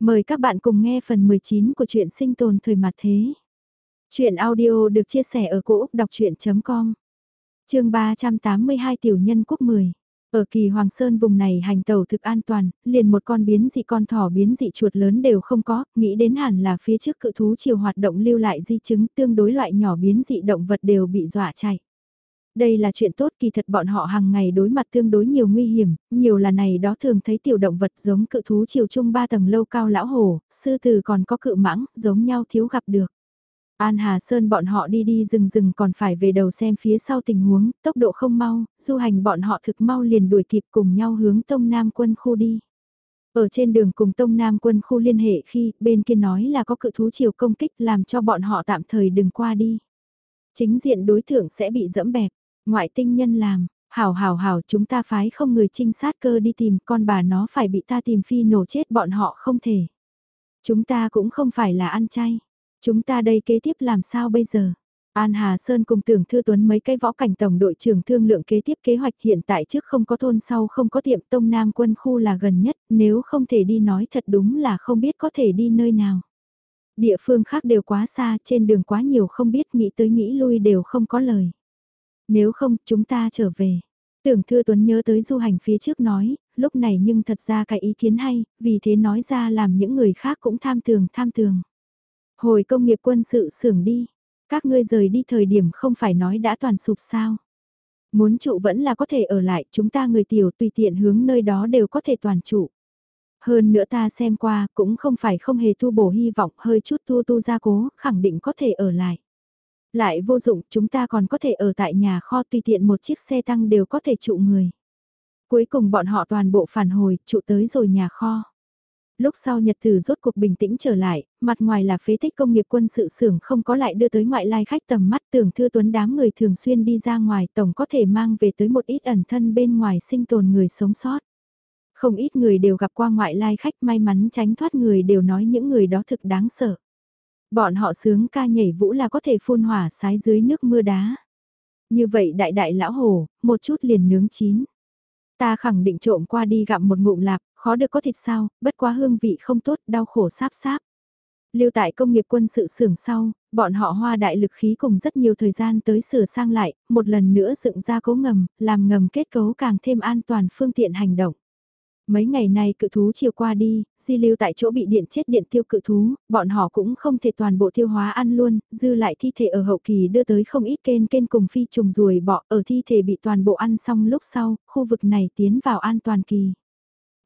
Mời các bạn cùng nghe phần 19 của truyện sinh tồn thời mặt thế. Chuyện audio được chia sẻ ở cỗ đọc chuyện.com Trường 382 Tiểu Nhân Quốc 10 Ở kỳ Hoàng Sơn vùng này hành tàu thực an toàn, liền một con biến dị con thỏ biến dị chuột lớn đều không có, nghĩ đến hẳn là phía trước cự thú chiều hoạt động lưu lại di chứng tương đối loại nhỏ biến dị động vật đều bị dọa chạy. Đây là chuyện tốt kỳ thật bọn họ hàng ngày đối mặt tương đối nhiều nguy hiểm, nhiều là này đó thường thấy tiểu động vật giống cự thú chiều trung ba tầng lâu cao lão hổ, sư tử còn có cự mãng, giống nhau thiếu gặp được. An Hà Sơn bọn họ đi đi rừng rừng còn phải về đầu xem phía sau tình huống, tốc độ không mau, du hành bọn họ thực mau liền đuổi kịp cùng nhau hướng Tông Nam quân khu đi. Ở trên đường cùng Tông Nam quân khu liên hệ khi bên kia nói là có cự thú chiều công kích làm cho bọn họ tạm thời đừng qua đi. Chính diện đối tượng sẽ bị dẫm bẹp. Ngoại tinh nhân làm, hảo hảo hảo chúng ta phái không người trinh sát cơ đi tìm con bà nó phải bị ta tìm phi nổ chết bọn họ không thể. Chúng ta cũng không phải là ăn chay. Chúng ta đây kế tiếp làm sao bây giờ? An Hà Sơn cùng tưởng thư tuấn mấy cái võ cảnh tổng đội trưởng thương lượng kế tiếp kế hoạch hiện tại trước không có thôn sau không có tiệm tông nam quân khu là gần nhất, nếu không thể đi nói thật đúng là không biết có thể đi nơi nào. Địa phương khác đều quá xa, trên đường quá nhiều không biết nghĩ tới nghĩ lui đều không có lời. Nếu không, chúng ta trở về. Tưởng Thư Tuấn nhớ tới du hành phía trước nói, lúc này nhưng thật ra cái ý kiến hay, vì thế nói ra làm những người khác cũng tham tường tham tường. Hồi công nghiệp quân sự xưởng đi, các ngươi rời đi thời điểm không phải nói đã toàn sụp sao. Muốn trụ vẫn là có thể ở lại, chúng ta người tiểu tùy tiện hướng nơi đó đều có thể toàn trụ. Hơn nữa ta xem qua, cũng không phải không hề tu bổ hy vọng hơi chút tu tu gia cố, khẳng định có thể ở lại. Lại vô dụng, chúng ta còn có thể ở tại nhà kho tùy tiện một chiếc xe tăng đều có thể trụ người. Cuối cùng bọn họ toàn bộ phản hồi, trụ tới rồi nhà kho. Lúc sau nhật tử rốt cuộc bình tĩnh trở lại, mặt ngoài là phế tích công nghiệp quân sự xưởng không có lại đưa tới ngoại lai khách tầm mắt tưởng thư tuấn đám người thường xuyên đi ra ngoài tổng có thể mang về tới một ít ẩn thân bên ngoài sinh tồn người sống sót. Không ít người đều gặp qua ngoại lai khách may mắn tránh thoát người đều nói những người đó thực đáng sợ. Bọn họ sướng ca nhảy vũ là có thể phun hỏa sái dưới nước mưa đá. Như vậy đại đại lão hồ, một chút liền nướng chín. Ta khẳng định trộm qua đi gặm một ngụm lạp, khó được có thịt sao, bất quá hương vị không tốt, đau khổ sáp sáp. Lưu tại công nghiệp quân sự xưởng sau, bọn họ hoa đại lực khí cùng rất nhiều thời gian tới sửa sang lại, một lần nữa dựng ra cố ngầm, làm ngầm kết cấu càng thêm an toàn phương tiện hành động. Mấy ngày nay cự thú chiều qua đi, di lưu tại chỗ bị điện chết điện tiêu cự thú, bọn họ cũng không thể toàn bộ tiêu hóa ăn luôn, dư lại thi thể ở hậu kỳ đưa tới không ít kên kên cùng phi trùng ruồi bọ ở thi thể bị toàn bộ ăn xong lúc sau, khu vực này tiến vào an toàn kỳ.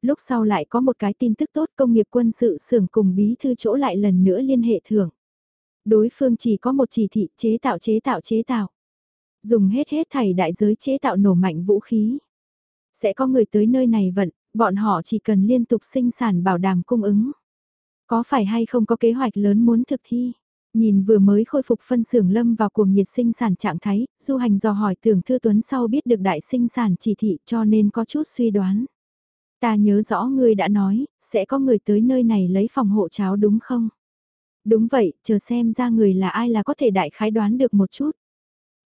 Lúc sau lại có một cái tin tức tốt công nghiệp quân sự xưởng cùng bí thư chỗ lại lần nữa liên hệ thưởng. Đối phương chỉ có một chỉ thị chế tạo chế tạo chế tạo. Dùng hết hết thảy đại giới chế tạo nổ mạnh vũ khí. Sẽ có người tới nơi này vận, Bọn họ chỉ cần liên tục sinh sản bảo đảm cung ứng. Có phải hay không có kế hoạch lớn muốn thực thi? Nhìn vừa mới khôi phục phân xưởng lâm vào cuồng nhiệt sinh sản trạng thái, du hành dò hỏi tưởng thư tuấn sau biết được đại sinh sản chỉ thị cho nên có chút suy đoán. Ta nhớ rõ ngươi đã nói, sẽ có người tới nơi này lấy phòng hộ cháo đúng không? Đúng vậy, chờ xem ra người là ai là có thể đại khái đoán được một chút.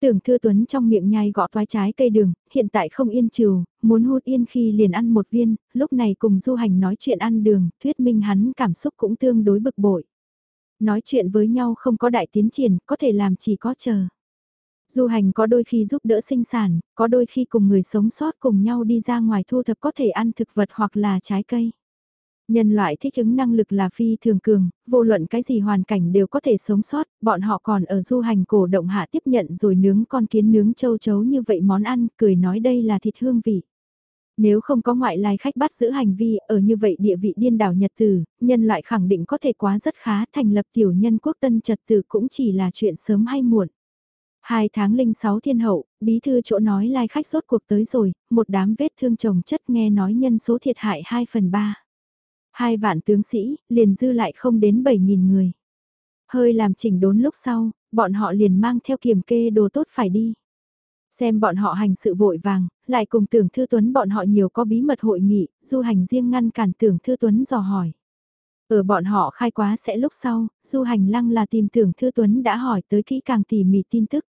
Tưởng Thư Tuấn trong miệng nhai gõ toái trái cây đường, hiện tại không yên trừ, muốn hút yên khi liền ăn một viên, lúc này cùng du hành nói chuyện ăn đường, thuyết minh hắn cảm xúc cũng tương đối bực bội. Nói chuyện với nhau không có đại tiến triển, có thể làm chỉ có chờ. Du hành có đôi khi giúp đỡ sinh sản, có đôi khi cùng người sống sót cùng nhau đi ra ngoài thu thập có thể ăn thực vật hoặc là trái cây. Nhân loại thích ứng năng lực là phi thường cường, vô luận cái gì hoàn cảnh đều có thể sống sót, bọn họ còn ở du hành cổ động hạ tiếp nhận rồi nướng con kiến nướng châu chấu như vậy món ăn, cười nói đây là thịt hương vị. Nếu không có ngoại lai khách bắt giữ hành vi ở như vậy địa vị điên đảo Nhật Tử, nhân loại khẳng định có thể quá rất khá thành lập tiểu nhân quốc tân trật tử cũng chỉ là chuyện sớm hay muộn. Hai tháng linh sáu thiên hậu, bí thư chỗ nói lai khách rốt cuộc tới rồi, một đám vết thương chồng chất nghe nói nhân số thiệt hại 2 phần 3. Hai vạn tướng sĩ, liền dư lại không đến 7.000 người. Hơi làm chỉnh đốn lúc sau, bọn họ liền mang theo kiểm kê đồ tốt phải đi. Xem bọn họ hành sự vội vàng, lại cùng tưởng thư tuấn bọn họ nhiều có bí mật hội nghị, du hành riêng ngăn cản tưởng thư tuấn dò hỏi. Ở bọn họ khai quá sẽ lúc sau, du hành lăng là tìm tưởng thư tuấn đã hỏi tới kỹ càng tỉ mỉ tin tức.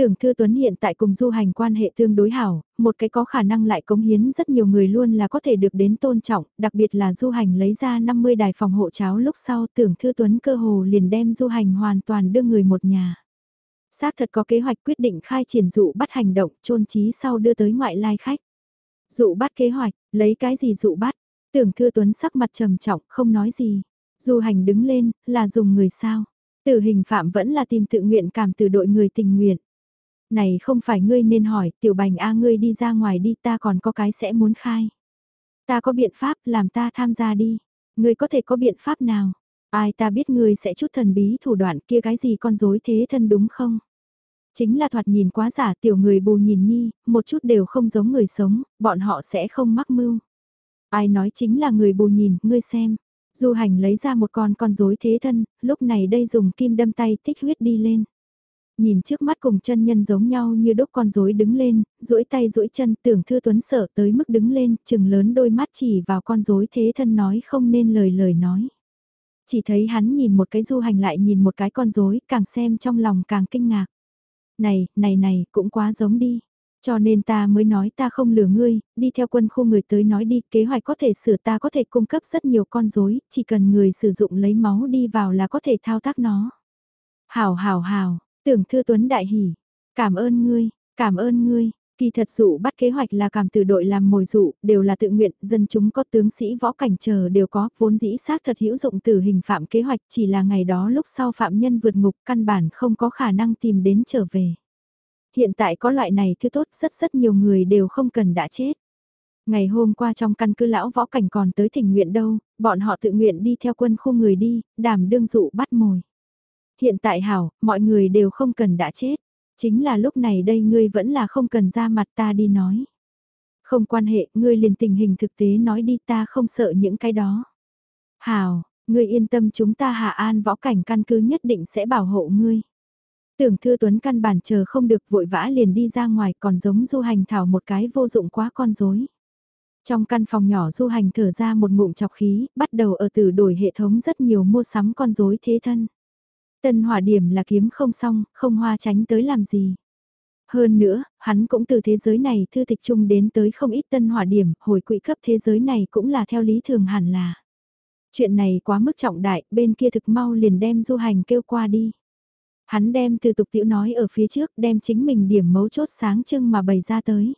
Tưởng Thư Tuấn hiện tại cùng du hành quan hệ tương đối hảo, một cái có khả năng lại cống hiến rất nhiều người luôn là có thể được đến tôn trọng, đặc biệt là du hành lấy ra 50 đài phòng hộ cháo lúc sau Tưởng Thư Tuấn cơ hồ liền đem du hành hoàn toàn đưa người một nhà. Xác thật có kế hoạch quyết định khai triển dụ bắt hành động trôn trí sau đưa tới ngoại lai khách. Dụ bắt kế hoạch, lấy cái gì dụ bắt? Tưởng Thư Tuấn sắc mặt trầm trọng, không nói gì. Du hành đứng lên, là dùng người sao? Tử hình phạm vẫn là tìm tự nguyện cảm từ đội người tình nguyện. Này không phải ngươi nên hỏi, tiểu bành A ngươi đi ra ngoài đi ta còn có cái sẽ muốn khai. Ta có biện pháp làm ta tham gia đi. Ngươi có thể có biện pháp nào? Ai ta biết ngươi sẽ chút thần bí thủ đoạn kia cái gì con dối thế thân đúng không? Chính là thoạt nhìn quá giả tiểu người bù nhìn nhi, một chút đều không giống người sống, bọn họ sẽ không mắc mưu. Ai nói chính là người bù nhìn, ngươi xem. Du hành lấy ra một con con rối thế thân, lúc này đây dùng kim đâm tay tích huyết đi lên. Nhìn trước mắt cùng chân nhân giống nhau như đúc con rối đứng lên, duỗi tay duỗi chân tưởng thư tuấn sợ tới mức đứng lên, chừng lớn đôi mắt chỉ vào con rối thế thân nói không nên lời lời nói. Chỉ thấy hắn nhìn một cái du hành lại nhìn một cái con rối càng xem trong lòng càng kinh ngạc. Này, này này, cũng quá giống đi. Cho nên ta mới nói ta không lừa ngươi, đi theo quân khu người tới nói đi, kế hoạch có thể sửa ta có thể cung cấp rất nhiều con rối, chỉ cần người sử dụng lấy máu đi vào là có thể thao tác nó. Hảo hảo hảo, tưởng thư tuấn đại hỉ, cảm ơn ngươi, cảm ơn ngươi, kỳ thật dụ bắt kế hoạch là cảm từ đội làm mồi dụ, đều là tự nguyện, dân chúng có tướng sĩ võ cảnh chờ đều có, vốn dĩ xác thật hữu dụng từ hình phạm kế hoạch chỉ là ngày đó lúc sau phạm nhân vượt ngục căn bản không có khả năng tìm đến trở về hiện tại có loại này thứ tốt rất rất nhiều người đều không cần đã chết. Ngày hôm qua trong căn cứ lão võ cảnh còn tới thỉnh nguyện đâu, bọn họ tự nguyện đi theo quân khu người đi, đảm đương dụ bắt mồi. Hiện tại hảo, mọi người đều không cần đã chết. Chính là lúc này đây ngươi vẫn là không cần ra mặt ta đi nói. Không quan hệ, ngươi liền tình hình thực tế nói đi ta không sợ những cái đó. Hảo, ngươi yên tâm chúng ta hạ an võ cảnh căn cứ nhất định sẽ bảo hộ ngươi. Tưởng Thư Tuấn căn bản chờ không được vội vã liền đi ra ngoài còn giống du hành thảo một cái vô dụng quá con rối. Trong căn phòng nhỏ du hành thở ra một ngụm chọc khí, bắt đầu ở từ đổi hệ thống rất nhiều mua sắm con rối thế thân. Tân hỏa điểm là kiếm không xong, không hoa tránh tới làm gì. Hơn nữa, hắn cũng từ thế giới này thư tịch chung đến tới không ít tân hỏa điểm, hồi quỹ cấp thế giới này cũng là theo lý thường hẳn là. Chuyện này quá mức trọng đại, bên kia thực mau liền đem du hành kêu qua đi. Hắn đem từ tục tiểu nói ở phía trước đem chính mình điểm mấu chốt sáng trưng mà bày ra tới.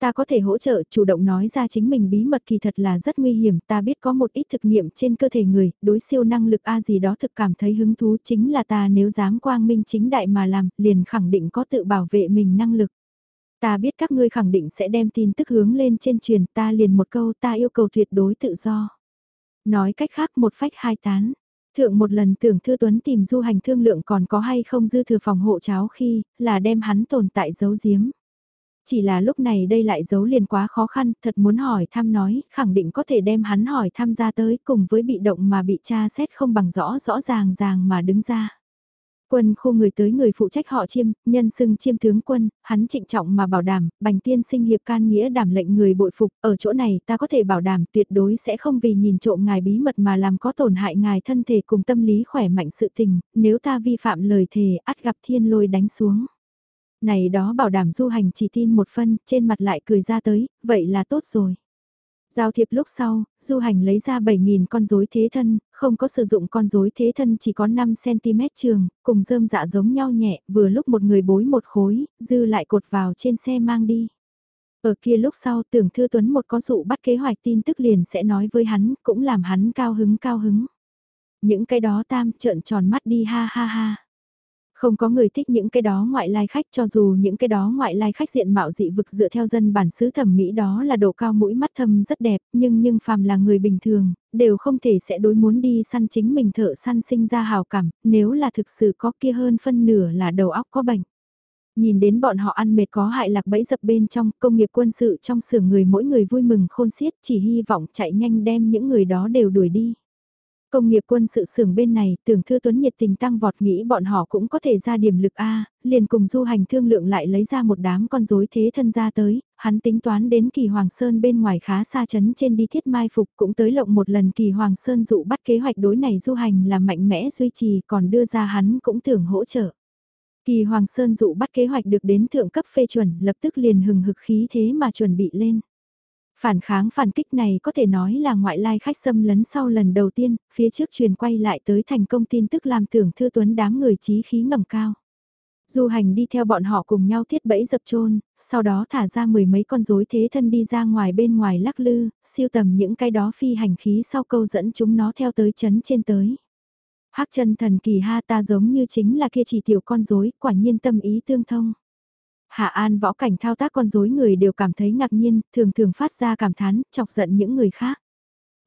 Ta có thể hỗ trợ chủ động nói ra chính mình bí mật kỳ thật là rất nguy hiểm, ta biết có một ít thực nghiệm trên cơ thể người, đối siêu năng lực A gì đó thực cảm thấy hứng thú chính là ta nếu dám quang minh chính đại mà làm, liền khẳng định có tự bảo vệ mình năng lực. Ta biết các ngươi khẳng định sẽ đem tin tức hướng lên trên truyền ta liền một câu ta yêu cầu tuyệt đối tự do. Nói cách khác một phách hai tán, Thượng một lần tưởng Thư Tuấn tìm du hành thương lượng còn có hay không dư thừa phòng hộ cháo khi, là đem hắn tồn tại giấu giếm. Chỉ là lúc này đây lại giấu liền quá khó khăn, thật muốn hỏi thăm nói, khẳng định có thể đem hắn hỏi tham gia tới cùng với bị động mà bị tra xét không bằng rõ rõ ràng ràng mà đứng ra. Quân khu người tới người phụ trách họ chiêm, nhân xưng chiêm tướng quân, hắn trịnh trọng mà bảo đảm, bành tiên sinh hiệp can nghĩa đảm lệnh người bội phục, ở chỗ này ta có thể bảo đảm tuyệt đối sẽ không vì nhìn trộm ngài bí mật mà làm có tổn hại ngài thân thể cùng tâm lý khỏe mạnh sự tình, nếu ta vi phạm lời thề ắt gặp thiên lôi đánh xuống. Này đó bảo đảm du hành chỉ tin một phân, trên mặt lại cười ra tới, vậy là tốt rồi. Giao thiệp lúc sau, du hành lấy ra 7.000 con rối thế thân, không có sử dụng con rối thế thân chỉ có 5cm trường, cùng rơm dạ giống nhau nhẹ, vừa lúc một người bối một khối, dư lại cột vào trên xe mang đi. Ở kia lúc sau tưởng Thư Tuấn một có dụ bắt kế hoạch tin tức liền sẽ nói với hắn, cũng làm hắn cao hứng cao hứng. Những cái đó tam trợn tròn mắt đi ha ha ha. Không có người thích những cái đó ngoại lai khách cho dù những cái đó ngoại lai khách diện mạo dị vực dựa theo dân bản xứ thẩm mỹ đó là độ cao mũi mắt thâm rất đẹp, nhưng nhưng phàm là người bình thường, đều không thể sẽ đối muốn đi săn chính mình thợ săn sinh ra hào cảm, nếu là thực sự có kia hơn phân nửa là đầu óc có bệnh. Nhìn đến bọn họ ăn mệt có hại lạc bẫy dập bên trong công nghiệp quân sự trong xưởng người mỗi người vui mừng khôn xiết chỉ hy vọng chạy nhanh đem những người đó đều đuổi đi. Công nghiệp quân sự xưởng bên này, tưởng thư tuấn nhiệt tình tăng vọt nghĩ bọn họ cũng có thể ra điểm lực A, liền cùng du hành thương lượng lại lấy ra một đám con rối thế thân ra tới, hắn tính toán đến kỳ Hoàng Sơn bên ngoài khá xa chấn trên đi thiết mai phục cũng tới lộng một lần kỳ Hoàng Sơn dụ bắt kế hoạch đối này du hành là mạnh mẽ duy trì còn đưa ra hắn cũng tưởng hỗ trợ. Kỳ Hoàng Sơn dụ bắt kế hoạch được đến thượng cấp phê chuẩn lập tức liền hừng hực khí thế mà chuẩn bị lên. Phản kháng phản kích này có thể nói là ngoại lai khách xâm lấn sau lần đầu tiên, phía trước truyền quay lại tới thành công tin tức làm tưởng thư tuấn đám người trí khí ngầm cao. Du hành đi theo bọn họ cùng nhau thiết bẫy dập trôn, sau đó thả ra mười mấy con rối thế thân đi ra ngoài bên ngoài lắc lư, siêu tầm những cái đó phi hành khí sau câu dẫn chúng nó theo tới chấn trên tới. hắc chân thần kỳ ha ta giống như chính là kia chỉ tiểu con rối, quả nhiên tâm ý tương thông. Hạ An võ cảnh thao tác con rối người đều cảm thấy ngạc nhiên, thường thường phát ra cảm thán, chọc giận những người khác.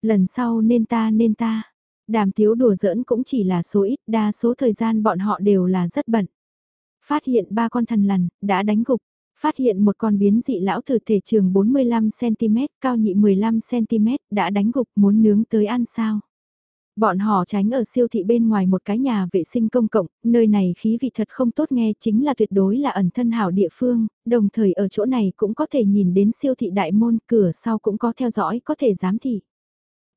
Lần sau nên ta nên ta. Đàm thiếu đùa giỡn cũng chỉ là số ít, đa số thời gian bọn họ đều là rất bận. Phát hiện ba con thần lằn, đã đánh gục. Phát hiện một con biến dị lão thử thể trường 45cm, cao nhị 15cm, đã đánh gục muốn nướng tới ăn sao. Bọn họ tránh ở siêu thị bên ngoài một cái nhà vệ sinh công cộng, nơi này khí vị thật không tốt nghe chính là tuyệt đối là ẩn thân hảo địa phương, đồng thời ở chỗ này cũng có thể nhìn đến siêu thị đại môn cửa sau cũng có theo dõi có thể giám thị.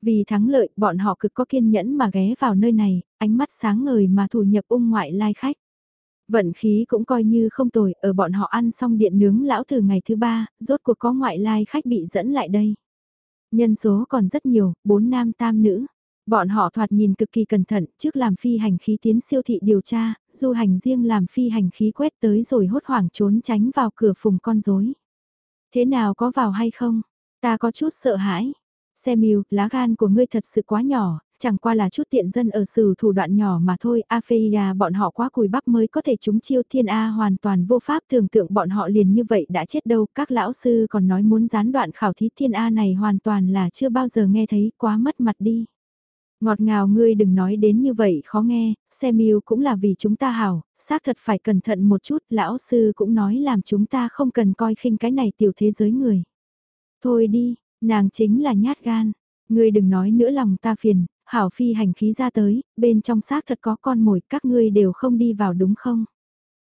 Vì thắng lợi, bọn họ cực có kiên nhẫn mà ghé vào nơi này, ánh mắt sáng ngời mà thủ nhập ung ngoại lai khách. Vận khí cũng coi như không tồi, ở bọn họ ăn xong điện nướng lão từ ngày thứ ba, rốt cuộc có ngoại lai khách bị dẫn lại đây. Nhân số còn rất nhiều, bốn nam tam nữ. Bọn họ thoạt nhìn cực kỳ cẩn thận, trước làm phi hành khí tiến siêu thị điều tra, du hành riêng làm phi hành khí quét tới rồi hốt hoảng trốn tránh vào cửa phùng con rối. Thế nào có vào hay không? Ta có chút sợ hãi. Xe mìu, lá gan của ngươi thật sự quá nhỏ, chẳng qua là chút tiện dân ở sử thủ đoạn nhỏ mà thôi, Afeia bọn họ quá cùi bắp mới có thể chúng chiêu thiên A hoàn toàn vô pháp tưởng tượng bọn họ liền như vậy đã chết đâu, các lão sư còn nói muốn gián đoạn khảo thí thiên A này hoàn toàn là chưa bao giờ nghe thấy quá mất mặt đi. Ngọt ngào ngươi đừng nói đến như vậy khó nghe, xem yêu cũng là vì chúng ta hảo, xác thật phải cẩn thận một chút, lão sư cũng nói làm chúng ta không cần coi khinh cái này tiểu thế giới người. Thôi đi, nàng chính là nhát gan, ngươi đừng nói nữa lòng ta phiền, hảo phi hành khí ra tới, bên trong xác thật có con mồi, các ngươi đều không đi vào đúng không?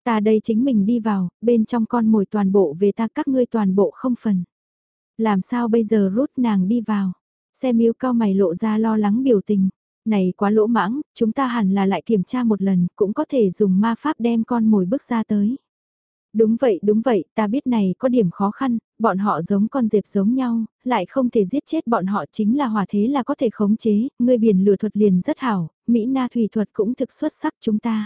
Ta đây chính mình đi vào, bên trong con mồi toàn bộ về ta các ngươi toàn bộ không phần. Làm sao bây giờ rút nàng đi vào? Xe miêu cao mày lộ ra lo lắng biểu tình. Này quá lỗ mãng, chúng ta hẳn là lại kiểm tra một lần, cũng có thể dùng ma pháp đem con mồi bước ra tới. Đúng vậy, đúng vậy, ta biết này có điểm khó khăn, bọn họ giống con dẹp giống nhau, lại không thể giết chết bọn họ chính là hòa thế là có thể khống chế, người biển lửa thuật liền rất hảo, Mỹ na thủy thuật cũng thực xuất sắc chúng ta.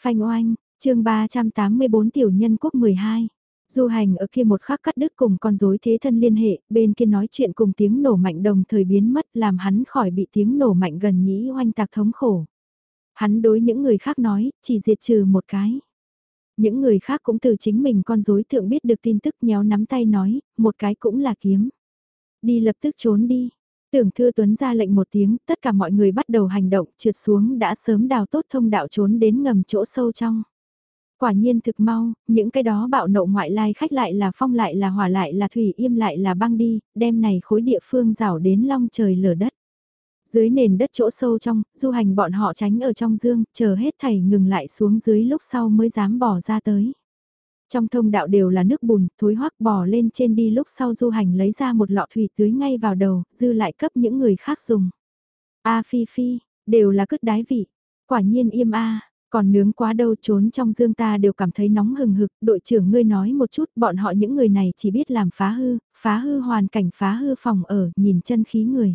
Phanh oanh, chương 384 tiểu nhân quốc 12. Du hành ở kia một khắc cắt đứt cùng con rối thế thân liên hệ, bên kia nói chuyện cùng tiếng nổ mạnh đồng thời biến mất làm hắn khỏi bị tiếng nổ mạnh gần nhĩ oanh tạc thống khổ. Hắn đối những người khác nói, chỉ diệt trừ một cái. Những người khác cũng từ chính mình con rối thượng biết được tin tức nhéo nắm tay nói, một cái cũng là kiếm. Đi lập tức trốn đi. Tưởng Thư Tuấn ra lệnh một tiếng, tất cả mọi người bắt đầu hành động, trượt xuống đã sớm đào tốt thông đạo trốn đến ngầm chỗ sâu trong. Quả nhiên thực mau, những cái đó bạo nộ ngoại lai khách lại là phong lại là hỏa lại là thủy im lại là băng đi, đem này khối địa phương rảo đến long trời lở đất. Dưới nền đất chỗ sâu trong, du hành bọn họ tránh ở trong dương, chờ hết thầy ngừng lại xuống dưới lúc sau mới dám bỏ ra tới. Trong thông đạo đều là nước bùn, thối hoắc bò lên trên đi lúc sau du hành lấy ra một lọ thủy tưới ngay vào đầu, dư lại cấp những người khác dùng. A phi phi, đều là cứt đái vị. Quả nhiên im a còn nướng quá đâu trốn trong dương ta đều cảm thấy nóng hừng hực, đội trưởng ngươi nói một chút, bọn họ những người này chỉ biết làm phá hư, phá hư hoàn cảnh phá hư phòng ở, nhìn chân khí người.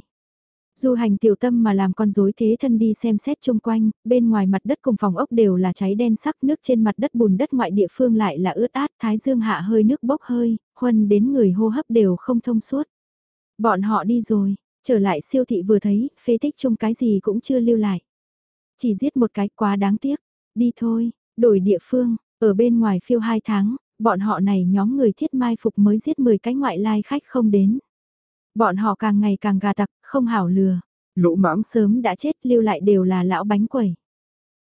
Du hành tiểu tâm mà làm con rối thế thân đi xem xét chung quanh, bên ngoài mặt đất cùng phòng ốc đều là cháy đen sắc nước trên mặt đất bùn đất ngoại địa phương lại là ướt át, thái dương hạ hơi nước bốc hơi, huân đến người hô hấp đều không thông suốt. Bọn họ đi rồi, trở lại siêu thị vừa thấy, phê tích chung cái gì cũng chưa lưu lại. Chỉ giết một cái quá đáng tiếc. Đi thôi, đổi địa phương, ở bên ngoài phiêu hai tháng, bọn họ này nhóm người thiết mai phục mới giết 10 cái ngoại lai khách không đến. Bọn họ càng ngày càng gà tặc, không hảo lừa. Lũ mãng sớm đã chết lưu lại đều là lão bánh quẩy.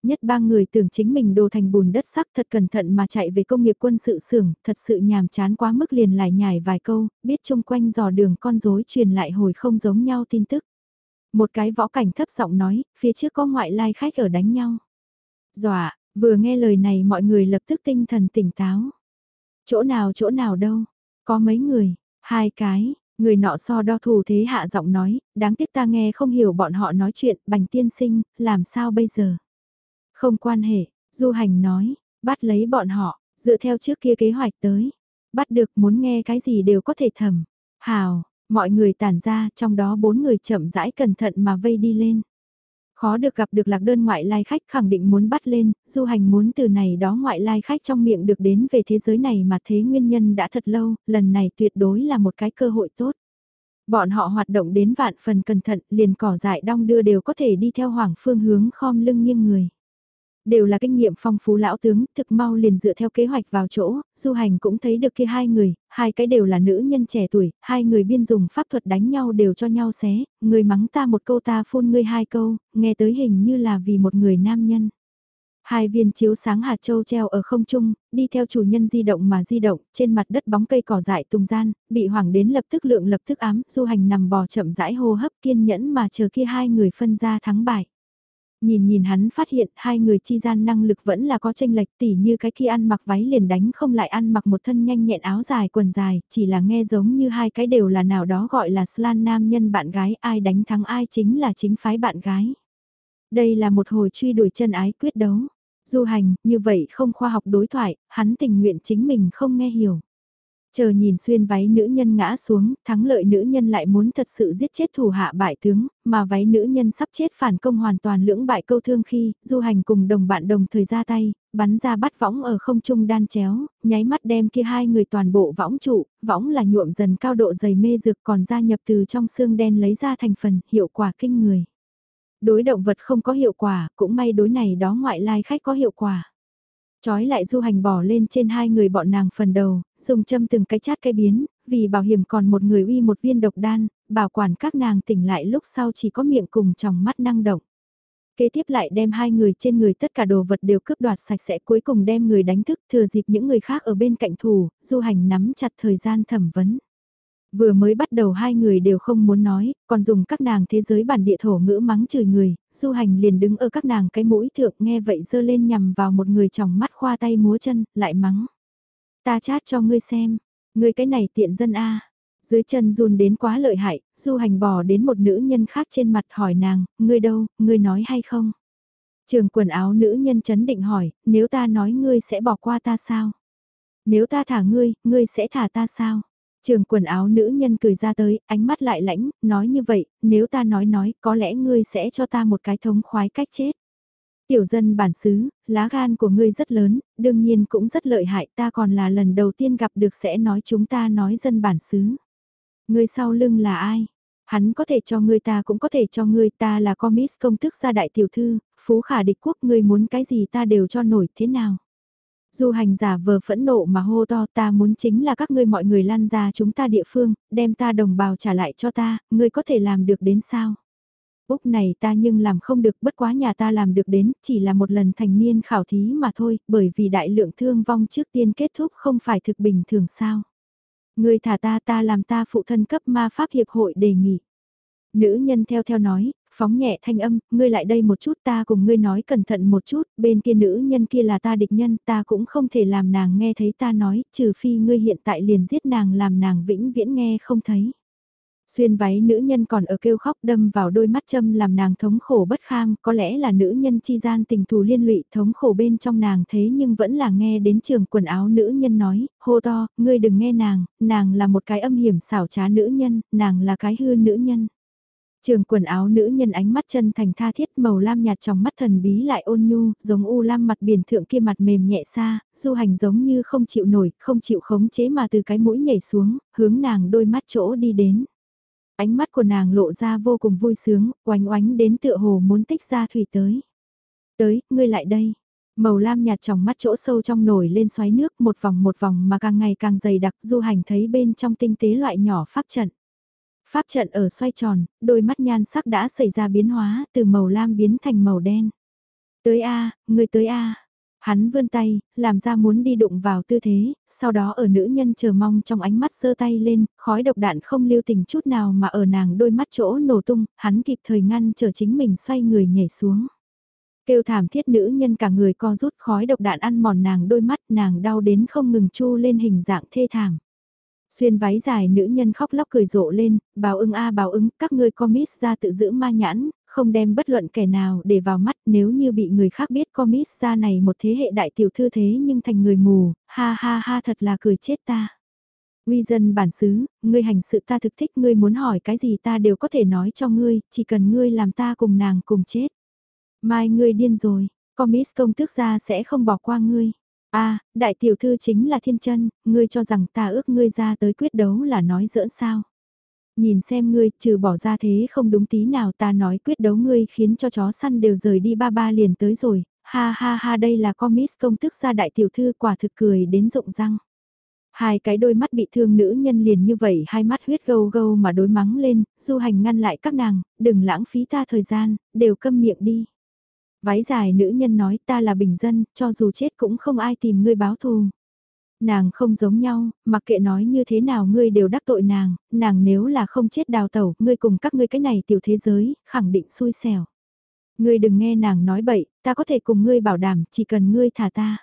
Nhất ba người tưởng chính mình đồ thành bùn đất sắc thật cẩn thận mà chạy về công nghiệp quân sự xưởng, thật sự nhàm chán quá mức liền lại nhải vài câu, biết chung quanh dò đường con rối truyền lại hồi không giống nhau tin tức. Một cái võ cảnh thấp giọng nói, phía trước có ngoại lai khách ở đánh nhau. Dọa, vừa nghe lời này mọi người lập tức tinh thần tỉnh táo. Chỗ nào chỗ nào đâu, có mấy người, hai cái, người nọ so đo thủ thế hạ giọng nói, đáng tiếc ta nghe không hiểu bọn họ nói chuyện, bành tiên sinh, làm sao bây giờ? Không quan hệ, du hành nói, Bắt lấy bọn họ, dựa theo trước kia kế hoạch tới. Bắt được muốn nghe cái gì đều có thể thầm. Hào, mọi người tản ra, trong đó bốn người chậm rãi cẩn thận mà vây đi lên. Khó được gặp được lạc đơn ngoại lai khách khẳng định muốn bắt lên, du hành muốn từ này đó ngoại lai khách trong miệng được đến về thế giới này mà thế nguyên nhân đã thật lâu, lần này tuyệt đối là một cái cơ hội tốt. Bọn họ hoạt động đến vạn phần cẩn thận, liền cỏ dại đong đưa đều có thể đi theo hoàng phương hướng khom lưng nghiêng người. Đều là kinh nghiệm phong phú lão tướng, thực mau liền dựa theo kế hoạch vào chỗ, du hành cũng thấy được kia hai người, hai cái đều là nữ nhân trẻ tuổi, hai người biên dùng pháp thuật đánh nhau đều cho nhau xé, người mắng ta một câu ta phun ngươi hai câu, nghe tới hình như là vì một người nam nhân. Hai viên chiếu sáng hạt châu treo ở không trung, đi theo chủ nhân di động mà di động, trên mặt đất bóng cây cỏ dại tung gian, bị hoảng đến lập tức lượng lập tức ám, du hành nằm bò chậm rãi hô hấp kiên nhẫn mà chờ kia hai người phân ra thắng bại. Nhìn nhìn hắn phát hiện hai người chi gian năng lực vẫn là có tranh lệch tỉ như cái kia ăn mặc váy liền đánh không lại ăn mặc một thân nhanh nhẹn áo dài quần dài, chỉ là nghe giống như hai cái đều là nào đó gọi là slan nam nhân bạn gái ai đánh thắng ai chính là chính phái bạn gái. Đây là một hồi truy đuổi chân ái quyết đấu. Du hành, như vậy không khoa học đối thoại, hắn tình nguyện chính mình không nghe hiểu. Chờ nhìn xuyên váy nữ nhân ngã xuống, thắng lợi nữ nhân lại muốn thật sự giết chết thủ hạ bại tướng, mà váy nữ nhân sắp chết phản công hoàn toàn lưỡng bại câu thương khi, du hành cùng đồng bạn đồng thời ra tay, bắn ra bắt võng ở không trung đan chéo, nháy mắt đem kia hai người toàn bộ võng trụ, võng là nhuộm dần cao độ dày mê dược còn gia nhập từ trong xương đen lấy ra thành phần, hiệu quả kinh người. Đối động vật không có hiệu quả, cũng may đối này đó ngoại lai khách có hiệu quả. Chói lại du hành bỏ lên trên hai người bọn nàng phần đầu, dùng châm từng cái chát cái biến, vì bảo hiểm còn một người uy một viên độc đan, bảo quản các nàng tỉnh lại lúc sau chỉ có miệng cùng trong mắt năng động. Kế tiếp lại đem hai người trên người tất cả đồ vật đều cướp đoạt sạch sẽ cuối cùng đem người đánh thức thừa dịp những người khác ở bên cạnh thủ, du hành nắm chặt thời gian thẩm vấn. Vừa mới bắt đầu hai người đều không muốn nói, còn dùng các nàng thế giới bản địa thổ ngữ mắng chửi người, du hành liền đứng ở các nàng cái mũi thượng nghe vậy dơ lên nhằm vào một người chồng mắt khoa tay múa chân, lại mắng. Ta chát cho ngươi xem, ngươi cái này tiện dân a Dưới chân run đến quá lợi hại, du hành bò đến một nữ nhân khác trên mặt hỏi nàng, ngươi đâu, ngươi nói hay không? Trường quần áo nữ nhân chấn định hỏi, nếu ta nói ngươi sẽ bỏ qua ta sao? Nếu ta thả ngươi, ngươi sẽ thả ta sao? Trường quần áo nữ nhân cười ra tới, ánh mắt lại lãnh, nói như vậy, nếu ta nói nói, có lẽ ngươi sẽ cho ta một cái thống khoái cách chết. Tiểu dân bản xứ, lá gan của ngươi rất lớn, đương nhiên cũng rất lợi hại, ta còn là lần đầu tiên gặp được sẽ nói chúng ta nói dân bản xứ. Ngươi sau lưng là ai? Hắn có thể cho ngươi ta cũng có thể cho ngươi ta là comis công thức gia đại tiểu thư, phú khả địch quốc ngươi muốn cái gì ta đều cho nổi thế nào? Du hành giả vờ phẫn nộ mà hô to ta muốn chính là các ngươi mọi người lan ra chúng ta địa phương, đem ta đồng bào trả lại cho ta, ngươi có thể làm được đến sao? Úc này ta nhưng làm không được bất quá nhà ta làm được đến, chỉ là một lần thành niên khảo thí mà thôi, bởi vì đại lượng thương vong trước tiên kết thúc không phải thực bình thường sao. Ngươi thả ta ta làm ta phụ thân cấp ma pháp hiệp hội đề nghị. Nữ nhân theo theo nói, phóng nhẹ thanh âm, ngươi lại đây một chút ta cùng ngươi nói cẩn thận một chút, bên kia nữ nhân kia là ta địch nhân, ta cũng không thể làm nàng nghe thấy ta nói, trừ phi ngươi hiện tại liền giết nàng làm nàng vĩnh viễn nghe không thấy. Xuyên váy nữ nhân còn ở kêu khóc đâm vào đôi mắt châm làm nàng thống khổ bất kham, có lẽ là nữ nhân chi gian tình thù liên lụy thống khổ bên trong nàng thế nhưng vẫn là nghe đến trường quần áo nữ nhân nói, hô to, ngươi đừng nghe nàng, nàng là một cái âm hiểm xảo trá nữ nhân, nàng là cái hư nữ nhân. Trường quần áo nữ nhân ánh mắt chân thành tha thiết màu lam nhạt trong mắt thần bí lại ôn nhu, giống u lam mặt biển thượng kia mặt mềm nhẹ xa, du hành giống như không chịu nổi, không chịu khống chế mà từ cái mũi nhảy xuống, hướng nàng đôi mắt chỗ đi đến. Ánh mắt của nàng lộ ra vô cùng vui sướng, oánh oánh đến tựa hồ muốn tích ra thủy tới. Tới, ngươi lại đây. Màu lam nhạt trong mắt chỗ sâu trong nổi lên xoáy nước một vòng một vòng mà càng ngày càng dày đặc du hành thấy bên trong tinh tế loại nhỏ pháp trận. Pháp trận ở xoay tròn, đôi mắt nhan sắc đã xảy ra biến hóa từ màu lam biến thành màu đen. Tới A, người tới A. Hắn vươn tay, làm ra muốn đi đụng vào tư thế, sau đó ở nữ nhân chờ mong trong ánh mắt sơ tay lên, khói độc đạn không lưu tình chút nào mà ở nàng đôi mắt chỗ nổ tung, hắn kịp thời ngăn chờ chính mình xoay người nhảy xuống. Kêu thảm thiết nữ nhân cả người co rút khói độc đạn ăn mòn nàng đôi mắt nàng đau đến không ngừng chu lên hình dạng thê thảm. Xuyên váy dài nữ nhân khóc lóc cười rộ lên, báo ứng a à ứng, các ngươi comics ra tự giữ ma nhãn, không đem bất luận kẻ nào để vào mắt nếu như bị người khác biết comic ra này một thế hệ đại tiểu thư thế nhưng thành người mù, ha ha ha thật là cười chết ta. Uy dân bản xứ, ngươi hành sự ta thực thích ngươi muốn hỏi cái gì ta đều có thể nói cho ngươi, chỉ cần ngươi làm ta cùng nàng cùng chết. Mai ngươi điên rồi, comic công tước gia sẽ không bỏ qua ngươi a đại tiểu thư chính là thiên chân, ngươi cho rằng ta ước ngươi ra tới quyết đấu là nói giỡn sao. Nhìn xem ngươi, trừ bỏ ra thế không đúng tí nào ta nói quyết đấu ngươi khiến cho chó săn đều rời đi ba ba liền tới rồi, ha ha ha đây là comics công thức ra đại tiểu thư quả thực cười đến rụng răng. Hai cái đôi mắt bị thương nữ nhân liền như vậy hai mắt huyết gâu gâu mà đối mắng lên, du hành ngăn lại các nàng, đừng lãng phí ta thời gian, đều câm miệng đi. Váy dài nữ nhân nói ta là bình dân, cho dù chết cũng không ai tìm ngươi báo thù. Nàng không giống nhau, mặc kệ nói như thế nào ngươi đều đắc tội nàng, nàng nếu là không chết đào tẩu, ngươi cùng các ngươi cái này tiểu thế giới, khẳng định xui xẻo. Ngươi đừng nghe nàng nói bậy, ta có thể cùng ngươi bảo đảm, chỉ cần ngươi thả ta.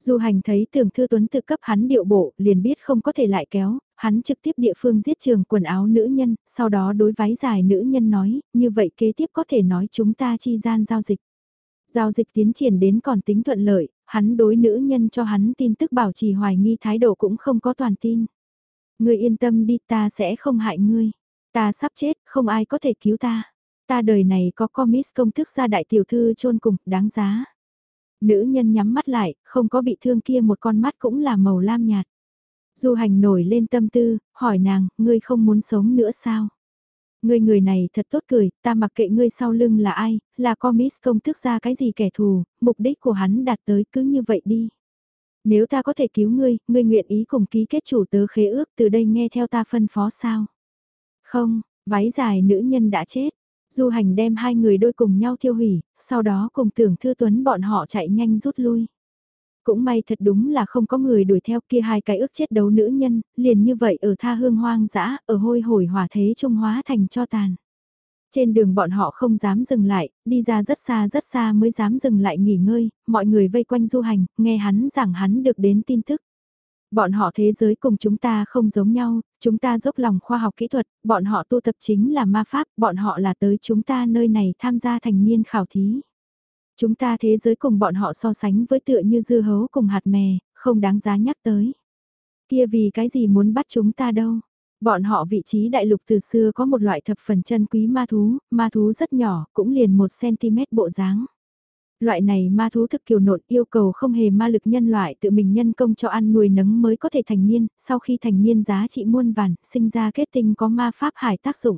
Du hành thấy tưởng thư tuấn tự cấp hắn điệu bộ, liền biết không có thể lại kéo, hắn trực tiếp địa phương giết trường quần áo nữ nhân, sau đó đối váy dài nữ nhân nói, như vậy kế tiếp có thể nói chúng ta chi gian giao dịch. Giao dịch tiến triển đến còn tính thuận lợi, hắn đối nữ nhân cho hắn tin tức bảo trì hoài nghi thái độ cũng không có toàn tin. Ngươi yên tâm đi ta sẽ không hại ngươi. Ta sắp chết, không ai có thể cứu ta. Ta đời này có comics công thức ra đại tiểu thư chôn cùng, đáng giá. Nữ nhân nhắm mắt lại, không có bị thương kia một con mắt cũng là màu lam nhạt. Du hành nổi lên tâm tư, hỏi nàng, ngươi không muốn sống nữa sao? Ngươi người này thật tốt cười, ta mặc kệ ngươi sau lưng là ai, là Comis công thức ra cái gì kẻ thù, mục đích của hắn đạt tới cứ như vậy đi. Nếu ta có thể cứu ngươi, ngươi nguyện ý cùng ký kết chủ tớ khế ước từ đây nghe theo ta phân phó sao? Không, váy dài nữ nhân đã chết. Du hành đem hai người đôi cùng nhau thiêu hủy, sau đó cùng tưởng thư tuấn bọn họ chạy nhanh rút lui. Cũng may thật đúng là không có người đuổi theo kia hai cái ước chết đấu nữ nhân, liền như vậy ở tha hương hoang dã, ở hôi hổi hỏa thế trung hóa thành cho tàn. Trên đường bọn họ không dám dừng lại, đi ra rất xa rất xa mới dám dừng lại nghỉ ngơi, mọi người vây quanh du hành, nghe hắn rằng hắn được đến tin tức. Bọn họ thế giới cùng chúng ta không giống nhau, chúng ta dốc lòng khoa học kỹ thuật, bọn họ tu tập chính là ma pháp, bọn họ là tới chúng ta nơi này tham gia thành niên khảo thí. Chúng ta thế giới cùng bọn họ so sánh với tựa như dưa hấu cùng hạt mè, không đáng giá nhắc tới. Kia vì cái gì muốn bắt chúng ta đâu? Bọn họ vị trí đại lục từ xưa có một loại thập phần chân quý ma thú, ma thú rất nhỏ, cũng liền 1cm bộ dáng. Loại này ma thú thực kiều nộn yêu cầu không hề ma lực nhân loại tự mình nhân công cho ăn nuôi nấng mới có thể thành niên, sau khi thành niên giá trị muôn vàn, sinh ra kết tinh có ma pháp hải tác dụng.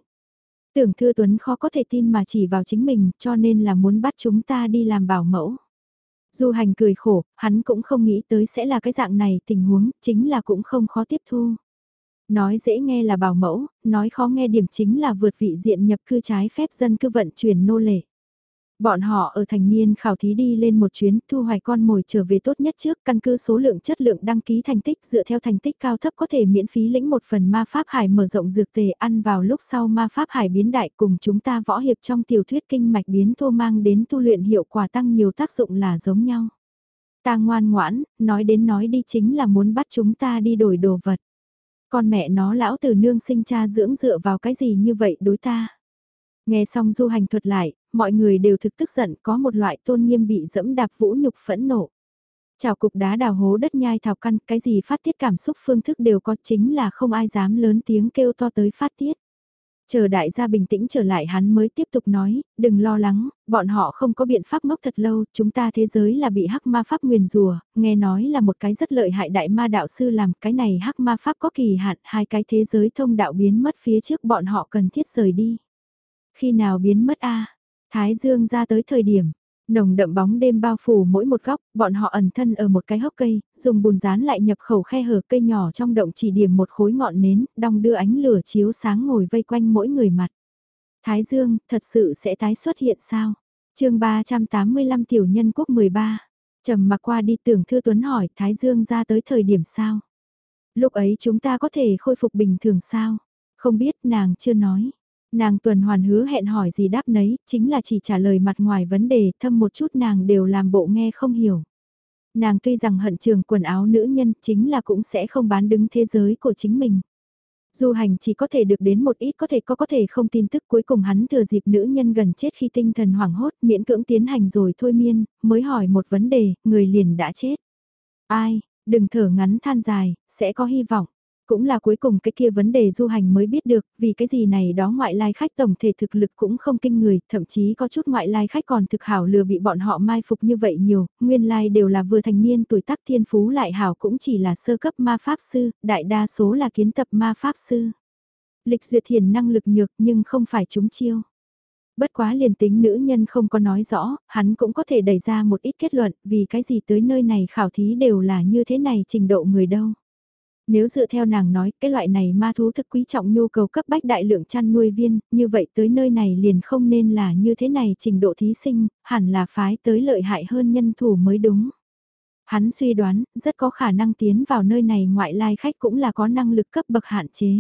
Tưởng Thư Tuấn khó có thể tin mà chỉ vào chính mình cho nên là muốn bắt chúng ta đi làm bảo mẫu. Du hành cười khổ, hắn cũng không nghĩ tới sẽ là cái dạng này tình huống, chính là cũng không khó tiếp thu. Nói dễ nghe là bảo mẫu, nói khó nghe điểm chính là vượt vị diện nhập cư trái phép dân cư vận chuyển nô lệ. Bọn họ ở thành niên khảo thí đi lên một chuyến thu hoạch con mồi trở về tốt nhất trước căn cứ số lượng chất lượng đăng ký thành tích dựa theo thành tích cao thấp có thể miễn phí lĩnh một phần ma pháp hải mở rộng dược tề ăn vào lúc sau ma pháp hải biến đại cùng chúng ta võ hiệp trong tiểu thuyết kinh mạch biến thô mang đến tu luyện hiệu quả tăng nhiều tác dụng là giống nhau. Ta ngoan ngoãn, nói đến nói đi chính là muốn bắt chúng ta đi đổi đồ vật. Con mẹ nó lão từ nương sinh cha dưỡng dựa vào cái gì như vậy đối ta. Nghe xong du hành thuật lại, mọi người đều thực tức giận có một loại tôn nghiêm bị dẫm đạp vũ nhục phẫn nộ. Chào cục đá đào hố đất nhai thảo căn, cái gì phát tiết cảm xúc phương thức đều có chính là không ai dám lớn tiếng kêu to tới phát tiết. Chờ đại gia bình tĩnh trở lại hắn mới tiếp tục nói, đừng lo lắng, bọn họ không có biện pháp ngốc thật lâu, chúng ta thế giới là bị hắc ma pháp nguyền rùa, nghe nói là một cái rất lợi hại đại ma đạo sư làm cái này hắc ma pháp có kỳ hạn, hai cái thế giới thông đạo biến mất phía trước bọn họ cần thiết rời đi. Khi nào biến mất a Thái dương ra tới thời điểm, nồng đậm bóng đêm bao phủ mỗi một góc, bọn họ ẩn thân ở một cái hốc cây, dùng bùn dán lại nhập khẩu khe hở cây nhỏ trong động chỉ điểm một khối ngọn nến, đong đưa ánh lửa chiếu sáng ngồi vây quanh mỗi người mặt. Thái dương, thật sự sẽ tái xuất hiện sao? chương 385 tiểu nhân quốc 13. trầm mặc qua đi tưởng thư tuấn hỏi Thái dương ra tới thời điểm sao? Lúc ấy chúng ta có thể khôi phục bình thường sao? Không biết nàng chưa nói. Nàng tuần hoàn hứa hẹn hỏi gì đáp nấy, chính là chỉ trả lời mặt ngoài vấn đề, thâm một chút nàng đều làm bộ nghe không hiểu. Nàng tuy rằng hận trường quần áo nữ nhân chính là cũng sẽ không bán đứng thế giới của chính mình. Du hành chỉ có thể được đến một ít có thể có có thể không tin tức cuối cùng hắn thừa dịp nữ nhân gần chết khi tinh thần hoảng hốt miễn cưỡng tiến hành rồi thôi miên, mới hỏi một vấn đề, người liền đã chết. Ai, đừng thở ngắn than dài, sẽ có hy vọng. Cũng là cuối cùng cái kia vấn đề du hành mới biết được, vì cái gì này đó ngoại lai khách tổng thể thực lực cũng không kinh người, thậm chí có chút ngoại lai khách còn thực hảo lừa bị bọn họ mai phục như vậy nhiều, nguyên lai đều là vừa thành niên tuổi tác thiên phú lại hảo cũng chỉ là sơ cấp ma pháp sư, đại đa số là kiến tập ma pháp sư. Lịch duyệt thiền năng lực nhược nhưng không phải chúng chiêu. Bất quá liền tính nữ nhân không có nói rõ, hắn cũng có thể đẩy ra một ít kết luận vì cái gì tới nơi này khảo thí đều là như thế này trình độ người đâu. Nếu dựa theo nàng nói, cái loại này ma thú thực quý trọng nhu cầu cấp bách đại lượng chăn nuôi viên, như vậy tới nơi này liền không nên là như thế này trình độ thí sinh, hẳn là phái tới lợi hại hơn nhân thủ mới đúng. Hắn suy đoán, rất có khả năng tiến vào nơi này ngoại lai khách cũng là có năng lực cấp bậc hạn chế.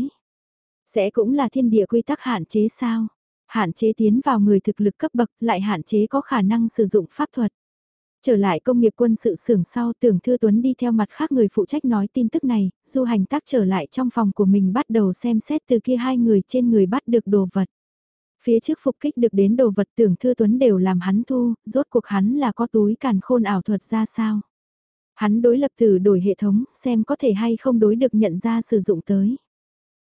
Sẽ cũng là thiên địa quy tắc hạn chế sao? Hạn chế tiến vào người thực lực cấp bậc lại hạn chế có khả năng sử dụng pháp thuật. Trở lại công nghiệp quân sự xưởng sau tưởng Thư Tuấn đi theo mặt khác người phụ trách nói tin tức này, du hành tác trở lại trong phòng của mình bắt đầu xem xét từ kia hai người trên người bắt được đồ vật. Phía trước phục kích được đến đồ vật tưởng Thư Tuấn đều làm hắn thu, rốt cuộc hắn là có túi càn khôn ảo thuật ra sao. Hắn đối lập từ đổi hệ thống, xem có thể hay không đối được nhận ra sử dụng tới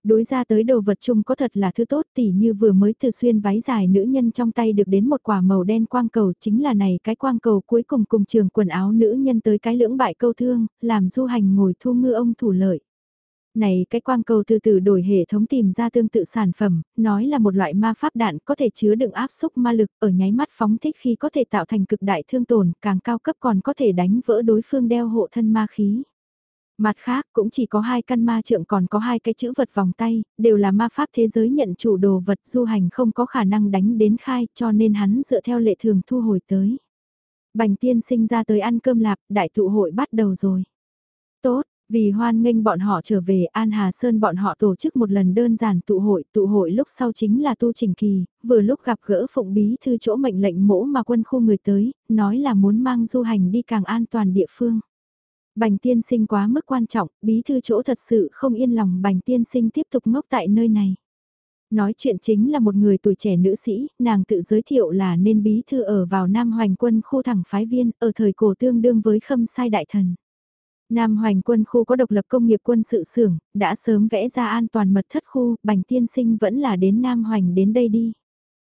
đối ra tới đồ vật chung có thật là thứ tốt tỉ như vừa mới từ xuyên váy dài nữ nhân trong tay được đến một quả màu đen quang cầu chính là này cái quang cầu cuối cùng cùng trường quần áo nữ nhân tới cái lưỡng bại câu thương, làm du hành ngồi thu ngư ông thủ lợi. Này cái quang cầu từ từ đổi hệ thống tìm ra tương tự sản phẩm, nói là một loại ma pháp đạn có thể chứa đựng áp xúc ma lực ở nháy mắt phóng thích khi có thể tạo thành cực đại thương tổn, càng cao cấp còn có thể đánh vỡ đối phương đeo hộ thân ma khí. Mặt khác cũng chỉ có hai căn ma trượng còn có hai cái chữ vật vòng tay, đều là ma pháp thế giới nhận chủ đồ vật du hành không có khả năng đánh đến khai cho nên hắn dựa theo lệ thường thu hồi tới. Bành tiên sinh ra tới ăn cơm lạp, đại tụ hội bắt đầu rồi. Tốt, vì hoan nghênh bọn họ trở về An Hà Sơn bọn họ tổ chức một lần đơn giản tụ hội, tụ hội lúc sau chính là tu trình kỳ, vừa lúc gặp gỡ phụng bí thư chỗ mệnh lệnh mỗ mà quân khu người tới, nói là muốn mang du hành đi càng an toàn địa phương. Bành tiên sinh quá mức quan trọng, bí thư chỗ thật sự không yên lòng bành tiên sinh tiếp tục ngốc tại nơi này. Nói chuyện chính là một người tuổi trẻ nữ sĩ, nàng tự giới thiệu là nên bí thư ở vào Nam Hoành quân khu thẳng phái viên, ở thời cổ tương đương với khâm sai đại thần. Nam Hoành quân khu có độc lập công nghiệp quân sự xưởng, đã sớm vẽ ra an toàn mật thất khu, bành tiên sinh vẫn là đến Nam Hoành đến đây đi.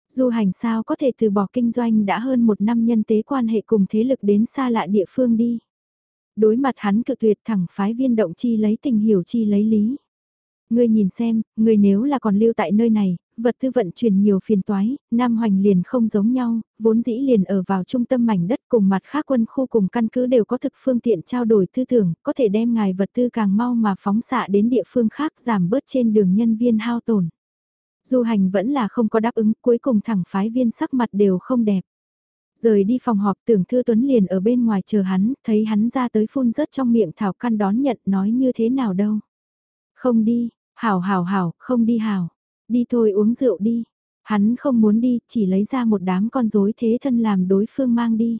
Du hành sao có thể từ bỏ kinh doanh đã hơn một năm nhân tế quan hệ cùng thế lực đến xa lạ địa phương đi đối mặt hắn cự tuyệt thẳng phái viên động chi lấy tình hiểu chi lấy lý. Ngươi nhìn xem, ngươi nếu là còn lưu tại nơi này, vật tư vận chuyển nhiều phiền toái, Nam Hoành liền không giống nhau, vốn dĩ liền ở vào trung tâm mảnh đất cùng mặt khác quân khu cùng căn cứ đều có thực phương tiện trao đổi tư tưởng, có thể đem ngài vật tư càng mau mà phóng xạ đến địa phương khác giảm bớt trên đường nhân viên hao tổn. Du hành vẫn là không có đáp ứng, cuối cùng thẳng phái viên sắc mặt đều không đẹp. Rời đi phòng họp tưởng Thư Tuấn liền ở bên ngoài chờ hắn, thấy hắn ra tới phun rớt trong miệng thảo căn đón nhận nói như thế nào đâu. Không đi, hảo hảo hảo, không đi hảo. Đi thôi uống rượu đi. Hắn không muốn đi, chỉ lấy ra một đám con rối thế thân làm đối phương mang đi.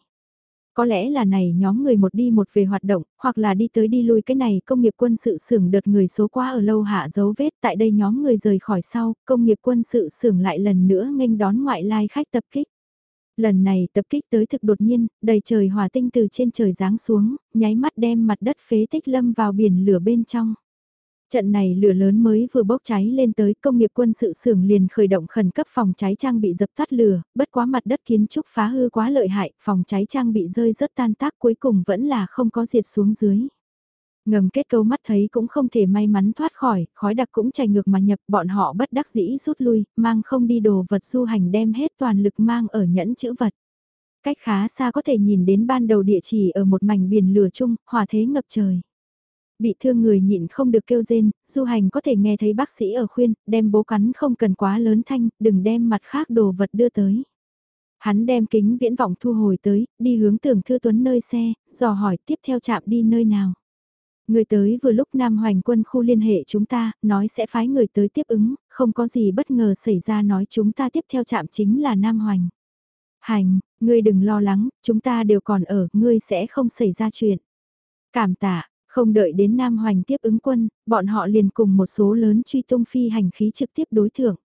Có lẽ là này nhóm người một đi một về hoạt động, hoặc là đi tới đi lui cái này công nghiệp quân sự xưởng đợt người số qua ở lâu hạ dấu vết tại đây nhóm người rời khỏi sau, công nghiệp quân sự xưởng lại lần nữa nghênh đón ngoại lai khách tập kích. Lần này tập kích tới thực đột nhiên, đầy trời hỏa tinh từ trên trời giáng xuống, nháy mắt đem mặt đất phế tích lâm vào biển lửa bên trong. Trận này lửa lớn mới vừa bốc cháy lên tới công nghiệp quân sự xưởng liền khởi động khẩn cấp phòng cháy trang bị dập tắt lửa, bất quá mặt đất kiến trúc phá hư quá lợi hại, phòng cháy trang bị rơi rớt tan tác cuối cùng vẫn là không có diệt xuống dưới. Ngầm kết cấu mắt thấy cũng không thể may mắn thoát khỏi, khói đặc cũng chảy ngược mà nhập bọn họ bất đắc dĩ rút lui, mang không đi đồ vật du hành đem hết toàn lực mang ở nhẫn chữ vật. Cách khá xa có thể nhìn đến ban đầu địa chỉ ở một mảnh biển lửa chung, hòa thế ngập trời. Bị thương người nhịn không được kêu rên, du hành có thể nghe thấy bác sĩ ở khuyên, đem bố cắn không cần quá lớn thanh, đừng đem mặt khác đồ vật đưa tới. Hắn đem kính viễn vọng thu hồi tới, đi hướng tưởng thư tuấn nơi xe, dò hỏi tiếp theo chạm đi nơi nào. Người tới vừa lúc Nam Hoành quân khu liên hệ chúng ta, nói sẽ phái người tới tiếp ứng, không có gì bất ngờ xảy ra nói chúng ta tiếp theo chạm chính là Nam Hoành. Hành, ngươi đừng lo lắng, chúng ta đều còn ở, ngươi sẽ không xảy ra chuyện. Cảm tạ, Không đợi đến Nam Hoành tiếp ứng quân, bọn họ liền cùng một số lớn truy tung phi hành khí trực tiếp đối thượng.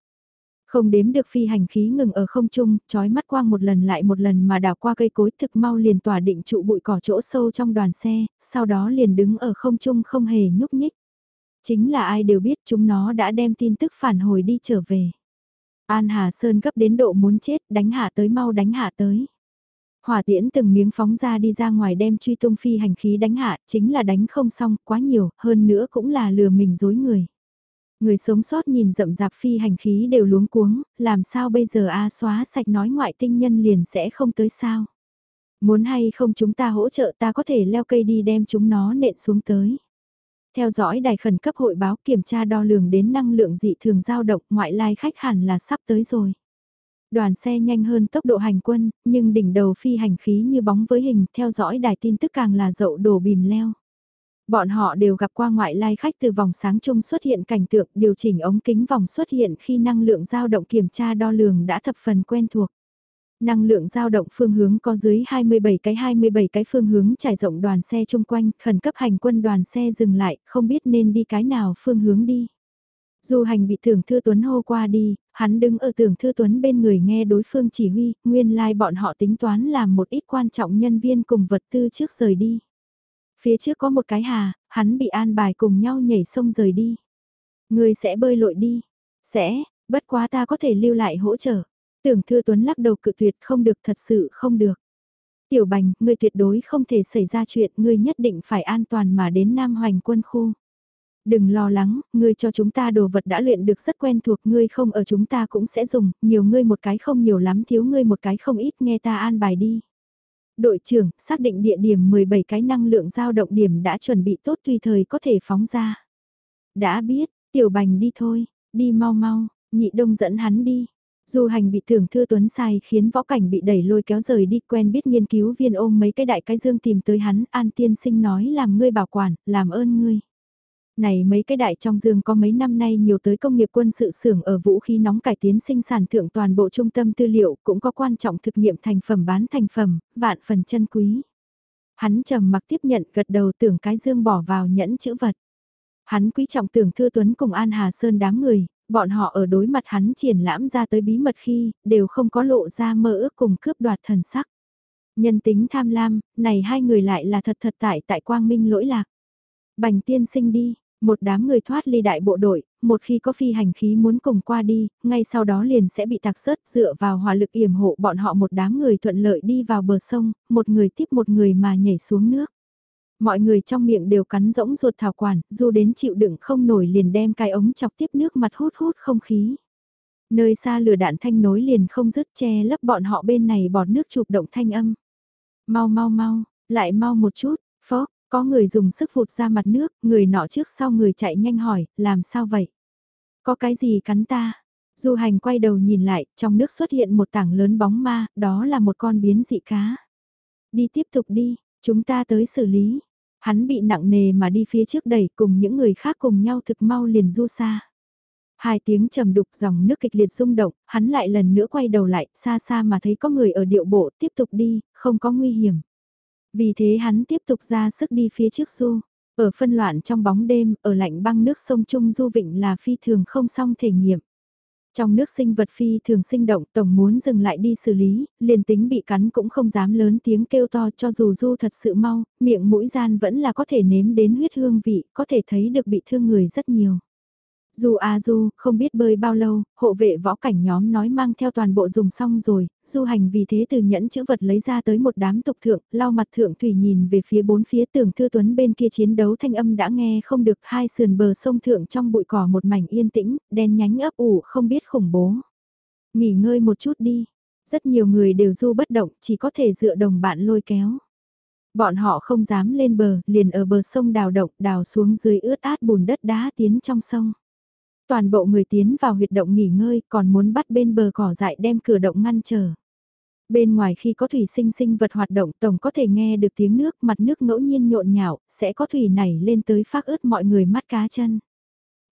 Không đếm được phi hành khí ngừng ở không trung, chói mắt quang một lần lại một lần mà đảo qua cây cối thực mau liền tỏa định trụ bụi cỏ chỗ sâu trong đoàn xe, sau đó liền đứng ở không trung không hề nhúc nhích. Chính là ai đều biết chúng nó đã đem tin tức phản hồi đi trở về. An Hà Sơn gấp đến độ muốn chết, đánh hạ tới mau đánh hạ tới. Hỏa tiễn từng miếng phóng ra đi ra ngoài đem truy tung phi hành khí đánh hạ, chính là đánh không xong, quá nhiều, hơn nữa cũng là lừa mình dối người. Người sống sót nhìn rậm rạp phi hành khí đều luống cuống, làm sao bây giờ A xóa sạch nói ngoại tinh nhân liền sẽ không tới sao. Muốn hay không chúng ta hỗ trợ ta có thể leo cây đi đem chúng nó nện xuống tới. Theo dõi đài khẩn cấp hội báo kiểm tra đo lường đến năng lượng dị thường giao động ngoại lai khách hẳn là sắp tới rồi. Đoàn xe nhanh hơn tốc độ hành quân, nhưng đỉnh đầu phi hành khí như bóng với hình theo dõi đài tin tức càng là dậu đổ bìm leo. Bọn họ đều gặp qua ngoại lai khách từ vòng sáng chung xuất hiện cảnh tượng điều chỉnh ống kính vòng xuất hiện khi năng lượng dao động kiểm tra đo lường đã thập phần quen thuộc. Năng lượng dao động phương hướng có dưới 27 cái 27 cái phương hướng trải rộng đoàn xe chung quanh, khẩn cấp hành quân đoàn xe dừng lại, không biết nên đi cái nào phương hướng đi. Du hành bị tưởng thư tuấn hô qua đi, hắn đứng ở tưởng thư tuấn bên người nghe đối phương chỉ huy, nguyên lai like bọn họ tính toán làm một ít quan trọng nhân viên cùng vật tư trước rời đi. Phía trước có một cái hà, hắn bị an bài cùng nhau nhảy sông rời đi. Người sẽ bơi lội đi. Sẽ, bất quá ta có thể lưu lại hỗ trợ. Tưởng Thư Tuấn lắc đầu cự tuyệt không được thật sự không được. Tiểu Bành, ngươi tuyệt đối không thể xảy ra chuyện, ngươi nhất định phải an toàn mà đến Nam Hoành quân khu. Đừng lo lắng, ngươi cho chúng ta đồ vật đã luyện được rất quen thuộc, ngươi không ở chúng ta cũng sẽ dùng, nhiều ngươi một cái không nhiều lắm thiếu ngươi một cái không ít nghe ta an bài đi. Đội trưởng, xác định địa điểm 17 cái năng lượng dao động điểm đã chuẩn bị tốt tùy thời có thể phóng ra. Đã biết, tiểu bành đi thôi, đi mau mau, nhị đông dẫn hắn đi. dù hành bị tưởng thư tuấn sai khiến võ cảnh bị đẩy lôi kéo rời đi quen biết nghiên cứu viên ôm mấy cái đại cái dương tìm tới hắn, an tiên sinh nói làm ngươi bảo quản, làm ơn ngươi. Này mấy cái đại trong dương có mấy năm nay nhiều tới công nghiệp quân sự xưởng ở vũ khí nóng cải tiến sinh sản thượng toàn bộ trung tâm tư liệu cũng có quan trọng thực nghiệm thành phẩm bán thành phẩm, vạn phần chân quý. Hắn trầm mặc tiếp nhận gật đầu tưởng cái dương bỏ vào nhẫn chữ vật. Hắn quý trọng tưởng Thư Tuấn cùng An Hà Sơn đám người, bọn họ ở đối mặt hắn triển lãm ra tới bí mật khi, đều không có lộ ra mơ ước cùng cướp đoạt thần sắc. Nhân tính tham lam, này hai người lại là thật thật tại tại quang minh lỗi lạc. Bành tiên sinh đi, một đám người thoát ly đại bộ đội, một khi có phi hành khí muốn cùng qua đi, ngay sau đó liền sẽ bị tạc sớt dựa vào hỏa lực yểm hộ bọn họ một đám người thuận lợi đi vào bờ sông, một người tiếp một người mà nhảy xuống nước. Mọi người trong miệng đều cắn rỗng ruột thảo quản, dù đến chịu đựng không nổi liền đem cái ống chọc tiếp nước mặt hút hút không khí. Nơi xa lửa đạn thanh nối liền không dứt che lấp bọn họ bên này bọt nước chụp động thanh âm. Mau mau mau, lại mau một chút, phó, có người dùng sức phụt ra mặt nước, người nọ trước sau người chạy nhanh hỏi, làm sao vậy? Có cái gì cắn ta? Du hành quay đầu nhìn lại, trong nước xuất hiện một tảng lớn bóng ma, đó là một con biến dị cá. Đi tiếp tục đi, chúng ta tới xử lý. Hắn bị nặng nề mà đi phía trước đẩy cùng những người khác cùng nhau thực mau liền du xa. Hai tiếng trầm đục dòng nước kịch liệt rung động, hắn lại lần nữa quay đầu lại, xa xa mà thấy có người ở điệu bộ, tiếp tục đi, không có nguy hiểm. Vì thế hắn tiếp tục ra sức đi phía trước du. Ở phân loạn trong bóng đêm, ở lạnh băng nước sông Trung Du Vịnh là phi thường không song thể nghiệm. Trong nước sinh vật phi thường sinh động tổng muốn dừng lại đi xử lý, liền tính bị cắn cũng không dám lớn tiếng kêu to cho dù du thật sự mau, miệng mũi gian vẫn là có thể nếm đến huyết hương vị, có thể thấy được bị thương người rất nhiều. Dù a du, không biết bơi bao lâu, hộ vệ võ cảnh nhóm nói mang theo toàn bộ dùng xong rồi, du hành vì thế từ nhẫn chữ vật lấy ra tới một đám tục thượng, lau mặt thượng thủy nhìn về phía bốn phía tường thư tuấn bên kia chiến đấu thanh âm đã nghe không được hai sườn bờ sông thượng trong bụi cỏ một mảnh yên tĩnh, đen nhánh ấp ủ không biết khủng bố. Nghỉ ngơi một chút đi, rất nhiều người đều du bất động, chỉ có thể dựa đồng bạn lôi kéo. Bọn họ không dám lên bờ, liền ở bờ sông đào động, đào xuống dưới ướt át bùn đất đá tiến trong sông. Toàn bộ người tiến vào huyệt động nghỉ ngơi còn muốn bắt bên bờ cỏ dại đem cửa động ngăn trở. Bên ngoài khi có thủy sinh sinh vật hoạt động tổng có thể nghe được tiếng nước mặt nước ngẫu nhiên nhộn nhạo, sẽ có thủy nảy lên tới phát ướt mọi người mắt cá chân.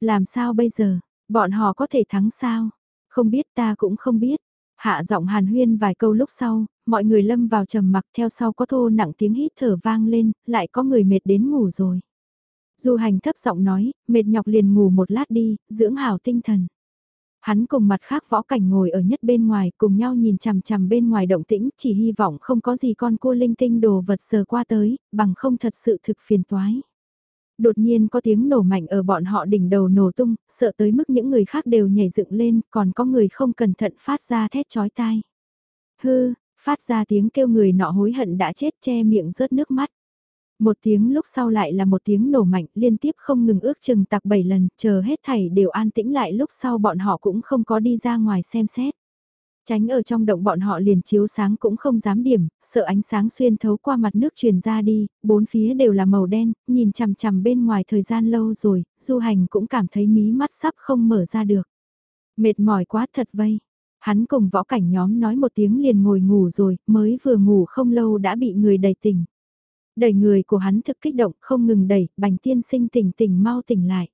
Làm sao bây giờ, bọn họ có thể thắng sao? Không biết ta cũng không biết. Hạ giọng hàn huyên vài câu lúc sau, mọi người lâm vào trầm mặc theo sau có thô nặng tiếng hít thở vang lên, lại có người mệt đến ngủ rồi. Du hành thấp giọng nói, mệt nhọc liền ngủ một lát đi, dưỡng hảo tinh thần. Hắn cùng mặt khác võ cảnh ngồi ở nhất bên ngoài cùng nhau nhìn chằm chằm bên ngoài động tĩnh chỉ hy vọng không có gì con cua linh tinh đồ vật sờ qua tới, bằng không thật sự thực phiền toái. Đột nhiên có tiếng nổ mạnh ở bọn họ đỉnh đầu nổ tung, sợ tới mức những người khác đều nhảy dựng lên, còn có người không cẩn thận phát ra thét chói tai. Hư, phát ra tiếng kêu người nọ hối hận đã chết che miệng rớt nước mắt. Một tiếng lúc sau lại là một tiếng nổ mạnh liên tiếp không ngừng ước chừng tặc 7 lần, chờ hết thảy đều an tĩnh lại lúc sau bọn họ cũng không có đi ra ngoài xem xét. Tránh ở trong động bọn họ liền chiếu sáng cũng không dám điểm, sợ ánh sáng xuyên thấu qua mặt nước truyền ra đi, bốn phía đều là màu đen, nhìn chằm chằm bên ngoài thời gian lâu rồi, du hành cũng cảm thấy mí mắt sắp không mở ra được. Mệt mỏi quá thật vây. Hắn cùng võ cảnh nhóm nói một tiếng liền ngồi ngủ rồi, mới vừa ngủ không lâu đã bị người đầy tỉnh. Đẩy người của hắn thực kích động không ngừng đẩy, bành tiên sinh tỉnh tỉnh mau tỉnh lại.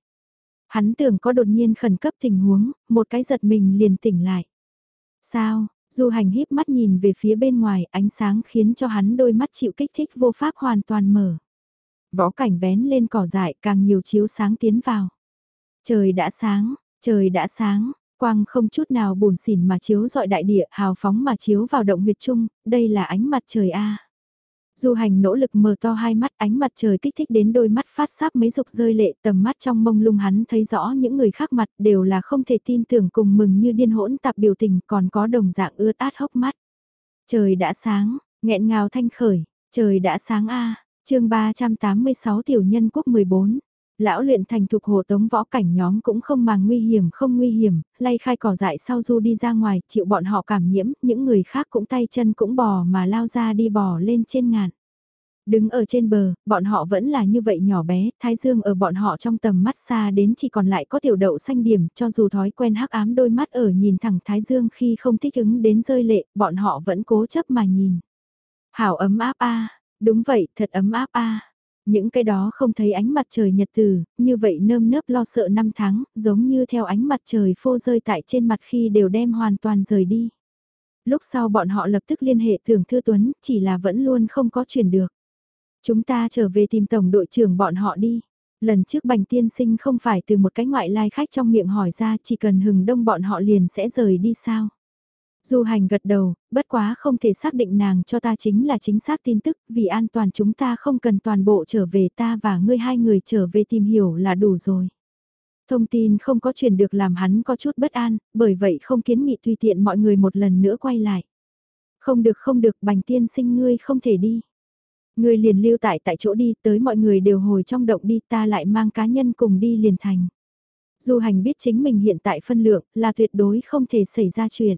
Hắn tưởng có đột nhiên khẩn cấp tình huống, một cái giật mình liền tỉnh lại. Sao, du hành híp mắt nhìn về phía bên ngoài ánh sáng khiến cho hắn đôi mắt chịu kích thích vô pháp hoàn toàn mở. Võ cảnh vén lên cỏ dại càng nhiều chiếu sáng tiến vào. Trời đã sáng, trời đã sáng, quang không chút nào buồn xỉn mà chiếu dọi đại địa hào phóng mà chiếu vào động huyệt trung, đây là ánh mặt trời A. Du hành nỗ lực mở to hai mắt ánh mặt trời kích thích đến đôi mắt phát sáp mấy dục rơi lệ tầm mắt trong mông lung hắn thấy rõ những người khác mặt đều là không thể tin tưởng cùng mừng như điên hỗn tạp biểu tình còn có đồng dạng ướt át hốc mắt. Trời đã sáng, nghẹn ngào thanh khởi, trời đã sáng a chương 386 tiểu nhân quốc 14. Lão luyện thành thục hồ tống võ cảnh nhóm cũng không màng nguy hiểm không nguy hiểm, lay khai cỏ dại sau du đi ra ngoài, chịu bọn họ cảm nhiễm, những người khác cũng tay chân cũng bò mà lao ra đi bò lên trên ngàn. Đứng ở trên bờ, bọn họ vẫn là như vậy nhỏ bé, thái dương ở bọn họ trong tầm mắt xa đến chỉ còn lại có tiểu đậu xanh điểm, cho dù thói quen hắc ám đôi mắt ở nhìn thẳng thái dương khi không thích ứng đến rơi lệ, bọn họ vẫn cố chấp mà nhìn. Hảo ấm áp a đúng vậy, thật ấm áp a những cái đó không thấy ánh mặt trời nhật từ, như vậy nơm nớp lo sợ năm tháng, giống như theo ánh mặt trời phô rơi tại trên mặt khi đều đem hoàn toàn rời đi. Lúc sau bọn họ lập tức liên hệ Thường Thư Tuấn, chỉ là vẫn luôn không có chuyển được. Chúng ta trở về tìm tổng đội trưởng bọn họ đi. Lần trước Bành Tiên Sinh không phải từ một cái ngoại lai khách trong miệng hỏi ra chỉ cần hừng đông bọn họ liền sẽ rời đi sao. Du hành gật đầu, bất quá không thể xác định nàng cho ta chính là chính xác tin tức, vì an toàn chúng ta không cần toàn bộ trở về ta và ngươi hai người trở về tìm hiểu là đủ rồi. Thông tin không có truyền được làm hắn có chút bất an, bởi vậy không kiến nghị tùy tiện mọi người một lần nữa quay lại. Không được không được bành tiên sinh ngươi không thể đi. Ngươi liền lưu tại tại chỗ đi tới mọi người đều hồi trong động đi ta lại mang cá nhân cùng đi liền thành. Du hành biết chính mình hiện tại phân lượng là tuyệt đối không thể xảy ra chuyện.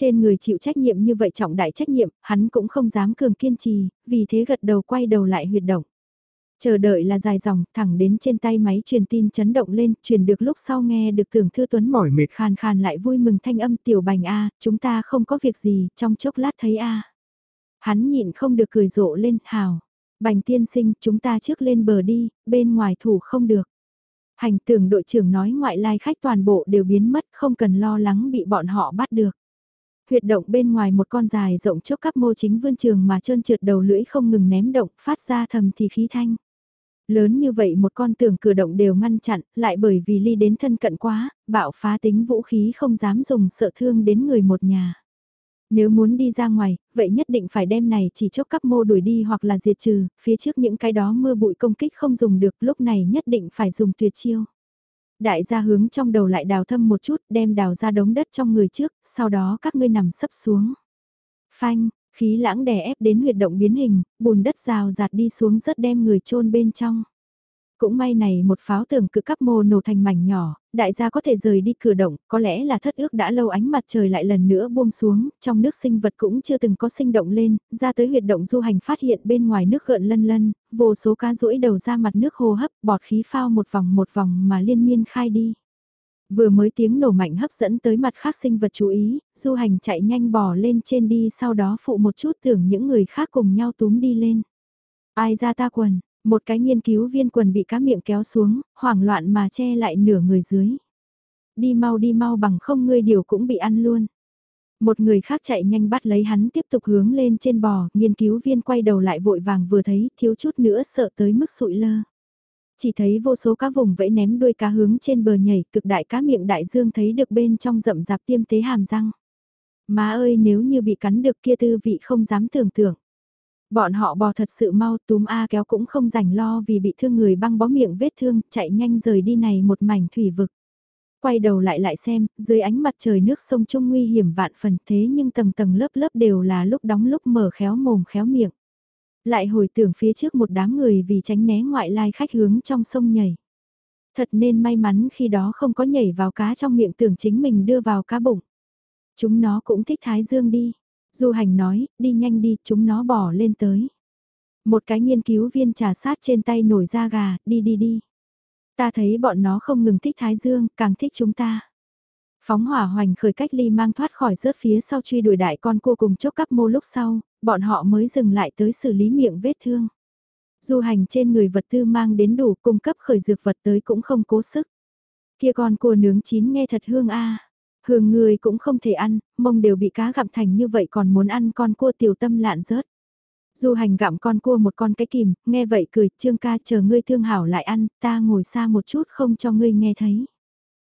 Trên người chịu trách nhiệm như vậy trọng đại trách nhiệm, hắn cũng không dám cường kiên trì, vì thế gật đầu quay đầu lại huyệt động. Chờ đợi là dài dòng, thẳng đến trên tay máy truyền tin chấn động lên, truyền được lúc sau nghe được tưởng thư tuấn mỏi mệt khàn khàn lại vui mừng thanh âm tiểu bành A, chúng ta không có việc gì, trong chốc lát thấy A. Hắn nhịn không được cười rộ lên, hào. Bành tiên sinh, chúng ta trước lên bờ đi, bên ngoài thủ không được. Hành tưởng đội trưởng nói ngoại lai khách toàn bộ đều biến mất, không cần lo lắng bị bọn họ bắt được. Huyệt động bên ngoài một con dài rộng chốc các mô chính vươn trường mà trơn trượt đầu lưỡi không ngừng ném động, phát ra thầm thì khí thanh. Lớn như vậy một con tường cửa động đều ngăn chặn, lại bởi vì ly đến thân cận quá, bạo phá tính vũ khí không dám dùng sợ thương đến người một nhà. Nếu muốn đi ra ngoài, vậy nhất định phải đem này chỉ chốc cắp mô đuổi đi hoặc là diệt trừ, phía trước những cái đó mưa bụi công kích không dùng được lúc này nhất định phải dùng tuyệt chiêu. Đại gia hướng trong đầu lại đào thâm một chút, đem đào ra đống đất trong người trước, sau đó các ngươi nằm sấp xuống. Phanh, khí lãng đè ép đến huyệt động biến hình, bùn đất rào rạt đi xuống rất đem người chôn bên trong. Cũng may này một pháo tưởng cự cấp mô nổ thành mảnh nhỏ, đại gia có thể rời đi cửa động, có lẽ là thất ước đã lâu ánh mặt trời lại lần nữa buông xuống, trong nước sinh vật cũng chưa từng có sinh động lên, ra tới huyệt động du hành phát hiện bên ngoài nước gợn lân lân, vô số cá rũi đầu ra mặt nước hô hấp, bọt khí phao một vòng một vòng mà liên miên khai đi. Vừa mới tiếng nổ mạnh hấp dẫn tới mặt khác sinh vật chú ý, du hành chạy nhanh bò lên trên đi sau đó phụ một chút tưởng những người khác cùng nhau túm đi lên. Ai ra ta quần, một cái nghiên cứu viên quần bị cá miệng kéo xuống, hoảng loạn mà che lại nửa người dưới. Đi mau đi mau bằng không ngươi điều cũng bị ăn luôn. Một người khác chạy nhanh bắt lấy hắn tiếp tục hướng lên trên bò, nghiên cứu viên quay đầu lại vội vàng vừa thấy, thiếu chút nữa sợ tới mức sụi lơ. Chỉ thấy vô số cá vùng vẫy ném đuôi cá hướng trên bờ nhảy, cực đại cá miệng đại dương thấy được bên trong rậm rạp tiêm tế hàm răng. Má ơi nếu như bị cắn được kia tư vị không dám tưởng tượng. Bọn họ bò thật sự mau túm A kéo cũng không rảnh lo vì bị thương người băng bó miệng vết thương, chạy nhanh rời đi này một mảnh thủy vực. Quay đầu lại lại xem, dưới ánh mặt trời nước sông Trung nguy hiểm vạn phần thế nhưng tầng tầng lớp lớp đều là lúc đóng lúc mở khéo mồm khéo miệng. Lại hồi tưởng phía trước một đám người vì tránh né ngoại lai khách hướng trong sông nhảy. Thật nên may mắn khi đó không có nhảy vào cá trong miệng tưởng chính mình đưa vào cá bụng. Chúng nó cũng thích thái dương đi. Du hành nói, đi nhanh đi, chúng nó bỏ lên tới. Một cái nghiên cứu viên trà sát trên tay nổi da gà, đi đi đi. Ta thấy bọn nó không ngừng thích Thái Dương, càng thích chúng ta. Phóng hỏa hoành khởi cách ly mang thoát khỏi rớt phía sau truy đuổi đại con cua cùng chốc cắp mô lúc sau, bọn họ mới dừng lại tới xử lý miệng vết thương. Du hành trên người vật tư mang đến đủ cung cấp khởi dược vật tới cũng không cố sức. Kia con cua nướng chín nghe thật hương a Hương người cũng không thể ăn, mông đều bị cá gặm thành như vậy còn muốn ăn con cua tiểu tâm lạn rớt. Du hành gặm con cua một con cái kìm, nghe vậy cười, Trương ca chờ ngươi thương hảo lại ăn, ta ngồi xa một chút không cho ngươi nghe thấy.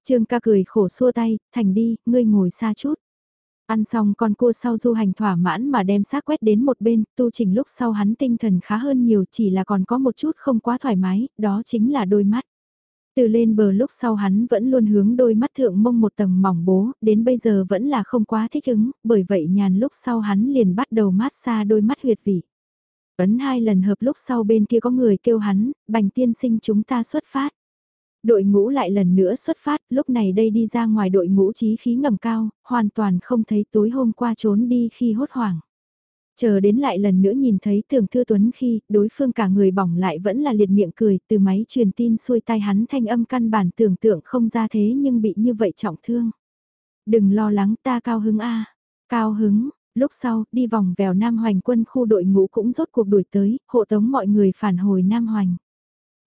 Trương ca cười khổ xua tay, thành đi, ngươi ngồi xa chút. Ăn xong con cua sau du hành thỏa mãn mà đem xác quét đến một bên, tu trình lúc sau hắn tinh thần khá hơn nhiều chỉ là còn có một chút không quá thoải mái, đó chính là đôi mắt. Từ lên bờ lúc sau hắn vẫn luôn hướng đôi mắt thượng mông một tầng mỏng bố, đến bây giờ vẫn là không quá thích ứng, bởi vậy nhàn lúc sau hắn liền bắt đầu mát xa đôi mắt huyệt vị. Ấn hai lần hợp lúc sau bên kia có người kêu hắn, bành tiên sinh chúng ta xuất phát. Đội ngũ lại lần nữa xuất phát, lúc này đây đi ra ngoài đội ngũ trí khí ngầm cao, hoàn toàn không thấy tối hôm qua trốn đi khi hốt hoảng. Chờ đến lại lần nữa nhìn thấy tưởng thư tuấn khi đối phương cả người bỏng lại vẫn là liệt miệng cười từ máy truyền tin xuôi tai hắn thanh âm căn bản tưởng tượng không ra thế nhưng bị như vậy trọng thương. Đừng lo lắng ta cao hứng a Cao hứng, lúc sau đi vòng vèo Nam Hoành quân khu đội ngũ cũng rốt cuộc đuổi tới, hộ tống mọi người phản hồi Nam Hoành.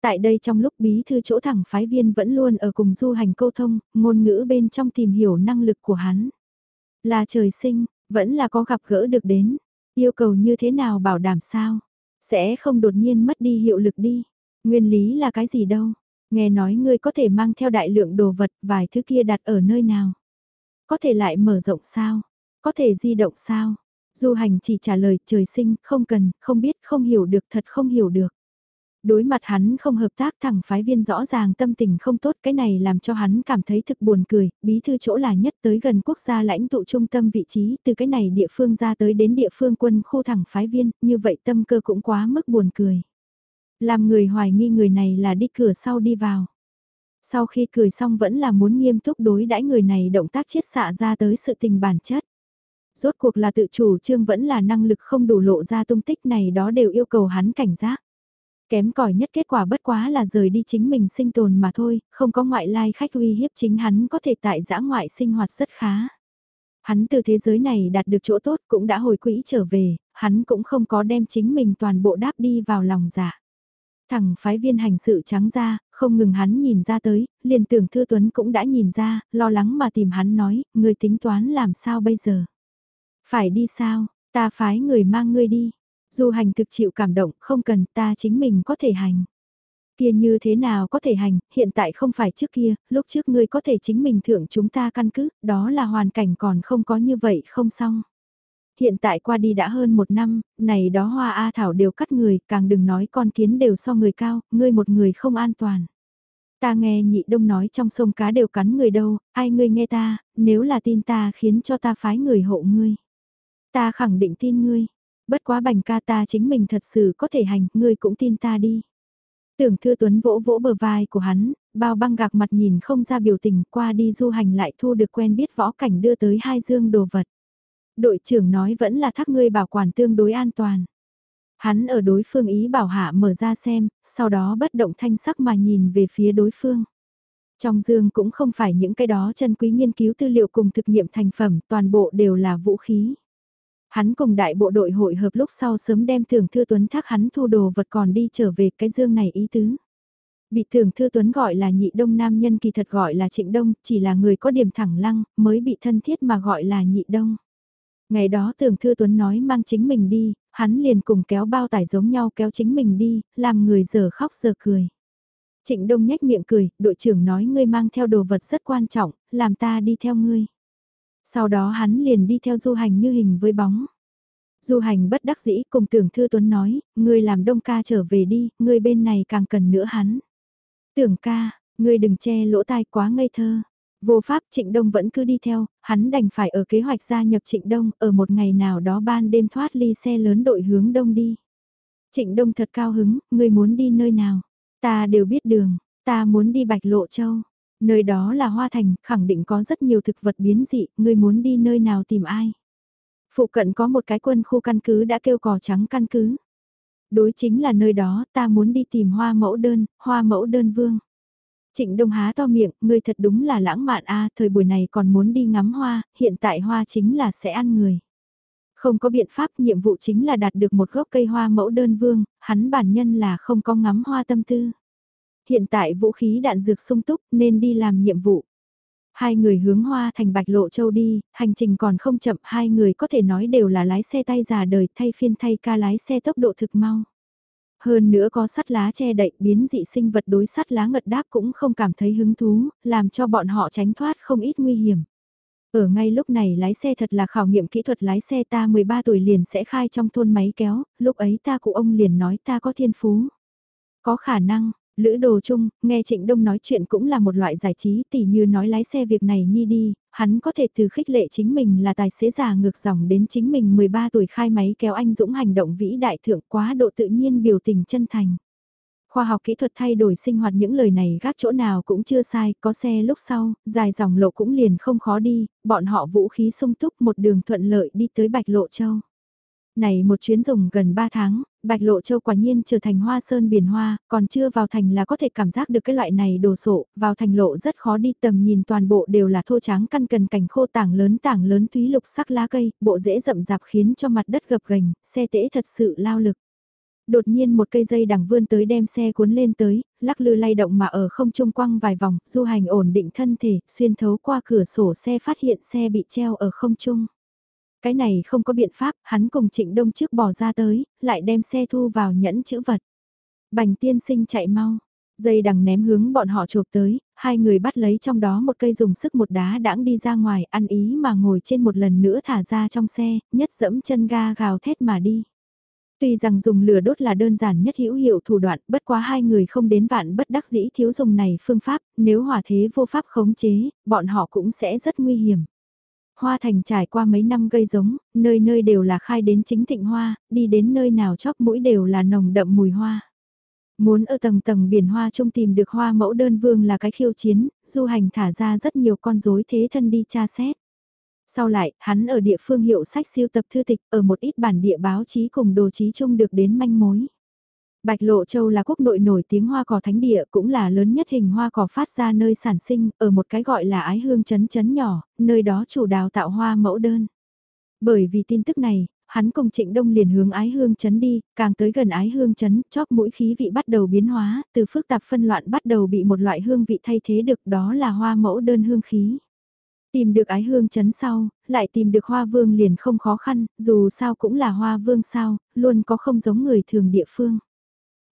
Tại đây trong lúc bí thư chỗ thẳng phái viên vẫn luôn ở cùng du hành câu thông, ngôn ngữ bên trong tìm hiểu năng lực của hắn. Là trời sinh, vẫn là có gặp gỡ được đến, Yêu cầu như thế nào bảo đảm sao? Sẽ không đột nhiên mất đi hiệu lực đi. Nguyên lý là cái gì đâu? Nghe nói ngươi có thể mang theo đại lượng đồ vật vài thứ kia đặt ở nơi nào? Có thể lại mở rộng sao? Có thể di động sao? Du hành chỉ trả lời trời sinh, không cần, không biết, không hiểu được, thật không hiểu được. Đối mặt hắn không hợp tác thẳng phái viên rõ ràng tâm tình không tốt cái này làm cho hắn cảm thấy thực buồn cười, bí thư chỗ là nhất tới gần quốc gia lãnh tụ trung tâm vị trí từ cái này địa phương ra tới đến địa phương quân khu thẳng phái viên, như vậy tâm cơ cũng quá mức buồn cười. Làm người hoài nghi người này là đi cửa sau đi vào. Sau khi cười xong vẫn là muốn nghiêm túc đối đãi người này động tác chiết xạ ra tới sự tình bản chất. Rốt cuộc là tự chủ trương vẫn là năng lực không đủ lộ ra tung tích này đó đều yêu cầu hắn cảnh giác. Kém cỏi nhất kết quả bất quá là rời đi chính mình sinh tồn mà thôi, không có ngoại lai khách uy hiếp chính hắn có thể tại giã ngoại sinh hoạt rất khá. Hắn từ thế giới này đạt được chỗ tốt cũng đã hồi quỹ trở về, hắn cũng không có đem chính mình toàn bộ đáp đi vào lòng dạ. Thằng phái viên hành sự trắng ra, không ngừng hắn nhìn ra tới, liền tưởng Thư Tuấn cũng đã nhìn ra, lo lắng mà tìm hắn nói, người tính toán làm sao bây giờ? Phải đi sao, ta phái người mang ngươi đi. Du hành thực chịu cảm động, không cần ta chính mình có thể hành. Kia như thế nào có thể hành, hiện tại không phải trước kia, lúc trước ngươi có thể chính mình thưởng chúng ta căn cứ, đó là hoàn cảnh còn không có như vậy không xong. Hiện tại qua đi đã hơn một năm, này đó hoa A Thảo đều cắt người, càng đừng nói con kiến đều so người cao, ngươi một người không an toàn. Ta nghe nhị đông nói trong sông cá đều cắn người đâu, ai ngươi nghe ta, nếu là tin ta khiến cho ta phái người hộ ngươi. Ta khẳng định tin ngươi, Bất quá bành ca ta chính mình thật sự có thể hành, ngươi cũng tin ta đi. Tưởng thư tuấn vỗ vỗ bờ vai của hắn, bao băng gạc mặt nhìn không ra biểu tình qua đi du hành lại thu được quen biết võ cảnh đưa tới hai dương đồ vật. Đội trưởng nói vẫn là thác ngươi bảo quản tương đối an toàn. Hắn ở đối phương ý bảo hạ mở ra xem, sau đó bất động thanh sắc mà nhìn về phía đối phương. Trong dương cũng không phải những cái đó chân quý nghiên cứu tư liệu cùng thực nghiệm thành phẩm, toàn bộ đều là vũ khí. Hắn cùng đại bộ đội hội hợp lúc sau sớm đem thường thư tuấn thác hắn thu đồ vật còn đi trở về cái dương này ý tứ. Bị thường thư tuấn gọi là nhị đông nam nhân kỳ thật gọi là trịnh đông, chỉ là người có điểm thẳng lăng, mới bị thân thiết mà gọi là nhị đông. Ngày đó thường thư tuấn nói mang chính mình đi, hắn liền cùng kéo bao tải giống nhau kéo chính mình đi, làm người giờ khóc giờ cười. Trịnh Đông nhếch miệng cười, đội trưởng nói ngươi mang theo đồ vật rất quan trọng, làm ta đi theo ngươi. Sau đó hắn liền đi theo du hành như hình với bóng. Du hành bất đắc dĩ cùng tưởng thư tuấn nói, ngươi làm đông ca trở về đi, ngươi bên này càng cần nữa hắn. Tưởng ca, ngươi đừng che lỗ tai quá ngây thơ. Vô pháp Trịnh Đông vẫn cứ đi theo, hắn đành phải ở kế hoạch gia nhập Trịnh Đông, ở một ngày nào đó ban đêm thoát ly xe lớn đội hướng Đông đi. Trịnh Đông thật cao hứng, ngươi muốn đi nơi nào? Ta đều biết đường, ta muốn đi Bạch Lộ Châu. Nơi đó là Hoa Thành, khẳng định có rất nhiều thực vật biến dị, ngươi muốn đi nơi nào tìm ai? Phụ cận có một cái quân khu căn cứ đã kêu cò trắng căn cứ. Đối chính là nơi đó, ta muốn đi tìm hoa mẫu đơn, hoa mẫu đơn vương. Trịnh Đông há to miệng, ngươi thật đúng là lãng mạn a, thời buổi này còn muốn đi ngắm hoa, hiện tại hoa chính là sẽ ăn người. Không có biện pháp, nhiệm vụ chính là đạt được một gốc cây hoa mẫu đơn vương, hắn bản nhân là không có ngắm hoa tâm tư. Hiện tại vũ khí đạn dược sung túc nên đi làm nhiệm vụ. Hai người hướng hoa thành bạch lộ châu đi, hành trình còn không chậm, hai người có thể nói đều là lái xe tay già đời thay phiên thay ca lái xe tốc độ thực mau. Hơn nữa có sắt lá che đậy biến dị sinh vật đối sắt lá ngật đáp cũng không cảm thấy hứng thú, làm cho bọn họ tránh thoát không ít nguy hiểm. Ở ngay lúc này lái xe thật là khảo nghiệm kỹ thuật lái xe ta 13 tuổi liền sẽ khai trong thôn máy kéo, lúc ấy ta cụ ông liền nói ta có thiên phú. Có khả năng, Lữ đồ chung, nghe Trịnh Đông nói chuyện cũng là một loại giải trí tỉ như nói lái xe việc này nhi đi, hắn có thể từ khích lệ chính mình là tài xế già ngược dòng đến chính mình 13 tuổi khai máy kéo anh dũng hành động vĩ đại thượng quá độ tự nhiên biểu tình chân thành. Khoa học kỹ thuật thay đổi sinh hoạt những lời này gác chỗ nào cũng chưa sai, có xe lúc sau, dài dòng lộ cũng liền không khó đi, bọn họ vũ khí sung túc một đường thuận lợi đi tới Bạch Lộ Châu. Này một chuyến dùng gần 3 tháng, Bạch Lộ Châu quả nhiên trở thành hoa sơn biển hoa, còn chưa vào thành là có thể cảm giác được cái loại này đồ sộ, vào thành lộ rất khó đi tầm nhìn toàn bộ đều là thô tráng căn cần cảnh khô tảng lớn tảng lớn túy lục sắc lá cây, bộ rễ rậm rạp khiến cho mặt đất gập gành xe tễ thật sự lao lực. Đột nhiên một cây dây đằng vươn tới đem xe cuốn lên tới, lắc lư lay động mà ở không trung quăng vài vòng, du hành ổn định thân thể, xuyên thấu qua cửa sổ xe phát hiện xe bị treo ở không trung. Cái này không có biện pháp, hắn cùng trịnh đông trước bỏ ra tới, lại đem xe thu vào nhẫn chữ vật. Bành tiên sinh chạy mau, dây đằng ném hướng bọn họ chụp tới, hai người bắt lấy trong đó một cây dùng sức một đá đãng đi ra ngoài ăn ý mà ngồi trên một lần nữa thả ra trong xe, nhất dẫm chân ga gào thét mà đi. Tuy rằng dùng lửa đốt là đơn giản nhất hữu hiệu thủ đoạn, bất quá hai người không đến vạn bất đắc dĩ thiếu dùng này phương pháp, nếu hỏa thế vô pháp khống chế, bọn họ cũng sẽ rất nguy hiểm. Hoa thành trải qua mấy năm gây giống, nơi nơi đều là khai đến chính thịnh hoa, đi đến nơi nào chóp mũi đều là nồng đậm mùi hoa. Muốn ở tầng tầng biển hoa trung tìm được hoa mẫu đơn vương là cái khiêu chiến, du hành thả ra rất nhiều con rối thế thân đi tra xét. Sau lại, hắn ở địa phương hiệu sách siêu tập thư tịch ở một ít bản địa báo chí cùng đồ chí chung được đến manh mối. Bạch Lộ Châu là quốc nội nổi tiếng hoa cỏ thánh địa cũng là lớn nhất hình hoa cỏ phát ra nơi sản sinh ở một cái gọi là ái hương chấn chấn nhỏ, nơi đó chủ đào tạo hoa mẫu đơn. Bởi vì tin tức này, hắn cùng trịnh đông liền hướng ái hương chấn đi, càng tới gần ái hương chấn, chóp mũi khí vị bắt đầu biến hóa, từ phức tạp phân loạn bắt đầu bị một loại hương vị thay thế được đó là hoa mẫu đơn hương khí. Tìm được ái hương chấn sau, lại tìm được hoa vương liền không khó khăn, dù sao cũng là hoa vương sao, luôn có không giống người thường địa phương.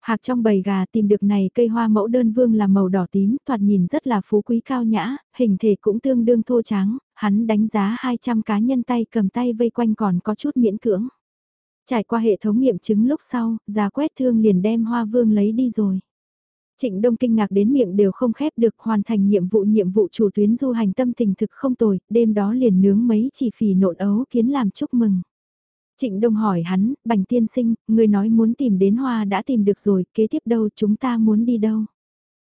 Hạc trong bầy gà tìm được này cây hoa mẫu đơn vương là màu đỏ tím, thoạt nhìn rất là phú quý cao nhã, hình thể cũng tương đương thô tráng, hắn đánh giá 200 cá nhân tay cầm tay vây quanh còn có chút miễn cưỡng. Trải qua hệ thống nghiệm chứng lúc sau, già quét thương liền đem hoa vương lấy đi rồi. Trịnh Đông kinh ngạc đến miệng đều không khép được hoàn thành nhiệm vụ nhiệm vụ chủ tuyến du hành tâm tình thực không tồi, đêm đó liền nướng mấy chỉ phì nộn ấu kiến làm chúc mừng. Trịnh Đông hỏi hắn, Bành Tiên Sinh, người nói muốn tìm đến hoa đã tìm được rồi, kế tiếp đâu chúng ta muốn đi đâu?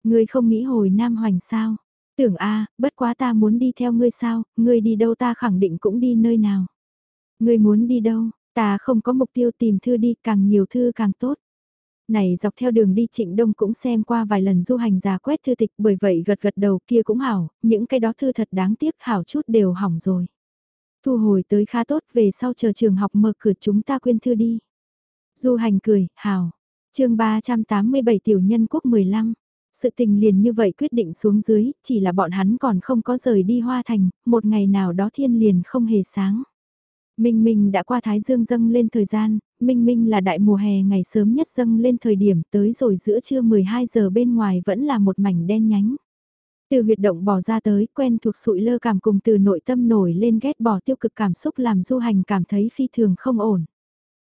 Người không nghĩ hồi Nam Hoành sao? Tưởng a, bất quá ta muốn đi theo ngươi sao, ngươi đi đâu ta khẳng định cũng đi nơi nào. Ngươi muốn đi đâu, ta không có mục tiêu tìm thư đi, càng nhiều thư càng tốt. Này dọc theo đường đi Trịnh Đông cũng xem qua vài lần du hành giả quét thư tịch bởi vậy gật gật đầu kia cũng hảo, những cái đó thư thật đáng tiếc hảo chút đều hỏng rồi. Thu hồi tới khá tốt về sau chờ trường học mở cửa chúng ta quyên thư đi. Du hành cười, hào. chương 387 tiểu nhân quốc 15. Sự tình liền như vậy quyết định xuống dưới, chỉ là bọn hắn còn không có rời đi hoa thành, một ngày nào đó thiên liền không hề sáng. Minh Minh đã qua Thái Dương dâng lên thời gian, minh minh là đại mùa hè ngày sớm nhất dâng lên thời điểm tới rồi giữa trưa 12 giờ bên ngoài vẫn là một mảnh đen nhánh. Từ huyệt động bỏ ra tới, quen thuộc sụi lơ cảm cùng từ nội tâm nổi lên ghét bỏ tiêu cực cảm xúc làm du hành cảm thấy phi thường không ổn.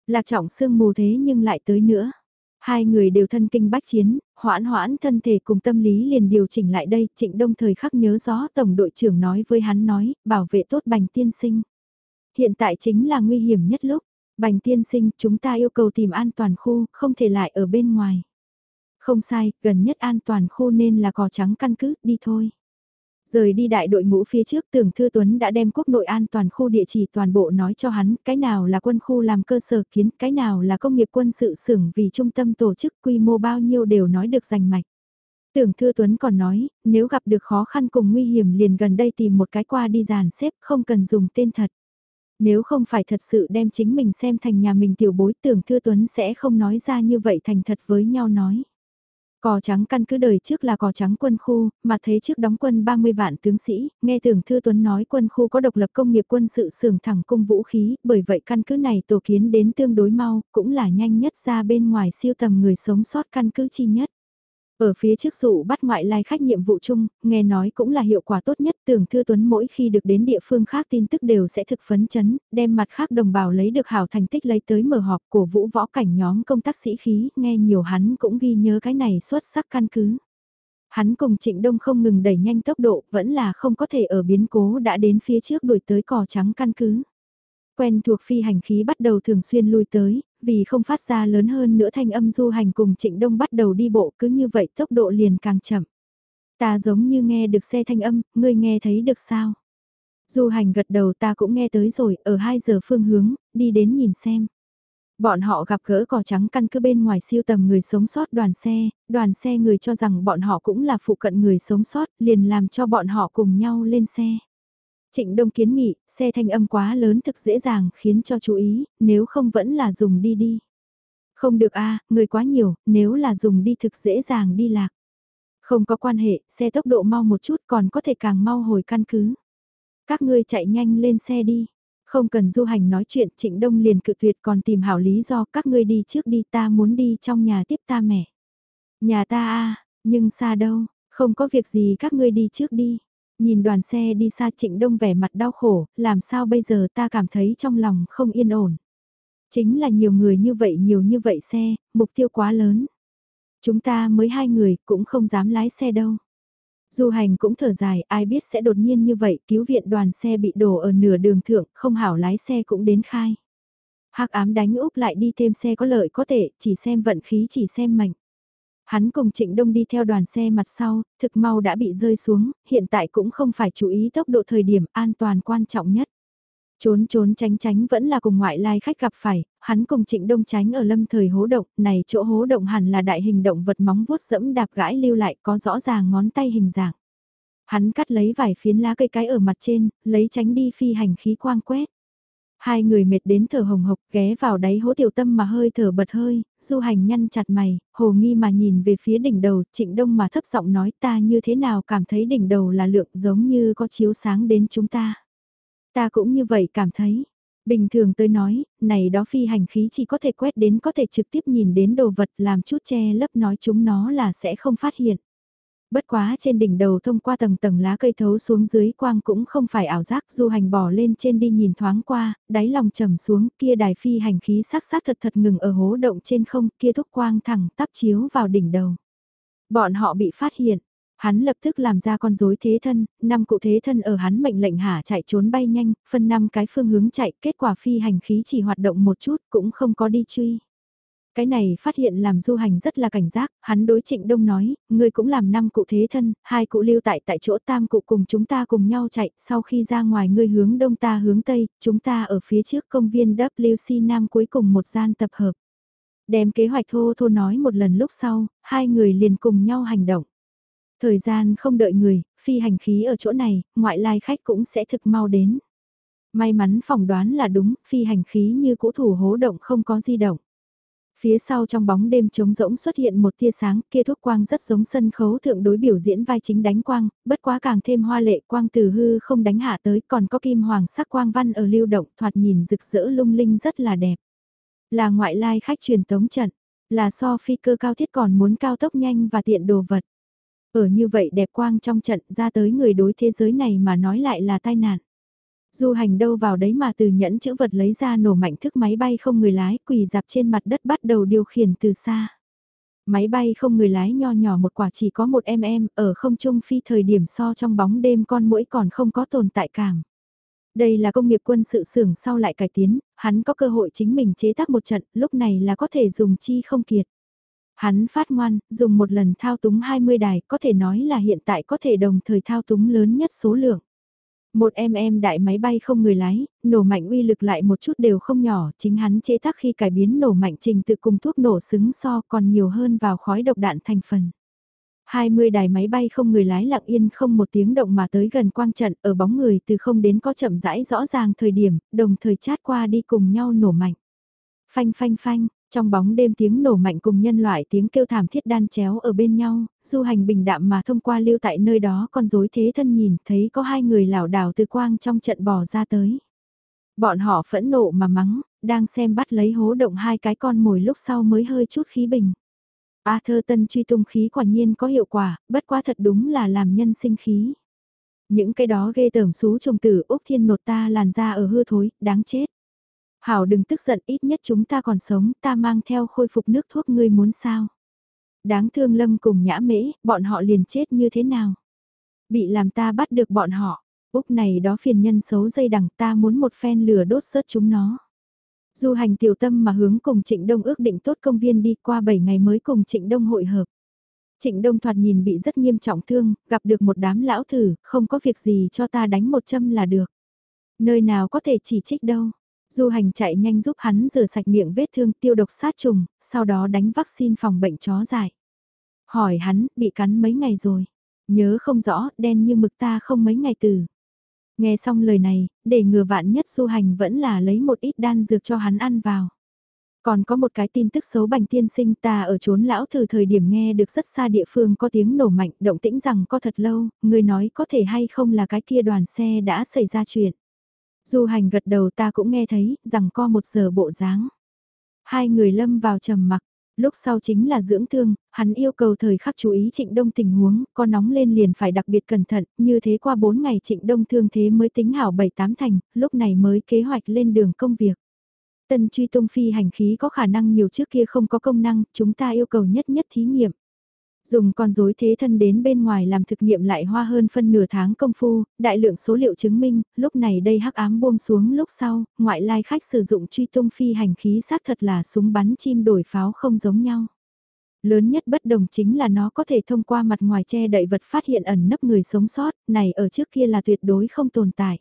Lạc trọng sương mù thế nhưng lại tới nữa. Hai người đều thân kinh bách chiến, hoãn hoãn thân thể cùng tâm lý liền điều chỉnh lại đây, trịnh đông thời khắc nhớ rõ tổng đội trưởng nói với hắn nói, bảo vệ tốt bành tiên sinh. Hiện tại chính là nguy hiểm nhất lúc, bành tiên sinh chúng ta yêu cầu tìm an toàn khu, không thể lại ở bên ngoài. Không sai, gần nhất an toàn khu nên là cò trắng căn cứ, đi thôi. Rời đi đại đội ngũ phía trước tưởng Thư Tuấn đã đem quốc nội an toàn khu địa chỉ toàn bộ nói cho hắn, cái nào là quân khu làm cơ sở kiến, cái nào là công nghiệp quân sự xưởng vì trung tâm tổ chức quy mô bao nhiêu đều nói được rành mạch. Tưởng Thư Tuấn còn nói, nếu gặp được khó khăn cùng nguy hiểm liền gần đây tìm một cái qua đi dàn xếp không cần dùng tên thật. Nếu không phải thật sự đem chính mình xem thành nhà mình tiểu bối tưởng Thư Tuấn sẽ không nói ra như vậy thành thật với nhau nói. Cò trắng căn cứ đời trước là cò trắng quân khu, mà thấy trước đóng quân 30 vạn tướng sĩ, nghe tưởng Thư Tuấn nói quân khu có độc lập công nghiệp quân sự xưởng thẳng cung vũ khí, bởi vậy căn cứ này tổ kiến đến tương đối mau, cũng là nhanh nhất ra bên ngoài siêu tầm người sống sót căn cứ chi nhất. Ở phía trước dụ bắt ngoại lai khách nhiệm vụ chung, nghe nói cũng là hiệu quả tốt nhất tưởng Thư Tuấn mỗi khi được đến địa phương khác tin tức đều sẽ thực phấn chấn, đem mặt khác đồng bào lấy được hảo thành tích lấy tới mở họp của vũ võ cảnh nhóm công tác sĩ khí, nghe nhiều hắn cũng ghi nhớ cái này xuất sắc căn cứ. Hắn cùng Trịnh Đông không ngừng đẩy nhanh tốc độ, vẫn là không có thể ở biến cố đã đến phía trước đuổi tới cỏ trắng căn cứ. Quen thuộc phi hành khí bắt đầu thường xuyên lui tới, vì không phát ra lớn hơn nữa thanh âm du hành cùng Trịnh Đông bắt đầu đi bộ cứ như vậy tốc độ liền càng chậm. Ta giống như nghe được xe thanh âm, ngươi nghe thấy được sao? Du hành gật đầu ta cũng nghe tới rồi, ở 2 giờ phương hướng, đi đến nhìn xem. Bọn họ gặp gỡ cỏ trắng căn cứ bên ngoài siêu tầm người sống sót đoàn xe, đoàn xe người cho rằng bọn họ cũng là phụ cận người sống sót, liền làm cho bọn họ cùng nhau lên xe. Trịnh Đông kiến nghị, xe thanh âm quá lớn thực dễ dàng khiến cho chú ý, nếu không vẫn là dùng đi đi. Không được a người quá nhiều, nếu là dùng đi thực dễ dàng đi lạc. Không có quan hệ, xe tốc độ mau một chút còn có thể càng mau hồi căn cứ. Các ngươi chạy nhanh lên xe đi. Không cần du hành nói chuyện trịnh đông liền cự tuyệt còn tìm hảo lý do các ngươi đi trước đi ta muốn đi trong nhà tiếp ta mẹ. Nhà ta a nhưng xa đâu, không có việc gì các ngươi đi trước đi. Nhìn đoàn xe đi xa trịnh đông vẻ mặt đau khổ, làm sao bây giờ ta cảm thấy trong lòng không yên ổn. Chính là nhiều người như vậy nhiều như vậy xe, mục tiêu quá lớn. Chúng ta mới hai người cũng không dám lái xe đâu. Du hành cũng thở dài, ai biết sẽ đột nhiên như vậy, cứu viện đoàn xe bị đổ ở nửa đường thượng, không hảo lái xe cũng đến khai. hắc ám đánh úp lại đi thêm xe có lợi có tệ, chỉ xem vận khí chỉ xem mệnh. Hắn cùng Trịnh Đông đi theo đoàn xe mặt sau, thực mau đã bị rơi xuống, hiện tại cũng không phải chú ý tốc độ thời điểm an toàn quan trọng nhất. Trốn trốn tránh tránh vẫn là cùng ngoại lai khách gặp phải, hắn cùng Trịnh Đông tránh ở lâm thời hố động, này chỗ hố động hẳn là đại hình động vật móng vuốt dẫm đạp gãi lưu lại có rõ ràng ngón tay hình dạng. Hắn cắt lấy vài phiến lá cây cái ở mặt trên, lấy tránh đi phi hành khí quang quét. Hai người mệt đến thở hồng hộc ghé vào đáy hố tiểu tâm mà hơi thở bật hơi, du hành nhăn chặt mày, hồ nghi mà nhìn về phía đỉnh đầu, trịnh đông mà thấp giọng nói ta như thế nào cảm thấy đỉnh đầu là lượng giống như có chiếu sáng đến chúng ta. Ta cũng như vậy cảm thấy. Bình thường tôi nói, này đó phi hành khí chỉ có thể quét đến có thể trực tiếp nhìn đến đồ vật làm chút che lấp nói chúng nó là sẽ không phát hiện. Bất quá trên đỉnh đầu thông qua tầng tầng lá cây thấu xuống dưới quang cũng không phải ảo giác du hành bỏ lên trên đi nhìn thoáng qua, đáy lòng trầm xuống kia đài phi hành khí sắc sắc thật thật ngừng ở hố động trên không kia thúc quang thẳng tắp chiếu vào đỉnh đầu. Bọn họ bị phát hiện, hắn lập tức làm ra con rối thế thân, năm cụ thế thân ở hắn mệnh lệnh hả chạy trốn bay nhanh, phân năm cái phương hướng chạy, kết quả phi hành khí chỉ hoạt động một chút cũng không có đi truy. Cái này phát hiện làm du hành rất là cảnh giác, hắn đối trịnh đông nói, ngươi cũng làm năm cụ thế thân, hai cụ lưu tại tại chỗ tam cụ cùng chúng ta cùng nhau chạy, sau khi ra ngoài ngươi hướng đông ta hướng tây, chúng ta ở phía trước công viên WC Nam cuối cùng một gian tập hợp. Đem kế hoạch thô thô nói một lần lúc sau, hai người liền cùng nhau hành động. Thời gian không đợi người, phi hành khí ở chỗ này, ngoại lai khách cũng sẽ thực mau đến. May mắn phỏng đoán là đúng, phi hành khí như cũ thủ hố động không có di động. Phía sau trong bóng đêm trống rỗng xuất hiện một tia sáng, kia thuốc quang rất giống sân khấu thượng đối biểu diễn vai chính đánh quang, bất quá càng thêm hoa lệ quang từ hư không đánh hạ tới, còn có kim hoàng sắc quang văn ở lưu động thoạt nhìn rực rỡ lung linh rất là đẹp. Là ngoại lai khách truyền tống trận, là so phi cơ cao thiết còn muốn cao tốc nhanh và tiện đồ vật. Ở như vậy đẹp quang trong trận ra tới người đối thế giới này mà nói lại là tai nạn. Du hành đâu vào đấy mà từ nhẫn chữ vật lấy ra nổ mạnh thức máy bay không người lái quỳ dạp trên mặt đất bắt đầu điều khiển từ xa. Máy bay không người lái nho nhỏ một quả chỉ có một mm ở không trung phi thời điểm so trong bóng đêm con mũi còn không có tồn tại cảm. Đây là công nghiệp quân sự xưởng sau lại cải tiến, hắn có cơ hội chính mình chế tác một trận, lúc này là có thể dùng chi không kiệt. Hắn phát ngoan, dùng một lần thao túng 20 đài, có thể nói là hiện tại có thể đồng thời thao túng lớn nhất số lượng. Một em em đại máy bay không người lái, nổ mạnh uy lực lại một chút đều không nhỏ, chính hắn chế tác khi cải biến nổ mạnh trình tự cùng thuốc nổ xứng so còn nhiều hơn vào khói độc đạn thành phần. 20 đài máy bay không người lái lặng yên không một tiếng động mà tới gần quang trận ở bóng người từ không đến có chậm rãi rõ ràng thời điểm, đồng thời chát qua đi cùng nhau nổ mạnh. Phanh phanh phanh, trong bóng đêm tiếng nổ mạnh cùng nhân loại tiếng kêu thảm thiết đan chéo ở bên nhau, du hành bình đạm mà thông qua lưu tại nơi đó con rối thế thân nhìn thấy có hai người lảo đảo từ quang trong trận bò ra tới. Bọn họ phẫn nộ mà mắng, đang xem bắt lấy hố động hai cái con mồi lúc sau mới hơi chút khí bình. A thơ tân truy tung khí quả nhiên có hiệu quả, bất quá thật đúng là làm nhân sinh khí. Những cái đó ghê tởm xú trùng tử Úc Thiên nột ta làn ra ở hư thối, đáng chết. Hảo đừng tức giận ít nhất chúng ta còn sống, ta mang theo khôi phục nước thuốc ngươi muốn sao. Đáng thương lâm cùng nhã mễ, bọn họ liền chết như thế nào. Bị làm ta bắt được bọn họ, Úc này đó phiền nhân xấu dây đằng ta muốn một phen lửa đốt rớt chúng nó. Du hành tiểu tâm mà hướng cùng Trịnh Đông ước định tốt công viên đi qua 7 ngày mới cùng Trịnh Đông hội hợp. Trịnh Đông thoạt nhìn bị rất nghiêm trọng thương, gặp được một đám lão thử, không có việc gì cho ta đánh một châm là được. Nơi nào có thể chỉ trích đâu. Du hành chạy nhanh giúp hắn rửa sạch miệng vết thương tiêu độc sát trùng, sau đó đánh vaccine phòng bệnh chó dại. Hỏi hắn, bị cắn mấy ngày rồi. Nhớ không rõ, đen như mực ta không mấy ngày từ. Nghe xong lời này, để ngừa vạn nhất du hành vẫn là lấy một ít đan dược cho hắn ăn vào. Còn có một cái tin tức xấu bành tiên sinh ta ở trốn lão thử thời điểm nghe được rất xa địa phương có tiếng nổ mạnh động tĩnh rằng có thật lâu, người nói có thể hay không là cái kia đoàn xe đã xảy ra chuyện. Du hành gật đầu ta cũng nghe thấy, rằng co một giờ bộ dáng. Hai người lâm vào trầm mặc, lúc sau chính là dưỡng thương, hắn yêu cầu thời khắc chú ý trịnh đông tình huống, có nóng lên liền phải đặc biệt cẩn thận, như thế qua 4 ngày trịnh đông thương thế mới tính hảo 7-8 thành, lúc này mới kế hoạch lên đường công việc. Tân truy tung phi hành khí có khả năng nhiều trước kia không có công năng, chúng ta yêu cầu nhất nhất thí nghiệm. Dùng con rối thế thân đến bên ngoài làm thực nghiệm lại hoa hơn phân nửa tháng công phu, đại lượng số liệu chứng minh, lúc này đây hắc ám buông xuống lúc sau, ngoại lai khách sử dụng truy tung phi hành khí xác thật là súng bắn chim đổi pháo không giống nhau. Lớn nhất bất đồng chính là nó có thể thông qua mặt ngoài che đậy vật phát hiện ẩn nấp người sống sót, này ở trước kia là tuyệt đối không tồn tại.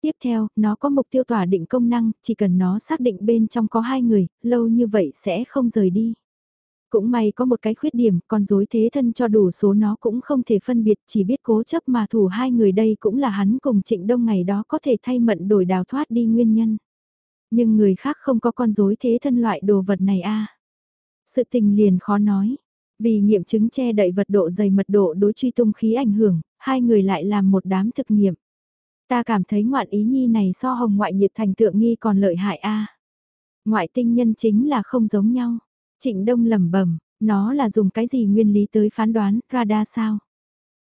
Tiếp theo, nó có mục tiêu tỏa định công năng, chỉ cần nó xác định bên trong có hai người, lâu như vậy sẽ không rời đi. Cũng may có một cái khuyết điểm, con dối thế thân cho đủ số nó cũng không thể phân biệt, chỉ biết cố chấp mà thủ hai người đây cũng là hắn cùng trịnh đông ngày đó có thể thay mận đổi đào thoát đi nguyên nhân. Nhưng người khác không có con dối thế thân loại đồ vật này a Sự tình liền khó nói. Vì nghiệm chứng che đậy vật độ dày mật độ đối truy tung khí ảnh hưởng, hai người lại làm một đám thực nghiệm. Ta cảm thấy ngoạn ý nhi này so hồng ngoại nhiệt thành tượng nghi còn lợi hại a Ngoại tinh nhân chính là không giống nhau. Trịnh Đông lẩm bẩm, nó là dùng cái gì nguyên lý tới phán đoán, radar sao?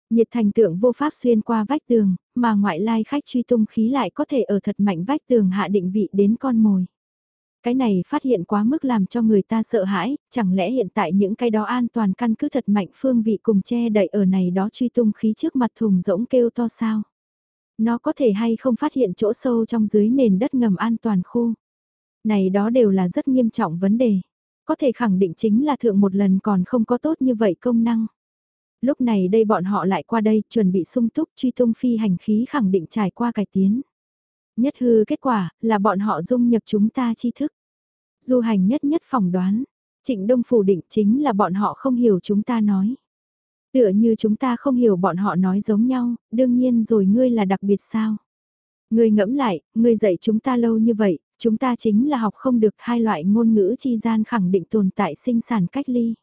Nhiệt thành tượng vô pháp xuyên qua vách tường, mà ngoại lai khách truy tung khí lại có thể ở thật mạnh vách tường hạ định vị đến con mồi. Cái này phát hiện quá mức làm cho người ta sợ hãi, chẳng lẽ hiện tại những cái đó an toàn căn cứ thật mạnh phương vị cùng che đậy ở này đó truy tung khí trước mặt thùng rỗng kêu to sao? Nó có thể hay không phát hiện chỗ sâu trong dưới nền đất ngầm an toàn khu? Này đó đều là rất nghiêm trọng vấn đề có thể khẳng định chính là thượng một lần còn không có tốt như vậy công năng. Lúc này đây bọn họ lại qua đây chuẩn bị sung túc truy tung phi hành khí khẳng định trải qua cải tiến. Nhất hư kết quả là bọn họ dung nhập chúng ta tri thức. Du hành nhất nhất phỏng đoán, trịnh đông phủ định chính là bọn họ không hiểu chúng ta nói. Tựa như chúng ta không hiểu bọn họ nói giống nhau, đương nhiên rồi ngươi là đặc biệt sao. Ngươi ngẫm lại, ngươi dạy chúng ta lâu như vậy, Chúng ta chính là học không được hai loại ngôn ngữ chi gian khẳng định tồn tại sinh sản cách ly.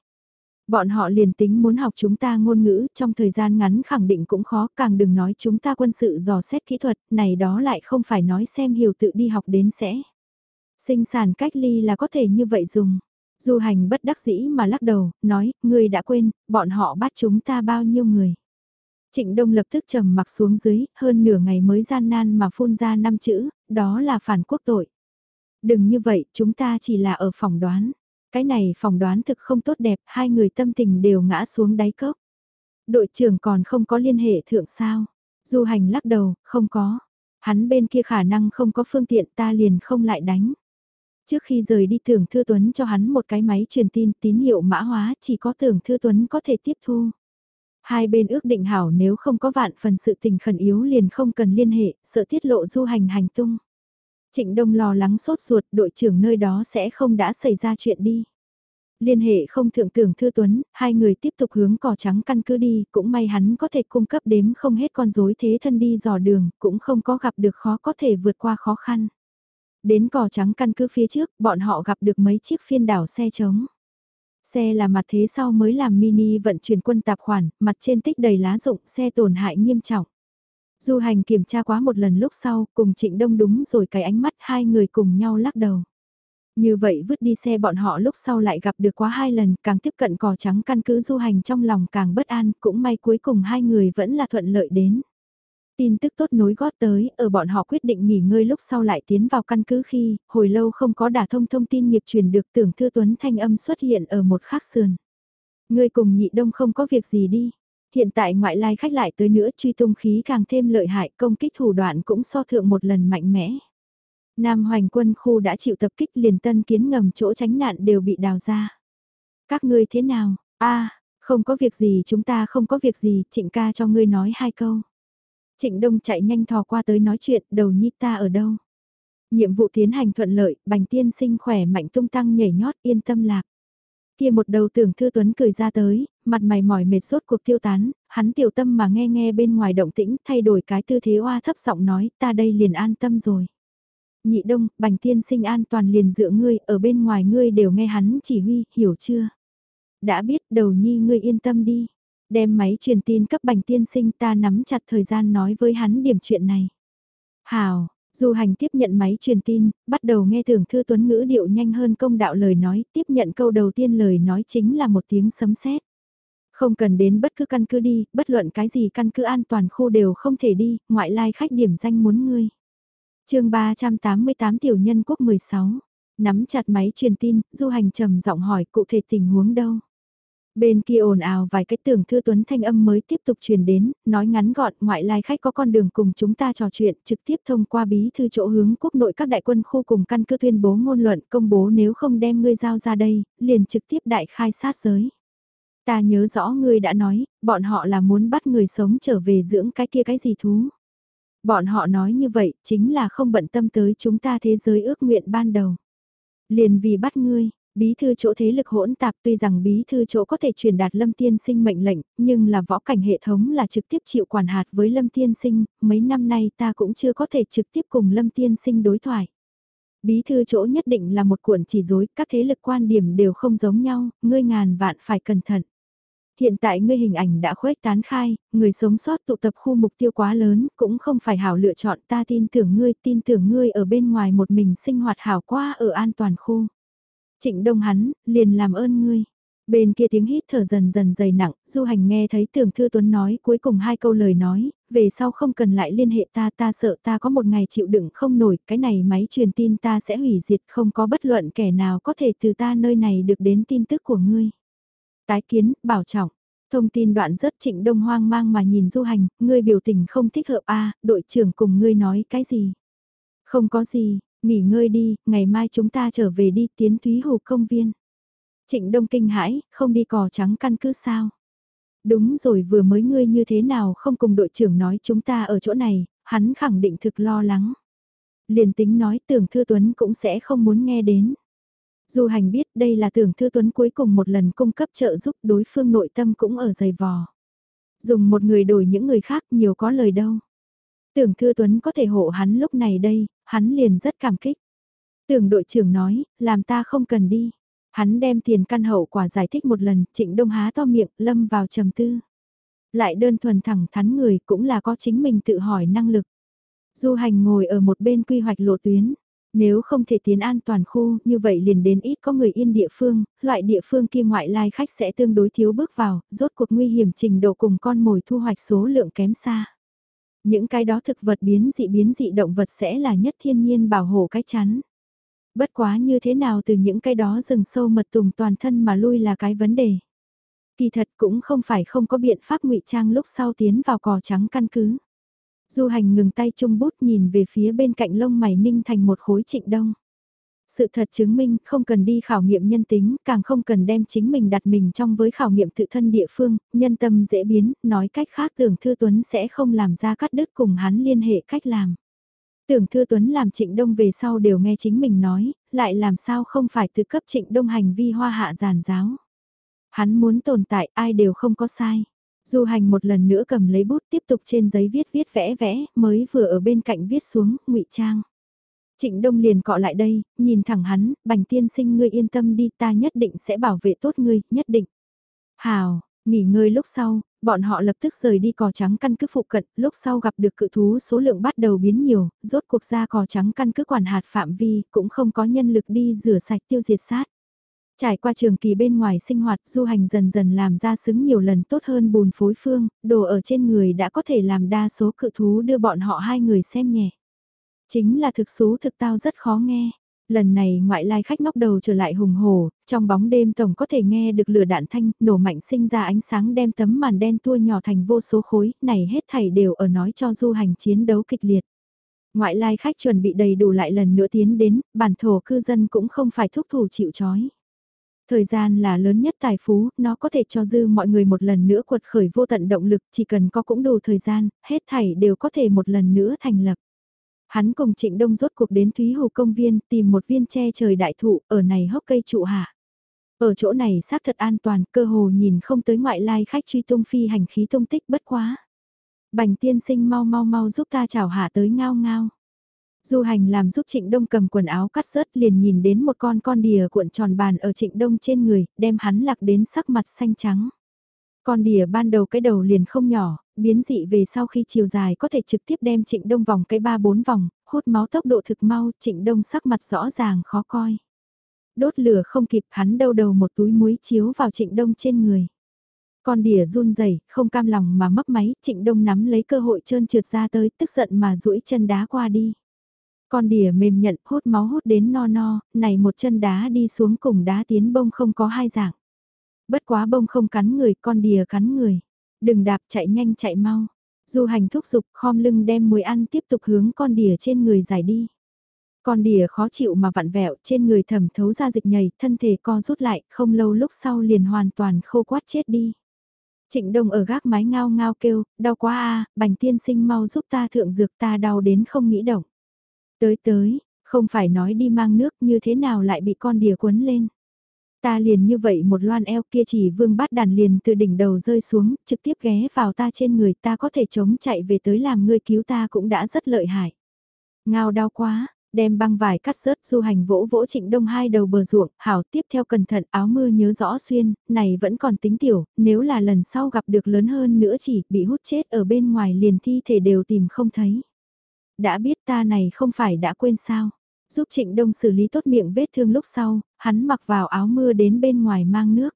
Bọn họ liền tính muốn học chúng ta ngôn ngữ trong thời gian ngắn khẳng định cũng khó càng đừng nói chúng ta quân sự dò xét kỹ thuật này đó lại không phải nói xem hiểu tự đi học đến sẽ. Sinh sản cách ly là có thể như vậy dùng. Du hành bất đắc dĩ mà lắc đầu, nói, ngươi đã quên, bọn họ bắt chúng ta bao nhiêu người. Trịnh Đông lập tức trầm mặc xuống dưới, hơn nửa ngày mới gian nan mà phun ra năm chữ, đó là phản quốc tội. Đừng như vậy, chúng ta chỉ là ở phòng đoán. Cái này phòng đoán thực không tốt đẹp, hai người tâm tình đều ngã xuống đáy cốc. Đội trưởng còn không có liên hệ thượng sao. Du hành lắc đầu, không có. Hắn bên kia khả năng không có phương tiện ta liền không lại đánh. Trước khi rời đi tưởng Thư Tuấn cho hắn một cái máy truyền tin tín hiệu mã hóa chỉ có tưởng Thư Tuấn có thể tiếp thu. Hai bên ước định hảo nếu không có vạn phần sự tình khẩn yếu liền không cần liên hệ, sợ tiết lộ du hành hành tung. Trịnh Đông lo lắng sốt ruột đội trưởng nơi đó sẽ không đã xảy ra chuyện đi. Liên hệ không thượng tưởng Thư Tuấn, hai người tiếp tục hướng cỏ trắng căn cứ đi, cũng may hắn có thể cung cấp đếm không hết con rối thế thân đi dò đường, cũng không có gặp được khó có thể vượt qua khó khăn. Đến cỏ trắng căn cứ phía trước, bọn họ gặp được mấy chiếc phiên đảo xe trống. Xe là mặt thế sau mới làm mini vận chuyển quân tạp khoản, mặt trên tích đầy lá rụng, xe tổn hại nghiêm trọng. Du hành kiểm tra quá một lần lúc sau, cùng Trịnh Đông đúng rồi cái ánh mắt hai người cùng nhau lắc đầu. Như vậy vứt đi xe bọn họ lúc sau lại gặp được quá hai lần, càng tiếp cận cỏ trắng căn cứ du hành trong lòng càng bất an, cũng may cuối cùng hai người vẫn là thuận lợi đến. Tin tức tốt nối gót tới, ở bọn họ quyết định nghỉ ngơi lúc sau lại tiến vào căn cứ khi, hồi lâu không có đả thông thông tin nghiệp truyền được tưởng thư tuấn thanh âm xuất hiện ở một khác sườn. Người cùng nhị đông không có việc gì đi. Hiện tại ngoại lai khách lại tới nữa truy tung khí càng thêm lợi hại công kích thủ đoạn cũng so thượng một lần mạnh mẽ. Nam hoành quân khu đã chịu tập kích liền tân kiến ngầm chỗ tránh nạn đều bị đào ra. Các ngươi thế nào? a không có việc gì chúng ta không có việc gì, trịnh ca cho ngươi nói hai câu. Trịnh Đông chạy nhanh thò qua tới nói chuyện, đầu nhi ta ở đâu? Nhiệm vụ tiến hành thuận lợi, bành tiên sinh khỏe mạnh tung tăng nhảy nhót yên tâm lạc. Kia một đầu tưởng Thư Tuấn cười ra tới, mặt mày mỏi mệt sốt cuộc tiêu tán, hắn tiểu tâm mà nghe nghe bên ngoài động tĩnh, thay đổi cái tư thế oa thấp giọng nói, ta đây liền an tâm rồi. Nhị đông, bành tiên sinh an toàn liền dựa ngươi, ở bên ngoài ngươi đều nghe hắn chỉ huy, hiểu chưa? Đã biết đầu nhi ngươi yên tâm đi. Đem máy truyền tin cấp bành tiên sinh ta nắm chặt thời gian nói với hắn điểm chuyện này. Hào, Du hành tiếp nhận máy truyền tin, bắt đầu nghe tưởng thư tuấn ngữ điệu nhanh hơn công đạo lời nói, tiếp nhận câu đầu tiên lời nói chính là một tiếng sấm sét. Không cần đến bất cứ căn cứ đi, bất luận cái gì căn cứ an toàn khu đều không thể đi, ngoại lai khách điểm danh muốn ngươi. chương 388 tiểu nhân quốc 16, nắm chặt máy truyền tin, du hành trầm giọng hỏi cụ thể tình huống đâu. Bên kia ồn ào vài cái tưởng thư tuấn thanh âm mới tiếp tục truyền đến, nói ngắn gọn ngoại lai khách có con đường cùng chúng ta trò chuyện trực tiếp thông qua bí thư chỗ hướng quốc nội các đại quân khu cùng căn cứ tuyên bố ngôn luận công bố nếu không đem ngươi giao ra đây, liền trực tiếp đại khai sát giới. Ta nhớ rõ ngươi đã nói, bọn họ là muốn bắt người sống trở về dưỡng cái kia cái gì thú. Bọn họ nói như vậy chính là không bận tâm tới chúng ta thế giới ước nguyện ban đầu. Liền vì bắt ngươi, Bí thư chỗ thế lực hỗn tạp tuy rằng bí thư chỗ có thể truyền đạt lâm tiên sinh mệnh lệnh, nhưng là võ cảnh hệ thống là trực tiếp chịu quản hạt với lâm tiên sinh, mấy năm nay ta cũng chưa có thể trực tiếp cùng lâm tiên sinh đối thoại. Bí thư chỗ nhất định là một cuộn chỉ dối, các thế lực quan điểm đều không giống nhau, ngươi ngàn vạn phải cẩn thận. Hiện tại ngươi hình ảnh đã khuếch tán khai, người sống sót tụ tập khu mục tiêu quá lớn, cũng không phải hảo lựa chọn ta tin tưởng ngươi, tin tưởng ngươi ở bên ngoài một mình sinh hoạt hảo qua ở an toàn khu. Trịnh đông hắn, liền làm ơn ngươi. Bên kia tiếng hít thở dần dần dày nặng, du hành nghe thấy tưởng thư tuấn nói cuối cùng hai câu lời nói, về sau không cần lại liên hệ ta ta sợ ta có một ngày chịu đựng không nổi, cái này máy truyền tin ta sẽ hủy diệt không có bất luận kẻ nào có thể từ ta nơi này được đến tin tức của ngươi. Tái kiến, bảo trọng. Thông tin đoạn rất trịnh đông hoang mang mà nhìn du hành, ngươi biểu tình không thích hợp a đội trưởng cùng ngươi nói cái gì. Không có gì, Nghỉ ngơi đi, ngày mai chúng ta trở về đi tiến Thúy Hồ công viên. Trịnh Đông kinh hãi, không đi cò trắng căn cứ sao? Đúng rồi vừa mới ngươi như thế nào không cùng đội trưởng nói chúng ta ở chỗ này, hắn khẳng định thực lo lắng. Liền tính nói tưởng Thư Tuấn cũng sẽ không muốn nghe đến. Dù hành biết đây là tưởng Thư Tuấn cuối cùng một lần cung cấp trợ giúp đối phương nội tâm cũng ở dày vò. Dùng một người đổi những người khác nhiều có lời đâu. Tưởng Thư Tuấn có thể hộ hắn lúc này đây, hắn liền rất cảm kích. Tưởng đội trưởng nói, làm ta không cần đi. Hắn đem tiền căn hậu quả giải thích một lần, trịnh đông há to miệng, lâm vào trầm tư. Lại đơn thuần thẳng thắn người cũng là có chính mình tự hỏi năng lực. Du hành ngồi ở một bên quy hoạch lộ tuyến. Nếu không thể tiến an toàn khu, như vậy liền đến ít có người yên địa phương, loại địa phương kia ngoại lai khách sẽ tương đối thiếu bước vào, rốt cuộc nguy hiểm trình độ cùng con mồi thu hoạch số lượng kém xa. Những cái đó thực vật biến dị biến dị động vật sẽ là nhất thiên nhiên bảo hộ cái chắn. Bất quá như thế nào từ những cái đó rừng sâu mật tùng toàn thân mà lui là cái vấn đề. Kỳ thật cũng không phải không có biện pháp ngụy trang lúc sau tiến vào cỏ trắng căn cứ. Du hành ngừng tay chung bút nhìn về phía bên cạnh lông mày ninh thành một khối trịnh đông. Sự thật chứng minh không cần đi khảo nghiệm nhân tính, càng không cần đem chính mình đặt mình trong với khảo nghiệm tự thân địa phương, nhân tâm dễ biến, nói cách khác tưởng Thư Tuấn sẽ không làm ra cắt đứt cùng hắn liên hệ cách làm. Tưởng Thư Tuấn làm Trịnh Đông về sau đều nghe chính mình nói, lại làm sao không phải từ cấp Trịnh Đông hành vi hoa hạ giàn giáo. Hắn muốn tồn tại ai đều không có sai. Du hành một lần nữa cầm lấy bút tiếp tục trên giấy viết viết vẽ vẽ, mới vừa ở bên cạnh viết xuống, ngụy trang. Trịnh Đông liền cọ lại đây, nhìn thẳng hắn, bành tiên sinh ngươi yên tâm đi ta nhất định sẽ bảo vệ tốt ngươi, nhất định. Hào, nghỉ ngơi lúc sau, bọn họ lập tức rời đi cỏ trắng căn cứ phụ cận, lúc sau gặp được cự thú số lượng bắt đầu biến nhiều, rốt cuộc ra cỏ trắng căn cứ quản hạt phạm vi, cũng không có nhân lực đi rửa sạch tiêu diệt sát. Trải qua trường kỳ bên ngoài sinh hoạt du hành dần dần làm ra xứng nhiều lần tốt hơn bùn phối phương, đồ ở trên người đã có thể làm đa số cự thú đưa bọn họ hai người xem nhẹ. Chính là thực số thực tao rất khó nghe. Lần này ngoại lai khách ngóc đầu trở lại hùng hồ, trong bóng đêm tổng có thể nghe được lửa đạn thanh, nổ mạnh sinh ra ánh sáng đem tấm màn đen tua nhỏ thành vô số khối, này hết thảy đều ở nói cho du hành chiến đấu kịch liệt. Ngoại lai khách chuẩn bị đầy đủ lại lần nữa tiến đến, bản thổ cư dân cũng không phải thúc thủ chịu chói. Thời gian là lớn nhất tài phú, nó có thể cho dư mọi người một lần nữa quật khởi vô tận động lực, chỉ cần có cũng đủ thời gian, hết thảy đều có thể một lần nữa thành lập. Hắn cùng Trịnh Đông rốt cuộc đến Thúy Hồ Công Viên tìm một viên tre trời đại thụ ở này hốc cây trụ hạ. Ở chỗ này xác thật an toàn, cơ hồ nhìn không tới ngoại lai khách truy tung phi hành khí tung tích bất quá. Bành tiên sinh mau mau mau giúp ta chào hạ tới ngao ngao. Du hành làm giúp Trịnh Đông cầm quần áo cắt rớt liền nhìn đến một con con đìa cuộn tròn bàn ở Trịnh Đông trên người, đem hắn lạc đến sắc mặt xanh trắng. Con đìa ban đầu cái đầu liền không nhỏ, biến dị về sau khi chiều dài có thể trực tiếp đem Trịnh Đông vòng cái ba bốn vòng, hút máu tốc độ thực mau, Trịnh Đông sắc mặt rõ ràng khó coi. Đốt lửa không kịp hắn đâu đầu một túi muối chiếu vào Trịnh Đông trên người. Con đỉa run rẩy không cam lòng mà mấp máy, Trịnh Đông nắm lấy cơ hội trơn trượt ra tới, tức giận mà duỗi chân đá qua đi. Con đỉa mềm nhận hút máu hút đến no no, này một chân đá đi xuống cùng đá tiến bông không có hai dạng. Bất quá bông không cắn người, con đỉa cắn người. Đừng đạp chạy nhanh chạy mau. Du hành thúc giục khom lưng đem muối ăn tiếp tục hướng con đỉa trên người giải đi. Con đỉa khó chịu mà vặn vẹo trên người thẩm thấu ra dịch nhầy, thân thể co rút lại, không lâu lúc sau liền hoàn toàn khô quát chết đi. Trịnh Đông ở gác mái ngao ngao kêu, đau quá a, bành tiên sinh mau giúp ta thượng dược ta đau đến không nghĩ động. Tới tới, không phải nói đi mang nước như thế nào lại bị con đỉa cuốn lên. Ta liền như vậy một loan eo kia chỉ vương bát đàn liền từ đỉnh đầu rơi xuống, trực tiếp ghé vào ta trên người ta có thể chống chạy về tới làm ngươi cứu ta cũng đã rất lợi hại. Ngao đau quá, đem băng vải cắt rớt du hành vỗ vỗ trịnh đông hai đầu bờ ruộng, hảo tiếp theo cẩn thận áo mưa nhớ rõ xuyên, này vẫn còn tính tiểu, nếu là lần sau gặp được lớn hơn nữa chỉ bị hút chết ở bên ngoài liền thi thể đều tìm không thấy. Đã biết ta này không phải đã quên sao. Giúp Trịnh Đông xử lý tốt miệng vết thương lúc sau, hắn mặc vào áo mưa đến bên ngoài mang nước.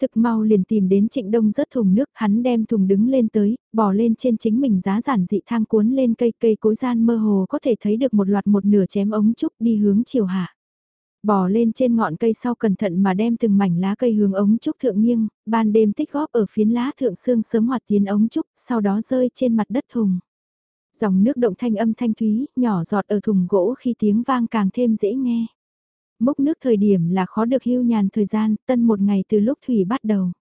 Thực mau liền tìm đến Trịnh Đông rớt thùng nước, hắn đem thùng đứng lên tới, bỏ lên trên chính mình giá giản dị thang cuốn lên cây cây cối gian mơ hồ có thể thấy được một loạt một nửa chém ống trúc đi hướng chiều hạ. Bỏ lên trên ngọn cây sau cẩn thận mà đem từng mảnh lá cây hướng ống trúc thượng nghiêng, ban đêm tích góp ở phiến lá thượng xương sớm hoạt tiến ống trúc, sau đó rơi trên mặt đất thùng dòng nước động thanh âm thanh thúy, nhỏ giọt ở thùng gỗ khi tiếng vang càng thêm dễ nghe. Mốc nước thời điểm là khó được hưu nhàn thời gian, tân một ngày từ lúc thủy bắt đầu.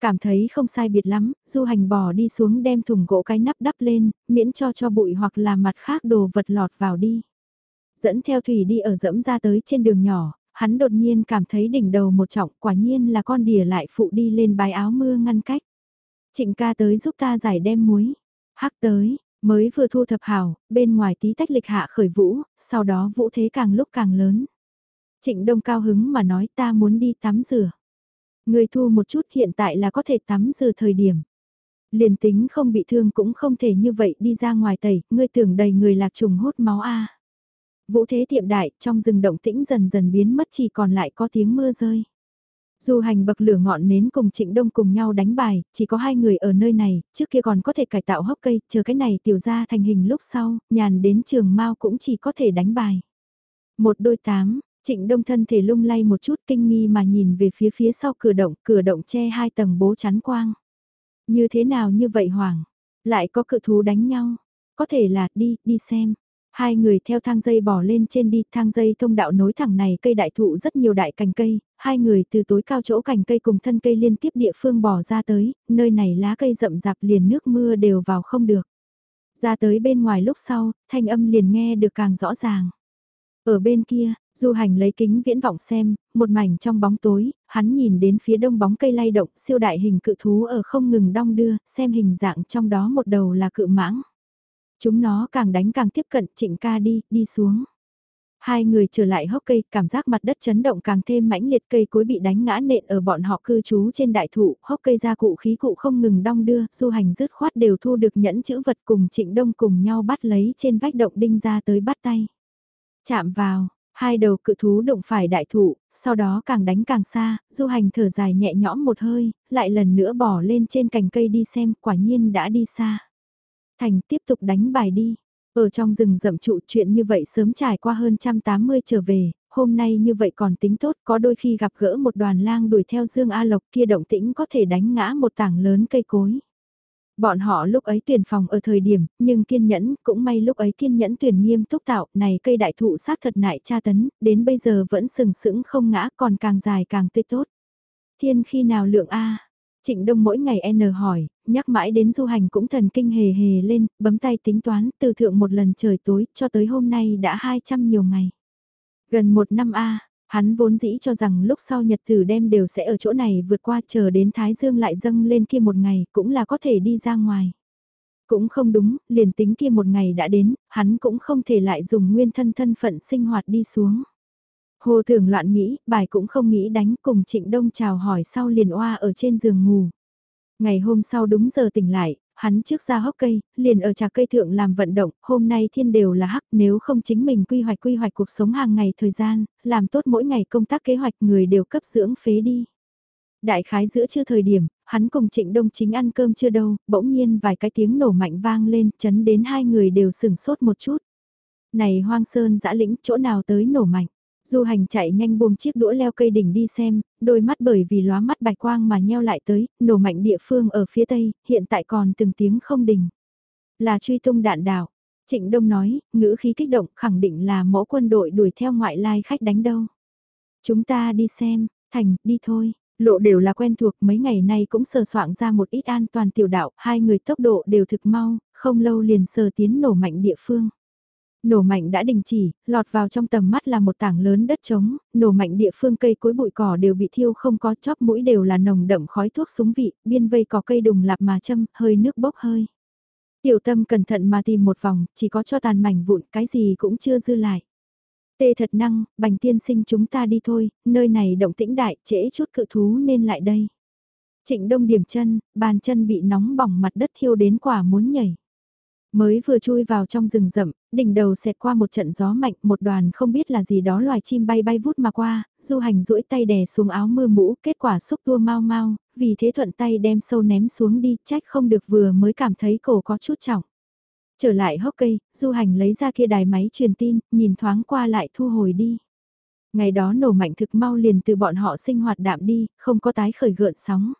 Cảm thấy không sai biệt lắm, du hành bò đi xuống đem thùng gỗ cái nắp đắp lên, miễn cho cho bụi hoặc là mặt khác đồ vật lọt vào đi. Dẫn theo thủy đi ở dẫm ra tới trên đường nhỏ, hắn đột nhiên cảm thấy đỉnh đầu một trọng quả nhiên là con đỉa lại phụ đi lên bài áo mưa ngăn cách. Trịnh ca tới giúp ta giải đem muối. Hắc tới, Mới vừa thu thập hảo, bên ngoài tí tách lịch hạ khởi vũ, sau đó vũ thế càng lúc càng lớn. Trịnh Đông cao hứng mà nói ta muốn đi tắm rửa. Người thu một chút hiện tại là có thể tắm rửa thời điểm. Liền tính không bị thương cũng không thể như vậy đi ra ngoài tẩy, ngươi tưởng đầy người lạc trùng hút máu a. Vũ thế tiệm đại, trong rừng động tĩnh dần dần biến mất chỉ còn lại có tiếng mưa rơi. Du hành bậc lửa ngọn nến cùng Trịnh Đông cùng nhau đánh bài, chỉ có hai người ở nơi này, trước kia còn có thể cải tạo hốc cây, chờ cái này tiểu ra thành hình lúc sau, nhàn đến trường mau cũng chỉ có thể đánh bài. Một đôi tám, Trịnh Đông thân thể lung lay một chút kinh nghi mà nhìn về phía phía sau cửa động, cửa động che hai tầng bố chắn quang. Như thế nào như vậy Hoàng? Lại có cự thú đánh nhau? Có thể là đi, đi xem. Hai người theo thang dây bỏ lên trên đi, thang dây thông đạo nối thẳng này cây đại thụ rất nhiều đại cành cây, hai người từ tối cao chỗ cành cây cùng thân cây liên tiếp địa phương bỏ ra tới, nơi này lá cây rậm rạp liền nước mưa đều vào không được. Ra tới bên ngoài lúc sau, thanh âm liền nghe được càng rõ ràng. Ở bên kia, Du hành lấy kính viễn vọng xem, một mảnh trong bóng tối, hắn nhìn đến phía đông bóng cây lay động siêu đại hình cự thú ở không ngừng đong đưa, xem hình dạng trong đó một đầu là cự mãng. Chúng nó càng đánh càng tiếp cận trịnh ca đi, đi xuống. Hai người trở lại hốc cây, cảm giác mặt đất chấn động càng thêm mãnh liệt cây cối bị đánh ngã nện ở bọn họ cư trú trên đại thụ, hốc cây ra cụ khí cụ không ngừng đong đưa, du hành dứt khoát đều thu được nhẫn chữ vật cùng trịnh đông cùng nhau bắt lấy trên vách động đinh ra tới bắt tay. Chạm vào, hai đầu cự thú đụng phải đại thụ, sau đó càng đánh càng xa, du hành thở dài nhẹ nhõm một hơi, lại lần nữa bỏ lên trên cành cây đi xem, quả nhiên đã đi xa. Thành tiếp tục đánh bài đi. Ở trong rừng rậm trụ chuyện như vậy sớm trải qua hơn 180 trở về, hôm nay như vậy còn tính tốt có đôi khi gặp gỡ một đoàn lang đuổi theo Dương A Lộc kia động tĩnh có thể đánh ngã một tảng lớn cây cối. Bọn họ lúc ấy tuyển phòng ở thời điểm, nhưng kiên nhẫn, cũng may lúc ấy kiên nhẫn tuyển nghiêm túc tạo, này cây đại thụ sát thật nại tra tấn, đến bây giờ vẫn sừng sững không ngã còn càng dài càng tươi tốt. Thiên khi nào lượng A, Trịnh Đông mỗi ngày N hỏi, nhắc mãi đến du hành cũng thần kinh hề hề lên, bấm tay tính toán từ thượng một lần trời tối cho tới hôm nay đã 200 nhiều ngày. Gần một năm A, hắn vốn dĩ cho rằng lúc sau nhật tử đêm đều sẽ ở chỗ này vượt qua chờ đến Thái Dương lại dâng lên kia một ngày cũng là có thể đi ra ngoài. Cũng không đúng, liền tính kia một ngày đã đến, hắn cũng không thể lại dùng nguyên thân thân phận sinh hoạt đi xuống. Hồ thường loạn nghĩ, bài cũng không nghĩ đánh cùng trịnh đông chào hỏi sau liền oa ở trên giường ngủ. Ngày hôm sau đúng giờ tỉnh lại, hắn trước ra hốc cây, liền ở trà cây thượng làm vận động, hôm nay thiên đều là hắc nếu không chính mình quy hoạch quy hoạch cuộc sống hàng ngày thời gian, làm tốt mỗi ngày công tác kế hoạch người đều cấp dưỡng phế đi. Đại khái giữa chưa thời điểm, hắn cùng trịnh đông chính ăn cơm chưa đâu, bỗng nhiên vài cái tiếng nổ mạnh vang lên, chấn đến hai người đều sừng sốt một chút. Này hoang sơn dã lĩnh chỗ nào tới nổ mạnh. Du hành chạy nhanh buông chiếc đũa leo cây đỉnh đi xem, đôi mắt bởi vì lóa mắt bạch quang mà nheo lại tới, nổ mạnh địa phương ở phía tây, hiện tại còn từng tiếng không đình. Là truy tung đạn đảo. Trịnh Đông nói, ngữ khí kích động khẳng định là mẫu quân đội đuổi theo ngoại lai khách đánh đâu. Chúng ta đi xem, thành, đi thôi. Lộ đều là quen thuộc mấy ngày nay cũng sờ soạn ra một ít an toàn tiểu đạo, hai người tốc độ đều thực mau, không lâu liền sờ tiến nổ mạnh địa phương. Nổ mạnh đã đình chỉ, lọt vào trong tầm mắt là một tảng lớn đất trống, nổ mạnh địa phương cây cối bụi cỏ đều bị thiêu không có chóp mũi đều là nồng đậm khói thuốc súng vị, biên vây cỏ cây đùng lạp mà châm, hơi nước bốc hơi. Tiểu tâm cẩn thận mà tìm một vòng, chỉ có cho tàn mảnh vụn, cái gì cũng chưa dư lại. Tê thật năng, bành tiên sinh chúng ta đi thôi, nơi này động tĩnh đại, trễ chút cự thú nên lại đây. Trịnh đông điểm chân, bàn chân bị nóng bỏng mặt đất thiêu đến quả muốn nhảy. Mới vừa chui vào trong rừng rậm, đỉnh đầu xẹt qua một trận gió mạnh, một đoàn không biết là gì đó loài chim bay bay vút mà qua, du hành duỗi tay đè xuống áo mưa mũ, kết quả xúc tua mau mau, vì thế thuận tay đem sâu ném xuống đi, trách không được vừa mới cảm thấy cổ có chút trọng. Trở lại hốc cây, du hành lấy ra kia đài máy truyền tin, nhìn thoáng qua lại thu hồi đi. Ngày đó nổ mạnh thực mau liền từ bọn họ sinh hoạt đạm đi, không có tái khởi gợn sóng.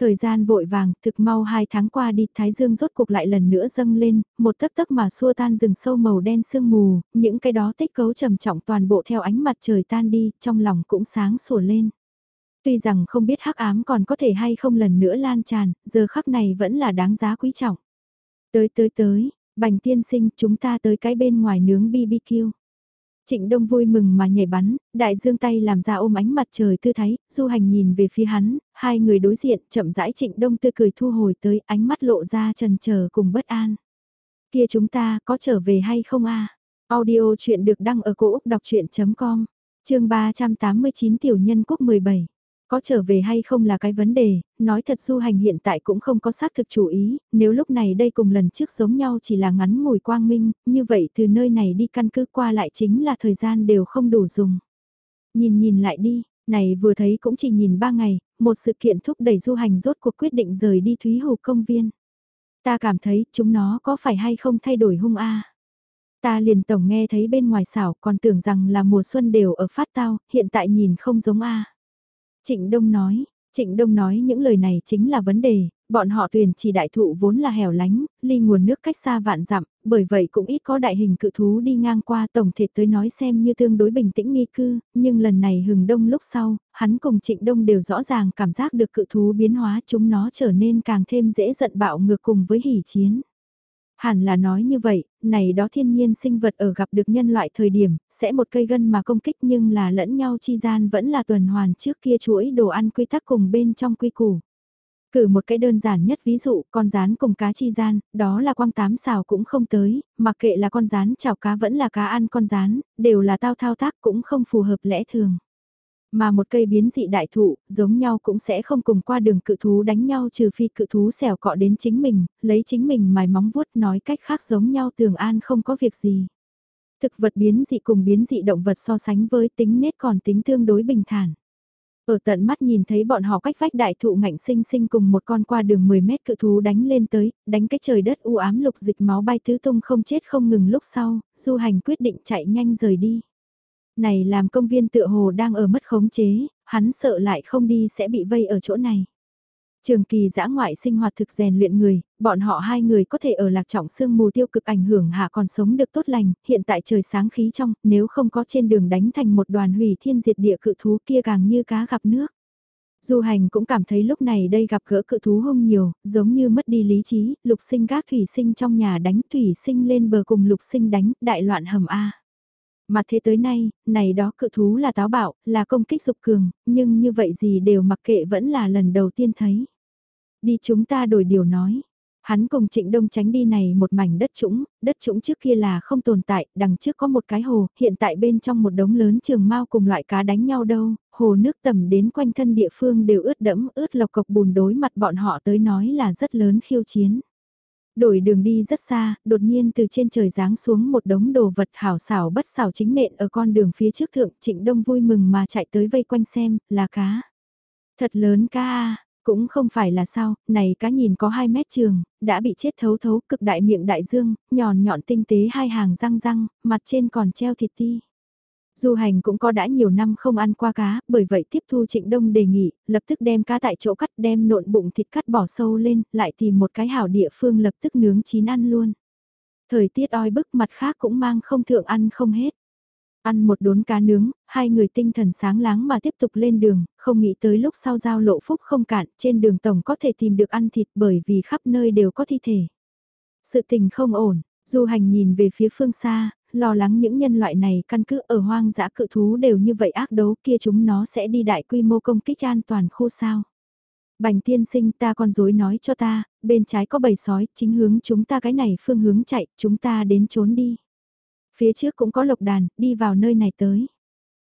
Thời gian vội vàng, thực mau hai tháng qua đi, Thái Dương rốt cuộc lại lần nữa dâng lên, một tấc tấc mà xua tan rừng sâu màu đen sương mù, những cái đó tích cấu trầm trọng toàn bộ theo ánh mặt trời tan đi, trong lòng cũng sáng sủa lên. Tuy rằng không biết hắc ám còn có thể hay không lần nữa lan tràn, giờ khắc này vẫn là đáng giá quý trọng. Tới tới tới, bành tiên sinh chúng ta tới cái bên ngoài nướng BBQ. Trịnh Đông vui mừng mà nhảy bắn, đại dương tay làm ra ôm ánh mặt trời tư thái, du hành nhìn về phía hắn, hai người đối diện, chậm rãi Trịnh Đông tươi cười thu hồi tới, ánh mắt lộ ra trần chờ cùng bất an. Kia chúng ta có trở về hay không a? Audio chuyện được đăng ở cổ Úc đọc chuyện.com, chương 389 tiểu nhân quốc 17. Có trở về hay không là cái vấn đề, nói thật du hành hiện tại cũng không có xác thực chủ ý, nếu lúc này đây cùng lần trước giống nhau chỉ là ngắn ngủi quang minh, như vậy từ nơi này đi căn cứ qua lại chính là thời gian đều không đủ dùng. Nhìn nhìn lại đi, này vừa thấy cũng chỉ nhìn ba ngày, một sự kiện thúc đẩy du hành rốt cuộc quyết định rời đi Thúy Hồ công viên. Ta cảm thấy chúng nó có phải hay không thay đổi hung a Ta liền tổng nghe thấy bên ngoài xảo còn tưởng rằng là mùa xuân đều ở phát tao, hiện tại nhìn không giống a Trịnh Đông nói, Trịnh Đông nói những lời này chính là vấn đề, bọn họ tuyển chỉ đại thụ vốn là hẻo lánh, ly nguồn nước cách xa vạn dặm, bởi vậy cũng ít có đại hình cự thú đi ngang qua tổng thể tới nói xem như tương đối bình tĩnh nghi cư, nhưng lần này hừng đông lúc sau, hắn cùng trịnh đông đều rõ ràng cảm giác được cự thú biến hóa chúng nó trở nên càng thêm dễ giận bạo ngược cùng với hỉ chiến. Hẳn là nói như vậy, này đó thiên nhiên sinh vật ở gặp được nhân loại thời điểm, sẽ một cây gân mà công kích nhưng là lẫn nhau chi gian vẫn là tuần hoàn trước kia chuỗi đồ ăn quy tắc cùng bên trong quy củ. Cử một cái đơn giản nhất ví dụ, con rán cùng cá chi gian, đó là quang tám xào cũng không tới, mặc kệ là con rán chảo cá vẫn là cá ăn con rán, đều là tao thao tác cũng không phù hợp lẽ thường. Mà một cây biến dị đại thụ, giống nhau cũng sẽ không cùng qua đường cự thú đánh nhau trừ phi cự thú xẻo cọ đến chính mình, lấy chính mình mài móng vuốt nói cách khác giống nhau tường an không có việc gì. Thực vật biến dị cùng biến dị động vật so sánh với tính nết còn tính tương đối bình thản. Ở tận mắt nhìn thấy bọn họ cách vách đại thụ ngạnh sinh sinh cùng một con qua đường 10 mét cự thú đánh lên tới, đánh cái trời đất u ám lục dịch máu bay tứ tung không chết không ngừng lúc sau, du hành quyết định chạy nhanh rời đi. Này làm công viên tựa hồ đang ở mất khống chế, hắn sợ lại không đi sẽ bị vây ở chỗ này. Trường kỳ giã ngoại sinh hoạt thực rèn luyện người, bọn họ hai người có thể ở lạc trọng sương mù tiêu cực ảnh hưởng hạ còn sống được tốt lành, hiện tại trời sáng khí trong, nếu không có trên đường đánh thành một đoàn hủy thiên diệt địa cự thú kia càng như cá gặp nước. Du hành cũng cảm thấy lúc này đây gặp gỡ cự thú hung nhiều, giống như mất đi lý trí, lục sinh gác thủy sinh trong nhà đánh thủy sinh lên bờ cùng lục sinh đánh, đại loạn hầm A. Mà thế tới nay, này đó cự thú là táo bạo, là công kích dục cường, nhưng như vậy gì đều mặc kệ vẫn là lần đầu tiên thấy. Đi chúng ta đổi điều nói. Hắn cùng trịnh đông tránh đi này một mảnh đất trũng, đất trũng trước kia là không tồn tại, đằng trước có một cái hồ, hiện tại bên trong một đống lớn trường mau cùng loại cá đánh nhau đâu, hồ nước tầm đến quanh thân địa phương đều ướt đẫm, ướt lọc cộc bùn đối mặt bọn họ tới nói là rất lớn khiêu chiến. Đổi đường đi rất xa, đột nhiên từ trên trời giáng xuống một đống đồ vật hảo xảo bất xảo chính nện ở con đường phía trước thượng, trịnh đông vui mừng mà chạy tới vây quanh xem, là cá. Thật lớn cá à, cũng không phải là sao, này cá nhìn có 2 mét trường, đã bị chết thấu thấu cực đại miệng đại dương, nhòn nhọn tinh tế hai hàng răng răng, mặt trên còn treo thịt ti. Du hành cũng có đã nhiều năm không ăn qua cá, bởi vậy tiếp thu trịnh đông đề nghị, lập tức đem cá tại chỗ cắt đem nộn bụng thịt cắt bỏ sâu lên, lại tìm một cái hảo địa phương lập tức nướng chín ăn luôn. Thời tiết oi bức mặt khác cũng mang không thượng ăn không hết. Ăn một đốn cá nướng, hai người tinh thần sáng láng mà tiếp tục lên đường, không nghĩ tới lúc sau giao lộ phúc không cạn, trên đường tổng có thể tìm được ăn thịt bởi vì khắp nơi đều có thi thể. Sự tình không ổn, du hành nhìn về phía phương xa, lo lắng những nhân loại này căn cứ ở hoang dã cự thú đều như vậy ác đấu kia chúng nó sẽ đi đại quy mô công kích an toàn khu sao. Bành tiên sinh ta còn dối nói cho ta, bên trái có bầy sói, chính hướng chúng ta cái này phương hướng chạy, chúng ta đến trốn đi. Phía trước cũng có lộc đàn, đi vào nơi này tới.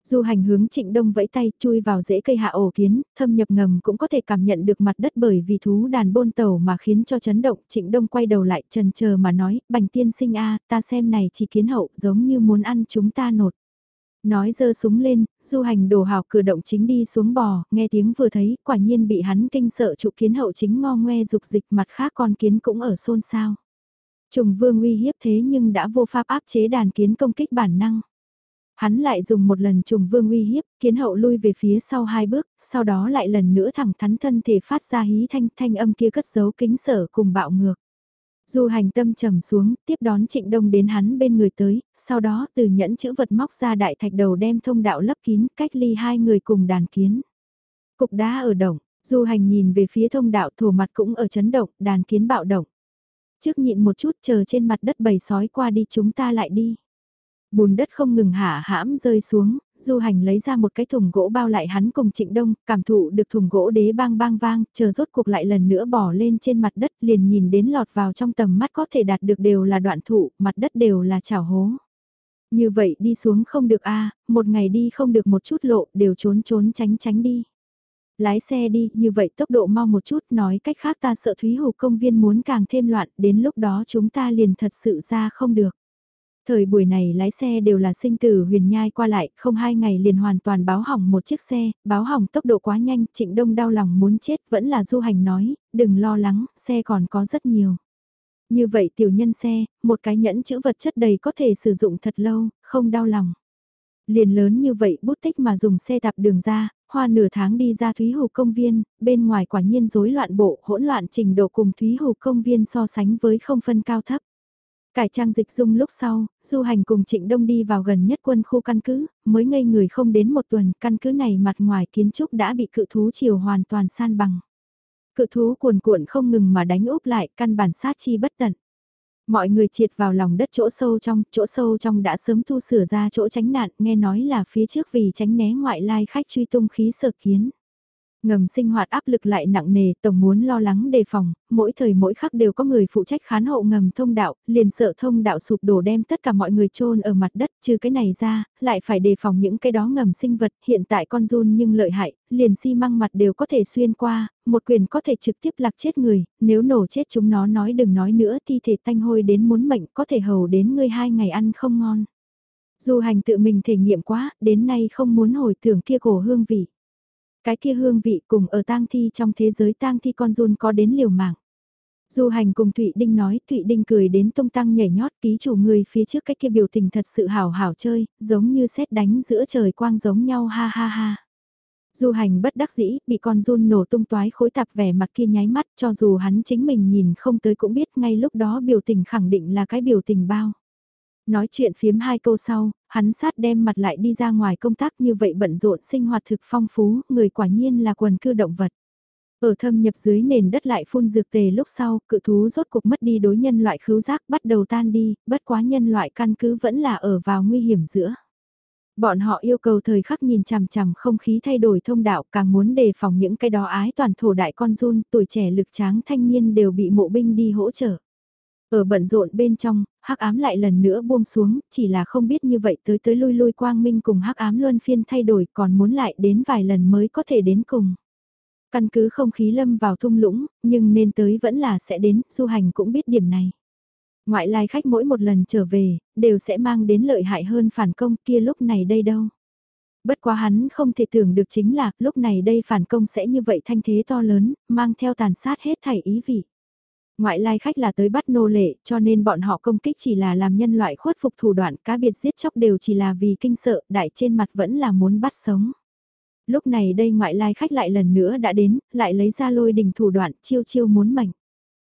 Du hành hướng trịnh đông vẫy tay chui vào rễ cây hạ ổ kiến, thâm nhập ngầm cũng có thể cảm nhận được mặt đất bởi vì thú đàn bôn tàu mà khiến cho chấn động. Trịnh đông quay đầu lại trần chờ mà nói, bành tiên sinh a ta xem này chỉ kiến hậu giống như muốn ăn chúng ta nột. Nói dơ súng lên, du hành đồ hào cử động chính đi xuống bò, nghe tiếng vừa thấy, quả nhiên bị hắn kinh sợ trụ kiến hậu chính ngo ngoe dục dịch mặt khác con kiến cũng ở xôn xao. Trùng vương uy hiếp thế nhưng đã vô pháp áp chế đàn kiến công kích bản năng. Hắn lại dùng một lần trùng vương uy hiếp, kiến hậu lui về phía sau hai bước, sau đó lại lần nữa thẳng thắn thân thể phát ra hí thanh thanh âm kia cất giấu kính sở cùng bạo ngược. Du hành tâm trầm xuống, tiếp đón trịnh đông đến hắn bên người tới, sau đó từ nhẫn chữ vật móc ra đại thạch đầu đem thông đạo lấp kín, cách ly hai người cùng đàn kiến. Cục đá ở động, du hành nhìn về phía thông đạo thổ mặt cũng ở chấn động, đàn kiến bạo động. Trước nhịn một chút chờ trên mặt đất bầy sói qua đi chúng ta lại đi. Bùn đất không ngừng hạ hãm rơi xuống, du hành lấy ra một cái thùng gỗ bao lại hắn cùng trịnh đông, cảm thụ được thùng gỗ đế bang bang vang, chờ rốt cuộc lại lần nữa bỏ lên trên mặt đất liền nhìn đến lọt vào trong tầm mắt có thể đạt được đều là đoạn thụ, mặt đất đều là chảo hố. Như vậy đi xuống không được a một ngày đi không được một chút lộ đều trốn trốn tránh tránh đi. Lái xe đi, như vậy tốc độ mau một chút, nói cách khác ta sợ Thúy Hồ công viên muốn càng thêm loạn, đến lúc đó chúng ta liền thật sự ra không được. Thời buổi này lái xe đều là sinh tử huyền nhai qua lại, không hai ngày liền hoàn toàn báo hỏng một chiếc xe, báo hỏng tốc độ quá nhanh, trịnh đông đau lòng muốn chết, vẫn là du hành nói, đừng lo lắng, xe còn có rất nhiều. Như vậy tiểu nhân xe, một cái nhẫn chữ vật chất đầy có thể sử dụng thật lâu, không đau lòng. Liền lớn như vậy bút tích mà dùng xe đạp đường ra, hoa nửa tháng đi ra Thúy Hồ công viên, bên ngoài quả nhiên rối loạn bộ, hỗn loạn trình độ cùng Thúy Hồ công viên so sánh với không phân cao thấp. Cải trang dịch dung lúc sau, du hành cùng Trịnh Đông đi vào gần nhất quân khu căn cứ, mới ngây người không đến một tuần, căn cứ này mặt ngoài kiến trúc đã bị cự thú chiều hoàn toàn san bằng. Cự thú cuồn cuộn không ngừng mà đánh úp lại, căn bản sát chi bất tận. Mọi người triệt vào lòng đất chỗ sâu trong, chỗ sâu trong đã sớm thu sửa ra chỗ tránh nạn, nghe nói là phía trước vì tránh né ngoại lai khách truy tung khí sở kiến. Ngầm sinh hoạt áp lực lại nặng nề, tổng muốn lo lắng đề phòng, mỗi thời mỗi khắc đều có người phụ trách khán hộ ngầm thông đạo, liền sợ thông đạo sụp đổ đem tất cả mọi người chôn ở mặt đất, trừ cái này ra, lại phải đề phòng những cái đó ngầm sinh vật, hiện tại con run nhưng lợi hại, liền xi măng mặt đều có thể xuyên qua, một quyền có thể trực tiếp lạc chết người, nếu nổ chết chúng nó nói đừng nói nữa thi thể tanh hôi đến muốn mệnh có thể hầu đến ngươi hai ngày ăn không ngon. Dù hành tự mình thể nghiệm quá, đến nay không muốn hồi tưởng kia cổ hương vị. Cái kia hương vị cùng ở tang thi trong thế giới tang thi con run có đến liều mạng. Du hành cùng Thụy Đinh nói, Thụy Đinh cười đến tung tăng nhảy nhót ký chủ người phía trước cách kia biểu tình thật sự hảo hảo chơi, giống như xét đánh giữa trời quang giống nhau ha ha ha. Du hành bất đắc dĩ, bị con run nổ tung toái khối tạp vẻ mặt kia nháy mắt cho dù hắn chính mình nhìn không tới cũng biết ngay lúc đó biểu tình khẳng định là cái biểu tình bao. Nói chuyện phiếm hai câu sau, hắn sát đem mặt lại đi ra ngoài công tác như vậy bận rộn sinh hoạt thực phong phú, người quả nhiên là quần cư động vật. Ở thâm nhập dưới nền đất lại phun dược tề lúc sau, cự thú rốt cuộc mất đi đối nhân loại khứu giác bắt đầu tan đi, bất quá nhân loại căn cứ vẫn là ở vào nguy hiểm giữa. Bọn họ yêu cầu thời khắc nhìn chằm chằm không khí thay đổi thông đạo càng muốn đề phòng những cái đó ái toàn thổ đại con run, tuổi trẻ lực tráng thanh niên đều bị mộ binh đi hỗ trợ. Ở bận rộn bên trong, hắc ám lại lần nữa buông xuống, chỉ là không biết như vậy tới tới lui lui quang minh cùng hắc ám luân phiên thay đổi còn muốn lại đến vài lần mới có thể đến cùng. Căn cứ không khí lâm vào thung lũng, nhưng nên tới vẫn là sẽ đến, du hành cũng biết điểm này. Ngoại lai khách mỗi một lần trở về, đều sẽ mang đến lợi hại hơn phản công kia lúc này đây đâu. Bất quá hắn không thể tưởng được chính là lúc này đây phản công sẽ như vậy thanh thế to lớn, mang theo tàn sát hết thảy ý vị. Ngoại lai khách là tới bắt nô lệ, cho nên bọn họ công kích chỉ là làm nhân loại khuất phục thủ đoạn, cá biệt giết chóc đều chỉ là vì kinh sợ, đại trên mặt vẫn là muốn bắt sống. Lúc này đây ngoại lai khách lại lần nữa đã đến, lại lấy ra lôi đình thủ đoạn, chiêu chiêu muốn mảnh.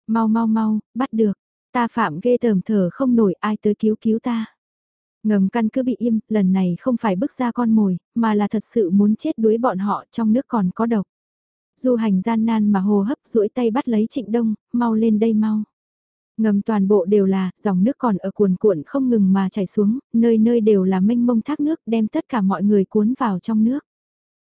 Mau mau mau, bắt được, ta phạm ghê tởm thở không nổi ai tới cứu cứu ta. Ngầm căn cứ bị im, lần này không phải bước ra con mồi, mà là thật sự muốn chết đuối bọn họ trong nước còn có độc. Du hành gian nan mà hồ hấp duỗi tay bắt lấy trịnh đông, mau lên đây mau. Ngầm toàn bộ đều là, dòng nước còn ở cuồn cuộn không ngừng mà chảy xuống, nơi nơi đều là mênh mông thác nước đem tất cả mọi người cuốn vào trong nước.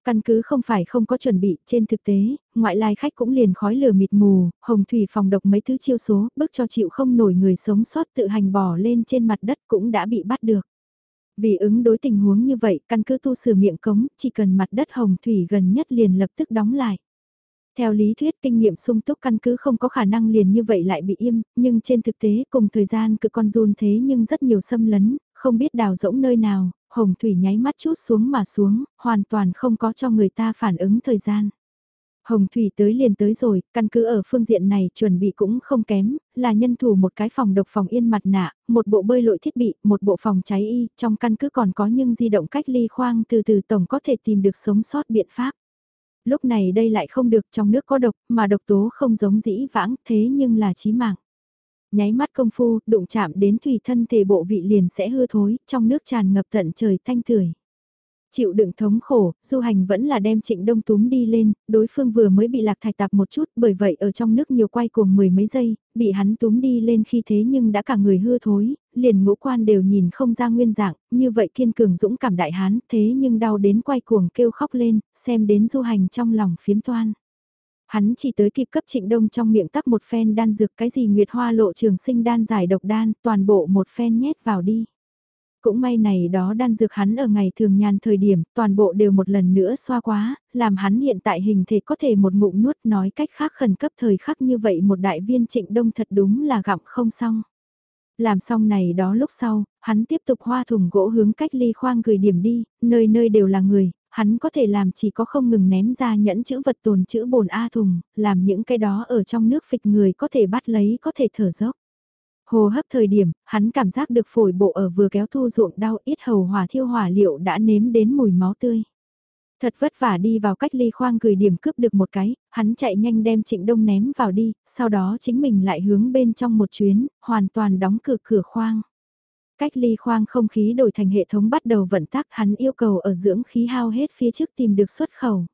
Căn cứ không phải không có chuẩn bị, trên thực tế, ngoại lai khách cũng liền khói lửa mịt mù, hồng thủy phòng độc mấy thứ chiêu số, bức cho chịu không nổi người sống sót tự hành bỏ lên trên mặt đất cũng đã bị bắt được. Vì ứng đối tình huống như vậy, căn cứ tu sửa miệng cống, chỉ cần mặt đất hồng thủy gần nhất liền lập tức đóng lại. Theo lý thuyết kinh nghiệm sung túc căn cứ không có khả năng liền như vậy lại bị im, nhưng trên thực tế cùng thời gian cự con run thế nhưng rất nhiều xâm lấn, không biết đào rỗng nơi nào, hồng thủy nháy mắt chút xuống mà xuống, hoàn toàn không có cho người ta phản ứng thời gian. Hồng Thủy tới liền tới rồi, căn cứ ở phương diện này chuẩn bị cũng không kém, là nhân thủ một cái phòng độc phòng yên mặt nạ, một bộ bơi lội thiết bị, một bộ phòng cháy y, trong căn cứ còn có nhưng di động cách ly khoang từ từ tổng có thể tìm được sống sót biện pháp lúc này đây lại không được trong nước có độc, mà độc tố không giống dĩ vãng, thế nhưng là chí mạng. Nháy mắt công phu, đụng chạm đến thủy thân thể bộ vị liền sẽ hư thối, trong nước tràn ngập tận trời thanh tưởi. Chịu đựng thống khổ, du hành vẫn là đem trịnh đông túm đi lên, đối phương vừa mới bị lạc thạch tạp một chút bởi vậy ở trong nước nhiều quay cuồng mười mấy giây, bị hắn túm đi lên khi thế nhưng đã cả người hư thối, liền ngũ quan đều nhìn không ra nguyên dạng, như vậy kiên cường dũng cảm đại hán thế nhưng đau đến quay cuồng kêu khóc lên, xem đến du hành trong lòng phiếm toan. Hắn chỉ tới kịp cấp trịnh đông trong miệng tắc một phen đan dược cái gì nguyệt hoa lộ trường sinh đan giải độc đan, toàn bộ một phen nhét vào đi cũng may này đó đan dược hắn ở ngày thường nhàn thời điểm, toàn bộ đều một lần nữa xoa quá, làm hắn hiện tại hình thể có thể một ngụm nuốt nói cách khác khẩn cấp thời khắc như vậy một đại viên trịnh đông thật đúng là gặm không xong. Làm xong này đó lúc sau, hắn tiếp tục hoa thùng gỗ hướng cách ly khoang gửi điểm đi, nơi nơi đều là người, hắn có thể làm chỉ có không ngừng ném ra nhẫn chữ vật tồn chữ bồn A thùng, làm những cái đó ở trong nước phịch người có thể bắt lấy có thể thở dốc. Hồ hấp thời điểm, hắn cảm giác được phổi bộ ở vừa kéo thu ruộng đau ít hầu hỏa thiêu hỏa liệu đã nếm đến mùi máu tươi. Thật vất vả đi vào cách ly khoang gửi điểm cướp được một cái, hắn chạy nhanh đem trịnh đông ném vào đi, sau đó chính mình lại hướng bên trong một chuyến, hoàn toàn đóng cửa cửa khoang. Cách ly khoang không khí đổi thành hệ thống bắt đầu vận tác hắn yêu cầu ở dưỡng khí hao hết phía trước tìm được xuất khẩu.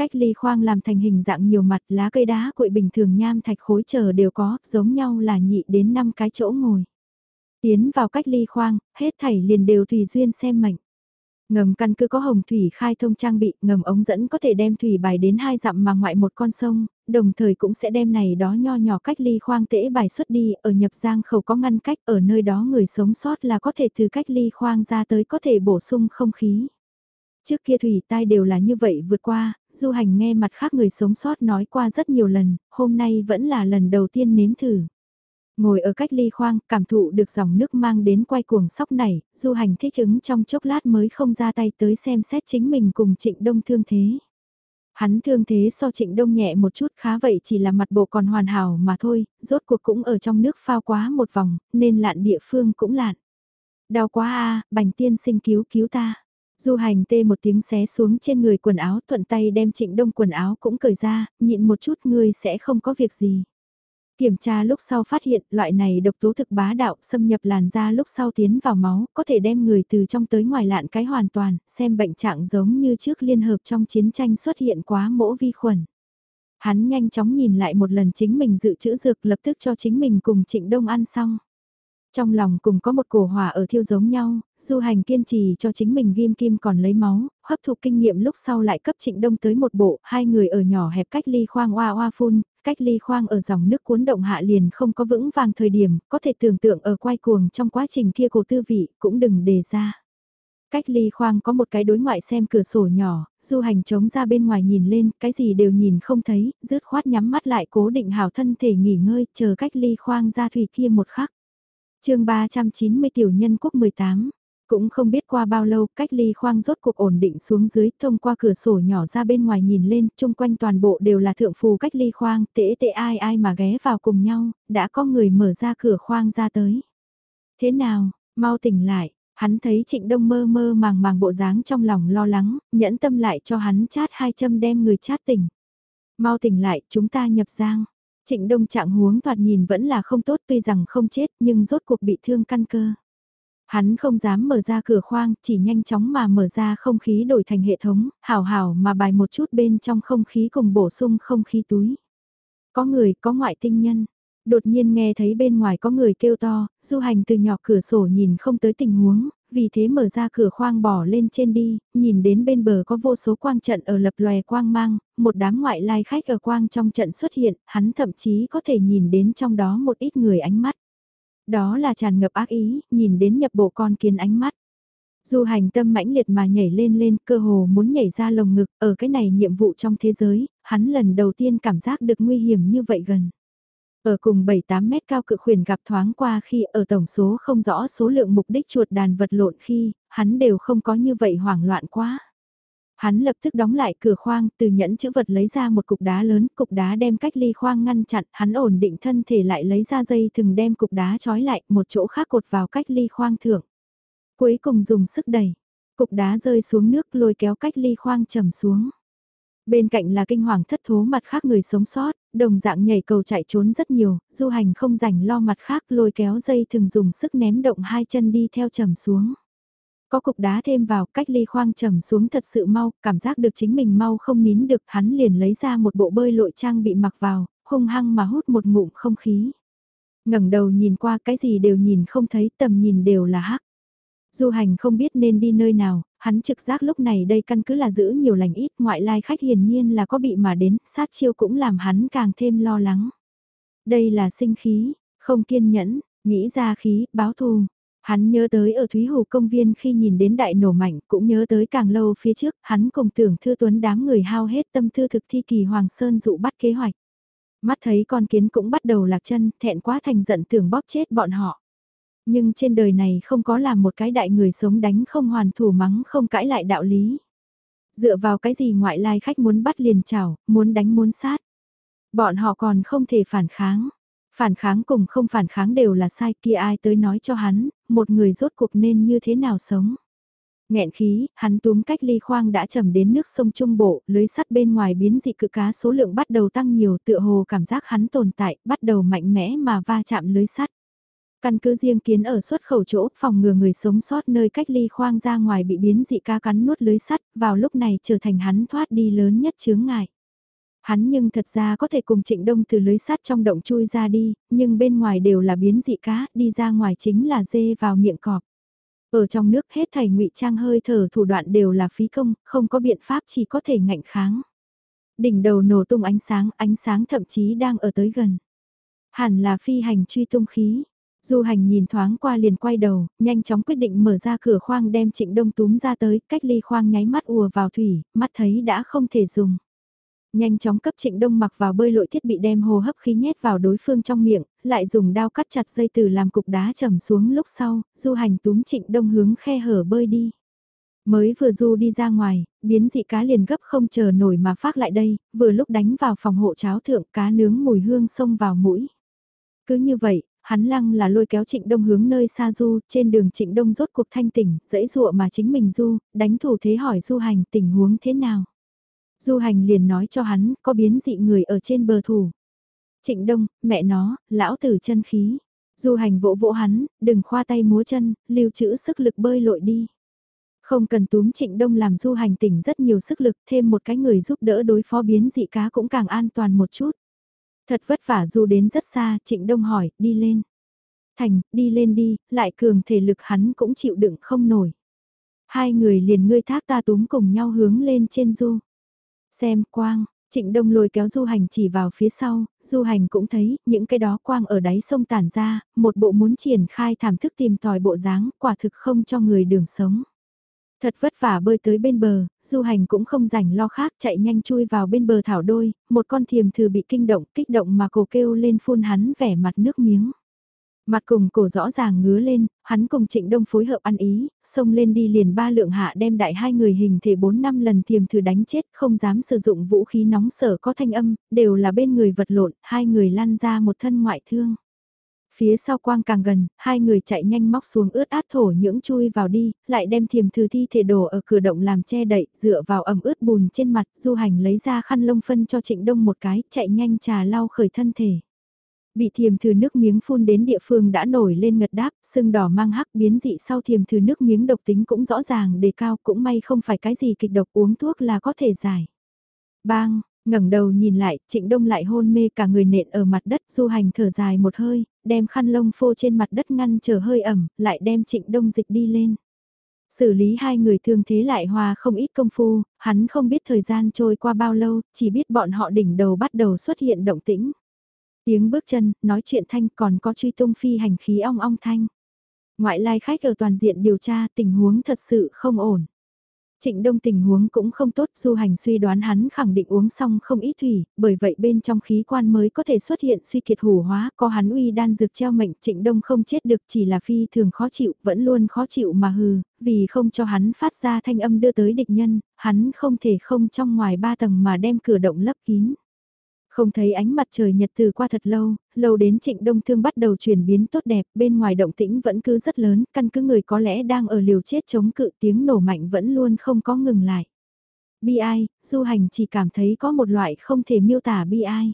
Cách ly khoang làm thành hình dạng nhiều mặt lá cây đá cuội bình thường nham thạch khối chờ đều có, giống nhau là nhị đến 5 cái chỗ ngồi. Tiến vào cách ly khoang, hết thảy liền đều tùy duyên xem mệnh. Ngầm căn cứ có hồng thủy khai thông trang bị, ngầm ống dẫn có thể đem thủy bài đến hai dặm mà ngoại một con sông, đồng thời cũng sẽ đem này đó nho nhỏ cách ly khoang tễ bài xuất đi, ở nhập giang khẩu có ngăn cách, ở nơi đó người sống sót là có thể từ cách ly khoang ra tới có thể bổ sung không khí. Trước kia thủy tai đều là như vậy vượt qua, du hành nghe mặt khác người sống sót nói qua rất nhiều lần, hôm nay vẫn là lần đầu tiên nếm thử. Ngồi ở cách ly khoang, cảm thụ được dòng nước mang đến quay cuồng sóc này, du hành thích ứng trong chốc lát mới không ra tay tới xem xét chính mình cùng trịnh đông thương thế. Hắn thương thế so trịnh đông nhẹ một chút khá vậy chỉ là mặt bộ còn hoàn hảo mà thôi, rốt cuộc cũng ở trong nước phao quá một vòng, nên lạn địa phương cũng lạn. Đau quá a bành tiên sinh cứu cứu ta. Du hành tê một tiếng xé xuống trên người quần áo thuận tay đem trịnh đông quần áo cũng cởi ra, nhịn một chút ngươi sẽ không có việc gì. Kiểm tra lúc sau phát hiện loại này độc tố thực bá đạo xâm nhập làn da lúc sau tiến vào máu có thể đem người từ trong tới ngoài lạn cái hoàn toàn, xem bệnh trạng giống như trước liên hợp trong chiến tranh xuất hiện quá mỗ vi khuẩn. Hắn nhanh chóng nhìn lại một lần chính mình dự trữ dược lập tức cho chính mình cùng trịnh đông ăn xong. Trong lòng cùng có một cổ hỏa ở thiêu giống nhau, du hành kiên trì cho chính mình ghim kim còn lấy máu, hấp thụ kinh nghiệm lúc sau lại cấp trịnh đông tới một bộ, hai người ở nhỏ hẹp cách ly khoang oa oa phun, cách ly khoang ở dòng nước cuốn động hạ liền không có vững vàng thời điểm, có thể tưởng tượng ở quay cuồng trong quá trình kia cổ tư vị, cũng đừng đề ra. Cách ly khoang có một cái đối ngoại xem cửa sổ nhỏ, du hành trống ra bên ngoài nhìn lên, cái gì đều nhìn không thấy, rứt khoát nhắm mắt lại cố định hào thân thể nghỉ ngơi, chờ cách ly khoang ra thủy kia một khắc chương 390 tiểu nhân quốc 18 cũng không biết qua bao lâu, cách ly khoang rốt cuộc ổn định xuống dưới, thông qua cửa sổ nhỏ ra bên ngoài nhìn lên, chung quanh toàn bộ đều là thượng phù cách ly khoang tễ tệ ai ai mà ghé vào cùng nhau, đã có người mở ra cửa khoang ra tới. Thế nào, mau tỉnh lại, hắn thấy trịnh đông mơ mơ màng màng bộ dáng trong lòng lo lắng, nhẫn tâm lại cho hắn chát hai châm đem người chát tỉnh. Mau tỉnh lại, chúng ta nhập giang. Trịnh Đông trạng huống thoạt nhìn vẫn là không tốt tuy rằng không chết nhưng rốt cuộc bị thương căn cơ. Hắn không dám mở ra cửa khoang, chỉ nhanh chóng mà mở ra không khí đổi thành hệ thống, hảo hảo mà bài một chút bên trong không khí cùng bổ sung không khí túi. Có người, có ngoại tinh nhân. Đột nhiên nghe thấy bên ngoài có người kêu to, du hành từ nhỏ cửa sổ nhìn không tới tình huống, vì thế mở ra cửa khoang bỏ lên trên đi, nhìn đến bên bờ có vô số quang trận ở lập lòe quang mang, một đám ngoại lai khách ở quang trong trận xuất hiện, hắn thậm chí có thể nhìn đến trong đó một ít người ánh mắt. Đó là tràn ngập ác ý, nhìn đến nhập bộ con kiến ánh mắt. Du hành tâm mãnh liệt mà nhảy lên lên, cơ hồ muốn nhảy ra lồng ngực, ở cái này nhiệm vụ trong thế giới, hắn lần đầu tiên cảm giác được nguy hiểm như vậy gần. Ở cùng 7-8 mét cao cự khuyển gặp thoáng qua khi ở tổng số không rõ số lượng mục đích chuột đàn vật lộn khi, hắn đều không có như vậy hoảng loạn quá. Hắn lập tức đóng lại cửa khoang, từ nhẫn chữ vật lấy ra một cục đá lớn, cục đá đem cách ly khoang ngăn chặn, hắn ổn định thân thể lại lấy ra dây thừng đem cục đá trói lại, một chỗ khác cột vào cách ly khoang thượng. Cuối cùng dùng sức đẩy, cục đá rơi xuống nước lôi kéo cách ly khoang trầm xuống. Bên cạnh là kinh hoàng thất thố mặt khác người sống sót, đồng dạng nhảy cầu chạy trốn rất nhiều, du hành không rảnh lo mặt khác lôi kéo dây thường dùng sức ném động hai chân đi theo trầm xuống. Có cục đá thêm vào, cách ly khoang trầm xuống thật sự mau, cảm giác được chính mình mau không nín được, hắn liền lấy ra một bộ bơi lội trang bị mặc vào, hung hăng mà hút một ngụm không khí. ngẩng đầu nhìn qua cái gì đều nhìn không thấy, tầm nhìn đều là hắc. Du hành không biết nên đi nơi nào, hắn trực giác lúc này đây căn cứ là giữ nhiều lành ít, ngoại lai khách hiển nhiên là có bị mà đến, sát chiêu cũng làm hắn càng thêm lo lắng. Đây là sinh khí, không kiên nhẫn, nghĩ ra khí, báo thù. Hắn nhớ tới ở Thúy Hồ công viên khi nhìn đến đại nổ mạnh, cũng nhớ tới càng lâu phía trước, hắn cùng tưởng thư tuấn đám người hao hết tâm thư thực thi kỳ Hoàng Sơn dụ bắt kế hoạch. Mắt thấy con kiến cũng bắt đầu lạc chân, thẹn quá thành giận tưởng bóp chết bọn họ. Nhưng trên đời này không có làm một cái đại người sống đánh không hoàn thủ mắng không cãi lại đạo lý. Dựa vào cái gì ngoại lai khách muốn bắt liền chảo, muốn đánh muốn sát. Bọn họ còn không thể phản kháng. Phản kháng cùng không phản kháng đều là sai kia ai tới nói cho hắn, một người rốt cuộc nên như thế nào sống. Nghẹn khí, hắn túm cách ly khoang đã chầm đến nước sông Trung Bộ, lưới sắt bên ngoài biến dị cự cá số lượng bắt đầu tăng nhiều tựa hồ cảm giác hắn tồn tại, bắt đầu mạnh mẽ mà va chạm lưới sắt. Căn cứ riêng kiến ở xuất khẩu chỗ, phòng ngừa người sống sót nơi cách ly khoang ra ngoài bị biến dị cá cắn nuốt lưới sắt, vào lúc này trở thành hắn thoát đi lớn nhất chướng ngại. Hắn nhưng thật ra có thể cùng trịnh đông từ lưới sắt trong động chui ra đi, nhưng bên ngoài đều là biến dị cá, đi ra ngoài chính là dê vào miệng cọp. Ở trong nước hết thảy ngụy trang hơi thở thủ đoạn đều là phí công, không có biện pháp chỉ có thể ngạnh kháng. Đỉnh đầu nổ tung ánh sáng, ánh sáng thậm chí đang ở tới gần. Hẳn là phi hành truy tung khí. Du hành nhìn thoáng qua liền quay đầu, nhanh chóng quyết định mở ra cửa khoang đem trịnh đông túm ra tới, cách ly khoang nháy mắt ùa vào thủy, mắt thấy đã không thể dùng. Nhanh chóng cấp trịnh đông mặc vào bơi lội thiết bị đem hồ hấp khí nhét vào đối phương trong miệng, lại dùng đao cắt chặt dây từ làm cục đá trầm xuống lúc sau, du hành túm trịnh đông hướng khe hở bơi đi. Mới vừa du đi ra ngoài, biến dị cá liền gấp không chờ nổi mà phát lại đây, vừa lúc đánh vào phòng hộ cháo thượng cá nướng mùi hương xông vào mũi. Cứ như vậy, hắn lăng là lôi kéo trịnh đông hướng nơi xa du, trên đường trịnh đông rốt cuộc thanh tỉnh, dễ dụa mà chính mình du, đánh thủ thế hỏi du hành tình huống thế nào. Du hành liền nói cho hắn, có biến dị người ở trên bờ thủ. Trịnh Đông, mẹ nó, lão tử chân khí. Du hành vỗ vỗ hắn, đừng khoa tay múa chân, lưu trữ sức lực bơi lội đi. Không cần túm Trịnh Đông làm du hành tỉnh rất nhiều sức lực, thêm một cái người giúp đỡ đối phó biến dị cá cũng càng an toàn một chút. Thật vất vả dù đến rất xa, Trịnh Đông hỏi, đi lên. Thành, đi lên đi, lại cường thể lực hắn cũng chịu đựng không nổi. Hai người liền ngươi thác ta túm cùng nhau hướng lên trên du. Xem quang, Trịnh Đông lôi kéo du hành chỉ vào phía sau, du hành cũng thấy, những cái đó quang ở đáy sông tản ra, một bộ muốn triển khai thảm thức tìm tòi bộ dáng, quả thực không cho người đường sống. Thật vất vả bơi tới bên bờ, du hành cũng không rảnh lo khác chạy nhanh chui vào bên bờ thảo đôi, một con thiềm thử bị kinh động, kích động mà cổ kêu lên phun hắn vẻ mặt nước miếng. Mặt cùng cổ rõ ràng ngứa lên, hắn cùng trịnh đông phối hợp ăn ý, xông lên đi liền ba lượng hạ đem đại hai người hình thể 4 năm lần thiềm thử đánh chết, không dám sử dụng vũ khí nóng sở có thanh âm, đều là bên người vật lộn, hai người lăn ra một thân ngoại thương. Phía sau quang càng gần, hai người chạy nhanh móc xuống ướt át thổ những chui vào đi, lại đem thiềm thư thi thể đồ ở cửa động làm che đậy, dựa vào ẩm ướt bùn trên mặt, du hành lấy ra khăn lông phân cho trịnh đông một cái, chạy nhanh trà lau khởi thân thể. Bị thiềm thư nước miếng phun đến địa phương đã nổi lên ngật đáp, sưng đỏ mang hắc biến dị sau thiềm thư nước miếng độc tính cũng rõ ràng đề cao cũng may không phải cái gì kịch độc uống thuốc là có thể giải. Bang, ngẩng đầu nhìn lại, trịnh đông lại hôn mê cả người nện ở mặt đất du hành thở dài một hơi, đem khăn lông phô trên mặt đất ngăn chờ hơi ẩm, lại đem trịnh đông dịch đi lên. Xử lý hai người thương thế lại hòa không ít công phu, hắn không biết thời gian trôi qua bao lâu, chỉ biết bọn họ đỉnh đầu bắt đầu xuất hiện động tĩnh. Tiếng bước chân, nói chuyện thanh còn có truy tung phi hành khí ong ong thanh. Ngoại lai khách ở toàn diện điều tra tình huống thật sự không ổn. Trịnh Đông tình huống cũng không tốt, du hành suy đoán hắn khẳng định uống xong không ít thủy, bởi vậy bên trong khí quan mới có thể xuất hiện suy kiệt hủ hóa, có hắn uy đan dược treo mệnh, Trịnh Đông không chết được chỉ là phi thường khó chịu, vẫn luôn khó chịu mà hừ, vì không cho hắn phát ra thanh âm đưa tới địch nhân, hắn không thể không trong ngoài ba tầng mà đem cửa động lấp kín. Không thấy ánh mặt trời nhật từ qua thật lâu, lâu đến trịnh đông thương bắt đầu chuyển biến tốt đẹp, bên ngoài động tĩnh vẫn cứ rất lớn, căn cứ người có lẽ đang ở liều chết chống cự tiếng nổ mạnh vẫn luôn không có ngừng lại. Bi ai, du hành chỉ cảm thấy có một loại không thể miêu tả bi ai.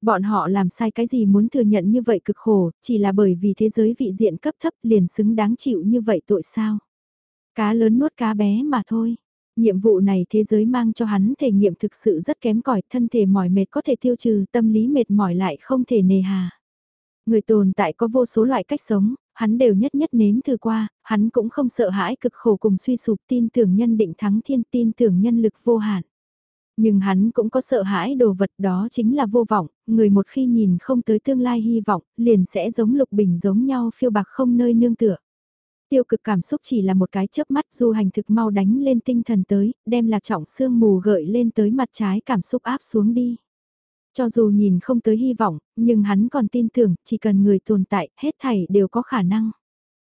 Bọn họ làm sai cái gì muốn thừa nhận như vậy cực khổ, chỉ là bởi vì thế giới vị diện cấp thấp liền xứng đáng chịu như vậy tội sao. Cá lớn nuốt cá bé mà thôi. Nhiệm vụ này thế giới mang cho hắn thể nghiệm thực sự rất kém cỏi thân thể mỏi mệt có thể tiêu trừ, tâm lý mệt mỏi lại không thể nề hà. Người tồn tại có vô số loại cách sống, hắn đều nhất nhất nếm thử qua, hắn cũng không sợ hãi cực khổ cùng suy sụp tin tưởng nhân định thắng thiên tin tưởng nhân lực vô hạn. Nhưng hắn cũng có sợ hãi đồ vật đó chính là vô vọng, người một khi nhìn không tới tương lai hy vọng, liền sẽ giống lục bình giống nhau phiêu bạc không nơi nương tựa. Tiêu cực cảm xúc chỉ là một cái chớp mắt du hành thực mau đánh lên tinh thần tới, đem lạc trọng sương mù gợi lên tới mặt trái cảm xúc áp xuống đi. Cho dù nhìn không tới hy vọng, nhưng hắn còn tin tưởng chỉ cần người tồn tại, hết thảy đều có khả năng.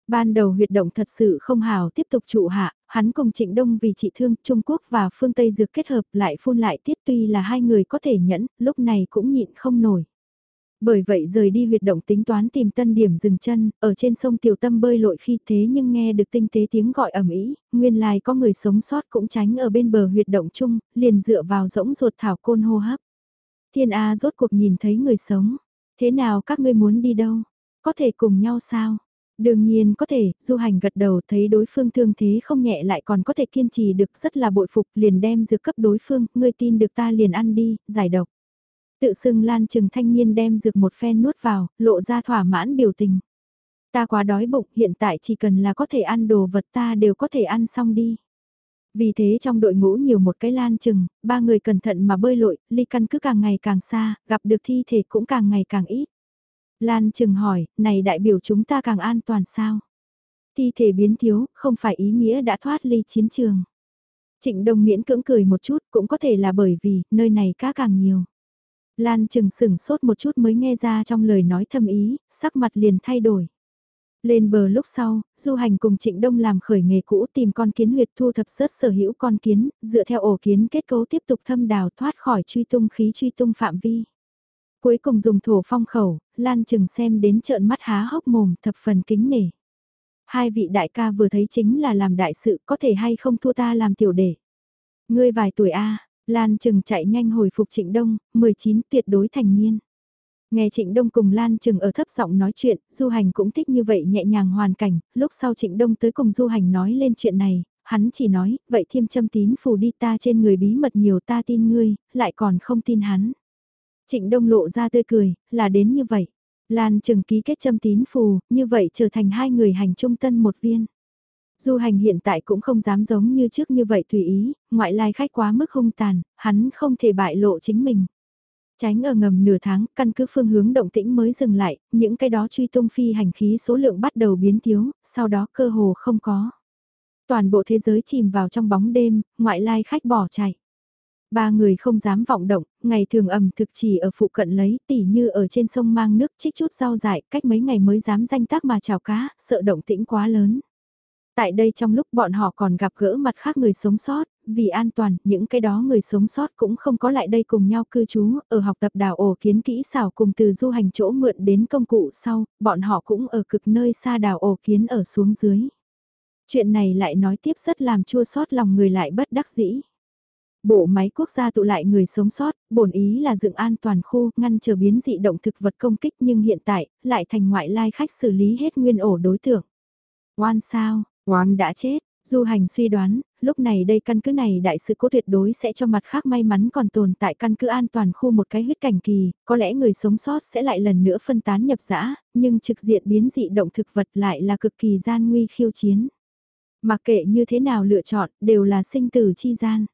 Ban đầu huyệt động thật sự không hào tiếp tục trụ hạ, hắn cùng Trịnh Đông vì trị thương Trung Quốc và phương Tây dược kết hợp lại phun lại tiết tuy là hai người có thể nhẫn, lúc này cũng nhịn không nổi. Bởi vậy rời đi huyệt động tính toán tìm tân điểm dừng chân, ở trên sông Tiểu Tâm bơi lội khi thế nhưng nghe được tinh tế tiếng gọi ẩm ý, nguyên lai có người sống sót cũng tránh ở bên bờ huyệt động chung, liền dựa vào rỗng ruột thảo côn hô hấp. Thiên A rốt cuộc nhìn thấy người sống, thế nào các ngươi muốn đi đâu? Có thể cùng nhau sao? Đương nhiên có thể, du hành gật đầu thấy đối phương thương thế không nhẹ lại còn có thể kiên trì được rất là bội phục liền đem dược cấp đối phương, ngươi tin được ta liền ăn đi, giải độc. Tự xưng lan trừng thanh niên đem dược một phen nuốt vào, lộ ra thỏa mãn biểu tình. Ta quá đói bụng, hiện tại chỉ cần là có thể ăn đồ vật ta đều có thể ăn xong đi. Vì thế trong đội ngũ nhiều một cái lan chừng, ba người cẩn thận mà bơi lội, ly căn cứ càng ngày càng xa, gặp được thi thể cũng càng ngày càng ít. Lan chừng hỏi, này đại biểu chúng ta càng an toàn sao? Thi thể biến thiếu, không phải ý nghĩa đã thoát ly chiến trường. Trịnh Đông miễn cưỡng cười một chút, cũng có thể là bởi vì, nơi này cá càng nhiều. Lan chừng sửng sốt một chút mới nghe ra trong lời nói thâm ý, sắc mặt liền thay đổi. Lên bờ lúc sau, du hành cùng Trịnh Đông làm khởi nghề cũ tìm con kiến huyệt thu thập sớt sở hữu con kiến, dựa theo ổ kiến kết cấu tiếp tục thâm đào thoát khỏi truy tung khí truy tung phạm vi. Cuối cùng dùng thổ phong khẩu, Lan chừng xem đến trợn mắt há hốc mồm thập phần kính nể. Hai vị đại ca vừa thấy chính là làm đại sự có thể hay không thua ta làm tiểu đệ. Ngươi vài tuổi A, Lan Trừng chạy nhanh hồi phục Trịnh Đông, 19 tuyệt đối thành niên. Nghe Trịnh Đông cùng Lan Trừng ở thấp giọng nói chuyện, Du Hành cũng thích như vậy nhẹ nhàng hoàn cảnh, lúc sau Trịnh Đông tới cùng Du Hành nói lên chuyện này, hắn chỉ nói, vậy thiêm châm tín phù đi ta trên người bí mật nhiều ta tin ngươi, lại còn không tin hắn. Trịnh Đông lộ ra tươi cười, là đến như vậy. Lan Trừng ký kết châm tín phù, như vậy trở thành hai người hành trung tân một viên. Du hành hiện tại cũng không dám giống như trước như vậy tùy ý, ngoại lai khách quá mức hung tàn, hắn không thể bại lộ chính mình. Tránh ở ngầm nửa tháng, căn cứ phương hướng động tĩnh mới dừng lại, những cái đó truy tung phi hành khí số lượng bắt đầu biến thiếu, sau đó cơ hồ không có. Toàn bộ thế giới chìm vào trong bóng đêm, ngoại lai khách bỏ chạy. Ba người không dám vọng động, ngày thường ẩm thực chỉ ở phụ cận lấy tỉ như ở trên sông mang nước trích chút rau dại, cách mấy ngày mới dám danh tác mà chào cá, sợ động tĩnh quá lớn. Tại đây trong lúc bọn họ còn gặp gỡ mặt khác người sống sót, vì an toàn, những cái đó người sống sót cũng không có lại đây cùng nhau cư trú, ở học tập đào ổ kiến kỹ xảo cùng từ du hành chỗ mượn đến công cụ sau, bọn họ cũng ở cực nơi xa đào ổ kiến ở xuống dưới. Chuyện này lại nói tiếp rất làm chua sót lòng người lại bất đắc dĩ. Bộ máy quốc gia tụ lại người sống sót, bổn ý là dựng an toàn khu, ngăn chờ biến dị động thực vật công kích nhưng hiện tại, lại thành ngoại lai khách xử lý hết nguyên ổ đối tượng. Oan sao, Oán đã chết, Du hành suy đoán, lúc này đây căn cứ này đại sự cố tuyệt đối sẽ cho mặt khác may mắn còn tồn tại căn cứ an toàn khu một cái huyết cảnh kỳ, có lẽ người sống sót sẽ lại lần nữa phân tán nhập dã nhưng trực diện biến dị động thực vật lại là cực kỳ gian nguy khiêu chiến. Mặc kệ như thế nào lựa chọn, đều là sinh tử chi gian.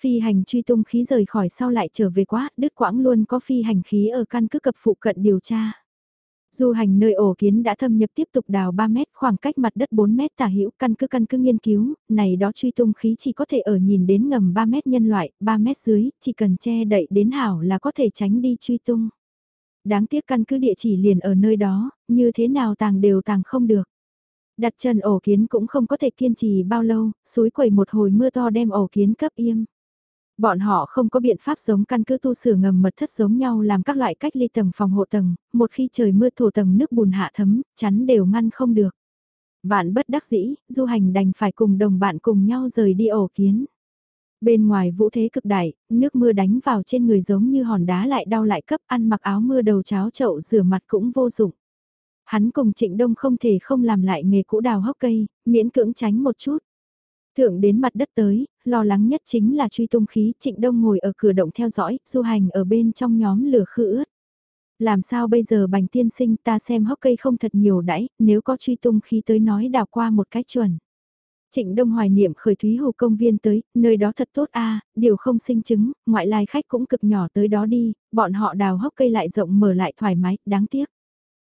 Phi hành truy tung khí rời khỏi sau lại trở về quá, đứt quãng luôn có phi hành khí ở căn cứ cập phụ cận điều tra. Du hành nơi ổ kiến đã thâm nhập tiếp tục đào 3 mét khoảng cách mặt đất 4 mét tả hữu căn cứ căn cứ nghiên cứu, này đó truy tung khí chỉ có thể ở nhìn đến ngầm 3 mét nhân loại, 3 mét dưới, chỉ cần che đậy đến hảo là có thể tránh đi truy tung. Đáng tiếc căn cứ địa chỉ liền ở nơi đó, như thế nào tàng đều tàng không được. Đặt chân ổ kiến cũng không có thể kiên trì bao lâu, suối quẩy một hồi mưa to đem ổ kiến cấp im. Bọn họ không có biện pháp giống căn cứ tu sửa ngầm mật thất giống nhau làm các loại cách ly tầng phòng hộ tầng, một khi trời mưa thổ tầng nước bùn hạ thấm, chắn đều ngăn không được. Vạn bất đắc dĩ, du hành đành phải cùng đồng bạn cùng nhau rời đi ổ kiến. Bên ngoài vũ thế cực đại, nước mưa đánh vào trên người giống như hòn đá lại đau lại cấp ăn mặc áo mưa đầu cháo chậu rửa mặt cũng vô dụng. Hắn cùng trịnh đông không thể không làm lại nghề cũ đào hốc cây, miễn cưỡng tránh một chút. Thượng đến mặt đất tới, lo lắng nhất chính là truy tung khí, trịnh đông ngồi ở cửa động theo dõi, du hành ở bên trong nhóm lửa khử ướt. Làm sao bây giờ bành tiên sinh ta xem hốc cây không thật nhiều đãi, nếu có truy tung khí tới nói đào qua một cách chuẩn. Trịnh Đông hoài niệm khởi Thúy Hồ công viên tới, nơi đó thật tốt a, điều không sinh chứng, ngoại lai khách cũng cực nhỏ tới đó đi, bọn họ đào hốc cây lại rộng mở lại thoải mái, đáng tiếc.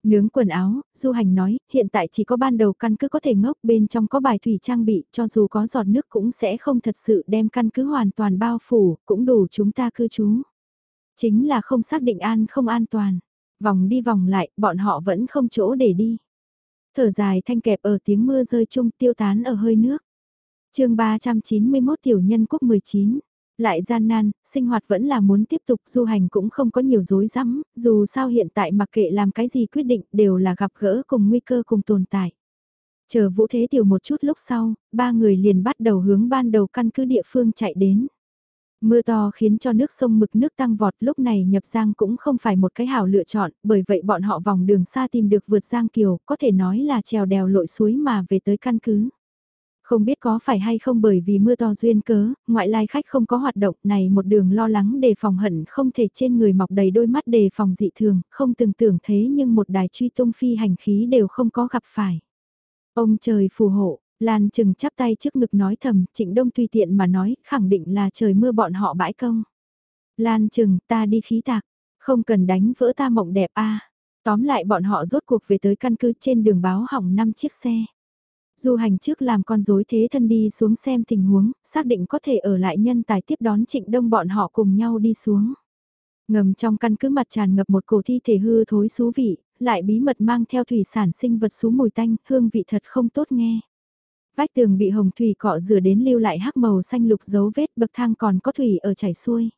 Nướng quần áo, du hành nói, hiện tại chỉ có ban đầu căn cứ có thể ngốc bên trong có bài thủy trang bị, cho dù có giọt nước cũng sẽ không thật sự đem căn cứ hoàn toàn bao phủ, cũng đủ chúng ta cư trú. Chính là không xác định an không an toàn. Vòng đi vòng lại, bọn họ vẫn không chỗ để đi. Thở dài thanh kẹp ở tiếng mưa rơi chung tiêu tán ở hơi nước. chương 391 tiểu nhân quốc 19 lại gian nan, sinh hoạt vẫn là muốn tiếp tục, du hành cũng không có nhiều dối rắm dù sao hiện tại mặc kệ làm cái gì quyết định đều là gặp gỡ cùng nguy cơ cùng tồn tại. Chờ vũ thế tiểu một chút lúc sau, ba người liền bắt đầu hướng ban đầu căn cứ địa phương chạy đến. Mưa to khiến cho nước sông mực nước tăng vọt lúc này nhập giang cũng không phải một cái hảo lựa chọn, bởi vậy bọn họ vòng đường xa tìm được vượt giang kiều, có thể nói là trèo đèo lội suối mà về tới căn cứ. Không biết có phải hay không bởi vì mưa to duyên cớ, ngoại lai khách không có hoạt động này một đường lo lắng đề phòng hận không thể trên người mọc đầy đôi mắt đề phòng dị thường, không từng tưởng thế nhưng một đài truy tung phi hành khí đều không có gặp phải. Ông trời phù hộ, Lan chừng chắp tay trước ngực nói thầm, trịnh đông tùy tiện mà nói, khẳng định là trời mưa bọn họ bãi công. Lan chừng, ta đi khí tạc, không cần đánh vỡ ta mộng đẹp a Tóm lại bọn họ rốt cuộc về tới căn cứ trên đường báo hỏng 5 chiếc xe. Du hành trước làm con rối thế thân đi xuống xem tình huống, xác định có thể ở lại nhân tài tiếp đón trịnh đông bọn họ cùng nhau đi xuống. Ngầm trong căn cứ mặt tràn ngập một cổ thi thể hư thối xú vị, lại bí mật mang theo thủy sản sinh vật xú mùi tanh, hương vị thật không tốt nghe. Vách tường bị hồng thủy cọ rửa đến lưu lại hắc màu xanh lục dấu vết bậc thang còn có thủy ở chảy xuôi.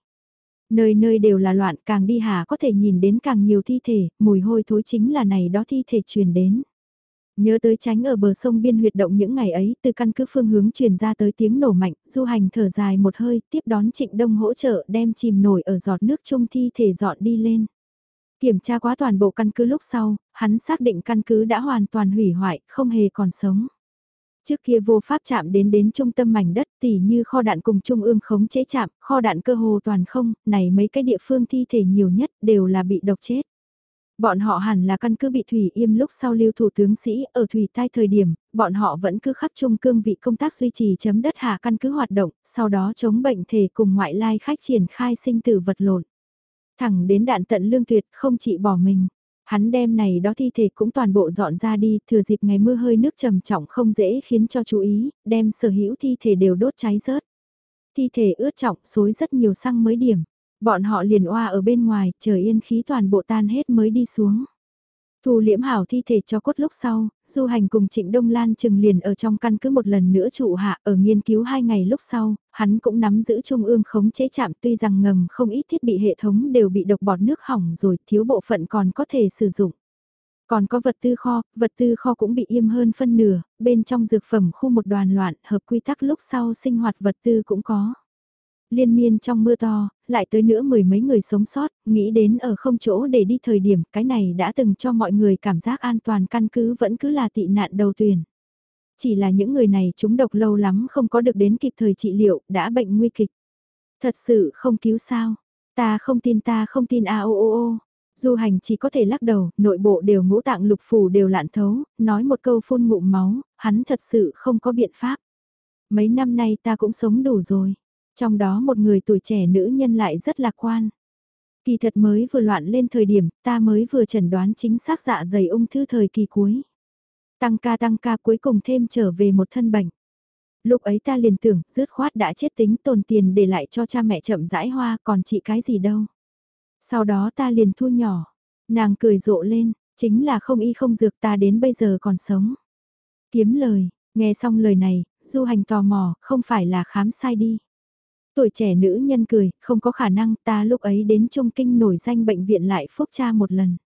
Nơi nơi đều là loạn càng đi hà có thể nhìn đến càng nhiều thi thể, mùi hôi thối chính là này đó thi thể truyền đến. Nhớ tới tránh ở bờ sông biên huyệt động những ngày ấy, từ căn cứ phương hướng truyền ra tới tiếng nổ mạnh, du hành thở dài một hơi, tiếp đón trịnh đông hỗ trợ đem chìm nổi ở giọt nước trung thi thể dọn đi lên. Kiểm tra quá toàn bộ căn cứ lúc sau, hắn xác định căn cứ đã hoàn toàn hủy hoại, không hề còn sống. Trước kia vô pháp chạm đến đến trung tâm mảnh đất tỉ như kho đạn cùng trung ương khống chế chạm, kho đạn cơ hồ toàn không, này mấy cái địa phương thi thể nhiều nhất đều là bị độc chết. Bọn họ hẳn là căn cứ bị Thủy Yêm lúc sau lưu thủ tướng sĩ ở Thủy Tai thời điểm, bọn họ vẫn cứ khắc chung cương vị công tác duy trì chấm đất hạ căn cứ hoạt động, sau đó chống bệnh thể cùng ngoại lai khách triển khai sinh tử vật lộn. Thẳng đến đạn tận lương tuyệt không chỉ bỏ mình. Hắn đem này đó thi thể cũng toàn bộ dọn ra đi, thừa dịp ngày mưa hơi nước trầm trọng không dễ khiến cho chú ý, đem sở hữu thi thể đều đốt cháy rớt. Thi thể ướt trọng, xối rất nhiều xăng mới điểm. Bọn họ liền oa ở bên ngoài, chờ yên khí toàn bộ tan hết mới đi xuống. Thu liễm hảo thi thể cho cốt lúc sau, du hành cùng trịnh Đông Lan chừng liền ở trong căn cứ một lần nữa trụ hạ ở nghiên cứu hai ngày lúc sau, hắn cũng nắm giữ trung ương khống chế chạm tuy rằng ngầm không ít thiết bị hệ thống đều bị độc bọt nước hỏng rồi thiếu bộ phận còn có thể sử dụng. Còn có vật tư kho, vật tư kho cũng bị im hơn phân nửa, bên trong dược phẩm khu một đoàn loạn hợp quy tắc lúc sau sinh hoạt vật tư cũng có. Liên miên trong mưa to, lại tới nữa mười mấy người sống sót, nghĩ đến ở không chỗ để đi thời điểm cái này đã từng cho mọi người cảm giác an toàn căn cứ vẫn cứ là tị nạn đầu tuyển. Chỉ là những người này chúng độc lâu lắm không có được đến kịp thời trị liệu, đã bệnh nguy kịch. Thật sự không cứu sao, ta không tin ta không tin a o o o. Du hành chỉ có thể lắc đầu, nội bộ đều ngũ tạng lục phủ đều lạn thấu, nói một câu phun ngụm máu, hắn thật sự không có biện pháp. Mấy năm nay ta cũng sống đủ rồi. Trong đó một người tuổi trẻ nữ nhân lại rất lạc quan. Kỳ thật mới vừa loạn lên thời điểm, ta mới vừa chẩn đoán chính xác dạ dày ung thư thời kỳ cuối. Tăng ca tăng ca cuối cùng thêm trở về một thân bệnh. Lúc ấy ta liền tưởng, dứt khoát đã chết tính tồn tiền để lại cho cha mẹ chậm rãi hoa còn chị cái gì đâu. Sau đó ta liền thu nhỏ, nàng cười rộ lên, chính là không y không dược ta đến bây giờ còn sống. Kiếm lời, nghe xong lời này, du hành tò mò, không phải là khám sai đi. Tuổi trẻ nữ nhân cười, không có khả năng ta lúc ấy đến trung kinh nổi danh bệnh viện lại phúc cha một lần.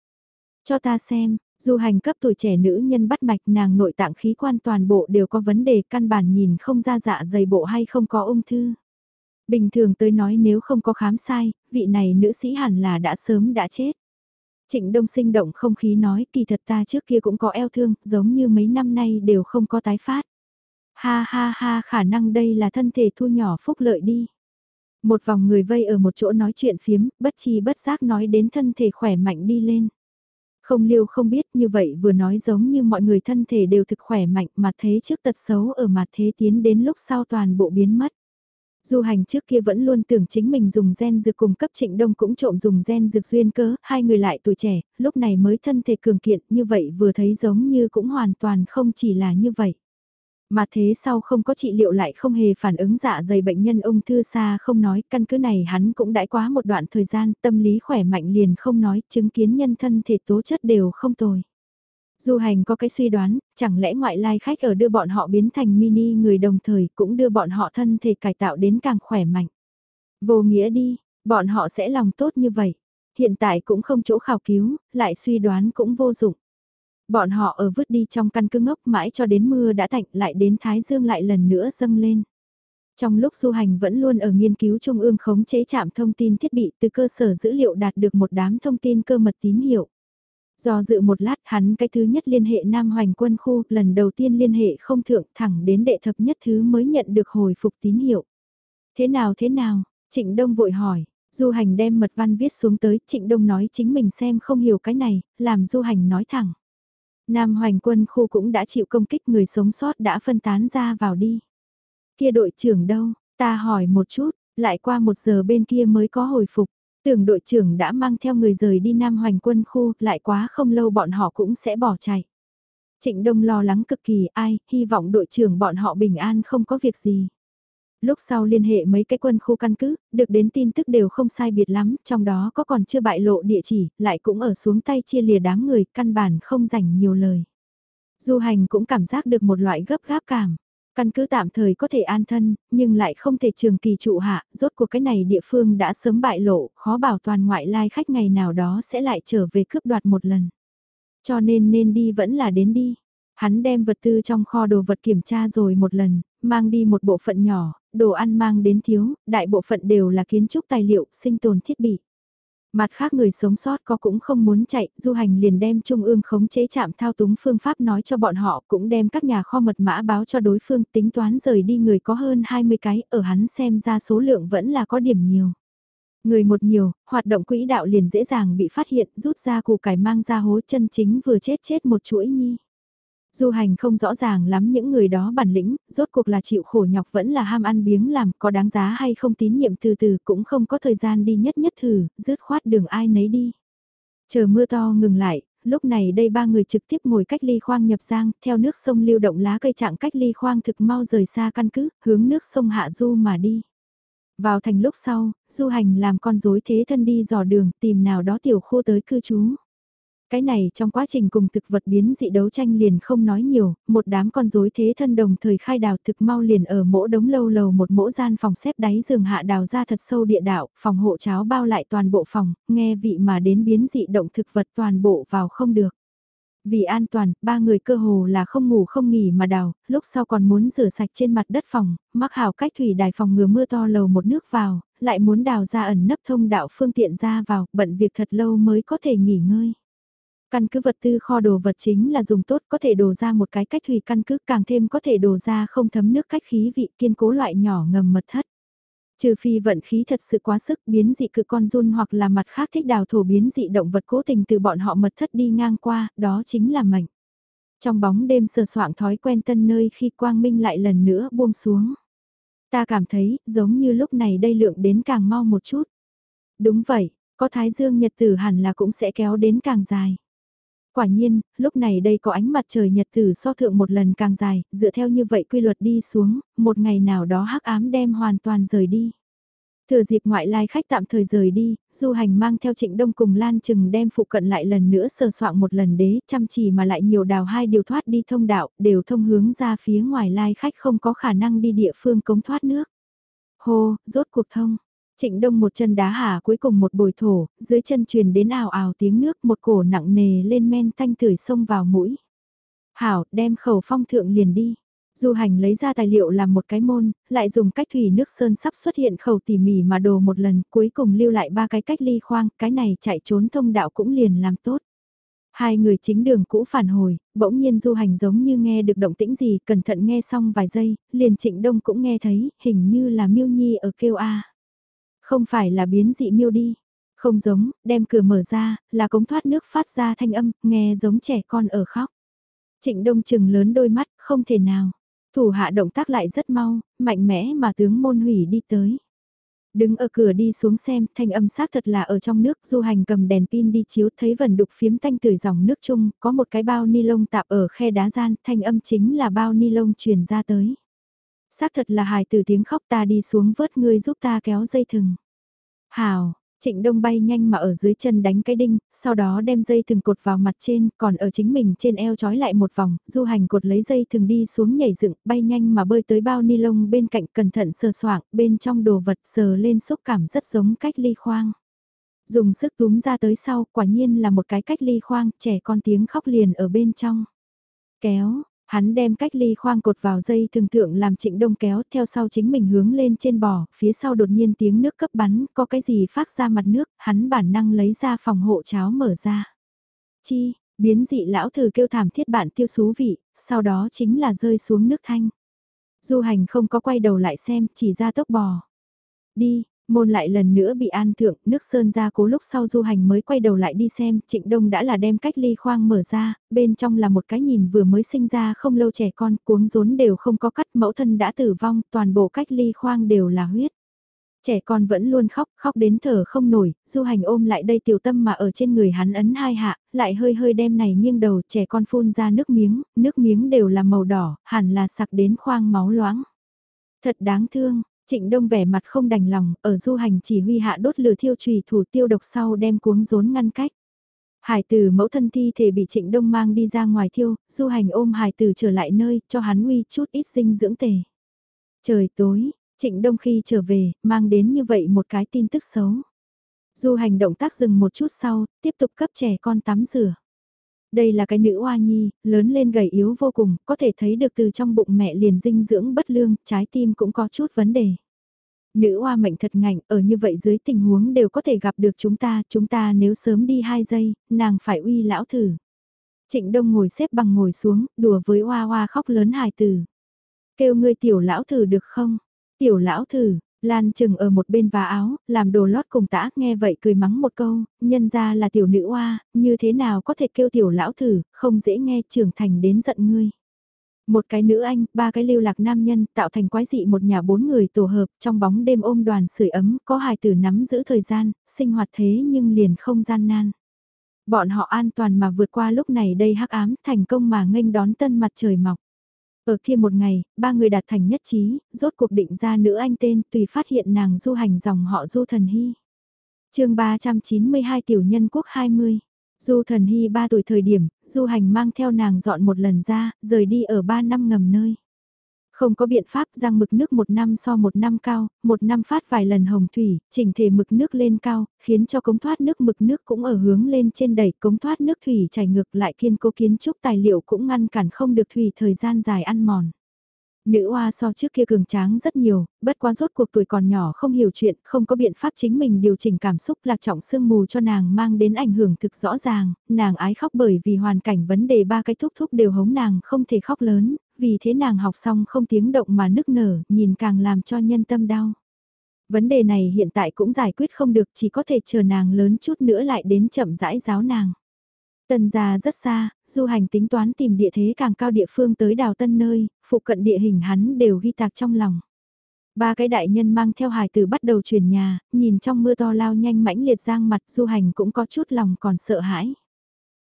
Cho ta xem, du hành cấp tuổi trẻ nữ nhân bắt mạch nàng nội tạng khí quan toàn bộ đều có vấn đề căn bản nhìn không ra dạ dày bộ hay không có ung thư. Bình thường tới nói nếu không có khám sai, vị này nữ sĩ hẳn là đã sớm đã chết. Trịnh Đông sinh động không khí nói kỳ thật ta trước kia cũng có eo thương, giống như mấy năm nay đều không có tái phát. Ha ha ha khả năng đây là thân thể thu nhỏ phúc lợi đi. Một vòng người vây ở một chỗ nói chuyện phiếm, bất chi bất giác nói đến thân thể khỏe mạnh đi lên. Không liêu không biết như vậy vừa nói giống như mọi người thân thể đều thực khỏe mạnh mà thế trước tật xấu ở mặt thế tiến đến lúc sau toàn bộ biến mất. Du hành trước kia vẫn luôn tưởng chính mình dùng gen dược cùng cấp trịnh đông cũng trộm dùng gen dược duyên cớ, hai người lại tuổi trẻ, lúc này mới thân thể cường kiện như vậy vừa thấy giống như cũng hoàn toàn không chỉ là như vậy. Mà thế sau không có trị liệu lại không hề phản ứng dạ dày bệnh nhân ung thư xa không nói, căn cứ này hắn cũng đãi quá một đoạn thời gian, tâm lý khỏe mạnh liền không nói, chứng kiến nhân thân thể tố chất đều không tồi. Du hành có cái suy đoán, chẳng lẽ ngoại lai khách ở đưa bọn họ biến thành mini người đồng thời cũng đưa bọn họ thân thể cải tạo đến càng khỏe mạnh. Vô nghĩa đi, bọn họ sẽ lòng tốt như vậy. Hiện tại cũng không chỗ khảo cứu, lại suy đoán cũng vô dụng. Bọn họ ở vứt đi trong căn cứ ngốc mãi cho đến mưa đã tạnh lại đến Thái Dương lại lần nữa dâng lên. Trong lúc du hành vẫn luôn ở nghiên cứu trung ương khống chế chạm thông tin thiết bị từ cơ sở dữ liệu đạt được một đám thông tin cơ mật tín hiệu. Do dự một lát hắn cái thứ nhất liên hệ Nam Hoành quân khu, lần đầu tiên liên hệ không thượng thẳng đến đệ thập nhất thứ mới nhận được hồi phục tín hiệu. Thế nào thế nào, Trịnh Đông vội hỏi, Du Hành đem mật văn viết xuống tới, Trịnh Đông nói chính mình xem không hiểu cái này, làm Du Hành nói thẳng. Nam Hoành quân khu cũng đã chịu công kích người sống sót đã phân tán ra vào đi. Kia đội trưởng đâu, ta hỏi một chút, lại qua một giờ bên kia mới có hồi phục. Tưởng đội trưởng đã mang theo người rời đi Nam Hoành quân khu, lại quá không lâu bọn họ cũng sẽ bỏ chạy. Trịnh Đông lo lắng cực kỳ ai, hy vọng đội trưởng bọn họ bình an không có việc gì. Lúc sau liên hệ mấy cái quân khu căn cứ, được đến tin tức đều không sai biệt lắm, trong đó có còn chưa bại lộ địa chỉ, lại cũng ở xuống tay chia lìa đám người, căn bản không rảnh nhiều lời. Du hành cũng cảm giác được một loại gấp gáp cảm. Căn cứ tạm thời có thể an thân, nhưng lại không thể trường kỳ trụ hạ, rốt cuộc cái này địa phương đã sớm bại lộ, khó bảo toàn ngoại lai khách ngày nào đó sẽ lại trở về cướp đoạt một lần. Cho nên nên đi vẫn là đến đi. Hắn đem vật tư trong kho đồ vật kiểm tra rồi một lần, mang đi một bộ phận nhỏ, đồ ăn mang đến thiếu, đại bộ phận đều là kiến trúc tài liệu, sinh tồn thiết bị. Mặt khác người sống sót có cũng không muốn chạy, du hành liền đem trung ương khống chế chạm thao túng phương pháp nói cho bọn họ cũng đem các nhà kho mật mã báo cho đối phương tính toán rời đi người có hơn 20 cái, ở hắn xem ra số lượng vẫn là có điểm nhiều. Người một nhiều, hoạt động quỹ đạo liền dễ dàng bị phát hiện, rút ra củ cải mang ra hố chân chính vừa chết chết một chuỗi nhi. Du hành không rõ ràng lắm những người đó bản lĩnh, rốt cuộc là chịu khổ nhọc vẫn là ham ăn biếng làm, có đáng giá hay không tín nhiệm từ từ cũng không có thời gian đi nhất nhất thử, rứt khoát đường ai nấy đi. Chờ mưa to ngừng lại, lúc này đây ba người trực tiếp ngồi cách ly khoang nhập giang, theo nước sông lưu động lá cây trạng cách ly khoang thực mau rời xa căn cứ, hướng nước sông Hạ Du mà đi. Vào thành lúc sau, du hành làm con rối thế thân đi dò đường, tìm nào đó tiểu khu tới cư trú. Cái này trong quá trình cùng thực vật biến dị đấu tranh liền không nói nhiều, một đám con rối thế thân đồng thời khai đào thực mau liền ở mỗ đống lâu lầu một mỗ gian phòng xếp đáy giường hạ đào ra thật sâu địa đạo, phòng hộ cháo bao lại toàn bộ phòng, nghe vị mà đến biến dị động thực vật toàn bộ vào không được. Vì an toàn, ba người cơ hồ là không ngủ không nghỉ mà đào, lúc sau còn muốn rửa sạch trên mặt đất phòng, mắc hảo cách thủy đài phòng ngừa mưa to lầu một nước vào, lại muốn đào ra ẩn nấp thông đạo phương tiện ra vào, bận việc thật lâu mới có thể nghỉ ngơi. Căn cứ vật tư kho đồ vật chính là dùng tốt có thể đổ ra một cái cách thủy căn cứ càng thêm có thể đổ ra không thấm nước cách khí vị kiên cố loại nhỏ ngầm mật thất. Trừ phi vận khí thật sự quá sức biến dị cự con run hoặc là mặt khác thích đào thổ biến dị động vật cố tình từ bọn họ mật thất đi ngang qua, đó chính là mệnh. Trong bóng đêm sờ soạng thói quen tân nơi khi quang minh lại lần nữa buông xuống. Ta cảm thấy giống như lúc này đây lượng đến càng mau một chút. Đúng vậy, có thái dương nhật tử hẳn là cũng sẽ kéo đến càng dài. Quả nhiên, lúc này đây có ánh mặt trời nhật tử so thượng một lần càng dài, dựa theo như vậy quy luật đi xuống, một ngày nào đó hắc ám đem hoàn toàn rời đi. Thừa dịp ngoại lai khách tạm thời rời đi, du hành mang theo trịnh đông cùng Lan Trừng đem phụ cận lại lần nữa sờ soạn một lần đế, chăm chỉ mà lại nhiều đào hai điều thoát đi thông đạo, đều thông hướng ra phía ngoài lai khách không có khả năng đi địa phương cống thoát nước. Hô, rốt cuộc thông, Trịnh Đông một chân đá hạ cuối cùng một bồi thổ, dưới chân truyền đến ào ào tiếng nước một cổ nặng nề lên men thanh tưởi sông vào mũi. Hảo, đem khẩu phong thượng liền đi. Du hành lấy ra tài liệu làm một cái môn, lại dùng cách thủy nước sơn sắp xuất hiện khẩu tỉ mỉ mà đồ một lần, cuối cùng lưu lại ba cái cách ly khoang, cái này chạy trốn thông đạo cũng liền làm tốt. Hai người chính đường cũ phản hồi, bỗng nhiên du hành giống như nghe được động tĩnh gì, cẩn thận nghe xong vài giây, liền trịnh đông cũng nghe thấy, hình như là miêu nhi ở kêu A. Không phải là biến dị miêu đi. Không giống, đem cửa mở ra, là cống thoát nước phát ra thanh âm, nghe giống trẻ con ở khóc. Trịnh Đông chừng lớn đôi mắt, không thể nào. Thủ hạ động tác lại rất mau, mạnh mẽ mà tướng môn hủy đi tới. Đứng ở cửa đi xuống xem, thanh âm xác thật là ở trong nước, du hành cầm đèn pin đi chiếu thấy vần đục phiếm thanh từ dòng nước chung, có một cái bao ni lông tạp ở khe đá gian, thanh âm chính là bao ni lông truyền ra tới. Xác thật là hài từ tiếng khóc ta đi xuống vớt ngươi giúp ta kéo dây thừng. Hào, Trịnh Đông bay nhanh mà ở dưới chân đánh cái đinh, sau đó đem dây thừng cột vào mặt trên, còn ở chính mình trên eo trói lại một vòng, du hành cột lấy dây thừng đi xuống nhảy dựng, bay nhanh mà bơi tới bao ni lông bên cạnh cẩn thận sờ soạng, bên trong đồ vật sờ lên xúc cảm rất giống cách ly khoang. Dùng sức túm ra tới sau, quả nhiên là một cái cách ly khoang, trẻ con tiếng khóc liền ở bên trong. Kéo, Hắn đem cách ly khoang cột vào dây thường thượng làm trịnh đông kéo theo sau chính mình hướng lên trên bò, phía sau đột nhiên tiếng nước cấp bắn, có cái gì phát ra mặt nước, hắn bản năng lấy ra phòng hộ cháo mở ra. Chi, biến dị lão thử kêu thảm thiết bạn tiêu xú vị, sau đó chính là rơi xuống nước thanh. Du hành không có quay đầu lại xem, chỉ ra tốc bò. Đi, Môn lại lần nữa bị an thượng, nước sơn ra cố lúc sau du hành mới quay đầu lại đi xem, trịnh đông đã là đem cách ly khoang mở ra, bên trong là một cái nhìn vừa mới sinh ra không lâu trẻ con, cuống rốn đều không có cắt, mẫu thân đã tử vong, toàn bộ cách ly khoang đều là huyết. Trẻ con vẫn luôn khóc, khóc đến thở không nổi, du hành ôm lại đây tiểu tâm mà ở trên người hắn ấn hai hạ, lại hơi hơi đem này nghiêng đầu, trẻ con phun ra nước miếng, nước miếng đều là màu đỏ, hẳn là sặc đến khoang máu loãng. Thật đáng thương, Trịnh Đông vẻ mặt không đành lòng, ở du hành chỉ huy hạ đốt lửa thiêu trùy thủ tiêu độc sau đem cuống rốn ngăn cách. Hải tử mẫu thân thi thể bị Trịnh Đông mang đi ra ngoài thiêu, du hành ôm hải tử trở lại nơi, cho hắn uy chút ít dinh dưỡng tề. Trời tối, Trịnh Đông khi trở về, mang đến như vậy một cái tin tức xấu. Du hành động tác dừng một chút sau, tiếp tục cấp trẻ con tắm rửa. Đây là cái nữ oa nhi, lớn lên gầy yếu vô cùng, có thể thấy được từ trong bụng mẹ liền dinh dưỡng bất lương, trái tim cũng có chút vấn đề. Nữ oa mệnh thật ngạnh, ở như vậy dưới tình huống đều có thể gặp được chúng ta, chúng ta nếu sớm đi 2 giây, nàng phải uy lão thử. Trịnh Đông ngồi xếp bằng ngồi xuống, đùa với oa oa khóc lớn hài tử. Kêu ngươi tiểu lão thử được không? Tiểu lão thử, Lan chừng ở một bên vá áo, làm đồ lót cùng tã, nghe vậy cười mắng một câu, nhân ra là tiểu nữ oa, như thế nào có thể kêu tiểu lão thử, không dễ nghe trưởng thành đến giận ngươi. Một cái nữ anh, ba cái lưu lạc nam nhân, tạo thành quái dị một nhà bốn người tổ hợp, trong bóng đêm ôm đoàn sưởi ấm, có hài tử nắm giữ thời gian, sinh hoạt thế nhưng liền không gian nan. Bọn họ an toàn mà vượt qua lúc này đây hắc ám, thành công mà nghênh đón tân mặt trời mọc. Ở kia một ngày, ba người đạt thành nhất trí, rốt cuộc định ra nữ anh tên tùy phát hiện nàng du hành dòng họ du thần hy. chương 392 tiểu nhân quốc 20. Du thần hy 3 tuổi thời điểm, du hành mang theo nàng dọn một lần ra, rời đi ở 3 năm ngầm nơi. Không có biện pháp răng mực nước một năm so một năm cao, một năm phát vài lần hồng thủy, chỉnh thể mực nước lên cao, khiến cho cống thoát nước mực nước cũng ở hướng lên trên đẩy cống thoát nước thủy chảy ngược lại kiên cố kiến trúc tài liệu cũng ngăn cản không được thủy thời gian dài ăn mòn. Nữ oa so trước kia cường tráng rất nhiều, bất quá rốt cuộc tuổi còn nhỏ không hiểu chuyện, không có biện pháp chính mình điều chỉnh cảm xúc lạc trọng sương mù cho nàng mang đến ảnh hưởng thực rõ ràng, nàng ái khóc bởi vì hoàn cảnh vấn đề ba cái thúc thúc đều hống nàng không thể khóc lớn, vì thế nàng học xong không tiếng động mà nức nở, nhìn càng làm cho nhân tâm đau. Vấn đề này hiện tại cũng giải quyết không được chỉ có thể chờ nàng lớn chút nữa lại đến chậm rãi giáo nàng. Tần gia rất xa, du hành tính toán tìm địa thế càng cao địa phương tới đào tân nơi, phụ cận địa hình hắn đều ghi tạc trong lòng. Ba cái đại nhân mang theo hài tử bắt đầu chuyển nhà, nhìn trong mưa to lao nhanh mãnh liệt giang mặt du hành cũng có chút lòng còn sợ hãi.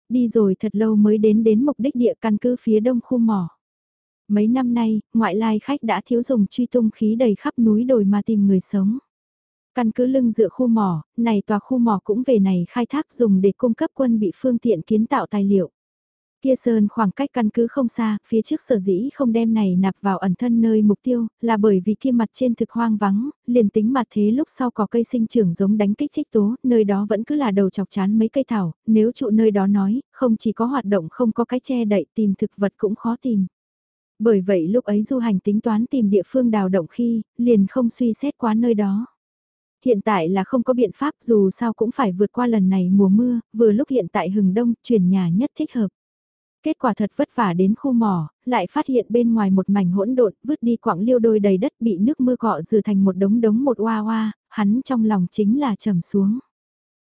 Đi rồi thật lâu mới đến đến mục đích địa căn cứ phía đông khu mỏ. Mấy năm nay, ngoại lai khách đã thiếu dùng truy tung khí đầy khắp núi đồi mà tìm người sống. Căn cứ lưng dựa khu mỏ, này tòa khu mỏ cũng về này khai thác dùng để cung cấp quân bị phương tiện kiến tạo tài liệu. Kia sơn khoảng cách căn cứ không xa, phía trước sở dĩ không đem này nạp vào ẩn thân nơi mục tiêu, là bởi vì kia mặt trên thực hoang vắng, liền tính mặt thế lúc sau có cây sinh trưởng giống đánh kích thích tố, nơi đó vẫn cứ là đầu chọc chán mấy cây thảo, nếu trụ nơi đó nói, không chỉ có hoạt động không có cái che đậy tìm thực vật cũng khó tìm. Bởi vậy lúc ấy du hành tính toán tìm địa phương đào động khi, liền không suy xét quá nơi đó. Hiện tại là không có biện pháp dù sao cũng phải vượt qua lần này mùa mưa, vừa lúc hiện tại hừng đông, chuyển nhà nhất thích hợp. Kết quả thật vất vả đến khu mỏ, lại phát hiện bên ngoài một mảnh hỗn độn, vứt đi quảng liêu đôi đầy đất bị nước mưa cọ dừa thành một đống đống một oa oa, hắn trong lòng chính là trầm xuống.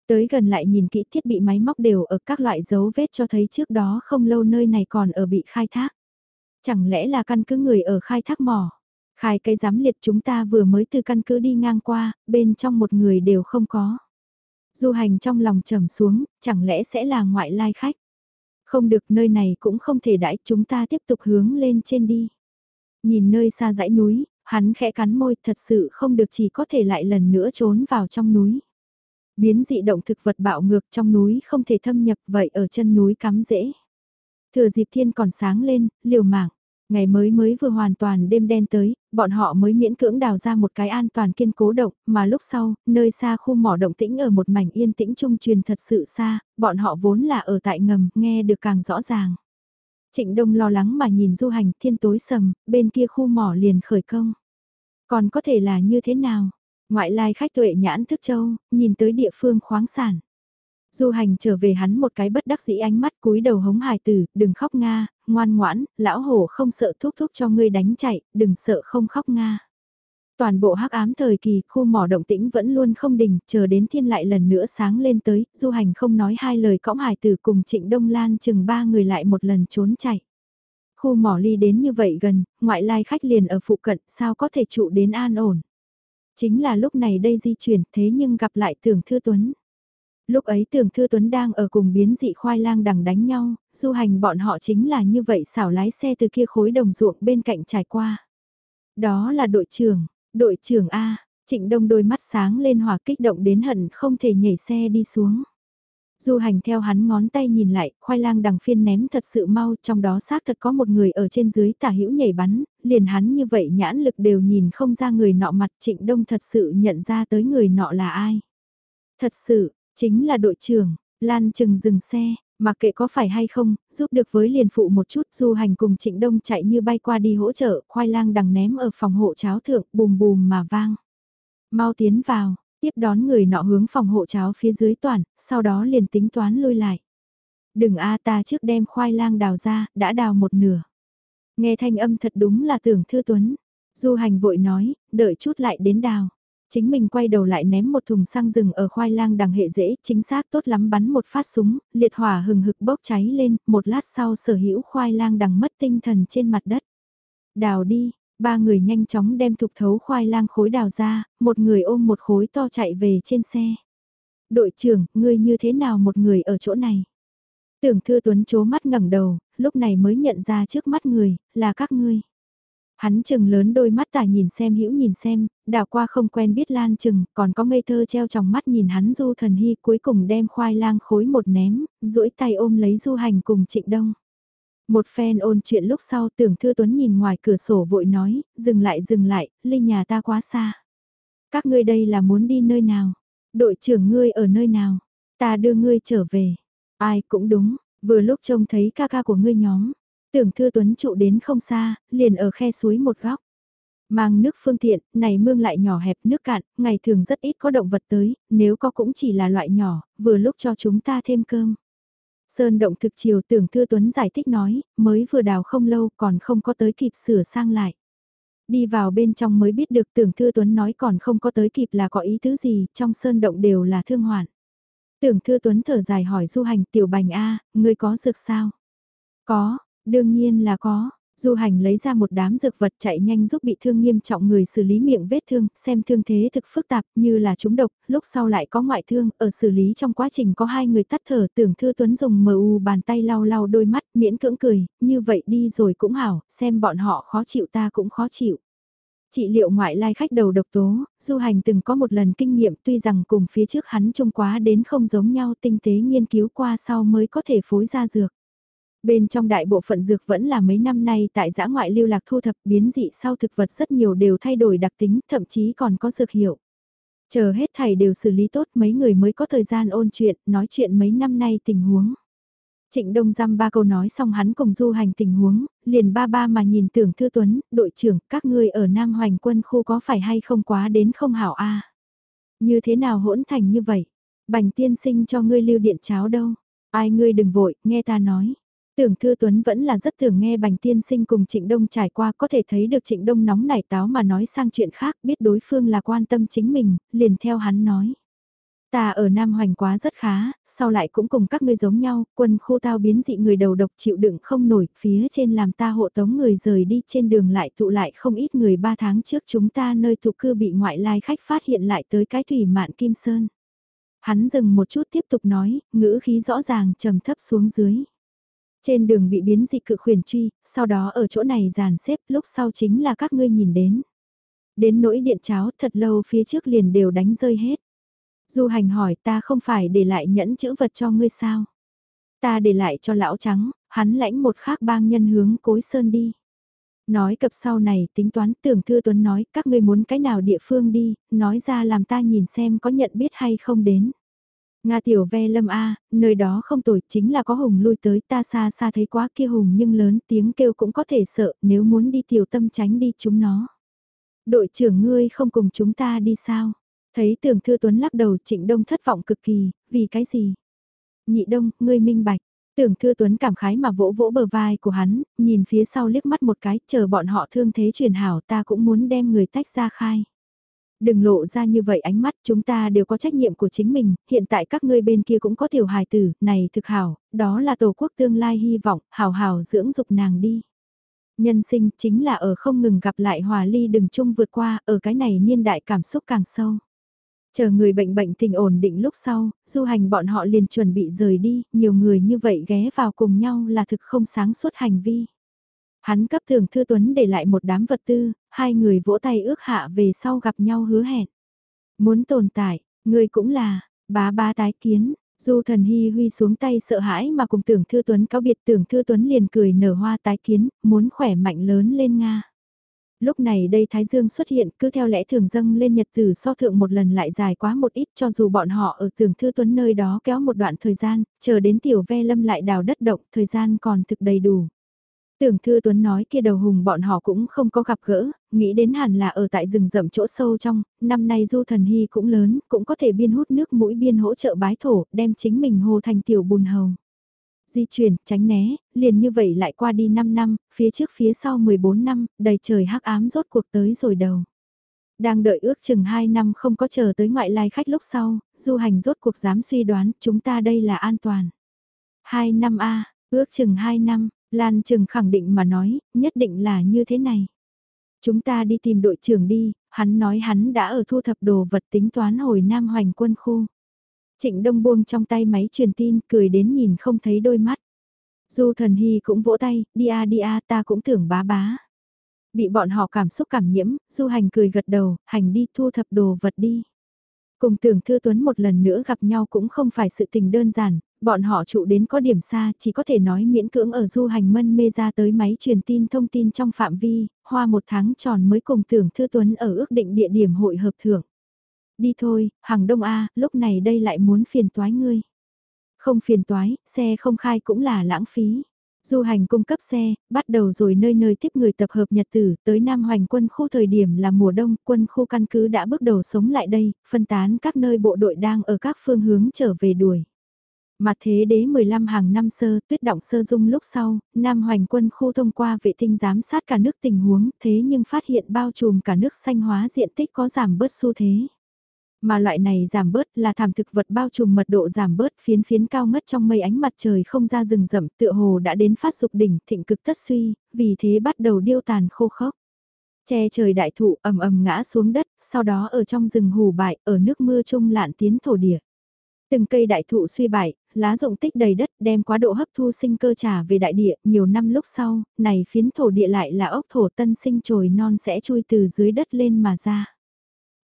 Tới gần lại nhìn kỹ thiết bị máy móc đều ở các loại dấu vết cho thấy trước đó không lâu nơi này còn ở bị khai thác. Chẳng lẽ là căn cứ người ở khai thác mỏ? Khai cái giám liệt chúng ta vừa mới từ căn cứ đi ngang qua, bên trong một người đều không có. Du hành trong lòng trầm xuống, chẳng lẽ sẽ là ngoại lai khách? Không được nơi này cũng không thể đãi chúng ta tiếp tục hướng lên trên đi. Nhìn nơi xa dãy núi, hắn khẽ cắn môi thật sự không được chỉ có thể lại lần nữa trốn vào trong núi. Biến dị động thực vật bạo ngược trong núi không thể thâm nhập vậy ở chân núi cắm dễ. Thừa dịp thiên còn sáng lên, liều mạng. Ngày mới mới vừa hoàn toàn đêm đen tới, bọn họ mới miễn cưỡng đào ra một cái an toàn kiên cố động, mà lúc sau, nơi xa khu mỏ động tĩnh ở một mảnh yên tĩnh trung truyền thật sự xa, bọn họ vốn là ở tại ngầm, nghe được càng rõ ràng. Trịnh Đông lo lắng mà nhìn du hành thiên tối sầm, bên kia khu mỏ liền khởi công. Còn có thể là như thế nào? Ngoại lai khách tuệ nhãn thức châu, nhìn tới địa phương khoáng sản. Du hành trở về hắn một cái bất đắc dĩ ánh mắt cúi đầu hống hài tử, đừng khóc Nga, ngoan ngoãn, lão hổ không sợ thúc thúc cho ngươi đánh chạy, đừng sợ không khóc Nga. Toàn bộ hắc ám thời kỳ, khu mỏ động tĩnh vẫn luôn không đình, chờ đến thiên lại lần nữa sáng lên tới, du hành không nói hai lời cõng hải tử cùng trịnh Đông Lan chừng ba người lại một lần trốn chạy. Khu mỏ ly đến như vậy gần, ngoại lai khách liền ở phụ cận, sao có thể trụ đến an ổn. Chính là lúc này đây di chuyển thế nhưng gặp lại tưởng thư tuấn. Lúc ấy tưởng thư tuấn đang ở cùng biến dị khoai lang đằng đánh nhau, du hành bọn họ chính là như vậy xảo lái xe từ kia khối đồng ruộng bên cạnh trải qua. Đó là đội trưởng, đội trưởng A, trịnh đông đôi mắt sáng lên hòa kích động đến hận không thể nhảy xe đi xuống. Du hành theo hắn ngón tay nhìn lại, khoai lang đằng phiên ném thật sự mau, trong đó xác thật có một người ở trên dưới tả hữu nhảy bắn, liền hắn như vậy nhãn lực đều nhìn không ra người nọ mặt trịnh đông thật sự nhận ra tới người nọ là ai. Thật sự, chính là đội trưởng, Lan chừng dừng xe, mặc kệ có phải hay không, giúp được với liền phụ một chút du hành cùng trịnh đông chạy như bay qua đi hỗ trợ, khoai lang đằng ném ở phòng hộ cháo thượng, bùm bùm mà vang. Mau tiến vào, Tiếp đón người nọ hướng phòng hộ cháo phía dưới toàn, sau đó liền tính toán lui lại. Đừng a ta trước đem khoai lang đào ra, đã đào một nửa. Nghe thanh âm thật đúng là tưởng thư tuấn. Du hành vội nói, đợi chút lại đến đào. Chính mình quay đầu lại ném một thùng xăng rừng ở khoai lang đằng hệ dễ, chính xác tốt lắm bắn một phát súng, liệt hỏa hừng hực bốc cháy lên, một lát sau sở hữu khoai lang đằng mất tinh thần trên mặt đất. Đào đi, Ba người nhanh chóng đem thục thấu khoai lang khối đào ra, một người ôm một khối to chạy về trên xe. Đội trưởng, ngươi như thế nào một người ở chỗ này? Tưởng Thư Tuấn chố mắt ngẩng đầu, lúc này mới nhận ra trước mắt người, là các ngươi. Hắn chừng lớn đôi mắt tả nhìn xem hữu nhìn xem, đào qua không quen biết lan chừng, còn có ngây thơ treo trong mắt nhìn hắn du thần hy cuối cùng đem khoai lang khối một ném, duỗi tay ôm lấy du hành cùng trịnh đông. Một phen ôn chuyện lúc sau tưởng Thư Tuấn nhìn ngoài cửa sổ vội nói, dừng lại dừng lại, ly nhà ta quá xa. Các ngươi đây là muốn đi nơi nào? Đội trưởng ngươi ở nơi nào? Ta đưa ngươi trở về. Ai cũng đúng, vừa lúc trông thấy ca ca của ngươi nhóm. Tưởng Thư Tuấn trụ đến không xa, liền ở khe suối một góc. Mang nước phương tiện, này mương lại nhỏ hẹp nước cạn, ngày thường rất ít có động vật tới, nếu có cũng chỉ là loại nhỏ, vừa lúc cho chúng ta thêm cơm. Sơn động thực chiều tưởng Thư Tuấn giải thích nói, mới vừa đào không lâu còn không có tới kịp sửa sang lại. Đi vào bên trong mới biết được tưởng Thư Tuấn nói còn không có tới kịp là có ý thứ gì, trong sơn động đều là thương hoạn. Tưởng Thư Tuấn thở dài hỏi du hành tiểu bành A, ngươi có dược sao? Có, đương nhiên là có, Du hành lấy ra một đám dược vật chạy nhanh giúp bị thương nghiêm trọng người xử lý miệng vết thương, xem thương thế thực phức tạp như là trúng độc, lúc sau lại có ngoại thương, ở xử lý trong quá trình có hai người tắt thở tưởng Thư Tuấn dùng mờ u bàn tay lau lau đôi mắt, miễn cưỡng cười, như vậy đi rồi cũng hảo, xem bọn họ khó chịu ta cũng khó chịu. Trị liệu ngoại lai khách đầu độc tố, du hành từng có một lần kinh nghiệm tuy rằng cùng phía trước hắn trông quá đến không giống nhau tinh tế nghiên cứu qua sau mới có thể phối ra dược. Bên trong đại bộ phận dược vẫn là mấy năm nay tại giã ngoại lưu lạc thu thập biến dị sau thực vật rất nhiều đều thay đổi đặc tính, thậm chí còn có dược hiệu. Chờ hết thầy đều xử lý tốt mấy người mới có thời gian ôn chuyện, nói chuyện mấy năm nay tình huống. Trịnh Đông Giam ba câu nói xong hắn cùng du hành tình huống, liền ba ba mà nhìn tưởng thư tuấn, đội trưởng, các ngươi ở Nam Hoành quân khu có phải hay không quá đến không hảo a Như thế nào hỗn thành như vậy? Bành tiên sinh cho ngươi lưu điện cháo đâu? Ai ngươi đừng vội, nghe ta nói. Tưởng Thư Tuấn vẫn là rất thường nghe Bành Tiên Sinh cùng Trịnh Đông trải qua có thể thấy được Trịnh Đông nóng nảy táo mà nói sang chuyện khác biết đối phương là quan tâm chính mình, liền theo hắn nói. Ta ở Nam Hoành quá rất khá, sau lại cũng cùng các ngươi giống nhau, quân khu tao biến dị người đầu độc chịu đựng không nổi, phía trên làm ta hộ tống người rời đi trên đường lại tụ lại không ít người ba tháng trước chúng ta nơi tụ cư bị ngoại lai khách phát hiện lại tới cái thủy mạn Kim Sơn. Hắn dừng một chút tiếp tục nói, ngữ khí rõ ràng trầm thấp xuống dưới. Trên đường bị biến dị cự khuyển truy, sau đó ở chỗ này dàn xếp lúc sau chính là các ngươi nhìn đến. Đến nỗi điện cháo thật lâu phía trước liền đều đánh rơi hết. Du hành hỏi ta không phải để lại nhẫn chữ vật cho ngươi sao? Ta để lại cho lão trắng, hắn lãnh một khác bang nhân hướng cối sơn đi. Nói cập sau này tính toán tưởng thư tuấn nói các ngươi muốn cái nào địa phương đi, nói ra làm ta nhìn xem có nhận biết hay không đến. Nga tiểu ve lâm A, nơi đó không tồi chính là có hùng lui tới ta xa xa thấy quá kia hùng nhưng lớn tiếng kêu cũng có thể sợ nếu muốn đi tiểu tâm tránh đi chúng nó. Đội trưởng ngươi không cùng chúng ta đi sao? Thấy tưởng thư tuấn lắc đầu trịnh đông thất vọng cực kỳ, vì cái gì? Nhị đông, ngươi minh bạch. Tưởng Thư Tuấn cảm khái mà vỗ vỗ bờ vai của hắn, nhìn phía sau liếc mắt một cái, chờ bọn họ thương thế truyền hảo ta cũng muốn đem người tách ra khai. Đừng lộ ra như vậy ánh mắt chúng ta đều có trách nhiệm của chính mình, hiện tại các ngươi bên kia cũng có tiểu hài tử, này thực hảo, đó là tổ quốc tương lai hy vọng, hảo hảo dưỡng dục nàng đi. Nhân sinh chính là ở không ngừng gặp lại hòa ly đừng chung vượt qua, ở cái này niên đại cảm xúc càng sâu. Chờ người bệnh bệnh tình ổn định lúc sau, du hành bọn họ liền chuẩn bị rời đi, nhiều người như vậy ghé vào cùng nhau là thực không sáng suốt hành vi. Hắn cấp thường thư tuấn để lại một đám vật tư, hai người vỗ tay ước hạ về sau gặp nhau hứa hẹn. Muốn tồn tại, người cũng là, bá ba tái kiến, Du thần hy huy xuống tay sợ hãi mà cùng tưởng thư tuấn cáo biệt tưởng thư tuấn liền cười nở hoa tái kiến, muốn khỏe mạnh lớn lên Nga. Lúc này đây Thái Dương xuất hiện cứ theo lẽ thường dâng lên nhật tử so thượng một lần lại dài quá một ít cho dù bọn họ ở tưởng thư tuấn nơi đó kéo một đoạn thời gian, chờ đến tiểu ve lâm lại đào đất động, thời gian còn thực đầy đủ. Tưởng Thư Tuấn nói kia đầu hùng bọn họ cũng không có gặp gỡ, nghĩ đến hẳn là ở tại rừng rậm chỗ sâu trong, năm nay du thần hy cũng lớn, cũng có thể biên hút nước mũi biên hỗ trợ bái thổ, đem chính mình hồ thành tiểu bùn hầu. Di chuyển, tránh né, liền như vậy lại qua đi 5 năm, phía trước phía sau 14 năm, đầy trời hắc ám rốt cuộc tới rồi đầu. Đang đợi ước chừng 2 năm không có chờ tới ngoại lai khách lúc sau, du hành rốt cuộc dám suy đoán chúng ta đây là an toàn. 2 năm A, ước chừng 2 năm, Lan Trừng khẳng định mà nói, nhất định là như thế này. Chúng ta đi tìm đội trưởng đi, hắn nói hắn đã ở thu thập đồ vật tính toán hồi Nam Hoành quân khu. Trịnh Đông buông trong tay máy truyền tin, cười đến nhìn không thấy đôi mắt. Du thần hy cũng vỗ tay, đi a đi a ta cũng tưởng bá bá. Bị bọn họ cảm xúc cảm nhiễm, du hành cười gật đầu, hành đi thu thập đồ vật đi. Cùng tưởng Thư Tuấn một lần nữa gặp nhau cũng không phải sự tình đơn giản, bọn họ trụ đến có điểm xa, chỉ có thể nói miễn cưỡng ở du hành mân mê ra tới máy truyền tin thông tin trong phạm vi, hoa một tháng tròn mới cùng tưởng Thư Tuấn ở ước định địa điểm hội hợp thưởng. Đi thôi, hàng đông A, lúc này đây lại muốn phiền toái ngươi. Không phiền toái, xe không khai cũng là lãng phí. Du hành cung cấp xe, bắt đầu rồi nơi nơi tiếp người tập hợp nhật tử, tới Nam Hoành quân khu thời điểm là mùa đông, quân khu căn cứ đã bước đầu sống lại đây, phân tán các nơi bộ đội đang ở các phương hướng trở về đuổi. Mà thế đế 15 hàng năm sơ, tuyết động sơ dung lúc sau, Nam Hoành quân khu thông qua vệ tinh giám sát cả nước tình huống, thế nhưng phát hiện bao trùm cả nước xanh hóa diện tích có giảm bớt xu thế. Mà loại này giảm bớt là thảm thực vật bao trùm mật độ giảm bớt phiến phiến cao ngất trong mây ánh mặt trời không ra rừng rậm tựa hồ đã đến phát dục đỉnh thịnh cực tất suy, vì thế bắt đầu điêu tàn khô khốc. Che trời đại thụ ầm ầm ngã xuống đất, sau đó ở trong rừng hù bại, ở nước mưa trung lạn tiến thổ địa. Từng cây đại thụ suy bại, lá rụng tích đầy đất đem quá độ hấp thu sinh cơ trả về đại địa, nhiều năm lúc sau, này phiến thổ địa lại là ốc thổ tân sinh trồi non sẽ chui từ dưới đất lên mà ra.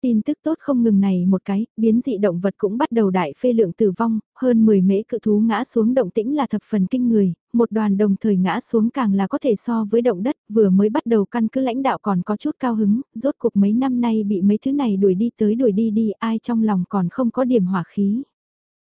Tin tức tốt không ngừng này một cái, biến dị động vật cũng bắt đầu đại phê lượng tử vong, hơn 10 mễ cự thú ngã xuống động tĩnh là thập phần kinh người, một đoàn đồng thời ngã xuống càng là có thể so với động đất, vừa mới bắt đầu căn cứ lãnh đạo còn có chút cao hứng, rốt cuộc mấy năm nay bị mấy thứ này đuổi đi tới đuổi đi đi, ai trong lòng còn không có điểm hỏa khí.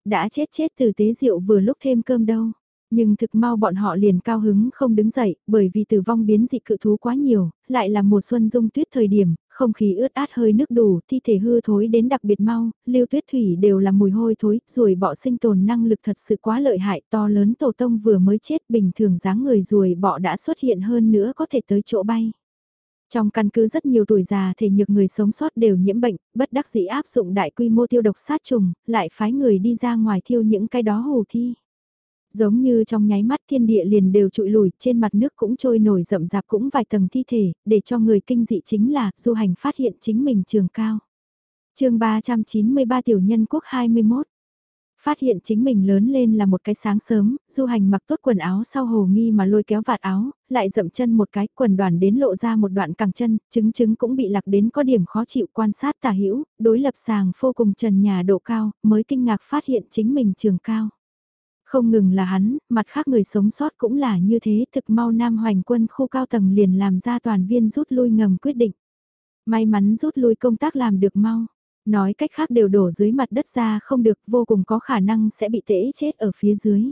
Đã chết chết từ tế rượu vừa lúc thêm cơm đâu. Nhưng thực mau bọn họ liền cao hứng không đứng dậy, bởi vì tử vong biến dị cự thú quá nhiều, lại là mùa xuân dung tuyết thời điểm, không khí ướt át hơi nước đủ, thi thể hư thối đến đặc biệt mau, lưu tuyết thủy đều là mùi hôi thối, ruồi bọ sinh tồn năng lực thật sự quá lợi hại, to lớn tổ tông vừa mới chết bình thường dáng người ruồi bọ đã xuất hiện hơn nữa có thể tới chỗ bay. Trong căn cứ rất nhiều tuổi già thể nhược người sống sót đều nhiễm bệnh, bất đắc dĩ áp dụng đại quy mô tiêu độc sát trùng, lại phái người đi ra ngoài thiêu những cái đó hù thi. Giống như trong nháy mắt thiên địa liền đều trụi lùi, trên mặt nước cũng trôi nổi rậm rạp cũng vài tầng thi thể, để cho người kinh dị chính là du hành phát hiện chính mình trường cao. chương 393 tiểu nhân quốc 21 Phát hiện chính mình lớn lên là một cái sáng sớm, du hành mặc tốt quần áo sau hồ nghi mà lôi kéo vạt áo, lại dậm chân một cái quần đoàn đến lộ ra một đoạn cẳng chân, chứng chứng cũng bị lạc đến có điểm khó chịu quan sát tả hữu đối lập sàng vô cùng trần nhà độ cao, mới kinh ngạc phát hiện chính mình trường cao. Không ngừng là hắn, mặt khác người sống sót cũng là như thế thực mau Nam Hoành quân khu cao tầng liền làm ra toàn viên rút lui ngầm quyết định. May mắn rút lui công tác làm được mau. Nói cách khác đều đổ dưới mặt đất ra không được vô cùng có khả năng sẽ bị tễ chết ở phía dưới.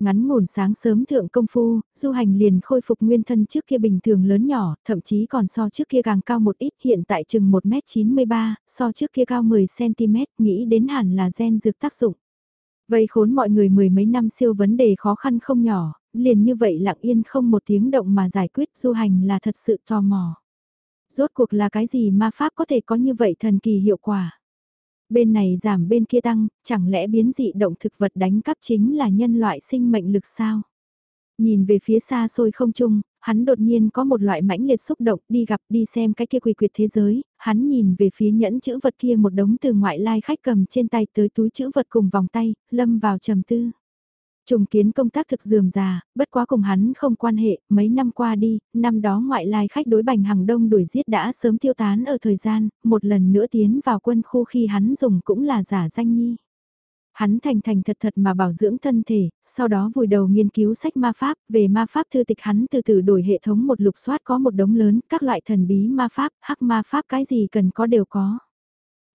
Ngắn ngủn sáng sớm thượng công phu, du hành liền khôi phục nguyên thân trước kia bình thường lớn nhỏ, thậm chí còn so trước kia càng cao một ít hiện tại chừng 1m93, so trước kia cao 10cm, nghĩ đến hẳn là gen dược tác dụng. Vây khốn mọi người mười mấy năm siêu vấn đề khó khăn không nhỏ, liền như vậy lặng yên không một tiếng động mà giải quyết du hành là thật sự tò mò. Rốt cuộc là cái gì ma pháp có thể có như vậy thần kỳ hiệu quả? Bên này giảm bên kia tăng, chẳng lẽ biến dị động thực vật đánh cắp chính là nhân loại sinh mệnh lực sao? Nhìn về phía xa xôi không chung, hắn đột nhiên có một loại mãnh liệt xúc động đi gặp đi xem cái kia quỳ quyệt thế giới, hắn nhìn về phía nhẫn chữ vật kia một đống từ ngoại lai khách cầm trên tay tới túi chữ vật cùng vòng tay, lâm vào trầm tư. Trùng kiến công tác thực dườm già, bất quá cùng hắn không quan hệ, mấy năm qua đi, năm đó ngoại lai khách đối bành hàng đông đuổi giết đã sớm tiêu tán ở thời gian, một lần nữa tiến vào quân khu khi hắn dùng cũng là giả danh nhi. Hắn thành thành thật thật mà bảo dưỡng thân thể, sau đó vùi đầu nghiên cứu sách ma pháp, về ma pháp thư tịch hắn từ từ đổi hệ thống một lục soát có một đống lớn, các loại thần bí ma pháp, hắc ma pháp cái gì cần có đều có.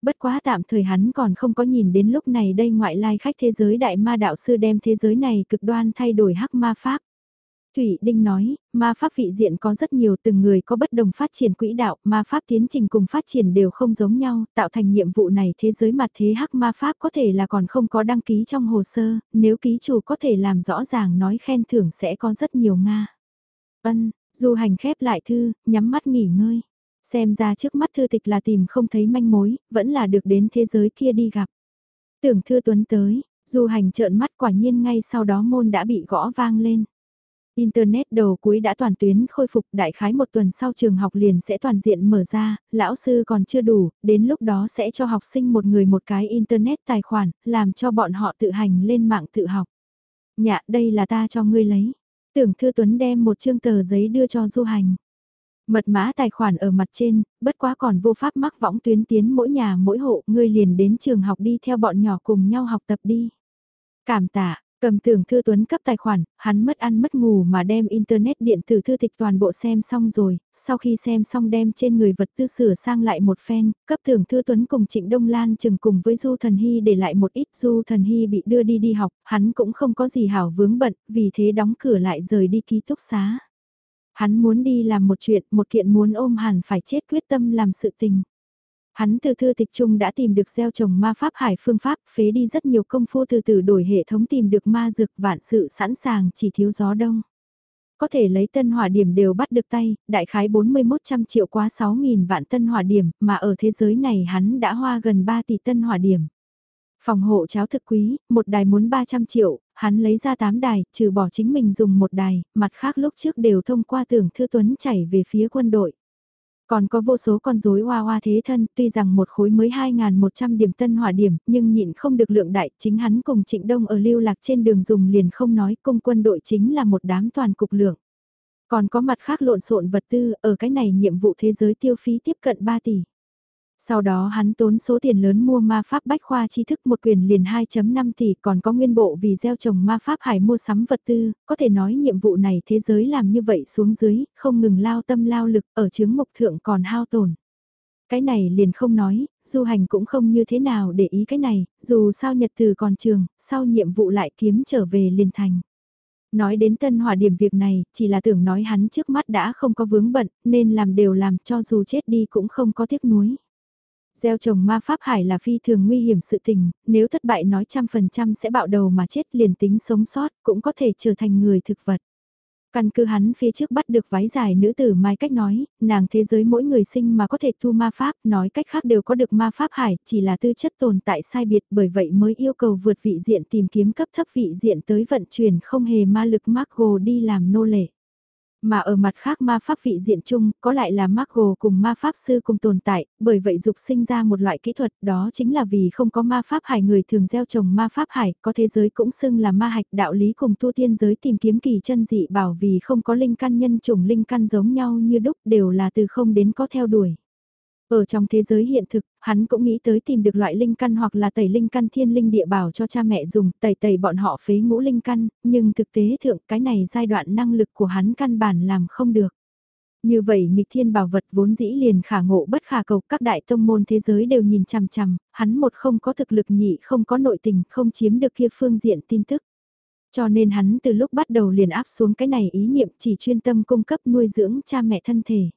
Bất quá tạm thời hắn còn không có nhìn đến lúc này đây ngoại lai khách thế giới đại ma đạo sư đem thế giới này cực đoan thay đổi hắc ma pháp. Thủy Đinh nói, ma pháp vị diện có rất nhiều từng người có bất đồng phát triển quỹ đạo, ma pháp tiến trình cùng phát triển đều không giống nhau, tạo thành nhiệm vụ này thế giới mặt thế hắc ma pháp có thể là còn không có đăng ký trong hồ sơ, nếu ký chủ có thể làm rõ ràng nói khen thưởng sẽ có rất nhiều Nga. Ân, du hành khép lại thư, nhắm mắt nghỉ ngơi. Xem ra trước mắt thư tịch là tìm không thấy manh mối, vẫn là được đến thế giới kia đi gặp. Tưởng thư tuấn tới, du hành trợn mắt quả nhiên ngay sau đó môn đã bị gõ vang lên. Internet đầu cuối đã toàn tuyến khôi phục đại khái một tuần sau trường học liền sẽ toàn diện mở ra, lão sư còn chưa đủ, đến lúc đó sẽ cho học sinh một người một cái Internet tài khoản, làm cho bọn họ tự hành lên mạng tự học. Nhạ đây là ta cho ngươi lấy. Tưởng Thư Tuấn đem một chương tờ giấy đưa cho du hành. Mật mã tài khoản ở mặt trên, bất quá còn vô pháp mắc võng tuyến tiến mỗi nhà mỗi hộ, ngươi liền đến trường học đi theo bọn nhỏ cùng nhau học tập đi. Cảm tạ, Cầm tưởng thư tuấn cấp tài khoản, hắn mất ăn mất ngủ mà đem internet điện tử thư tịch toàn bộ xem xong rồi, sau khi xem xong đem trên người vật tư sửa sang lại một phen, cấp tưởng thư tuấn cùng trịnh Đông Lan chừng cùng với Du Thần Hy để lại một ít Du Thần Hy bị đưa đi đi học, hắn cũng không có gì hảo vướng bận, vì thế đóng cửa lại rời đi ký túc xá. Hắn muốn đi làm một chuyện, một kiện muốn ôm hẳn phải chết quyết tâm làm sự tình. Hắn từ thư tịch trung đã tìm được gieo trồng ma pháp hải phương pháp, phế đi rất nhiều công phu từ từ đổi hệ thống tìm được ma dược vạn sự sẵn sàng chỉ thiếu gió đông. Có thể lấy tân hỏa điểm đều bắt được tay, đại khái 41 trăm triệu quá 6.000 vạn tân hỏa điểm, mà ở thế giới này hắn đã hoa gần 3 tỷ tân hỏa điểm. Phòng hộ cháo thực quý, một đài muốn 300 triệu, hắn lấy ra 8 đài, trừ bỏ chính mình dùng một đài, mặt khác lúc trước đều thông qua tưởng thư tuấn chảy về phía quân đội. Còn có vô số con rối hoa hoa thế thân, tuy rằng một khối mới 2.100 điểm tân hỏa điểm, nhưng nhịn không được lượng đại, chính hắn cùng Trịnh Đông ở lưu lạc trên đường dùng liền không nói, công quân đội chính là một đám toàn cục lượng. Còn có mặt khác lộn xộn vật tư, ở cái này nhiệm vụ thế giới tiêu phí tiếp cận 3 tỷ. Sau đó hắn tốn số tiền lớn mua ma pháp bách khoa tri thức một quyền liền 2.5 tỷ còn có nguyên bộ vì gieo trồng ma pháp hải mua sắm vật tư, có thể nói nhiệm vụ này thế giới làm như vậy xuống dưới, không ngừng lao tâm lao lực ở chứng mục thượng còn hao tổn. Cái này liền không nói, du hành cũng không như thế nào để ý cái này, dù sao nhật từ còn trường, sau nhiệm vụ lại kiếm trở về liền thành. Nói đến tân hỏa điểm việc này, chỉ là tưởng nói hắn trước mắt đã không có vướng bận, nên làm đều làm cho dù chết đi cũng không có tiếc nuối. Gieo trồng ma pháp hải là phi thường nguy hiểm sự tình, nếu thất bại nói trăm phần trăm sẽ bạo đầu mà chết liền tính sống sót, cũng có thể trở thành người thực vật. Căn cứ hắn phía trước bắt được váy dài nữ tử mai cách nói, nàng thế giới mỗi người sinh mà có thể thu ma pháp, nói cách khác đều có được ma pháp hải, chỉ là tư chất tồn tại sai biệt bởi vậy mới yêu cầu vượt vị diện tìm kiếm cấp thấp vị diện tới vận chuyển không hề ma lực Margo đi làm nô lệ. Mà ở mặt khác ma pháp vị diện chung, có lại là Margo cùng ma pháp sư cùng tồn tại, bởi vậy dục sinh ra một loại kỹ thuật đó chính là vì không có ma pháp hải người thường gieo trồng ma pháp hải, có thế giới cũng xưng là ma hạch đạo lý cùng tu tiên giới tìm kiếm kỳ chân dị bảo vì không có linh căn nhân chủng linh căn giống nhau như đúc đều là từ không đến có theo đuổi. Ở trong thế giới hiện thực, hắn cũng nghĩ tới tìm được loại linh căn hoặc là tẩy linh căn thiên linh địa bảo cho cha mẹ dùng, tẩy tẩy bọn họ phế ngũ linh căn, nhưng thực tế thượng cái này giai đoạn năng lực của hắn căn bản làm không được. Như vậy nghịch thiên bảo vật vốn dĩ liền khả ngộ bất khả cầu các đại tông môn thế giới đều nhìn chằm chằm, hắn một không có thực lực nhị không có nội tình không chiếm được kia phương diện tin tức. Cho nên hắn từ lúc bắt đầu liền áp xuống cái này ý niệm chỉ chuyên tâm cung cấp nuôi dưỡng cha mẹ thân thể.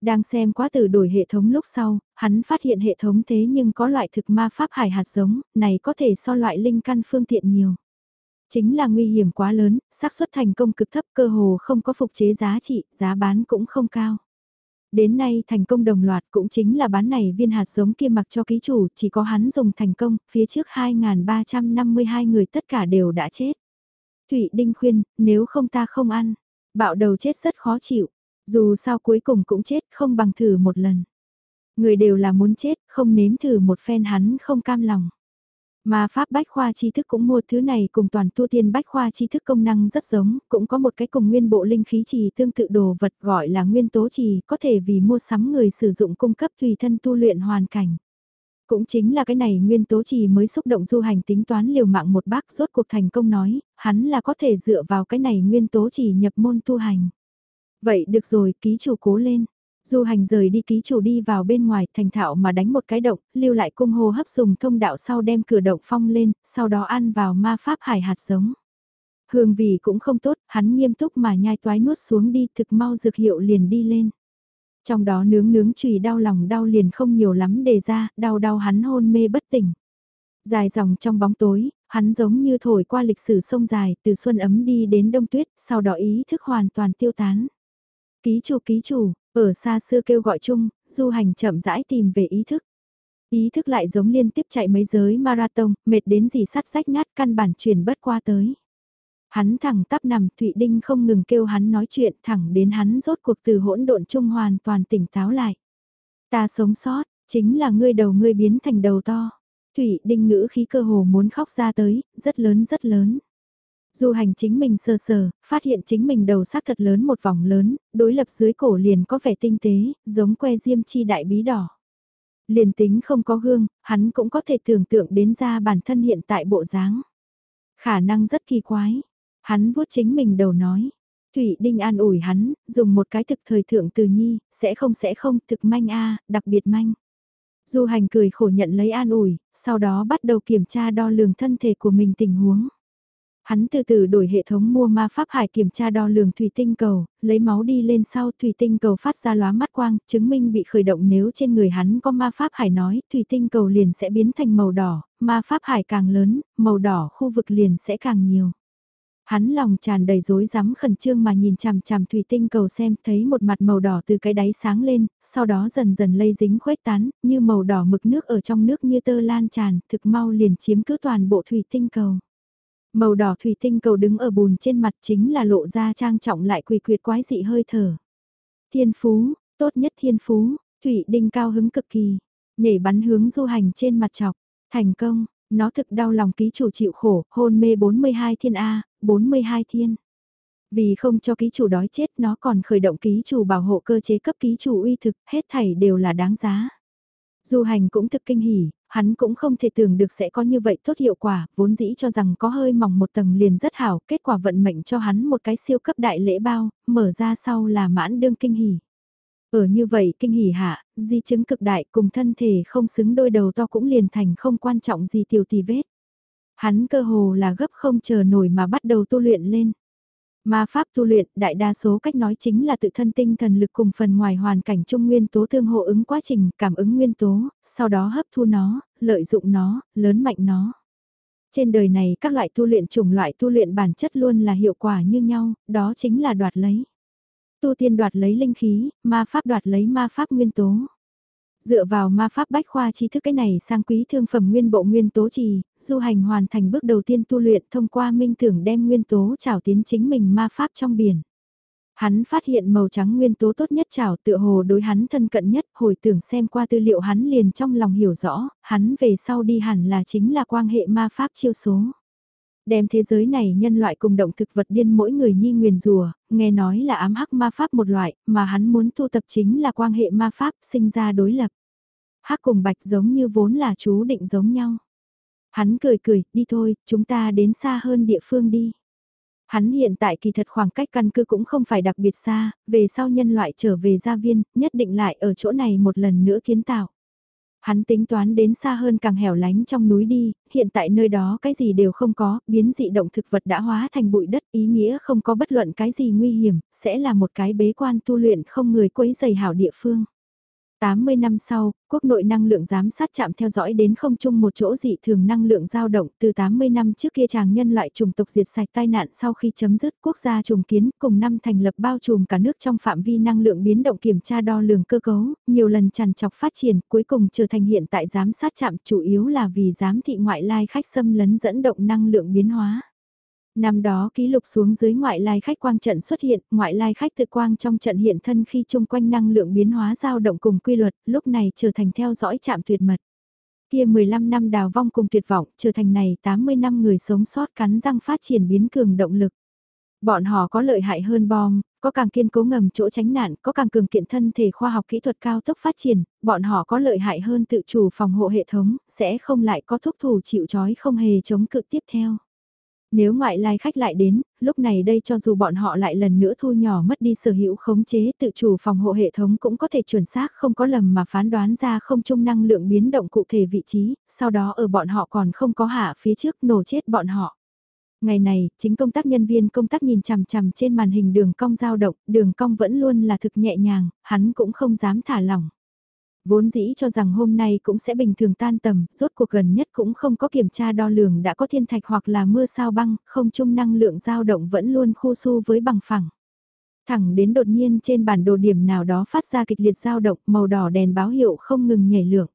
Đang xem quá từ đổi hệ thống lúc sau, hắn phát hiện hệ thống thế nhưng có loại thực ma pháp hải hạt giống, này có thể so loại linh căn phương tiện nhiều. Chính là nguy hiểm quá lớn, xác suất thành công cực thấp cơ hồ không có phục chế giá trị, giá bán cũng không cao. Đến nay thành công đồng loạt cũng chính là bán này viên hạt giống kia mặc cho ký chủ, chỉ có hắn dùng thành công, phía trước 2.352 người tất cả đều đã chết. Thụy Đinh khuyên, nếu không ta không ăn, bạo đầu chết rất khó chịu, dù sao cuối cùng cũng chết không bằng thử một lần. Người đều là muốn chết, không nếm thử một phen hắn không cam lòng. Mà pháp bách khoa tri thức cũng mua thứ này cùng toàn tu tiên bách khoa tri thức công năng rất giống, cũng có một cái cùng nguyên bộ linh khí trì tương tự đồ vật gọi là nguyên tố trì, có thể vì mua sắm người sử dụng cung cấp tùy thân tu luyện hoàn cảnh. Cũng chính là cái này nguyên tố trì mới xúc động du hành tính toán liều mạng một bác rốt cuộc thành công nói, hắn là có thể dựa vào cái này nguyên tố trì nhập môn tu hành. Vậy được rồi, ký chủ cố lên. Du hành rời đi ký chủ đi vào bên ngoài thành thạo mà đánh một cái động, lưu lại cung hô hấp dùng thông đạo sau đem cửa động phong lên, sau đó ăn vào ma pháp hải hạt giống. Hương vị cũng không tốt, hắn nghiêm túc mà nhai toái nuốt xuống đi thực mau dược hiệu liền đi lên. Trong đó nướng nướng chùy đau lòng đau liền không nhiều lắm đề ra, đau đau hắn hôn mê bất tỉnh. Dài dòng trong bóng tối, hắn giống như thổi qua lịch sử sông dài từ xuân ấm đi đến đông tuyết, sau đó ý thức hoàn toàn tiêu tán. Ký chủ ký chủ, ở xa xưa kêu gọi chung, du hành chậm rãi tìm về ý thức. Ý thức lại giống liên tiếp chạy mấy giới marathon, mệt đến gì sắt rách nát căn bản truyền bất qua tới. Hắn thẳng tắp nằm, Thụy Đinh không ngừng kêu hắn nói chuyện thẳng đến hắn rốt cuộc từ hỗn độn chung hoàn toàn tỉnh táo lại. Ta sống sót, chính là ngươi đầu ngươi biến thành đầu to. Thụy Đinh ngữ khí cơ hồ muốn khóc ra tới, rất lớn rất lớn. Du hành chính mình sơ sờ, phát hiện chính mình đầu sắc thật lớn một vòng lớn, đối lập dưới cổ liền có vẻ tinh tế, giống que diêm chi đại bí đỏ. Liền tính không có gương, hắn cũng có thể tưởng tượng đến ra bản thân hiện tại bộ dáng. Khả năng rất kỳ quái. Hắn vuốt chính mình đầu nói. Thủy Đinh an ủi hắn, dùng một cái thực thời thượng từ nhi, sẽ không sẽ không, thực manh a đặc biệt manh. Du hành cười khổ nhận lấy an ủi, sau đó bắt đầu kiểm tra đo lường thân thể của mình tình huống. Hắn từ từ đổi hệ thống mua ma pháp hải kiểm tra đo lường thủy tinh cầu, lấy máu đi lên sau thủy tinh cầu phát ra lóa mắt quang, chứng minh bị khởi động nếu trên người hắn có ma pháp hải nói, thủy tinh cầu liền sẽ biến thành màu đỏ, ma pháp hải càng lớn, màu đỏ khu vực liền sẽ càng nhiều. Hắn lòng tràn đầy rối rắm khẩn trương mà nhìn chằm chằm thủy tinh cầu xem thấy một mặt màu đỏ từ cái đáy sáng lên, sau đó dần dần lây dính khuếch tán, như màu đỏ mực nước ở trong nước như tơ lan tràn, thực mau liền chiếm cứ toàn bộ thủy tinh cầu. Màu đỏ thủy tinh cầu đứng ở bùn trên mặt chính là lộ ra trang trọng lại quỳ quyệt quái dị hơi thở. Thiên phú, tốt nhất thiên phú, Thủy Đinh cao hứng cực kỳ, nhảy bắn hướng du hành trên mặt chọc, thành công, nó thực đau lòng ký chủ chịu khổ, hôn mê 42 thiên A, 42 thiên. Vì không cho ký chủ đói chết nó còn khởi động ký chủ bảo hộ cơ chế cấp ký chủ uy thực, hết thảy đều là đáng giá. Du hành cũng thực kinh hỉ, hắn cũng không thể tưởng được sẽ có như vậy tốt hiệu quả, vốn dĩ cho rằng có hơi mỏng một tầng liền rất hảo, kết quả vận mệnh cho hắn một cái siêu cấp đại lễ bao, mở ra sau là mãn đương kinh hỉ. Ở như vậy kinh hỉ hạ, di chứng cực đại cùng thân thể không xứng đôi đầu to cũng liền thành không quan trọng gì tiểu tì vết. Hắn cơ hồ là gấp không chờ nổi mà bắt đầu tu luyện lên. Ma pháp tu luyện, đại đa số cách nói chính là tự thân tinh thần lực cùng phần ngoài hoàn cảnh trung nguyên tố tương hộ ứng quá trình, cảm ứng nguyên tố, sau đó hấp thu nó, lợi dụng nó, lớn mạnh nó. Trên đời này các loại tu luyện chủng loại tu luyện bản chất luôn là hiệu quả như nhau, đó chính là đoạt lấy. Tu tiên đoạt lấy linh khí, ma pháp đoạt lấy ma pháp nguyên tố. Dựa vào ma pháp bách khoa tri thức cái này sang quý thương phẩm nguyên bộ nguyên tố trì, du hành hoàn thành bước đầu tiên tu luyện thông qua minh tưởng đem nguyên tố trảo tiến chính mình ma pháp trong biển. Hắn phát hiện màu trắng nguyên tố tốt nhất trảo tựa hồ đối hắn thân cận nhất, hồi tưởng xem qua tư liệu hắn liền trong lòng hiểu rõ, hắn về sau đi hẳn là chính là quan hệ ma pháp chiêu số. Đem thế giới này nhân loại cùng động thực vật điên mỗi người nhi nguyền rùa, nghe nói là ám hắc ma pháp một loại, mà hắn muốn thu tập chính là quan hệ ma pháp sinh ra đối lập. Hắc cùng bạch giống như vốn là chú định giống nhau. Hắn cười cười, đi thôi, chúng ta đến xa hơn địa phương đi. Hắn hiện tại kỳ thật khoảng cách căn cứ cũng không phải đặc biệt xa, về sau nhân loại trở về gia viên, nhất định lại ở chỗ này một lần nữa kiến tạo. Hắn tính toán đến xa hơn càng hẻo lánh trong núi đi, hiện tại nơi đó cái gì đều không có, biến dị động thực vật đã hóa thành bụi đất, ý nghĩa không có bất luận cái gì nguy hiểm, sẽ là một cái bế quan tu luyện không người quấy dày hảo địa phương. 80 năm sau, quốc nội năng lượng giám sát chạm theo dõi đến không chung một chỗ dị thường năng lượng dao động từ 80 năm trước kia chàng nhân loại trùng tộc diệt sạch tai nạn sau khi chấm dứt quốc gia trùng kiến cùng năm thành lập bao trùm cả nước trong phạm vi năng lượng biến động kiểm tra đo lường cơ cấu, nhiều lần tràn chọc phát triển cuối cùng trở thành hiện tại giám sát chạm chủ yếu là vì giám thị ngoại lai khách xâm lấn dẫn động năng lượng biến hóa. Năm đó ký lục xuống dưới ngoại lai khách quang trận xuất hiện, ngoại lai khách tự quang trong trận hiện thân khi chung quanh năng lượng biến hóa dao động cùng quy luật, lúc này trở thành theo dõi chạm tuyệt mật. Kia 15 năm đào vong cùng tuyệt vọng, trở thành này 80 năm người sống sót cắn răng phát triển biến cường động lực. Bọn họ có lợi hại hơn bom, có càng kiên cố ngầm chỗ tránh nạn, có càng cường kiện thân thể khoa học kỹ thuật cao tốc phát triển, bọn họ có lợi hại hơn tự chủ phòng hộ hệ thống, sẽ không lại có thuốc thủ chịu chói không hề chống cự tiếp theo. Nếu ngoại lai khách lại đến, lúc này đây cho dù bọn họ lại lần nữa thu nhỏ mất đi sở hữu khống chế tự chủ phòng hộ hệ thống cũng có thể chuẩn xác không có lầm mà phán đoán ra không chung năng lượng biến động cụ thể vị trí, sau đó ở bọn họ còn không có hạ phía trước nổ chết bọn họ. Ngày này, chính công tác nhân viên công tác nhìn chằm chằm trên màn hình đường cong dao động, đường cong vẫn luôn là thực nhẹ nhàng, hắn cũng không dám thả lỏng. Vốn dĩ cho rằng hôm nay cũng sẽ bình thường tan tầm, rốt cuộc gần nhất cũng không có kiểm tra đo lường đã có thiên thạch hoặc là mưa sao băng, không chung năng lượng dao động vẫn luôn khu su với bằng phẳng. Thẳng đến đột nhiên trên bản đồ điểm nào đó phát ra kịch liệt dao động, màu đỏ đèn báo hiệu không ngừng nhảy lượng.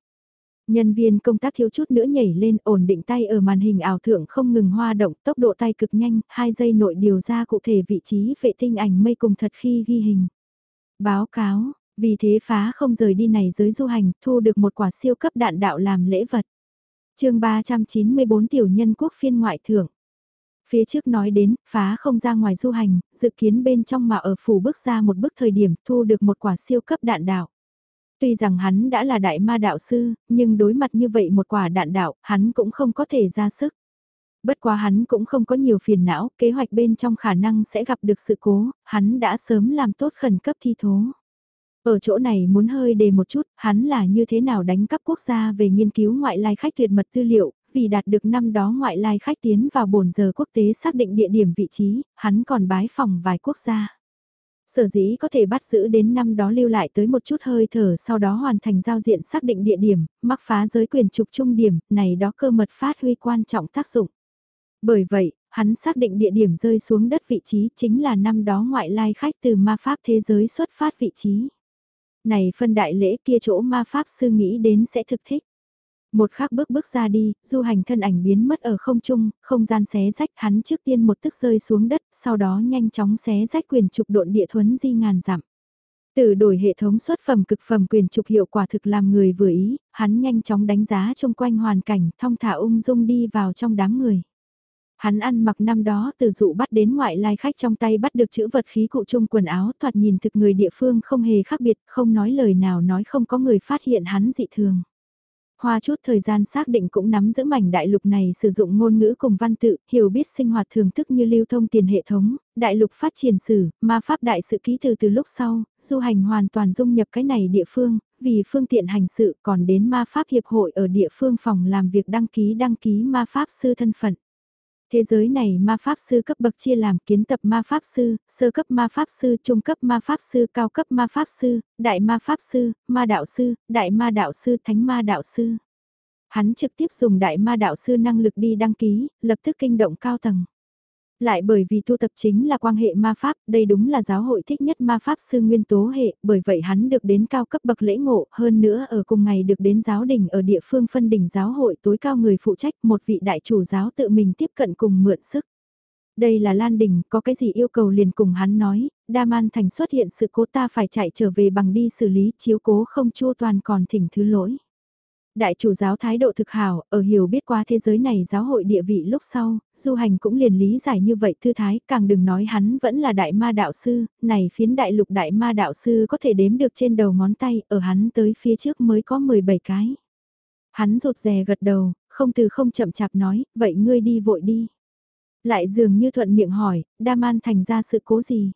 Nhân viên công tác thiếu chút nữa nhảy lên ổn định tay ở màn hình ảo thượng không ngừng hoa động tốc độ tay cực nhanh, 2 giây nội điều ra cụ thể vị trí vệ tinh ảnh mây cùng thật khi ghi hình. Báo cáo, vì thế phá không rời đi này giới du hành, thu được một quả siêu cấp đạn đạo làm lễ vật. chương 394 tiểu nhân quốc phiên ngoại thưởng. Phía trước nói đến, phá không ra ngoài du hành, dự kiến bên trong mà ở phủ bước ra một bước thời điểm thu được một quả siêu cấp đạn đạo. Tuy rằng hắn đã là đại ma đạo sư, nhưng đối mặt như vậy một quả đạn đạo, hắn cũng không có thể ra sức. Bất quá hắn cũng không có nhiều phiền não, kế hoạch bên trong khả năng sẽ gặp được sự cố, hắn đã sớm làm tốt khẩn cấp thi thố. Ở chỗ này muốn hơi đề một chút, hắn là như thế nào đánh cắp quốc gia về nghiên cứu ngoại lai khách tuyệt mật tư liệu, vì đạt được năm đó ngoại lai khách tiến vào bồn giờ quốc tế xác định địa điểm vị trí, hắn còn bái phòng vài quốc gia. Sở dĩ có thể bắt giữ đến năm đó lưu lại tới một chút hơi thở sau đó hoàn thành giao diện xác định địa điểm, mắc phá giới quyền trục trung điểm, này đó cơ mật phát huy quan trọng tác dụng. Bởi vậy, hắn xác định địa điểm rơi xuống đất vị trí chính là năm đó ngoại lai khách từ ma pháp thế giới xuất phát vị trí. Này phân đại lễ kia chỗ ma pháp sư nghĩ đến sẽ thực thích. Một khắc bước bước ra đi, du hành thân ảnh biến mất ở không trung, không gian xé rách hắn trước tiên một tức rơi xuống đất, sau đó nhanh chóng xé rách quyền trục độn địa thuấn di ngàn dặm. Từ đổi hệ thống xuất phẩm cực phẩm quyền trục hiệu quả thực làm người vừa ý, hắn nhanh chóng đánh giá trong quanh hoàn cảnh, thong thả ung dung đi vào trong đám người. Hắn ăn mặc năm đó từ dụ bắt đến ngoại lai khách trong tay bắt được chữ vật khí cụ chung quần áo thoạt nhìn thực người địa phương không hề khác biệt, không nói lời nào nói không có người phát hiện hắn dị thường. Hoa chút thời gian xác định cũng nắm giữ mảnh đại lục này sử dụng ngôn ngữ cùng văn tự, hiểu biết sinh hoạt thường thức như lưu thông tiền hệ thống, đại lục phát triển sử, ma pháp đại sự ký từ từ lúc sau, du hành hoàn toàn dung nhập cái này địa phương, vì phương tiện hành sự còn đến ma pháp hiệp hội ở địa phương phòng làm việc đăng ký đăng ký ma pháp sư thân phận. Thế giới này ma pháp sư cấp bậc chia làm kiến tập ma pháp sư, sơ cấp ma pháp sư, trung cấp ma pháp sư, cao cấp ma pháp sư, đại ma pháp sư, ma đạo sư, đại ma đạo sư, thánh ma đạo sư. Hắn trực tiếp dùng đại ma đạo sư năng lực đi đăng ký, lập tức kinh động cao tầng. Lại bởi vì tu tập chính là quan hệ ma pháp, đây đúng là giáo hội thích nhất ma pháp sư nguyên tố hệ, bởi vậy hắn được đến cao cấp bậc lễ ngộ, hơn nữa ở cùng ngày được đến giáo đình ở địa phương phân đỉnh giáo hội tối cao người phụ trách, một vị đại chủ giáo tự mình tiếp cận cùng mượn sức. Đây là Lan Đình, có cái gì yêu cầu liền cùng hắn nói, Đa Man Thành xuất hiện sự cố ta phải chạy trở về bằng đi xử lý, chiếu cố không chua toàn còn thỉnh thứ lỗi. Đại chủ giáo thái độ thực hảo, ở hiểu biết qua thế giới này giáo hội địa vị lúc sau, du hành cũng liền lý giải như vậy thư thái, càng đừng nói hắn vẫn là đại ma đạo sư, này phiến đại lục đại ma đạo sư có thể đếm được trên đầu ngón tay, ở hắn tới phía trước mới có 17 cái. Hắn rụt rè gật đầu, không từ không chậm chạp nói, vậy ngươi đi vội đi. Lại dường như thuận miệng hỏi, đa man thành ra sự cố gì?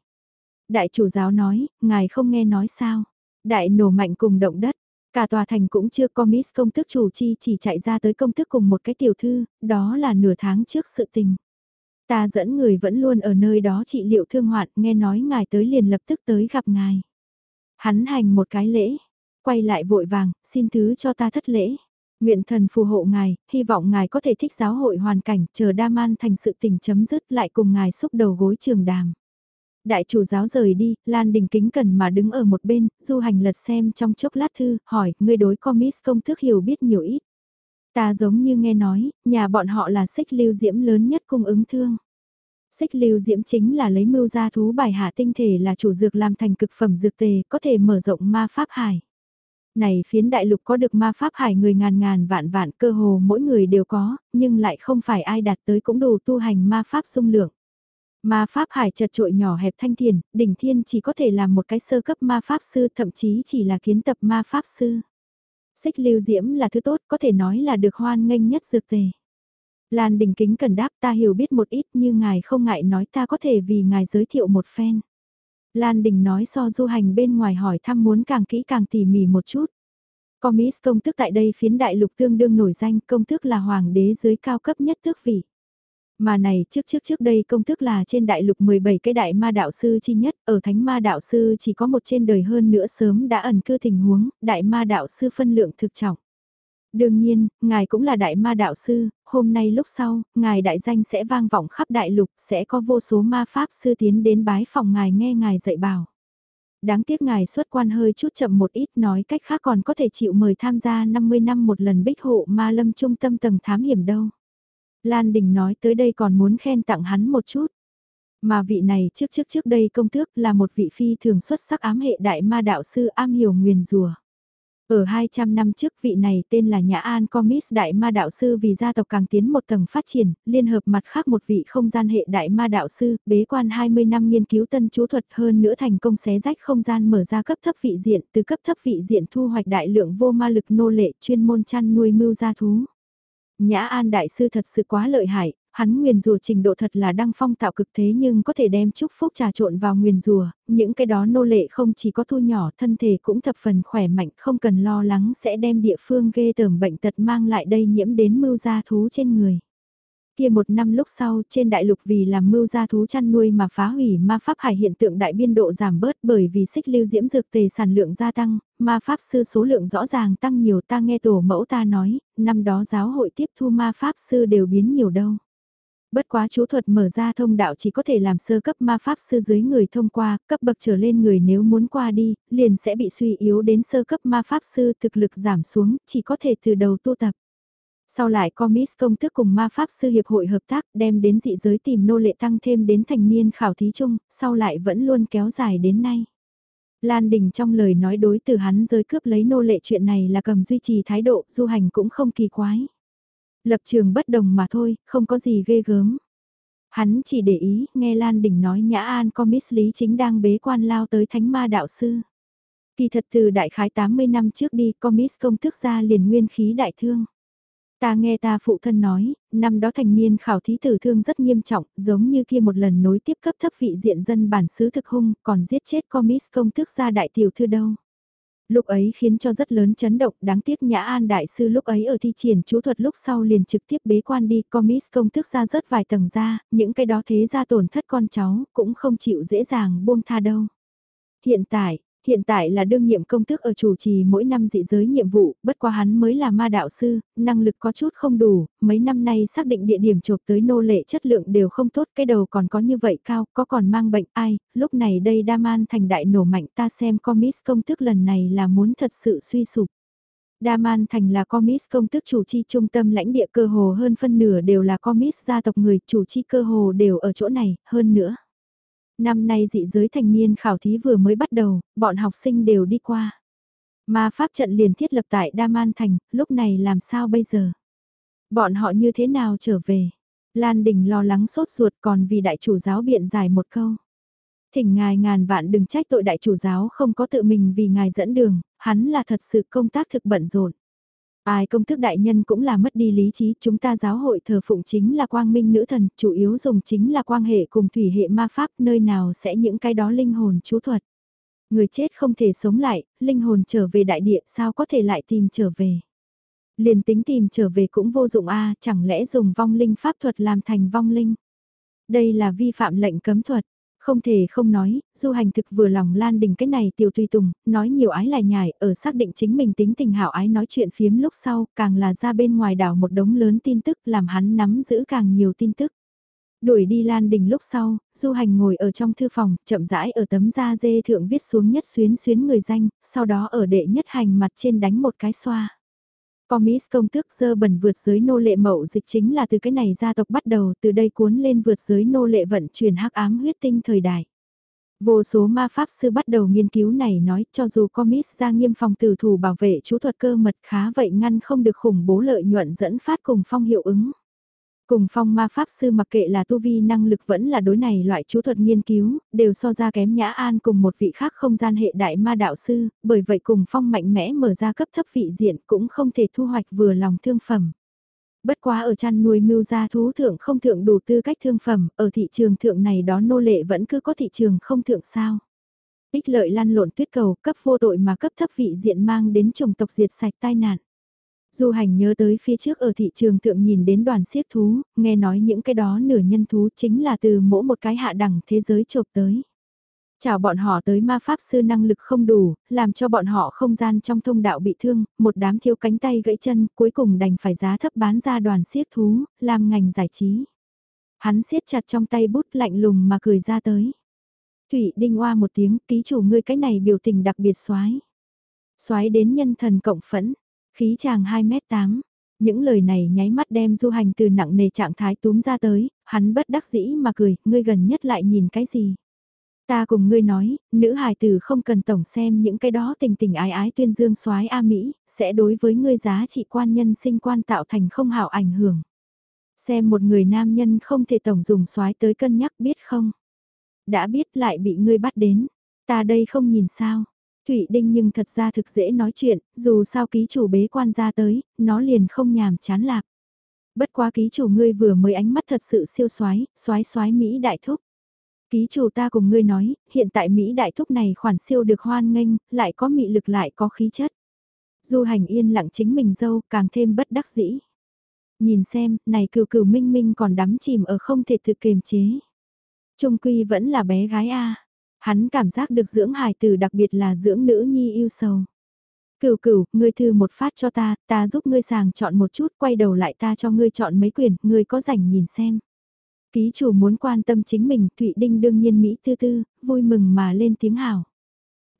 Đại chủ giáo nói, ngài không nghe nói sao? Đại nổ mạnh cùng động đất, Cả tòa thành cũng chưa có Miss công thức chủ chi chỉ chạy ra tới công thức cùng một cái tiểu thư, đó là nửa tháng trước sự tình. Ta dẫn người vẫn luôn ở nơi đó trị liệu thương hoạn, nghe nói ngài tới liền lập tức tới gặp ngài. Hắn hành một cái lễ, quay lại vội vàng, xin thứ cho ta thất lễ. Nguyện thần phù hộ ngài, hy vọng ngài có thể thích giáo hội hoàn cảnh, chờ đa man thành sự tình chấm dứt lại cùng ngài xúc đầu gối trường đàm. Đại chủ giáo rời đi, Lan Đình kính cần mà đứng ở một bên, du hành lật xem trong chốc lát thư, hỏi, người đối comics công thức hiểu biết nhiều ít. Ta giống như nghe nói, nhà bọn họ là xích lưu diễm lớn nhất cung ứng thương. Xích lưu diễm chính là lấy mưu gia thú bài hạ tinh thể là chủ dược làm thành cực phẩm dược tề, có thể mở rộng ma pháp hải. Này phiến đại lục có được ma pháp hải người ngàn ngàn vạn vạn cơ hồ mỗi người đều có, nhưng lại không phải ai đạt tới cũng đủ tu hành ma pháp sung lượng. Ma pháp hải chật trội nhỏ hẹp thanh thiền, đỉnh thiên chỉ có thể làm một cái sơ cấp ma pháp sư thậm chí chỉ là kiến tập ma pháp sư. Xích lưu diễm là thứ tốt có thể nói là được hoan nghênh nhất dược tề. Lan đình kính cần đáp ta hiểu biết một ít như ngài không ngại nói ta có thể vì ngài giới thiệu một phen. Lan đình nói so du hành bên ngoài hỏi thăm muốn càng kỹ càng tỉ mỉ một chút. Comis công thức tại đây phiến đại lục tương đương nổi danh công thức là hoàng đế dưới cao cấp nhất tước vị. Mà này trước trước trước đây công thức là trên đại lục 17 cái đại ma đạo sư chi nhất, ở thánh ma đạo sư chỉ có một trên đời hơn nữa sớm đã ẩn cư tình huống, đại ma đạo sư phân lượng thực trọng. Đương nhiên, ngài cũng là đại ma đạo sư, hôm nay lúc sau, ngài đại danh sẽ vang vọng khắp đại lục, sẽ có vô số ma pháp sư tiến đến bái phòng ngài nghe ngài dạy bảo. Đáng tiếc ngài xuất quan hơi chút chậm một ít nói cách khác còn có thể chịu mời tham gia 50 năm một lần bích hộ ma lâm trung tâm tầng thám hiểm đâu. Lan Đình nói tới đây còn muốn khen tặng hắn một chút. Mà vị này trước trước trước đây công tước là một vị phi thường xuất sắc ám hệ đại ma đạo sư am hiểu nguyền rùa. Ở 200 năm trước vị này tên là Nhã An Comis Đại Ma Đạo Sư vì gia tộc càng tiến một tầng phát triển, liên hợp mặt khác một vị không gian hệ Đại Ma Đạo Sư, bế quan 20 năm nghiên cứu tân chú thuật hơn nữa thành công xé rách không gian mở ra cấp thấp vị diện, từ cấp thấp vị diện thu hoạch đại lượng vô ma lực nô lệ chuyên môn chăn nuôi mưu gia thú. Nhã An Đại Sư thật sự quá lợi hại, hắn nguyền rùa trình độ thật là đăng phong tạo cực thế nhưng có thể đem chúc phúc trà trộn vào nguyền rùa, những cái đó nô lệ không chỉ có thu nhỏ thân thể cũng thập phần khỏe mạnh không cần lo lắng sẽ đem địa phương ghê tởm bệnh tật mang lại đây nhiễm đến mưu gia thú trên người. Kia một năm lúc sau, trên đại lục vì làm mưu gia thú chăn nuôi mà phá hủy ma pháp hải hiện tượng đại biên độ giảm bớt bởi vì xích lưu diễm dược tề sản lượng gia tăng, ma pháp sư số lượng rõ ràng tăng nhiều ta nghe tổ mẫu ta nói, năm đó giáo hội tiếp thu ma pháp sư đều biến nhiều đâu. Bất quá chú thuật mở ra thông đạo chỉ có thể làm sơ cấp ma pháp sư dưới người thông qua, cấp bậc trở lên người nếu muốn qua đi, liền sẽ bị suy yếu đến sơ cấp ma pháp sư thực lực giảm xuống, chỉ có thể từ đầu tu tập. Sau lại Comis công thức cùng ma pháp sư hiệp hội hợp tác đem đến dị giới tìm nô lệ tăng thêm đến thành niên khảo thí chung, sau lại vẫn luôn kéo dài đến nay. Lan Đình trong lời nói đối từ hắn giới cướp lấy nô lệ chuyện này là cầm duy trì thái độ, du hành cũng không kỳ quái. Lập trường bất đồng mà thôi, không có gì ghê gớm. Hắn chỉ để ý, nghe Lan Đình nói Nhã An Comis Lý chính đang bế quan lao tới thánh ma đạo sư. Kỳ thật từ đại khái 80 năm trước đi, Comis công thức ra liền nguyên khí đại thương. Ta nghe ta phụ thân nói, năm đó thành niên khảo thí tử thương rất nghiêm trọng, giống như kia một lần nối tiếp cấp thấp vị diện dân bản xứ thực hung, còn giết chết comis công tước gia đại tiểu thư đâu. Lúc ấy khiến cho rất lớn chấn động, đáng tiếc Nhã An Đại Sư lúc ấy ở thi triển chú thuật lúc sau liền trực tiếp bế quan đi, comis công tước ra rớt vài tầng ra, những cái đó thế ra tổn thất con cháu, cũng không chịu dễ dàng buông tha đâu. Hiện tại, Hiện tại là đương nhiệm công tước ở chủ trì mỗi năm dị giới nhiệm vụ, bất quá hắn mới là ma đạo sư, năng lực có chút không đủ, mấy năm nay xác định địa điểm chộp tới nô lệ chất lượng đều không tốt, cái đầu còn có như vậy cao, có còn mang bệnh ai, lúc này đây đa man thành đại nổ mạnh ta xem comics công tước lần này là muốn thật sự suy sụp. Đa Man Thành là comics công tước chủ chi trung tâm lãnh địa cơ hồ hơn phân nửa đều là comics gia tộc người chủ chi cơ hồ đều ở chỗ này, hơn nữa. Năm nay dị giới thành niên khảo thí vừa mới bắt đầu, bọn học sinh đều đi qua. Ma pháp trận liền thiết lập tại Đa Man Thành, lúc này làm sao bây giờ? Bọn họ như thế nào trở về? Lan Đình lo lắng sốt ruột còn vì đại chủ giáo biện giải một câu. Thỉnh ngài ngàn vạn đừng trách tội đại chủ giáo không có tự mình vì ngài dẫn đường, hắn là thật sự công tác thực bận rộn. Ai công thức đại nhân cũng là mất đi lý trí, chúng ta giáo hội thờ phụng chính là quang minh nữ thần, chủ yếu dùng chính là quang hệ cùng thủy hệ ma pháp, nơi nào sẽ những cái đó linh hồn chú thuật. Người chết không thể sống lại, linh hồn trở về đại địa sao có thể lại tìm trở về. Liền tính tìm trở về cũng vô dụng a chẳng lẽ dùng vong linh pháp thuật làm thành vong linh. Đây là vi phạm lệnh cấm thuật, không thể không nói, du hành thực vừa lòng lan đình cái này tiểu tùy tùng, nói nhiều ái lại nhải, ở xác định chính mình tính tình hảo ái nói chuyện phiếm lúc sau, càng là ra bên ngoài đảo một đống lớn tin tức làm hắn nắm giữ càng nhiều tin tức. Đuổi đi Lan Đình lúc sau, du hành ngồi ở trong thư phòng, chậm rãi ở tấm da dê thượng viết xuống nhất xuyến xuyến người danh, sau đó ở đệ nhất hành mặt trên đánh một cái xoa. Comis công tước dơ bẩn vượt giới nô lệ mậu dịch chính là từ cái này gia tộc bắt đầu, từ đây cuốn lên vượt giới nô lệ vận chuyển hắc ám huyết tinh thời đại. Vô số ma pháp sư bắt đầu nghiên cứu này nói, cho dù Comis ra nghiêm phòng tử thủ bảo vệ chú thuật cơ mật khá vậy ngăn không được khủng bố lợi nhuận dẫn phát cùng phong hiệu ứng. Cùng phong ma pháp sư mặc kệ là tu vi năng lực vẫn là đối này loại chú thuật nghiên cứu, đều so ra kém nhã an cùng một vị khác không gian hệ đại ma đạo sư, bởi vậy cùng phong mạnh mẽ mở ra cấp thấp vị diện cũng không thể thu hoạch vừa lòng thương phẩm. Bất quá ở chăn nuôi mưu gia thú thượng không thượng đủ tư cách thương phẩm, ở thị trường thượng này đó nô lệ vẫn cứ có thị trường không thượng sao. Ích lợi lăn lộn tuyết cầu cấp vô tội mà cấp thấp vị diện mang đến chủng tộc diệt sạch tai nạn. Du hành nhớ tới phía trước ở thị trường thượng nhìn đến đoàn siết thú, nghe nói những cái đó nửa nhân thú chính là từ mỗi một cái hạ đẳng thế giới chộp tới. Chào bọn họ tới ma pháp sư năng lực không đủ, làm cho bọn họ không gian trong thông đạo bị thương, một đám thiếu cánh tay gãy chân, cuối cùng đành phải giá thấp bán ra đoàn siết thú, làm ngành giải trí. Hắn siết chặt trong tay bút lạnh lùng mà cười ra tới. Thủy đinh oa một tiếng, ký chủ ngươi cái này biểu tình đặc biệt xoái. Xoái đến nhân thần cộng phẫn, Khí chàng 2m8, những lời này nháy mắt đem du hành từ nặng nề trạng thái túm ra tới, hắn bất đắc dĩ mà cười, ngươi gần nhất lại nhìn cái gì. Ta cùng ngươi nói, nữ hài tử không cần tổng xem những cái đó tình tình ái ái tuyên dương soái A Mỹ, sẽ đối với ngươi giá trị quan nhân sinh quan tạo thành không hảo ảnh hưởng. Xem một người nam nhân không thể tổng dùng soái tới cân nhắc biết không? Đã biết lại bị ngươi bắt đến, ta đây không nhìn sao, Thụy Đinh nhưng thật ra thực dễ nói chuyện, dù sao ký chủ bế quan ra tới, nó liền không nhàm chán lạc. Bất quá ký chủ ngươi vừa mới ánh mắt thật sự siêu soái, soái soái Mỹ đại thúc. Ký chủ ta cùng ngươi nói, hiện tại Mỹ đại thúc này khoản siêu được hoan nghênh, lại có mị lực lại có khí chất. Du hành yên lặng chính mình dâu, càng thêm bất đắc dĩ. Nhìn xem, này cừu cừu minh minh còn đắm chìm ở không thể thực kiềm chế. Trung quy vẫn là bé gái A. Hắn cảm giác được dưỡng hài tử đặc biệt là dưỡng nữ nhi yêu sầu. Cửu cửu, ngươi thư một phát cho ta, ta giúp ngươi sàng chọn một chút, quay đầu lại ta cho ngươi chọn mấy quyển, ngươi có rảnh nhìn xem. Ký chủ muốn quan tâm chính mình, Thụy Đinh đương nhiên Mỹ tư tư, vui mừng mà lên tiếng hào.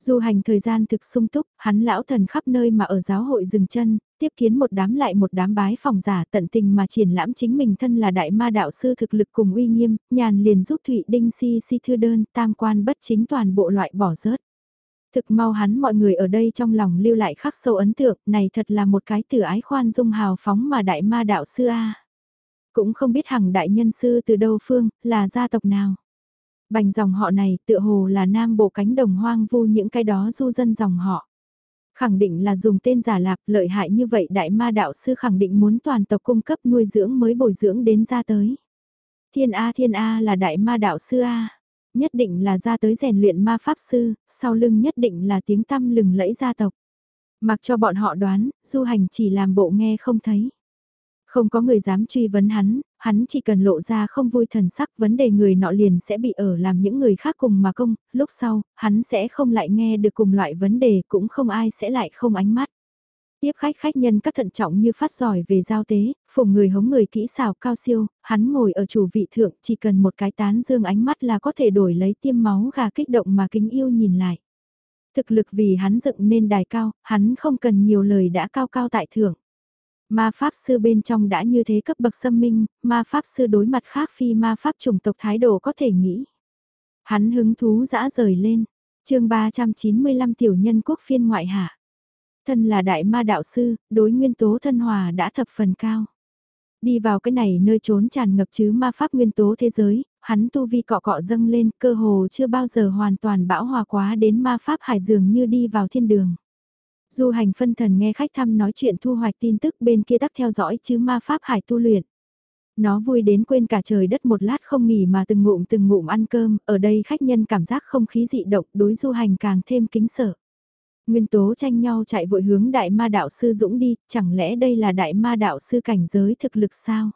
Du hành thời gian thực sung túc, hắn lão thần khắp nơi mà ở giáo hội dừng chân, tiếp kiến một đám lại một đám bái phòng giả tận tình mà triển lãm chính mình thân là đại ma đạo sư thực lực cùng uy nghiêm, nhàn liền giúp Thụy Đinh si si thư đơn tam quan bất chính toàn bộ loại bỏ rớt. Thực mau hắn mọi người ở đây trong lòng lưu lại khắc sâu ấn tượng, này thật là một cái tử ái khoan dung hào phóng mà đại ma đạo sư A. Cũng không biết hằng đại nhân sư từ đâu phương, là gia tộc nào. Bành dòng họ này tựa hồ là nam bộ cánh đồng hoang vu những cái đó du dân dòng họ. Khẳng định là dùng tên giả lạp lợi hại như vậy đại ma đạo sư khẳng định muốn toàn tộc cung cấp nuôi dưỡng mới bồi dưỡng đến ra tới. Thiên A Thiên A là đại ma đạo sư A. Nhất định là ra tới rèn luyện ma pháp sư, sau lưng nhất định là tiếng tăm lừng lẫy gia tộc. Mặc cho bọn họ đoán, du hành chỉ làm bộ nghe không thấy. Không có người dám truy vấn hắn, hắn chỉ cần lộ ra không vui thần sắc vấn đề người nọ liền sẽ bị ở làm những người khác cùng mà công, lúc sau, hắn sẽ không lại nghe được cùng loại vấn đề cũng không ai sẽ lại không ánh mắt. Tiếp khách khách nhân các thận trọng như phát giỏi về giao tế, phùng người hống người kỹ xào cao siêu, hắn ngồi ở chủ vị thượng chỉ cần một cái tán dương ánh mắt là có thể đổi lấy tiêm máu gà kích động mà kính yêu nhìn lại. Thực lực vì hắn dựng nên đài cao, hắn không cần nhiều lời đã cao cao tại thượng. Ma Pháp Sư bên trong đã như thế cấp bậc xâm minh, Ma Pháp Sư đối mặt khác phi Ma Pháp chủng tộc thái độ có thể nghĩ. Hắn hứng thú dã rời lên, chương 395 tiểu nhân quốc phiên ngoại hạ. Thân là đại ma đạo sư, đối nguyên tố thân hòa đã thập phần cao. Đi vào cái này nơi trốn tràn ngập chứ ma pháp nguyên tố thế giới, hắn tu vi cọ cọ dâng lên cơ hồ chưa bao giờ hoàn toàn bão hòa quá đến ma pháp hải dường như đi vào thiên đường. Du hành phân thần nghe khách thăm nói chuyện thu hoạch tin tức bên kia tắc theo dõi chứ ma pháp hải tu luyện. Nó vui đến quên cả trời đất một lát không nghỉ mà từng ngụm từng ngụm ăn cơm, ở đây khách nhân cảm giác không khí dị động đối du hành càng thêm kính sợ. Nguyên tố tranh nhau chạy vội hướng đại ma đạo sư Dũng đi, chẳng lẽ đây là đại ma đạo sư cảnh giới thực lực sao?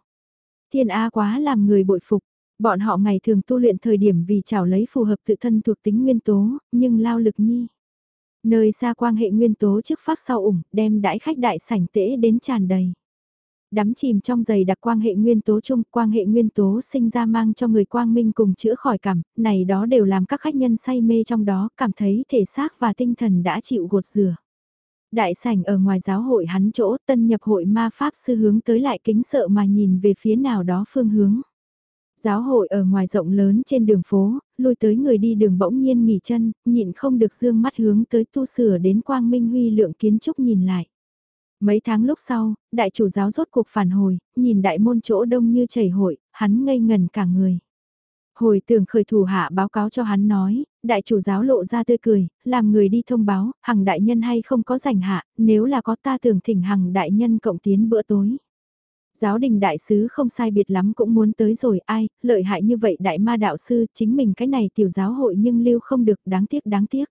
Thiên A quá làm người bội phục, bọn họ ngày thường tu luyện thời điểm vì chảo lấy phù hợp tự thân thuộc tính nguyên tố, nhưng lao lực nhi. Nơi xa quang hệ nguyên tố trước phát sau ủng, đem đãi khách đại sảnh tễ đến tràn đầy. Đắm chìm trong giày đặc quang hệ nguyên tố chung, quang hệ nguyên tố sinh ra mang cho người quang minh cùng chữa khỏi cảm, này đó đều làm các khách nhân say mê trong đó, cảm thấy thể xác và tinh thần đã chịu gột rửa. Đại sảnh ở ngoài giáo hội hắn chỗ tân nhập hội ma pháp sư hướng tới lại kính sợ mà nhìn về phía nào đó phương hướng. Giáo hội ở ngoài rộng lớn trên đường phố, lui tới người đi đường bỗng nhiên nghỉ chân, nhịn không được dương mắt hướng tới tu sửa đến quang minh huy lượng kiến trúc nhìn lại. Mấy tháng lúc sau, đại chủ giáo rốt cuộc phản hồi, nhìn đại môn chỗ đông như chảy hội, hắn ngây ngần cả người. Hồi tưởng khởi thủ hạ báo cáo cho hắn nói, đại chủ giáo lộ ra tươi cười, làm người đi thông báo, hằng đại nhân hay không có rảnh hạ, nếu là có ta tưởng thỉnh hằng đại nhân cộng tiến bữa tối. Giáo đình đại sứ không sai biệt lắm cũng muốn tới rồi ai, lợi hại như vậy đại ma đạo sư chính mình cái này tiểu giáo hội nhưng lưu không được đáng tiếc đáng tiếc.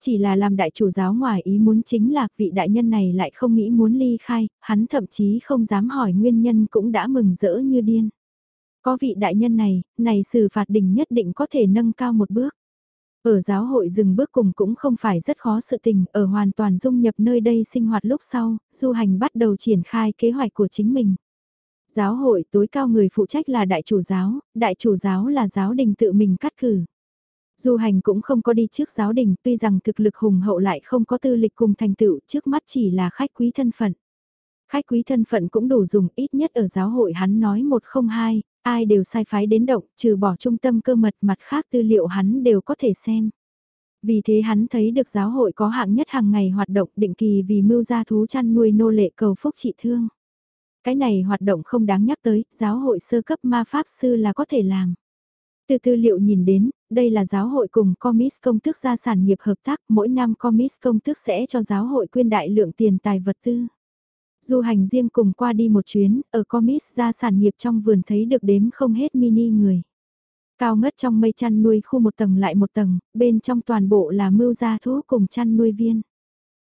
Chỉ là làm đại chủ giáo ngoài ý muốn chính là vị đại nhân này lại không nghĩ muốn ly khai, hắn thậm chí không dám hỏi nguyên nhân cũng đã mừng rỡ như điên. Có vị đại nhân này, này xử phạt đỉnh nhất định có thể nâng cao một bước. Ở giáo hội dừng bước cùng cũng không phải rất khó sự tình, ở hoàn toàn dung nhập nơi đây sinh hoạt lúc sau, du hành bắt đầu triển khai kế hoạch của chính mình. Giáo hội tối cao người phụ trách là đại chủ giáo, đại chủ giáo là giáo đình tự mình cắt cử. Du hành cũng không có đi trước giáo đình tuy rằng thực lực hùng hậu lại không có tư lịch cùng thành tựu trước mắt chỉ là khách quý thân phận. Khách quý thân phận cũng đủ dùng ít nhất ở giáo hội hắn nói một không hai, ai đều sai phái đến động trừ bỏ trung tâm cơ mật mặt khác tư liệu hắn đều có thể xem. Vì thế hắn thấy được giáo hội có hạng nhất hàng ngày hoạt động định kỳ vì mưu gia thú chăn nuôi nô lệ cầu phúc trị thương. Cái này hoạt động không đáng nhắc tới, giáo hội sơ cấp ma pháp sư là có thể làm. Từ tư liệu nhìn đến, đây là giáo hội cùng Comis công tước gia sản nghiệp hợp tác, mỗi năm Comis công tước sẽ cho giáo hội quyên đại lượng tiền tài vật tư. Du hành riêng cùng qua đi một chuyến, ở Comis gia sản nghiệp trong vườn thấy được đếm không hết mini người. Cao ngất trong mây chăn nuôi khu một tầng lại một tầng, bên trong toàn bộ là mưu gia thú cùng chăn nuôi viên.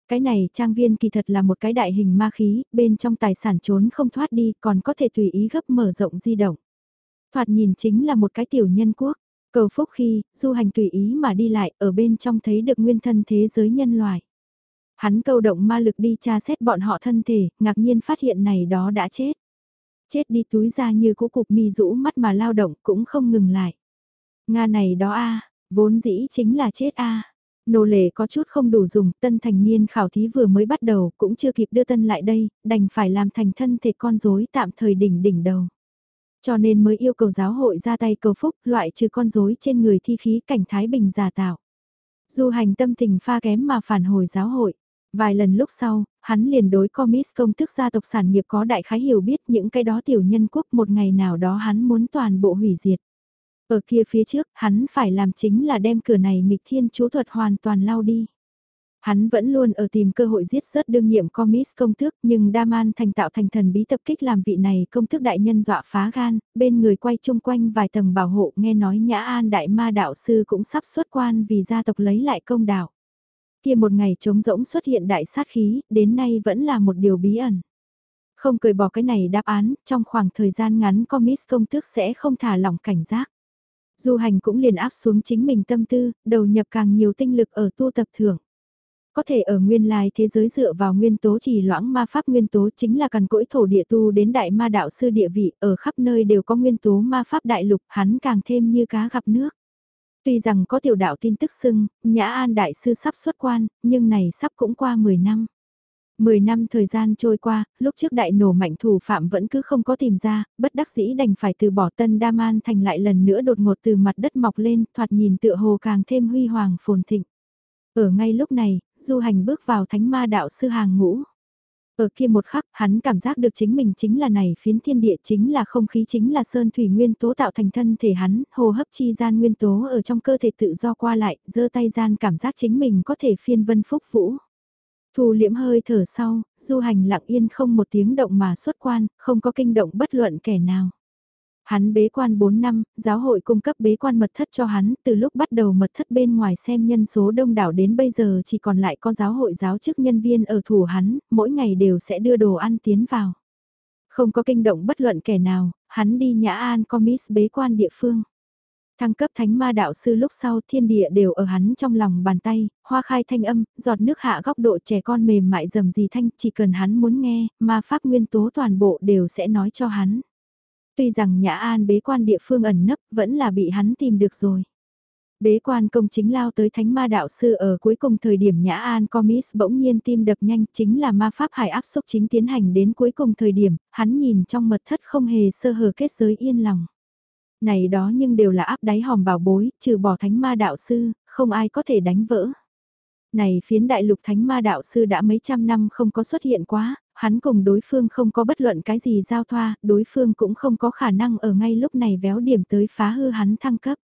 Cái này trang viên kỳ thật là một cái đại hình ma khí, bên trong tài sản trốn không thoát đi còn có thể tùy ý gấp mở rộng di động. Thoạt nhìn chính là một cái tiểu nhân quốc. Cầu phúc khi, du hành tùy ý mà đi lại, ở bên trong thấy được nguyên thân thế giới nhân loại. Hắn câu động ma lực đi tra xét bọn họ thân thể, ngạc nhiên phát hiện này đó đã chết. Chết đi túi ra như cũ cục mi rũ mắt mà lao động cũng không ngừng lại. Nga này đó a vốn dĩ chính là chết a Nô lệ có chút không đủ dùng, tân thành niên khảo thí vừa mới bắt đầu, cũng chưa kịp đưa tân lại đây, đành phải làm thành thân thể con rối tạm thời đỉnh đỉnh đầu. Cho nên mới yêu cầu giáo hội ra tay cầu phúc, loại trừ con rối trên người thi khí cảnh Thái Bình giả tạo. Du hành tâm tình pha kém mà phản hồi giáo hội. Vài lần lúc sau, hắn liền đối comis công thức gia tộc sản nghiệp có đại khái hiểu biết những cái đó tiểu nhân quốc một ngày nào đó hắn muốn toàn bộ hủy diệt. Ở kia phía trước, hắn phải làm chính là đem cửa này nghịch thiên chú thuật hoàn toàn lao đi. Hắn vẫn luôn ở tìm cơ hội giết rớt đương nhiệm comis công tước nhưng Daman thành tạo thành thần bí tập kích làm vị này công tước đại nhân dọa phá gan, bên người quay chung quanh vài tầng bảo hộ nghe nói Nhã An đại ma đạo sư cũng sắp xuất quan vì gia tộc lấy lại công đạo. Kia một ngày trống rỗng xuất hiện đại sát khí, đến nay vẫn là một điều bí ẩn. Không cười bỏ cái này đáp án, trong khoảng thời gian ngắn comis công tước sẽ không thả lỏng cảnh giác. Du hành cũng liền áp xuống chính mình tâm tư, đầu nhập càng nhiều tinh lực ở tu tập thưởng. Có thể ở nguyên lai thế giới dựa vào nguyên tố chỉ loãng ma pháp nguyên tố chính là cần cỗi thổ địa tu đến đại ma đạo sư địa vị, ở khắp nơi đều có nguyên tố ma pháp đại lục, hắn càng thêm như cá gặp nước. Tuy rằng có tiểu đạo tin tức xưng, Nhã An Đại Sư sắp xuất quan, nhưng này sắp cũng qua 10 năm. 10 năm thời gian trôi qua, lúc trước đại nổ mạnh thủ phạm vẫn cứ không có tìm ra, bất đắc dĩ đành phải từ bỏ tân đa man thành lại lần nữa đột ngột từ mặt đất mọc lên, thoạt nhìn tựa hồ càng thêm huy hoàng phồn thịnh. Ở ngay lúc này, du hành bước vào thánh ma đạo sư hàng ngũ. Ở kia một khắc, hắn cảm giác được chính mình chính là này phiến thiên địa chính là không khí chính là sơn thủy nguyên tố tạo thành thân thể hắn, hô hấp chi gian nguyên tố ở trong cơ thể tự do qua lại, giơ tay gian cảm giác chính mình có thể phiên vân phúc vũ. Thu liễm hơi thở sau, du hành lặng yên không một tiếng động mà xuất quan, không có kinh động bất luận kẻ nào. Hắn bế quan 4 năm, giáo hội cung cấp bế quan mật thất cho hắn, từ lúc bắt đầu mật thất bên ngoài xem nhân số đông đảo đến bây giờ chỉ còn lại có giáo hội giáo chức nhân viên ở thủ hắn, mỗi ngày đều sẽ đưa đồ ăn tiến vào. Không có kinh động bất luận kẻ nào, hắn đi Nhã An Comis bế quan địa phương. Thăng cấp thánh ma đạo sư lúc sau thiên địa đều ở hắn trong lòng bàn tay, hoa khai thanh âm, giọt nước hạ góc độ trẻ con mềm mại dầm gì thanh, chỉ cần hắn muốn nghe, ma pháp nguyên tố toàn bộ đều sẽ nói cho hắn. Tuy rằng Nhã An bế quan địa phương ẩn nấp vẫn là bị hắn tìm được rồi. Bế quan công chính lao tới thánh ma đạo sư ở cuối cùng thời điểm Nhã An Comis bỗng nhiên tim đập nhanh chính là ma pháp hải áp xúc chính tiến hành đến cuối cùng thời điểm, hắn nhìn trong mật thất không hề sơ hở kết giới yên lòng. Này đó nhưng đều là áp đáy hòm bảo bối, trừ bỏ thánh ma đạo sư, không ai có thể đánh vỡ. Này phiến đại lục thánh ma đạo sư đã mấy trăm năm không có xuất hiện quá, hắn cùng đối phương không có bất luận cái gì giao thoa, đối phương cũng không có khả năng ở ngay lúc này véo điểm tới phá hư hắn thăng cấp.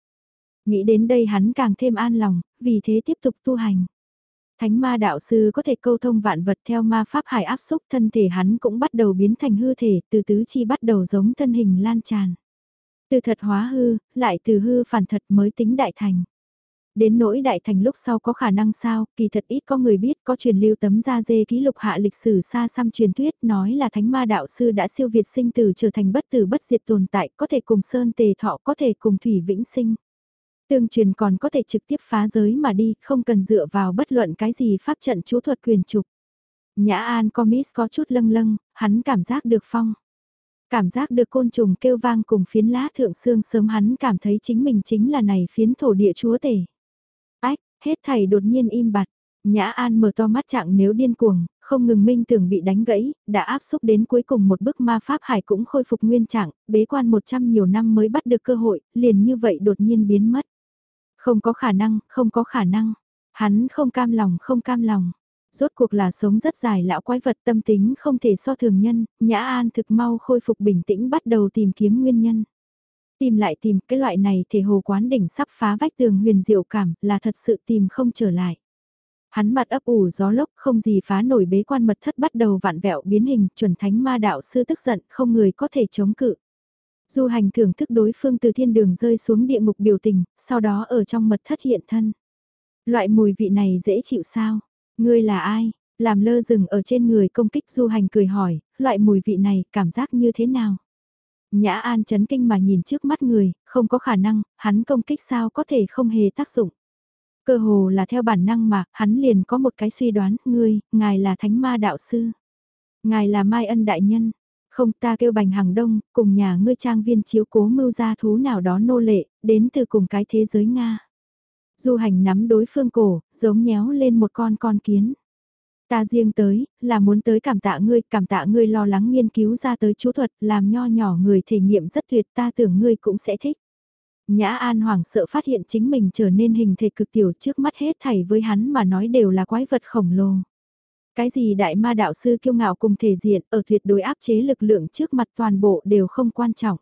Nghĩ đến đây hắn càng thêm an lòng, vì thế tiếp tục tu hành. Thánh ma đạo sư có thể câu thông vạn vật theo ma pháp hải áp xúc thân thể hắn cũng bắt đầu biến thành hư thể, từ tứ chi bắt đầu giống thân hình lan tràn. Từ thật hóa hư, lại từ hư phản thật mới tính đại thành. Đến nỗi đại thành lúc sau có khả năng sao, kỳ thật ít có người biết có truyền lưu tấm da dê ký lục hạ lịch sử xa xăm truyền thuyết nói là thánh ma đạo sư đã siêu việt sinh tử trở thành bất tử bất diệt tồn tại, có thể cùng sơn tề thọ, có thể cùng thủy vĩnh sinh. Tương truyền còn có thể trực tiếp phá giới mà đi, không cần dựa vào bất luận cái gì pháp trận chú thuật quyền trục. Nhã An Comis có chút lâng lâng, hắn cảm giác được phong. Cảm giác được côn trùng kêu vang cùng phiến lá thượng xương sớm hắn cảm thấy chính mình chính là này phiến thổ địa chúa tể. Hết thầy đột nhiên im bặt. Nhã An mở to mắt trạng nếu điên cuồng, không ngừng minh tưởng bị đánh gãy, đã áp xúc đến cuối cùng một bước ma pháp hải cũng khôi phục nguyên trạng, bế quan 100 nhiều năm mới bắt được cơ hội, liền như vậy đột nhiên biến mất. Không có khả năng, không có khả năng. Hắn không cam lòng, không cam lòng. Rốt cuộc là sống rất dài lão quái vật tâm tính không thể so thường nhân, Nhã An thực mau khôi phục bình tĩnh bắt đầu tìm kiếm nguyên nhân. Tìm lại tìm cái loại này thể hồ quán đỉnh sắp phá vách tường huyền diệu cảm là thật sự tìm không trở lại. Hắn mặt ấp ủ gió lốc không gì phá nổi bế quan mật thất bắt đầu vạn vẹo biến hình chuẩn thánh ma đạo sư tức giận không người có thể chống cự. Du hành thưởng thức đối phương từ thiên đường rơi xuống địa ngục biểu tình, sau đó ở trong mật thất hiện thân. Loại mùi vị này dễ chịu sao? Ngươi là ai? Làm lơ rừng ở trên người công kích du hành cười hỏi, loại mùi vị này cảm giác như thế nào? Nhã An chấn kinh mà nhìn trước mắt người, không có khả năng, hắn công kích sao có thể không hề tác dụng. Cơ hồ là theo bản năng mà, hắn liền có một cái suy đoán, ngươi, ngài là thánh ma đạo sư. Ngài là Mai Ân Đại Nhân. Không ta kêu bành hàng đông, cùng nhà ngươi trang viên chiếu cố mưu gia thú nào đó nô lệ, đến từ cùng cái thế giới Nga. Du hành nắm đối phương cổ, giống nhéo lên một con con kiến. Ta riêng tới, là muốn tới cảm tạ ngươi, cảm tạ ngươi lo lắng nghiên cứu ra tới chú thuật, làm nho nhỏ người thể nghiệm rất tuyệt ta tưởng ngươi cũng sẽ thích. Nhã An hoảng sợ phát hiện chính mình trở nên hình thể cực tiểu trước mắt hết thảy với hắn mà nói đều là quái vật khổng lồ. Cái gì đại ma đạo sư kiêu ngạo cùng thể diện ở tuyệt đối áp chế lực lượng trước mặt toàn bộ đều không quan trọng.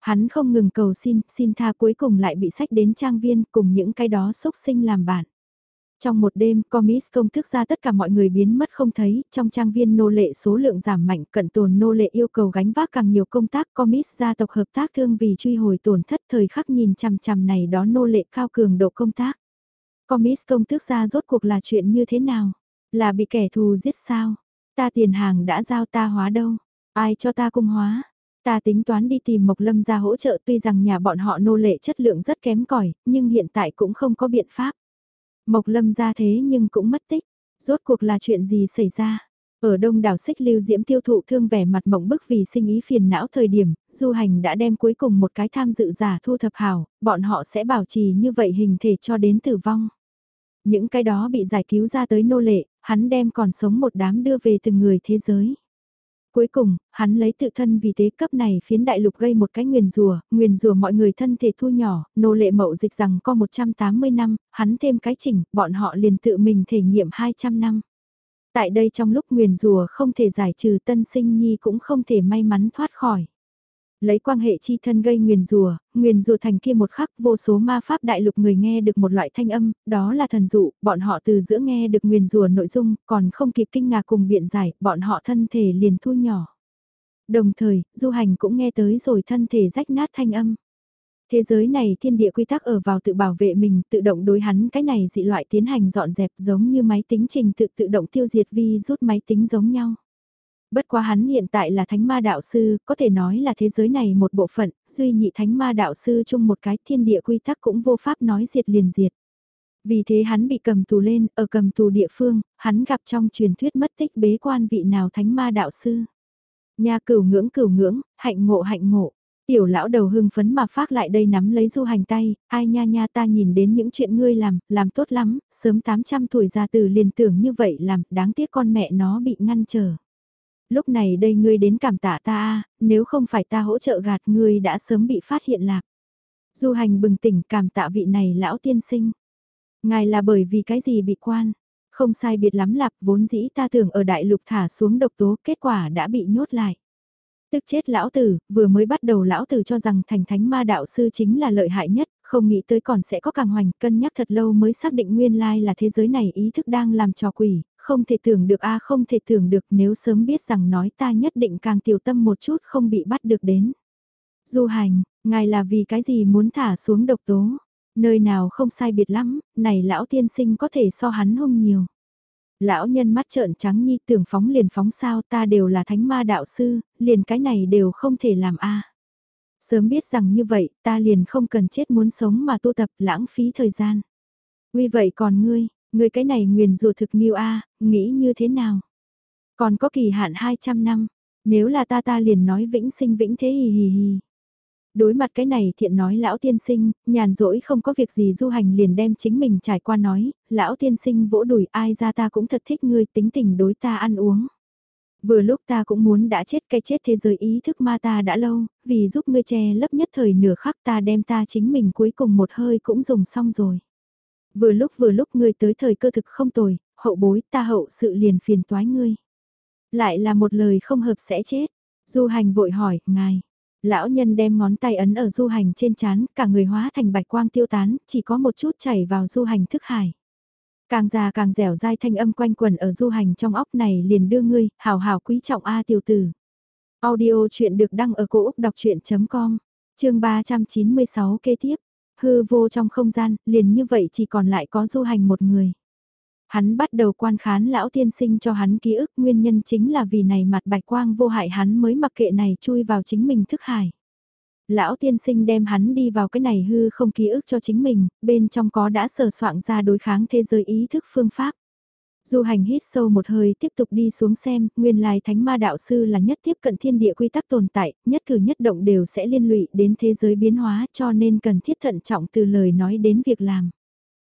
Hắn không ngừng cầu xin, xin tha cuối cùng lại bị sách đến trang viên cùng những cái đó xúc sinh làm bạn. Trong một đêm, Comis công thức ra tất cả mọi người biến mất không thấy, trong trang viên nô lệ số lượng giảm mạnh, cận tồn nô lệ yêu cầu gánh vác càng nhiều công tác, Comis gia tộc hợp tác thương vì truy hồi tổn thất thời khắc nhìn chằm chằm này đó nô lệ cao cường độ công tác. Comis công thức ra rốt cuộc là chuyện như thế nào? Là bị kẻ thù giết sao? Ta tiền hàng đã giao ta hóa đâu? Ai cho ta cung hóa? Ta tính toán đi tìm Mộc Lâm ra hỗ trợ tuy rằng nhà bọn họ nô lệ chất lượng rất kém cỏi nhưng hiện tại cũng không có biện pháp. Mộc Lâm ra thế nhưng cũng mất tích. Rốt cuộc là chuyện gì xảy ra? Ở đông đảo xích lưu diễm tiêu thụ thương vẻ mặt mộng bức vì sinh ý phiền não thời điểm, du hành đã đem cuối cùng một cái tham dự giả thu thập hảo, bọn họ sẽ bảo trì như vậy hình thể cho đến tử vong. Những cái đó bị giải cứu ra tới nô lệ, hắn đem còn sống một đám đưa về từng người thế giới. Cuối cùng, hắn lấy tự thân vì tế cấp này phiến đại lục gây một cái nguyền rùa, nguyền rùa mọi người thân thể thu nhỏ, nô lệ mậu dịch rằng có 180 năm, hắn thêm cái chỉnh, bọn họ liền tự mình thể nghiệm 200 năm. Tại đây trong lúc nguyền rùa không thể giải trừ tân sinh nhi cũng không thể may mắn thoát khỏi. Lấy quan hệ chi thân gây nguyền rùa, nguyền rùa thành kia một khắc vô số ma pháp đại lục người nghe được một loại thanh âm, đó là thần dụ, bọn họ từ giữa nghe được nguyền rùa nội dung, còn không kịp kinh ngạc cùng biện giải, bọn họ thân thể liền thu nhỏ. Đồng thời, du hành cũng nghe tới rồi thân thể rách nát thanh âm. Thế giới này thiên địa quy tắc ở vào tự bảo vệ mình, tự động đối hắn cái này dị loại tiến hành dọn dẹp giống như máy tính trình tự tự động tiêu diệt vi rút máy tính giống nhau. Bất quá hắn hiện tại là thánh ma đạo sư, có thể nói là thế giới này một bộ phận, duy nhị thánh ma đạo sư chung một cái thiên địa quy tắc cũng vô pháp nói diệt liền diệt. Vì thế hắn bị cầm tù lên, ở cầm tù địa phương, hắn gặp trong truyền thuyết mất tích bế quan vị nào thánh ma đạo sư. Nhà cửu ngưỡng cửu ngưỡng, hạnh ngộ hạnh ngộ. Tiểu lão đầu hưng phấn mà phát lại đây nắm lấy du hành tay, ai nha nha ta nhìn đến những chuyện ngươi làm, làm tốt lắm, sớm 800 tuổi ra từ liền tưởng như vậy làm, đáng tiếc con mẹ nó bị ngăn trở. Lúc này đây ngươi đến cảm tạ ta nếu không phải ta hỗ trợ gạt ngươi đã sớm bị phát hiện lạc. Du hành bừng tỉnh cảm tạ vị này lão tiên sinh. Ngài là bởi vì cái gì bị quan? Không sai biệt lắm lạp vốn dĩ ta tưởng ở đại lục thả xuống độc tố kết quả đã bị nhốt lại. Tức chết lão tử, vừa mới bắt đầu lão tử cho rằng thành thánh ma đạo sư chính là lợi hại nhất, không nghĩ tới còn sẽ có càng hoành, cân nhắc thật lâu mới xác định nguyên lai là thế giới này ý thức đang làm trò quỷ, không thể tưởng được a không thể tưởng được nếu sớm biết rằng nói ta nhất định càng tiểu tâm một chút không bị bắt được đến. Du hành, ngài là vì cái gì muốn thả xuống độc tố, nơi nào không sai biệt lắm, này lão tiên sinh có thể so hắn hung nhiều. Lão nhân mắt trợn trắng nhi tưởng phóng liền phóng sao ta đều là thánh ma đạo sư, liền cái này đều không thể làm a. Sớm biết rằng như vậy, ta liền không cần chết muốn sống mà tu tập lãng phí thời gian. Vì vậy còn ngươi, người cái này nguyền rùa thực nghiêu a, nghĩ như thế nào? Còn có kỳ hạn 200 năm, nếu là ta ta liền nói vĩnh sinh vĩnh thế hì hì hì. Đối mặt cái này thiện nói lão tiên sinh, nhàn rỗi không có việc gì du hành liền đem chính mình trải qua nói, lão tiên sinh vỗ đùi ai ra ta cũng thật thích ngươi tính tình đối ta ăn uống. Vừa lúc ta cũng muốn đã chết cái chết thế giới ý thức ma ta đã lâu, vì giúp ngươi che lấp nhất thời nửa khắc ta đem ta chính mình cuối cùng một hơi cũng dùng xong rồi. Vừa lúc vừa lúc ngươi tới thời cơ thực không tồi, hậu bối ta hậu sự liền phiền toái ngươi. Lại là một lời không hợp sẽ chết. Du hành vội hỏi, ngài. Lão nhân đem ngón tay ấn ở du hành trên chán, cả người hóa thành bạch quang tiêu tán, chỉ có một chút chảy vào du hành thức hải. Càng già càng dẻo dai thanh âm quanh quần ở du hành trong óc này liền đưa ngươi, hào hào quý trọng A tiểu tử. Audio chuyện được đăng ở cổ Úc đọc chuyện.com, chương 396 kế tiếp. Hư vô trong không gian, liền như vậy chỉ còn lại có du hành một người. Hắn bắt đầu quan khán lão tiên sinh cho hắn ký ức nguyên nhân chính là vì này mặt bạch quang vô hại hắn mới mặc kệ này chui vào chính mình thức hải. Lão tiên sinh đem hắn đi vào cái này hư không ký ức cho chính mình, bên trong có đã sờ soạn ra đối kháng thế giới ý thức phương pháp. Du hành hít sâu một hơi tiếp tục đi xuống xem, nguyên lai thánh ma đạo sư là nhất tiếp cận thiên địa quy tắc tồn tại, nhất cử nhất động đều sẽ liên lụy đến thế giới biến hóa cho nên cần thiết thận trọng từ lời nói đến việc làm.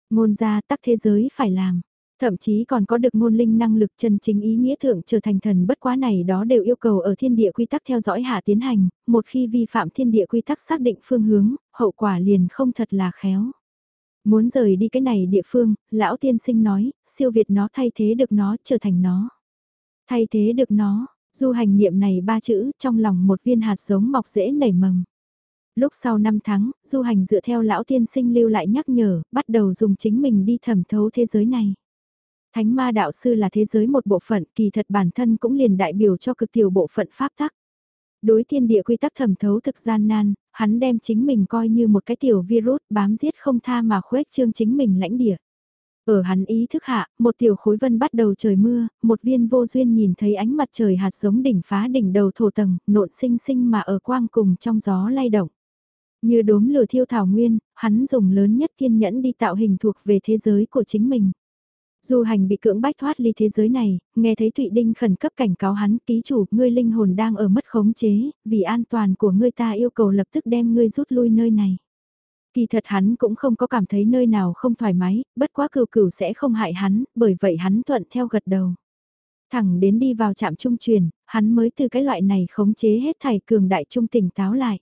Ngôn ra tắc thế giới phải làm. Thậm chí còn có được ngôn linh năng lực chân chính ý nghĩa thượng trở thành thần bất quá này đó đều yêu cầu ở thiên địa quy tắc theo dõi hạ tiến hành, một khi vi phạm thiên địa quy tắc xác định phương hướng, hậu quả liền không thật là khéo. Muốn rời đi cái này địa phương, lão tiên sinh nói, siêu việt nó thay thế được nó trở thành nó. Thay thế được nó, du hành niệm này ba chữ trong lòng một viên hạt giống mọc dễ nảy mầm. Lúc sau 5 tháng, du hành dựa theo lão tiên sinh lưu lại nhắc nhở, bắt đầu dùng chính mình đi thẩm thấu thế giới này. Thánh ma đạo sư là thế giới một bộ phận, kỳ thật bản thân cũng liền đại biểu cho cực tiểu bộ phận pháp tắc. Đối thiên địa quy tắc thẩm thấu thực gian nan, hắn đem chính mình coi như một cái tiểu virus bám giết không tha mà khuếch trương chính mình lãnh địa. Ở hắn ý thức hạ, một tiểu khối vân bắt đầu trời mưa, một viên vô duyên nhìn thấy ánh mặt trời hạt giống đỉnh phá đỉnh đầu thổ tầng, nộn sinh sinh mà ở quang cùng trong gió lay động. Như đốm lửa thiêu thảo nguyên, hắn dùng lớn nhất kiên nhẫn đi tạo hình thuộc về thế giới của chính mình. Du hành bị cưỡng bách thoát ly thế giới này, nghe thấy Thụy Đinh khẩn cấp cảnh cáo hắn ký chủ, ngươi linh hồn đang ở mất khống chế, vì an toàn của ngươi ta yêu cầu lập tức đem ngươi rút lui nơi này. Kỳ thật hắn cũng không có cảm thấy nơi nào không thoải mái, bất quá cừu cừu sẽ không hại hắn, bởi vậy hắn thuận theo gật đầu. Thẳng đến đi vào trạm trung truyền, hắn mới từ cái loại này khống chế hết thảy cường đại trung tỉnh táo lại.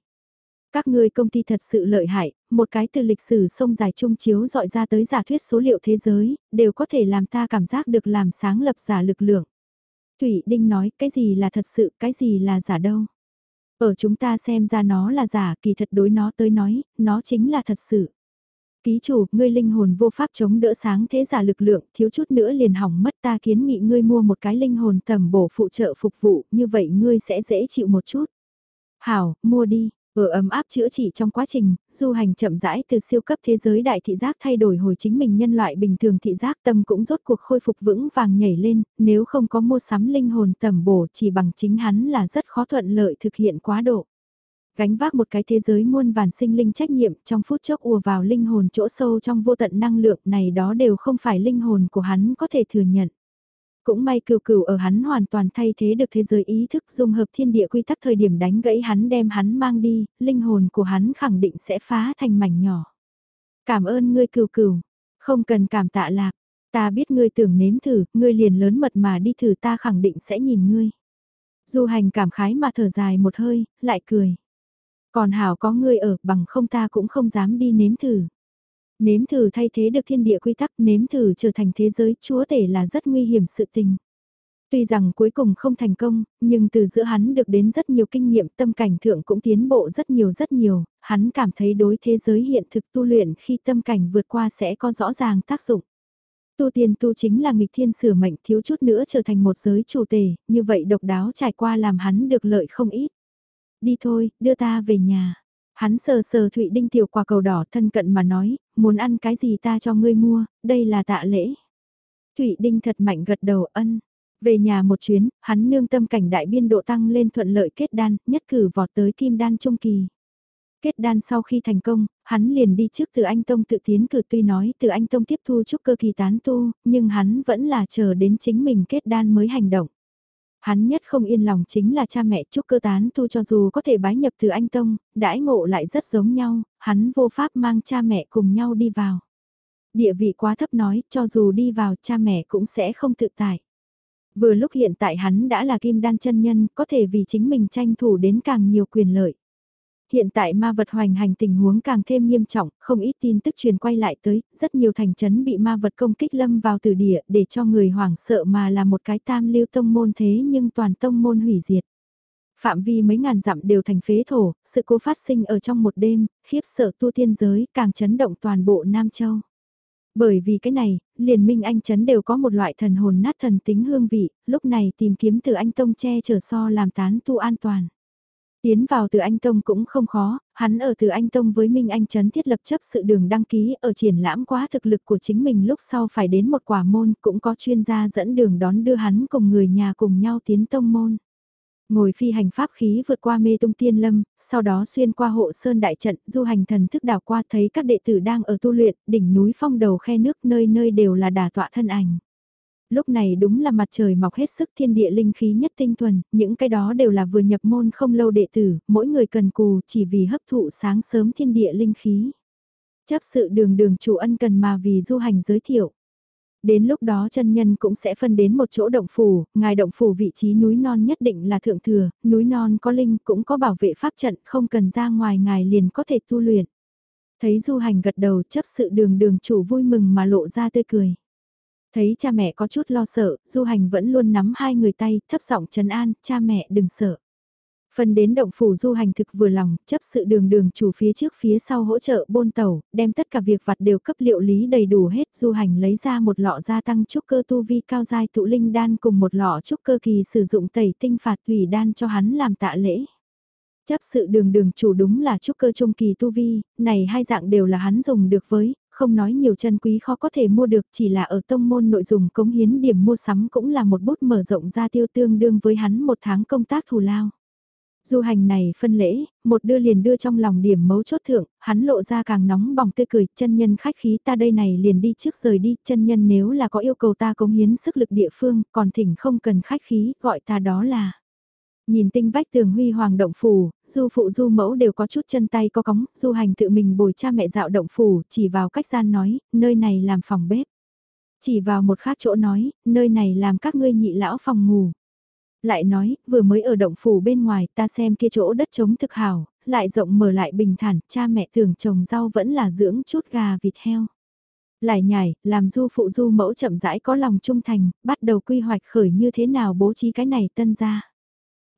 Các ngươi công ty thật sự lợi hại, một cái từ lịch sử sông dài trung chiếu dọi ra tới giả thuyết số liệu thế giới, đều có thể làm ta cảm giác được làm sáng lập giả lực lượng. Thủy Đinh nói cái gì là thật sự, cái gì là giả đâu. Ở chúng ta xem ra nó là giả, kỳ thật đối nó tới nói, nó chính là thật sự. Ký chủ, ngươi linh hồn vô pháp chống đỡ sáng thế giả lực lượng, thiếu chút nữa liền hỏng mất ta kiến nghị ngươi mua một cái linh hồn tầm bổ phụ trợ phục vụ, như vậy ngươi sẽ dễ chịu một chút. Hảo, mua đi, ở ấm áp chữa trị trong quá trình, du hành chậm rãi từ siêu cấp thế giới đại thị giác thay đổi hồi chính mình nhân loại bình thường thị giác tâm cũng rốt cuộc khôi phục vững vàng nhảy lên, nếu không có mua sắm linh hồn tầm bổ chỉ bằng chính hắn là rất khó thuận lợi thực hiện quá độ. Gánh vác một cái thế giới muôn vàn sinh linh trách nhiệm trong phút chốc ùa vào linh hồn chỗ sâu trong vô tận năng lượng này đó đều không phải linh hồn của hắn có thể thừa nhận. Cũng may cừu cừu ở hắn hoàn toàn thay thế được thế giới ý thức dung hợp thiên địa quy tắc thời điểm đánh gãy hắn đem hắn mang đi, linh hồn của hắn khẳng định sẽ phá thành mảnh nhỏ. Cảm ơn ngươi cừu cừu, không cần cảm tạ lạc, ta biết ngươi tưởng nếm thử, ngươi liền lớn mật mà đi thử ta khẳng định sẽ nhìn ngươi. Du hành cảm khái mà thở dài một hơi, lại cười. Còn hảo có ngươi ở bằng không ta cũng không dám đi nếm thử. Nếm thử thay thế được thiên địa quy tắc, nếm thử trở thành thế giới chúa tể là rất nguy hiểm sự tình. Tuy rằng cuối cùng không thành công, nhưng từ giữa hắn được đến rất nhiều kinh nghiệm tâm cảnh thượng cũng tiến bộ rất nhiều rất nhiều, hắn cảm thấy đối thế giới hiện thực tu luyện khi tâm cảnh vượt qua sẽ có rõ ràng tác dụng. Tu tiên tu chính là nghịch thiên sửa mệnh thiếu chút nữa trở thành một giới chủ tề, như vậy độc đáo trải qua làm hắn được lợi không ít. Đi thôi, đưa ta về nhà. Hắn sờ sờ Thụy Đinh tiểu quả cầu đỏ thân cận mà nói, muốn ăn cái gì ta cho ngươi mua, đây là tạ lễ. Thụy Đinh thật mạnh gật đầu ân. Về nhà một chuyến, hắn nương tâm cảnh đại biên độ tăng lên thuận lợi kết đan, nhất cử vọt tới kim đan trung kỳ. Kết đan sau khi thành công, hắn liền đi trước từ anh Tông tự tiến cử tuy nói từ anh Tông tiếp thu chúc cơ kỳ tán tu, nhưng hắn vẫn là chờ đến chính mình kết đan mới hành động. Hắn nhất không yên lòng chính là cha mẹ chúc cơ tán tu cho dù có thể bái nhập từ anh Tông, đãi ngộ lại rất giống nhau, hắn vô pháp mang cha mẹ cùng nhau đi vào. Địa vị quá thấp nói, cho dù đi vào cha mẹ cũng sẽ không tự tại. Vừa lúc hiện tại hắn đã là kim đan chân nhân, có thể vì chính mình tranh thủ đến càng nhiều quyền lợi hiện tại ma vật hoành hành tình huống càng thêm nghiêm trọng, không ít tin tức truyền quay lại tới, rất nhiều thành trấn bị ma vật công kích lâm vào từ địa để cho người hoảng sợ mà là một cái tam lưu tông môn thế nhưng toàn tông môn hủy diệt. Phạm vi mấy ngàn dặm đều thành phế thổ, sự cố phát sinh ở trong một đêm, khiếp sợ tu tiên giới càng chấn động toàn bộ Nam Châu. Bởi vì cái này, liền minh anh chấn đều có một loại thần hồn nát thần tính hương vị, lúc này tìm kiếm từ anh Tông che chở so làm tán tu an toàn. Tiến vào từ Anh Tông cũng không khó, hắn ở từ Anh Tông với Minh Anh Trấn thiết lập chấp sự đường đăng ký ở triển lãm quá thực lực của chính mình lúc sau phải đến một quả môn cũng có chuyên gia dẫn đường đón đưa hắn cùng người nhà cùng nhau tiến tông môn. Ngồi phi hành pháp khí vượt qua mê tung tiên lâm, sau đó xuyên qua hộ sơn đại trận, du hành thần thức đảo qua thấy các đệ tử đang ở tu luyện, đỉnh núi phong đầu khe nước nơi nơi đều là đà tọa thân ảnh lúc này đúng là mặt trời mọc hết sức thiên địa linh khí nhất tinh thuần, những cái đó đều là vừa nhập môn không lâu đệ tử, mỗi người cần cù chỉ vì hấp thụ sáng sớm thiên địa linh khí. Chấp sự đường đường chủ ân cần mà vì du hành giới thiệu. Đến lúc đó chân nhân cũng sẽ phân đến một chỗ động phủ, ngài động phủ vị trí núi non nhất định là thượng thừa, núi non có linh cũng có bảo vệ pháp trận, không cần ra ngoài ngài liền có thể tu luyện. Thấy du hành gật đầu chấp sự đường đường chủ vui mừng mà lộ ra tươi cười. Thấy cha mẹ có chút lo sợ, du hành vẫn luôn nắm hai người tay, thấp giọng trấn an, cha mẹ đừng sợ. Phần đến động phủ du hành thực vừa lòng, chấp sự đường đường chủ phía trước phía sau hỗ trợ bôn tàu, đem tất cả việc vặt đều cấp liệu lý đầy đủ hết. Du hành lấy ra một lọ gia tăng trúc cơ tu vi cao giai tụ linh đan cùng một lọ trúc cơ kỳ sử dụng tẩy tinh phạt thủy đan cho hắn làm tạ lễ. Chấp sự đường đường chủ đúng là trúc cơ trung kỳ tu vi, này hai dạng đều là hắn dùng được với, không nói nhiều chân quý khó có thể mua được chỉ là ở tông môn nội dung cống hiến điểm mua sắm cũng là một bút mở rộng ra tiêu tương đương với hắn một tháng công tác thù lao. Du hành này phân lễ, một đưa liền đưa trong lòng điểm mấu chốt thượng, hắn lộ ra càng nóng bỏng tươi cười, chân nhân khách khí ta đây này liền đi trước rời đi, chân nhân nếu là có yêu cầu ta cống hiến sức lực địa phương, còn thỉnh không cần khách khí, gọi ta đó là. Nhìn tinh vách tường huy hoàng động phủ, du phụ du mẫu đều có chút chân tay có cóng, du hành tự mình bồi cha mẹ dạo động phủ, chỉ vào cách gian nói, nơi này làm phòng bếp. Chỉ vào một khác chỗ nói, nơi này làm các ngươi nhị lão phòng ngủ. Lại nói, vừa mới ở động phủ bên ngoài ta xem kia chỗ đất trống thực hảo, lại rộng mở lại bình thản, cha mẹ tưởng trồng rau vẫn là dưỡng chút gà vịt heo. Lại nhảy, làm du phụ du mẫu chậm rãi có lòng trung thành, bắt đầu quy hoạch khởi như thế nào bố trí cái này tân ra.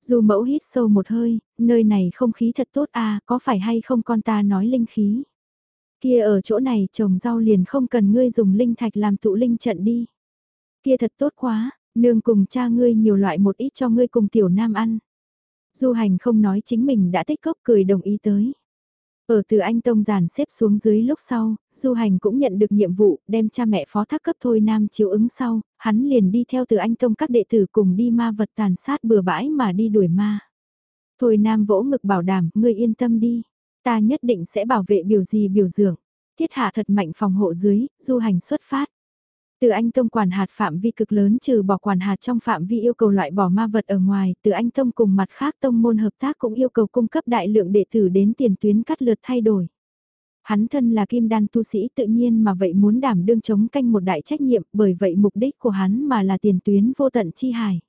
Du mẫu hít sâu một hơi, nơi này không khí thật tốt à, có phải hay không con ta nói linh khí. Kia ở chỗ này trồng rau liền không cần ngươi dùng linh thạch làm tụ linh trận đi. Kia thật tốt quá, Nương cùng cha ngươi nhiều loại một ít cho ngươi cùng tiểu nam ăn. Du hành không nói chính mình đã tích cốc cười đồng ý tới. Ở từ anh Tông giàn xếp xuống dưới lúc sau, Du Hành cũng nhận được nhiệm vụ đem cha mẹ phó thác cấp Thôi Nam chiếu ứng sau, hắn liền đi theo từ anh Tông các đệ tử cùng đi ma vật tàn sát bừa bãi mà đi đuổi ma. Thôi Nam vỗ ngực bảo đảm, ngươi yên tâm đi, ta nhất định sẽ bảo vệ biểu gì biểu dưỡng. Thiết hạ thật mạnh phòng hộ dưới, Du Hành xuất phát. Từ Anh Tông quản hạt phạm vi cực lớn trừ bỏ quản hạt trong phạm vi yêu cầu loại bỏ ma vật ở ngoài, từ Anh Tông cùng mặt khác tông môn hợp tác cũng yêu cầu cung cấp đại lượng đệ tử đến tiền tuyến cắt lượt thay đổi. Hắn thân là kim đan tu sĩ tự nhiên mà vậy muốn đảm đương chống canh một đại trách nhiệm bởi vậy mục đích của hắn mà là tiền tuyến vô tận chi hải.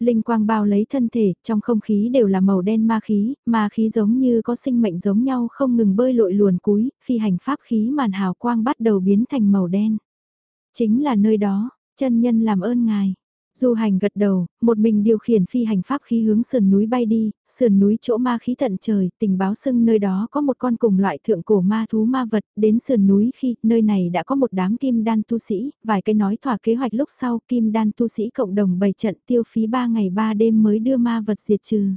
Linh quang bao lấy thân thể, trong không khí đều là màu đen ma khí, ma khí giống như có sinh mệnh giống nhau không ngừng bơi lội luồn cúi, phi hành pháp khí màn hào quang bắt đầu biến thành màu đen. Chính là nơi đó, chân nhân làm ơn ngài. Du hành gật đầu, một mình điều khiển phi hành pháp khí hướng sườn núi bay đi, sườn núi chỗ ma khí tận trời, tình báo xưng nơi đó có một con cùng loại thượng cổ ma thú ma vật, đến sườn núi khi nơi này đã có một đám kim đan tu sĩ, vài cái nói thỏa kế hoạch lúc sau kim đan tu sĩ cộng đồng bày trận tiêu phí 3 ngày 3 đêm mới đưa ma vật diệt trừ.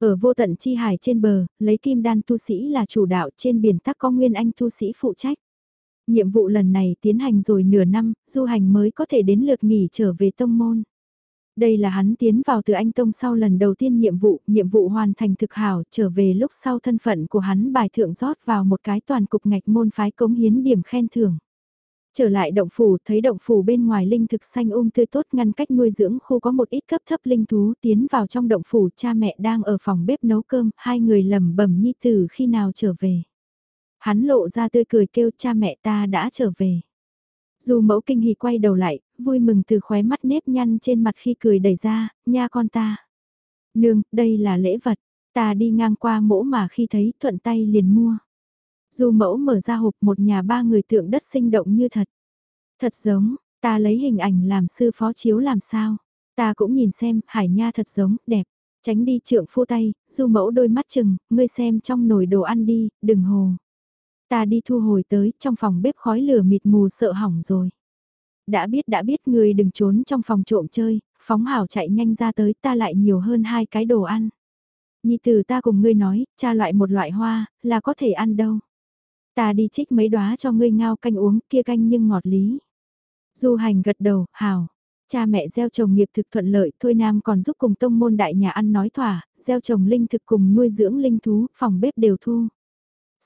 Ở vô tận chi hải trên bờ, lấy kim đan tu sĩ là chủ đạo trên biển tắc có nguyên anh tu sĩ phụ trách. Nhiệm vụ lần này tiến hành rồi nửa năm, du hành mới có thể đến lượt nghỉ trở về tông môn. Đây là hắn tiến vào từ anh Tông sau lần đầu tiên nhiệm vụ, nhiệm vụ hoàn thành thực hảo, trở về lúc sau thân phận của hắn bài thượng rót vào một cái toàn cục ngạch môn phái cống hiến điểm khen thưởng. Trở lại động phủ, thấy động phủ bên ngoài linh thực xanh um tươi tốt ngăn cách nuôi dưỡng khu có một ít cấp thấp linh thú tiến vào trong động phủ cha mẹ đang ở phòng bếp nấu cơm, hai người lầm bẩm nhi tử khi nào trở về. Hắn lộ ra tươi cười kêu cha mẹ ta đã trở về. Dù mẫu kinh hỉ quay đầu lại, vui mừng từ khóe mắt nếp nhăn trên mặt khi cười đẩy ra, nha con ta. Nương, đây là lễ vật, ta đi ngang qua mỗ mà khi thấy thuận tay liền mua. Dù mẫu mở ra hộp một nhà ba người tượng đất sinh động như thật. Thật giống, ta lấy hình ảnh làm sư phó chiếu làm sao. Ta cũng nhìn xem, hải nha thật giống, đẹp. Tránh đi trượng phu tay, du mẫu đôi mắt chừng, ngươi xem trong nồi đồ ăn đi, đừng hồ. Ta đi thu hồi tới, trong phòng bếp khói lửa mịt mù sợ hỏng rồi. Đã biết đã biết người đừng trốn trong phòng trộm chơi, phóng hảo chạy nhanh ra tới ta lại nhiều hơn hai cái đồ ăn. Nhi từ ta cùng ngươi nói, cha loại một loại hoa, là có thể ăn đâu. Ta đi trích mấy đóa cho ngươi ngao canh uống, kia canh nhưng ngọt lý. Du hành gật đầu, hào Cha mẹ gieo trồng nghiệp thực thuận lợi, Thôi Nam còn giúp cùng tông môn đại nhà ăn nói thỏa, gieo trồng linh thực cùng nuôi dưỡng linh thú, phòng bếp đều thu.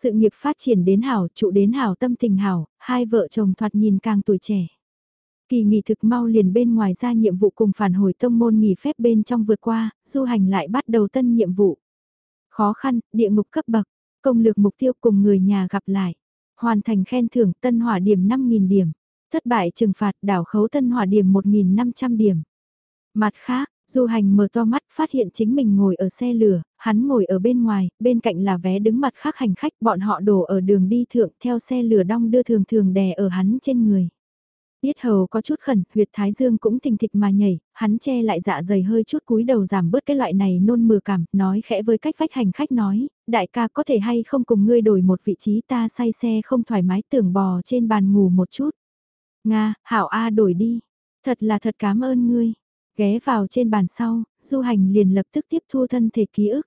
Sự nghiệp phát triển đến hảo, trụ đến hảo tâm tình hảo, hai vợ chồng thoạt nhìn càng tuổi trẻ. Kỳ nghỉ thực mau liền bên ngoài ra nhiệm vụ cùng phản hồi tông môn nghỉ phép bên trong vượt qua, du hành lại bắt đầu tân nhiệm vụ. Khó khăn, địa ngục cấp bậc, công lược mục tiêu cùng người nhà gặp lại. Hoàn thành khen thưởng tân hỏa điểm 5.000 điểm. Thất bại trừng phạt đảo khấu tân hỏa điểm 1.500 điểm. Mặt khác, Du hành mở to mắt phát hiện chính mình ngồi ở xe lửa, hắn ngồi ở bên ngoài, bên cạnh là vé đứng mặt khác hành khách bọn họ đổ ở đường đi thượng theo xe lửa đong đưa thường thường đè ở hắn trên người. Biết hầu có chút khẩn, huyệt thái dương cũng tình thịch mà nhảy, hắn che lại dạ dày hơi chút cúi đầu giảm bớt cái loại này nôn mửa cảm, nói khẽ với cách vách hành khách nói, đại ca có thể hay không cùng ngươi đổi một vị trí ta say xe không thoải mái tưởng bò trên bàn ngủ một chút. Nga, hảo A đổi đi, thật là thật cảm ơn ngươi. Ghé vào trên bàn sau, du hành liền lập tức tiếp thu thân thể ký ức.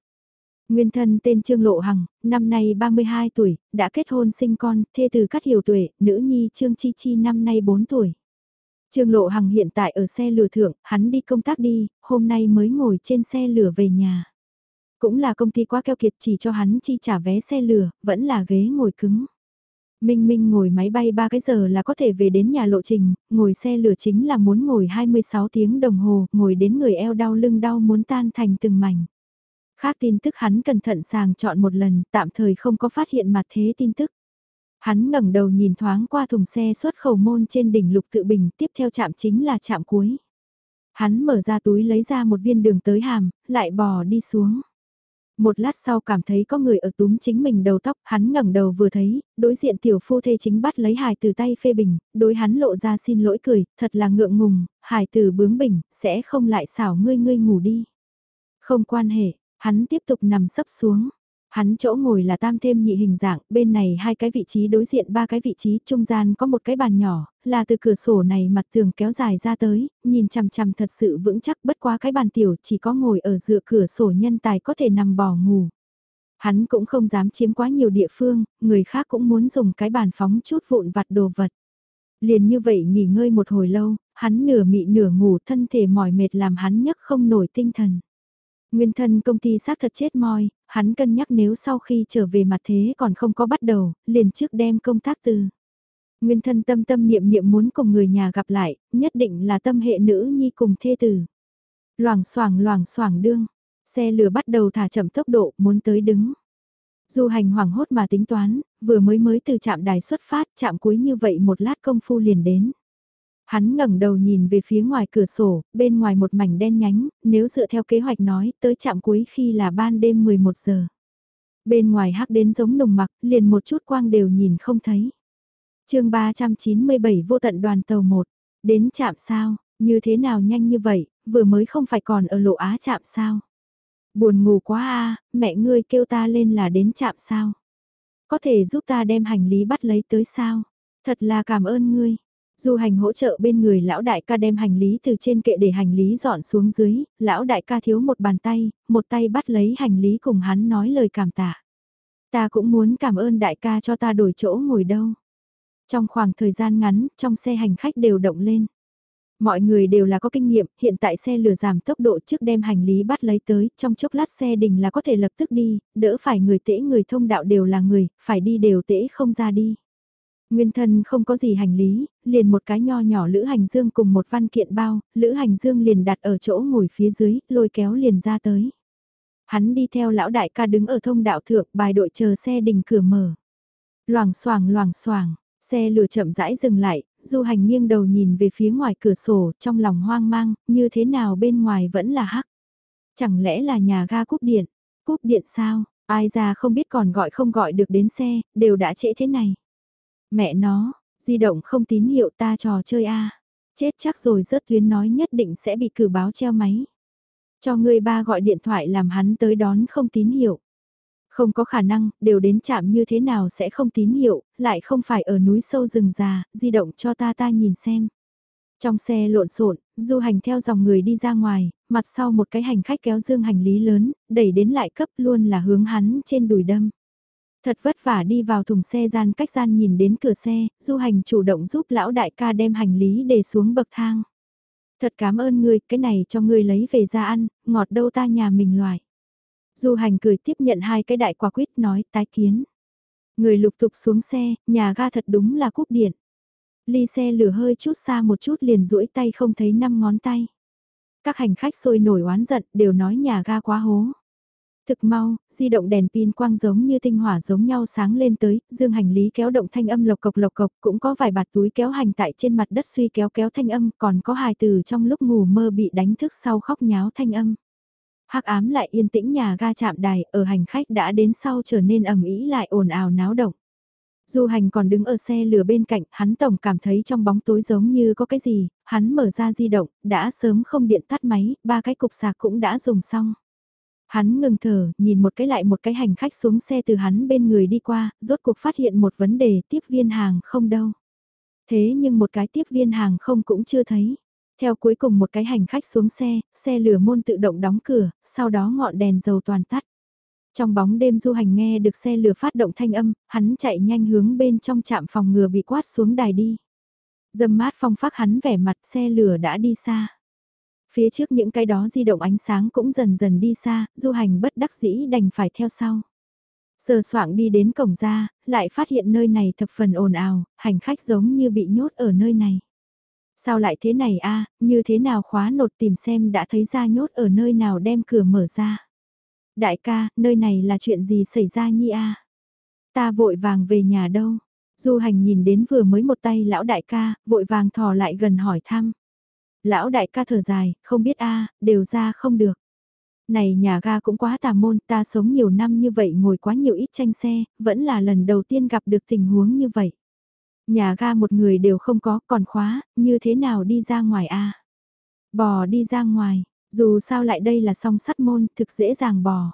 Nguyên thân tên Trương Lộ Hằng, năm nay 32 tuổi, đã kết hôn sinh con, thê từ cắt hiểu tuệ, nữ nhi Trương Chi Chi năm nay 4 tuổi. Trương Lộ Hằng hiện tại ở xe lửa thượng, hắn đi công tác đi, hôm nay mới ngồi trên xe lửa về nhà. Cũng là công ty quá keo kiệt chỉ cho hắn chi trả vé xe lửa, vẫn là ghế ngồi cứng. Minh Minh ngồi máy bay 3 cái giờ là có thể về đến nhà lộ trình, ngồi xe lửa chính là muốn ngồi 26 tiếng đồng hồ, ngồi đến người eo đau lưng đau muốn tan thành từng mảnh. Khác tin tức hắn cẩn thận sàng chọn một lần, tạm thời không có phát hiện mặt thế tin tức. Hắn ngẩng đầu nhìn thoáng qua thùng xe xuất khẩu môn trên đỉnh lục tự bình, tiếp theo chạm chính là chạm cuối. Hắn mở ra túi lấy ra một viên đường tới hàm, lại bò đi xuống. Một lát sau cảm thấy có người ở túm chính mình đầu tóc, hắn ngẩng đầu vừa thấy, đối diện tiểu phu thê chính bắt lấy hài từ tay phê bình, đối hắn lộ ra xin lỗi cười, thật là ngượng ngùng, hài từ bướng bỉnh, sẽ không lại xảo ngươi ngươi ngủ đi. Không quan hệ, hắn tiếp tục nằm sấp xuống. Hắn chỗ ngồi là tam thêm nhị hình dạng, bên này hai cái vị trí đối diện ba cái vị trí, trung gian có một cái bàn nhỏ, là từ cửa sổ này mặt tường kéo dài ra tới, nhìn chằm chằm thật sự vững chắc bất quá cái bàn tiểu chỉ có ngồi ở dựa cửa sổ nhân tài có thể nằm bò ngủ. Hắn cũng không dám chiếm quá nhiều địa phương, người khác cũng muốn dùng cái bàn phóng chút vụn vặt đồ vật. Liền như vậy nghỉ ngơi một hồi lâu, hắn nửa mị nửa ngủ thân thể mỏi mệt làm hắn nhấc không nổi tinh thần. Nguyên thân công ty xác thật chết moi, hắn cân nhắc nếu sau khi trở về mặt thế còn không có bắt đầu, liền trước đem công tác từ. Nguyên thân tâm tâm niệm niệm muốn cùng người nhà gặp lại, nhất định là tâm hệ nữ nhi cùng thê tử. Loảng xoảng loảng xoảng đương, xe lửa bắt đầu thả chậm tốc độ muốn tới đứng. Du hành hoảng hốt mà tính toán, vừa mới mới từ trạm đài xuất phát, chạm cuối như vậy một lát công phu liền đến. Hắn ngẩng đầu nhìn về phía ngoài cửa sổ, bên ngoài một mảnh đen nhánh, nếu dựa theo kế hoạch nói, tới chạm cuối khi là ban đêm 11 giờ. Bên ngoài hắc đến giống nồng mặc, liền một chút quang đều nhìn không thấy. chương 397 vô tận đoàn tàu 1, đến chạm sao, như thế nào nhanh như vậy, vừa mới không phải còn ở lộ á chạm sao. Buồn ngủ quá a mẹ ngươi kêu ta lên là đến chạm sao. Có thể giúp ta đem hành lý bắt lấy tới sao. Thật là cảm ơn ngươi, Du hành hỗ trợ bên người lão đại ca đem hành lý từ trên kệ để hành lý dọn xuống dưới, lão đại ca thiếu một bàn tay, một tay bắt lấy hành lý cùng hắn nói lời cảm tạ. Ta cũng muốn cảm ơn đại ca cho ta đổi chỗ ngồi đâu. Trong khoảng thời gian ngắn, trong xe hành khách đều động lên. Mọi người đều là có kinh nghiệm, hiện tại xe lửa giảm tốc độ trước đem hành lý bắt lấy tới, trong chốc lát xe đình là có thể lập tức đi, đỡ phải người tễ người thông đạo đều là người, phải đi đều tễ không ra đi. Nguyên thân không có gì hành lý, liền một cái nho nhỏ lữ hành dương cùng một văn kiện bao, lữ hành dương liền đặt ở chỗ ngồi phía dưới, lôi kéo liền ra tới. Hắn đi theo lão đại ca đứng ở thông đạo thượng bài đội chờ xe đình cửa mở. Loảng xoảng loảng xoảng, xe lửa chậm rãi dừng lại, du hành nghiêng đầu nhìn về phía ngoài cửa sổ trong lòng hoang mang, như thế nào bên ngoài vẫn là hắc. Chẳng lẽ là nhà ga cúp điện, cúp điện sao, ai ra không biết còn gọi không gọi được đến xe, đều đã trễ thế này. Mẹ nó, di động không tín hiệu ta trò chơi a Chết chắc rồi rớt tuyến nói nhất định sẽ bị cử báo treo máy. Cho người ba gọi điện thoại làm hắn tới đón không tín hiệu. Không có khả năng, đều đến chạm như thế nào sẽ không tín hiệu, lại không phải ở núi sâu rừng già, di động cho ta ta nhìn xem. Trong xe lộn xộn, du hành theo dòng người đi ra ngoài, mặt sau một cái hành khách kéo dương hành lý lớn, đẩy đến lại cấp luôn là hướng hắn trên đùi đâm. Thật vất vả đi vào thùng xe gian cách gian nhìn đến cửa xe, du hành chủ động giúp lão đại ca đem hành lý để xuống bậc thang. Thật cảm ơn ngươi, cái này cho ngươi lấy về ra ăn, ngọt đâu ta nhà mình loại. Du hành cười tiếp nhận hai cái đại quả quyết nói tái kiến. Người lục tục xuống xe, nhà ga thật đúng là cúp điện. Ly xe lửa hơi chút xa một chút liền duỗi tay không thấy năm ngón tay. Các hành khách sôi nổi oán giận đều nói nhà ga quá hố. Thực mau, di động đèn pin quang giống như tinh hỏa giống nhau sáng lên tới, dương hành lý kéo động thanh âm lộc cộc lộc cộc, cũng có vài bạt túi kéo hành tại trên mặt đất suy kéo kéo thanh âm, còn có hài từ trong lúc ngủ mơ bị đánh thức sau khóc nháo thanh âm. hắc ám lại yên tĩnh nhà ga chạm đài, ở hành khách đã đến sau trở nên ầm ĩ lại ồn ào náo động. Du hành còn đứng ở xe lửa bên cạnh, hắn tổng cảm thấy trong bóng tối giống như có cái gì, hắn mở ra di động, đã sớm không điện tắt máy, ba cái cục sạc cũng đã dùng xong. Hắn ngừng thở, nhìn một cái lại một cái hành khách xuống xe từ hắn bên người đi qua, rốt cuộc phát hiện một vấn đề tiếp viên hàng không đâu. Thế nhưng một cái tiếp viên hàng không cũng chưa thấy. Theo cuối cùng một cái hành khách xuống xe, xe lửa môn tự động đóng cửa, sau đó ngọn đèn dầu toàn tắt. Trong bóng đêm du hành nghe được xe lửa phát động thanh âm, hắn chạy nhanh hướng bên trong trạm phòng ngừa bị quát xuống đài đi. Dâm mát phong phát hắn vẻ mặt xe lửa đã đi xa. Phía trước những cái đó di động ánh sáng cũng dần dần đi xa, du hành bất đắc dĩ đành phải theo sau. Sờ soạng đi đến cổng ra, lại phát hiện nơi này thập phần ồn ào, hành khách giống như bị nhốt ở nơi này. Sao lại thế này a như thế nào khóa nột tìm xem đã thấy ra nhốt ở nơi nào đem cửa mở ra. Đại ca, nơi này là chuyện gì xảy ra nhi a Ta vội vàng về nhà đâu. Du hành nhìn đến vừa mới một tay lão đại ca, vội vàng thò lại gần hỏi thăm. Lão đại ca thở dài, không biết a đều ra không được. Này nhà ga cũng quá tà môn, ta sống nhiều năm như vậy ngồi quá nhiều ít tranh xe, vẫn là lần đầu tiên gặp được tình huống như vậy. Nhà ga một người đều không có, còn khóa, như thế nào đi ra ngoài a Bò đi ra ngoài, dù sao lại đây là song sắt môn, thực dễ dàng bò.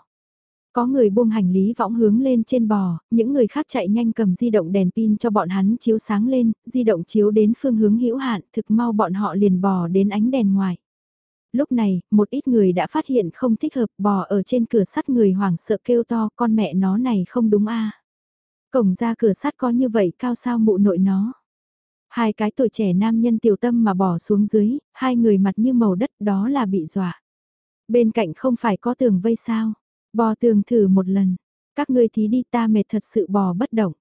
Có người buông hành lý võng hướng lên trên bò, những người khác chạy nhanh cầm di động đèn pin cho bọn hắn chiếu sáng lên, di động chiếu đến phương hướng hữu hạn, thực mau bọn họ liền bò đến ánh đèn ngoài. Lúc này, một ít người đã phát hiện không thích hợp bò ở trên cửa sắt người hoảng sợ kêu to con mẹ nó này không đúng a Cổng ra cửa sắt có như vậy cao sao mụ nội nó. Hai cái tuổi trẻ nam nhân tiểu tâm mà bỏ xuống dưới, hai người mặt như màu đất đó là bị dọa. Bên cạnh không phải có tường vây sao, bò tường thử một lần, các ngươi thí đi ta mệt thật sự bò bất động.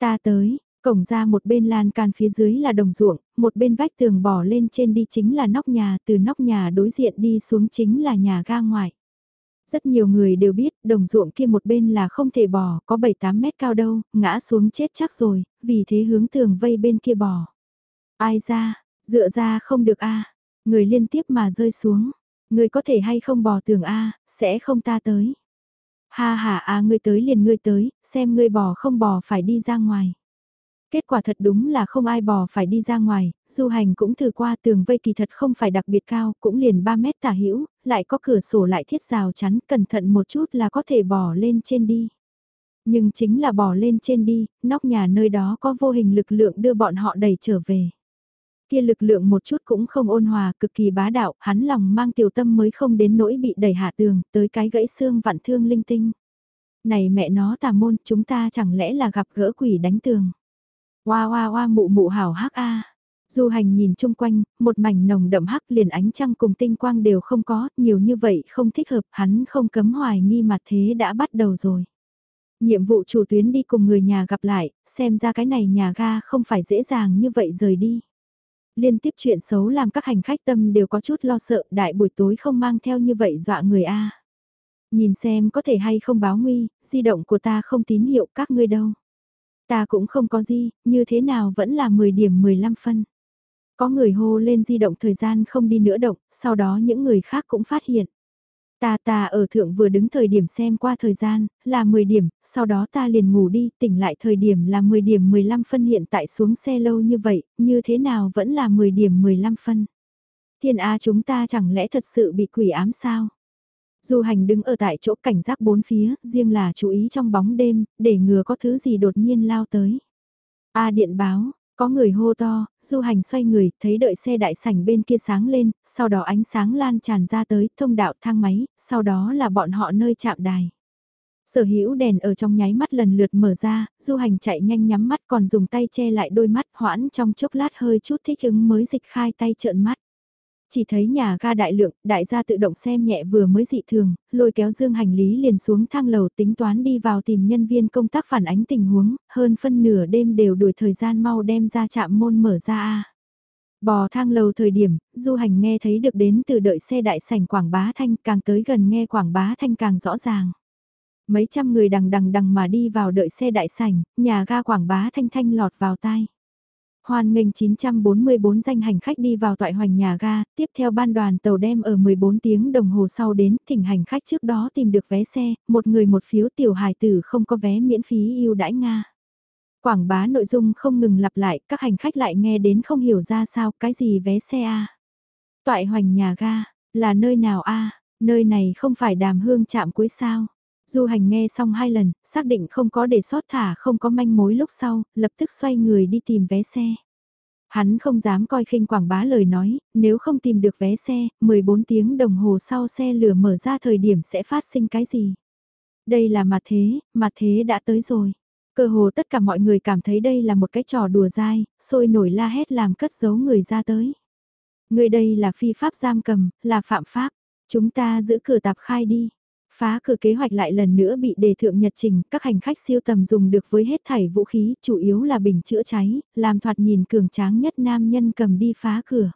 Ta tới, cổng ra một bên lan can phía dưới là đồng ruộng, một bên vách tường bò lên trên đi chính là nóc nhà, từ nóc nhà đối diện đi xuống chính là nhà ga ngoài. Rất nhiều người đều biết đồng ruộng kia một bên là không thể bò, có 7-8 mét cao đâu, ngã xuống chết chắc rồi, vì thế hướng tường vây bên kia bò. Ai ra, dựa ra không được a người liên tiếp mà rơi xuống, ngươi có thể hay không bò tường a sẽ không ta tới. Ha ha a ngươi tới liền ngươi tới, xem ngươi bò không bò phải đi ra ngoài. Kết quả thật đúng là không ai bò phải đi ra ngoài, du hành cũng thử qua tường vây kỳ thật không phải đặc biệt cao, cũng liền 3 mét tả hữu lại có cửa sổ lại thiết rào chắn, cẩn thận một chút là có thể bò lên trên đi. Nhưng chính là bò lên trên đi, nóc nhà nơi đó có vô hình lực lượng đưa bọn họ đẩy trở về. Kia lực lượng một chút cũng không ôn hòa, cực kỳ bá đạo, hắn lòng mang tiểu tâm mới không đến nỗi bị đẩy hạ tường, tới cái gãy xương vặn thương linh tinh. Này mẹ nó tà môn, chúng ta chẳng lẽ là gặp gỡ quỷ đánh tường. Hoa hoa hoa mụ mụ hảo hắc a. Du hành nhìn chung quanh, một mảnh nồng đậm hắc liền ánh trăng cùng tinh quang đều không có, nhiều như vậy không thích hợp, hắn không cấm hoài nghi mà thế đã bắt đầu rồi. Nhiệm vụ chủ tuyến đi cùng người nhà gặp lại, xem ra cái này nhà ga không phải dễ dàng như vậy rời đi. Liên tiếp chuyện xấu làm các hành khách tâm đều có chút lo sợ, đại buổi tối không mang theo như vậy dọa người a. Nhìn xem có thể hay không báo nguy, di động của ta không tín hiệu các ngươi đâu. Ta cũng không có gì, như thế nào vẫn là 10 điểm 15 phân. Có người hô lên di động thời gian không đi nữa động, sau đó những người khác cũng phát hiện. Ta ta ở thượng vừa đứng thời điểm xem qua thời gian, là 10 điểm, sau đó ta liền ngủ đi, tỉnh lại thời điểm là 10 điểm 15 phân hiện tại xuống xe lâu như vậy, như thế nào vẫn là 10 điểm 15 phân. Thiên A chúng ta chẳng lẽ thật sự bị quỷ ám sao? Du hành đứng ở tại chỗ cảnh giác bốn phía, riêng là chú ý trong bóng đêm, để ngừa có thứ gì đột nhiên lao tới. A điện báo, có người hô to, du hành xoay người, thấy đợi xe đại sảnh bên kia sáng lên, sau đó ánh sáng lan tràn ra tới, thông đạo thang máy, sau đó là bọn họ nơi chạm đài. Sở hữu đèn ở trong nháy mắt lần lượt mở ra, du hành chạy nhanh nhắm mắt còn dùng tay che lại đôi mắt hoãn trong chốc lát hơi chút thích ứng mới dịch khai tay trợn mắt. Chỉ thấy nhà ga đại lượng, đại gia tự động xem nhẹ vừa mới dị thường, lôi kéo dương hành lý liền xuống thang lầu tính toán đi vào tìm nhân viên công tác phản ánh tình huống, hơn phân nửa đêm đều đuổi thời gian mau đem ra chạm môn mở ra a Bò thang lầu thời điểm, du hành nghe thấy được đến từ đợi xe đại sảnh Quảng Bá Thanh càng tới gần nghe Quảng Bá Thanh càng rõ ràng. Mấy trăm người đằng đằng đằng mà đi vào đợi xe đại sảnh, nhà ga Quảng Bá Thanh Thanh lọt vào tai. Hoan nghênh 944 danh hành khách đi vào toại hoành nhà ga, tiếp theo ban đoàn tàu đem ở 14 tiếng đồng hồ sau đến, thỉnh hành khách trước đó tìm được vé xe, một người một phiếu tiểu hài tử không có vé miễn phí yêu đãi Nga. Quảng bá nội dung không ngừng lặp lại, các hành khách lại nghe đến không hiểu ra sao, cái gì vé xe a Toại hoành nhà ga, là nơi nào a nơi này không phải đàm hương chạm cuối sao. Du hành nghe xong hai lần, xác định không có để sót thả không có manh mối lúc sau, lập tức xoay người đi tìm vé xe. Hắn không dám coi khinh quảng bá lời nói, nếu không tìm được vé xe, 14 tiếng đồng hồ sau xe lửa mở ra thời điểm sẽ phát sinh cái gì. Đây là mặt thế, mặt thế đã tới rồi. Cơ hồ tất cả mọi người cảm thấy đây là một cái trò đùa dai, sôi nổi la hét làm cất giấu người ra tới. Người đây là phi pháp giam cầm, là phạm pháp. Chúng ta giữ cửa tạp khai đi. Phá cửa kế hoạch lại lần nữa bị đề thượng nhật trình, các hành khách siêu tầm dùng được với hết thảy vũ khí, chủ yếu là bình chữa cháy, làm thoạt nhìn cường tráng nhất nam nhân cầm đi phá cửa.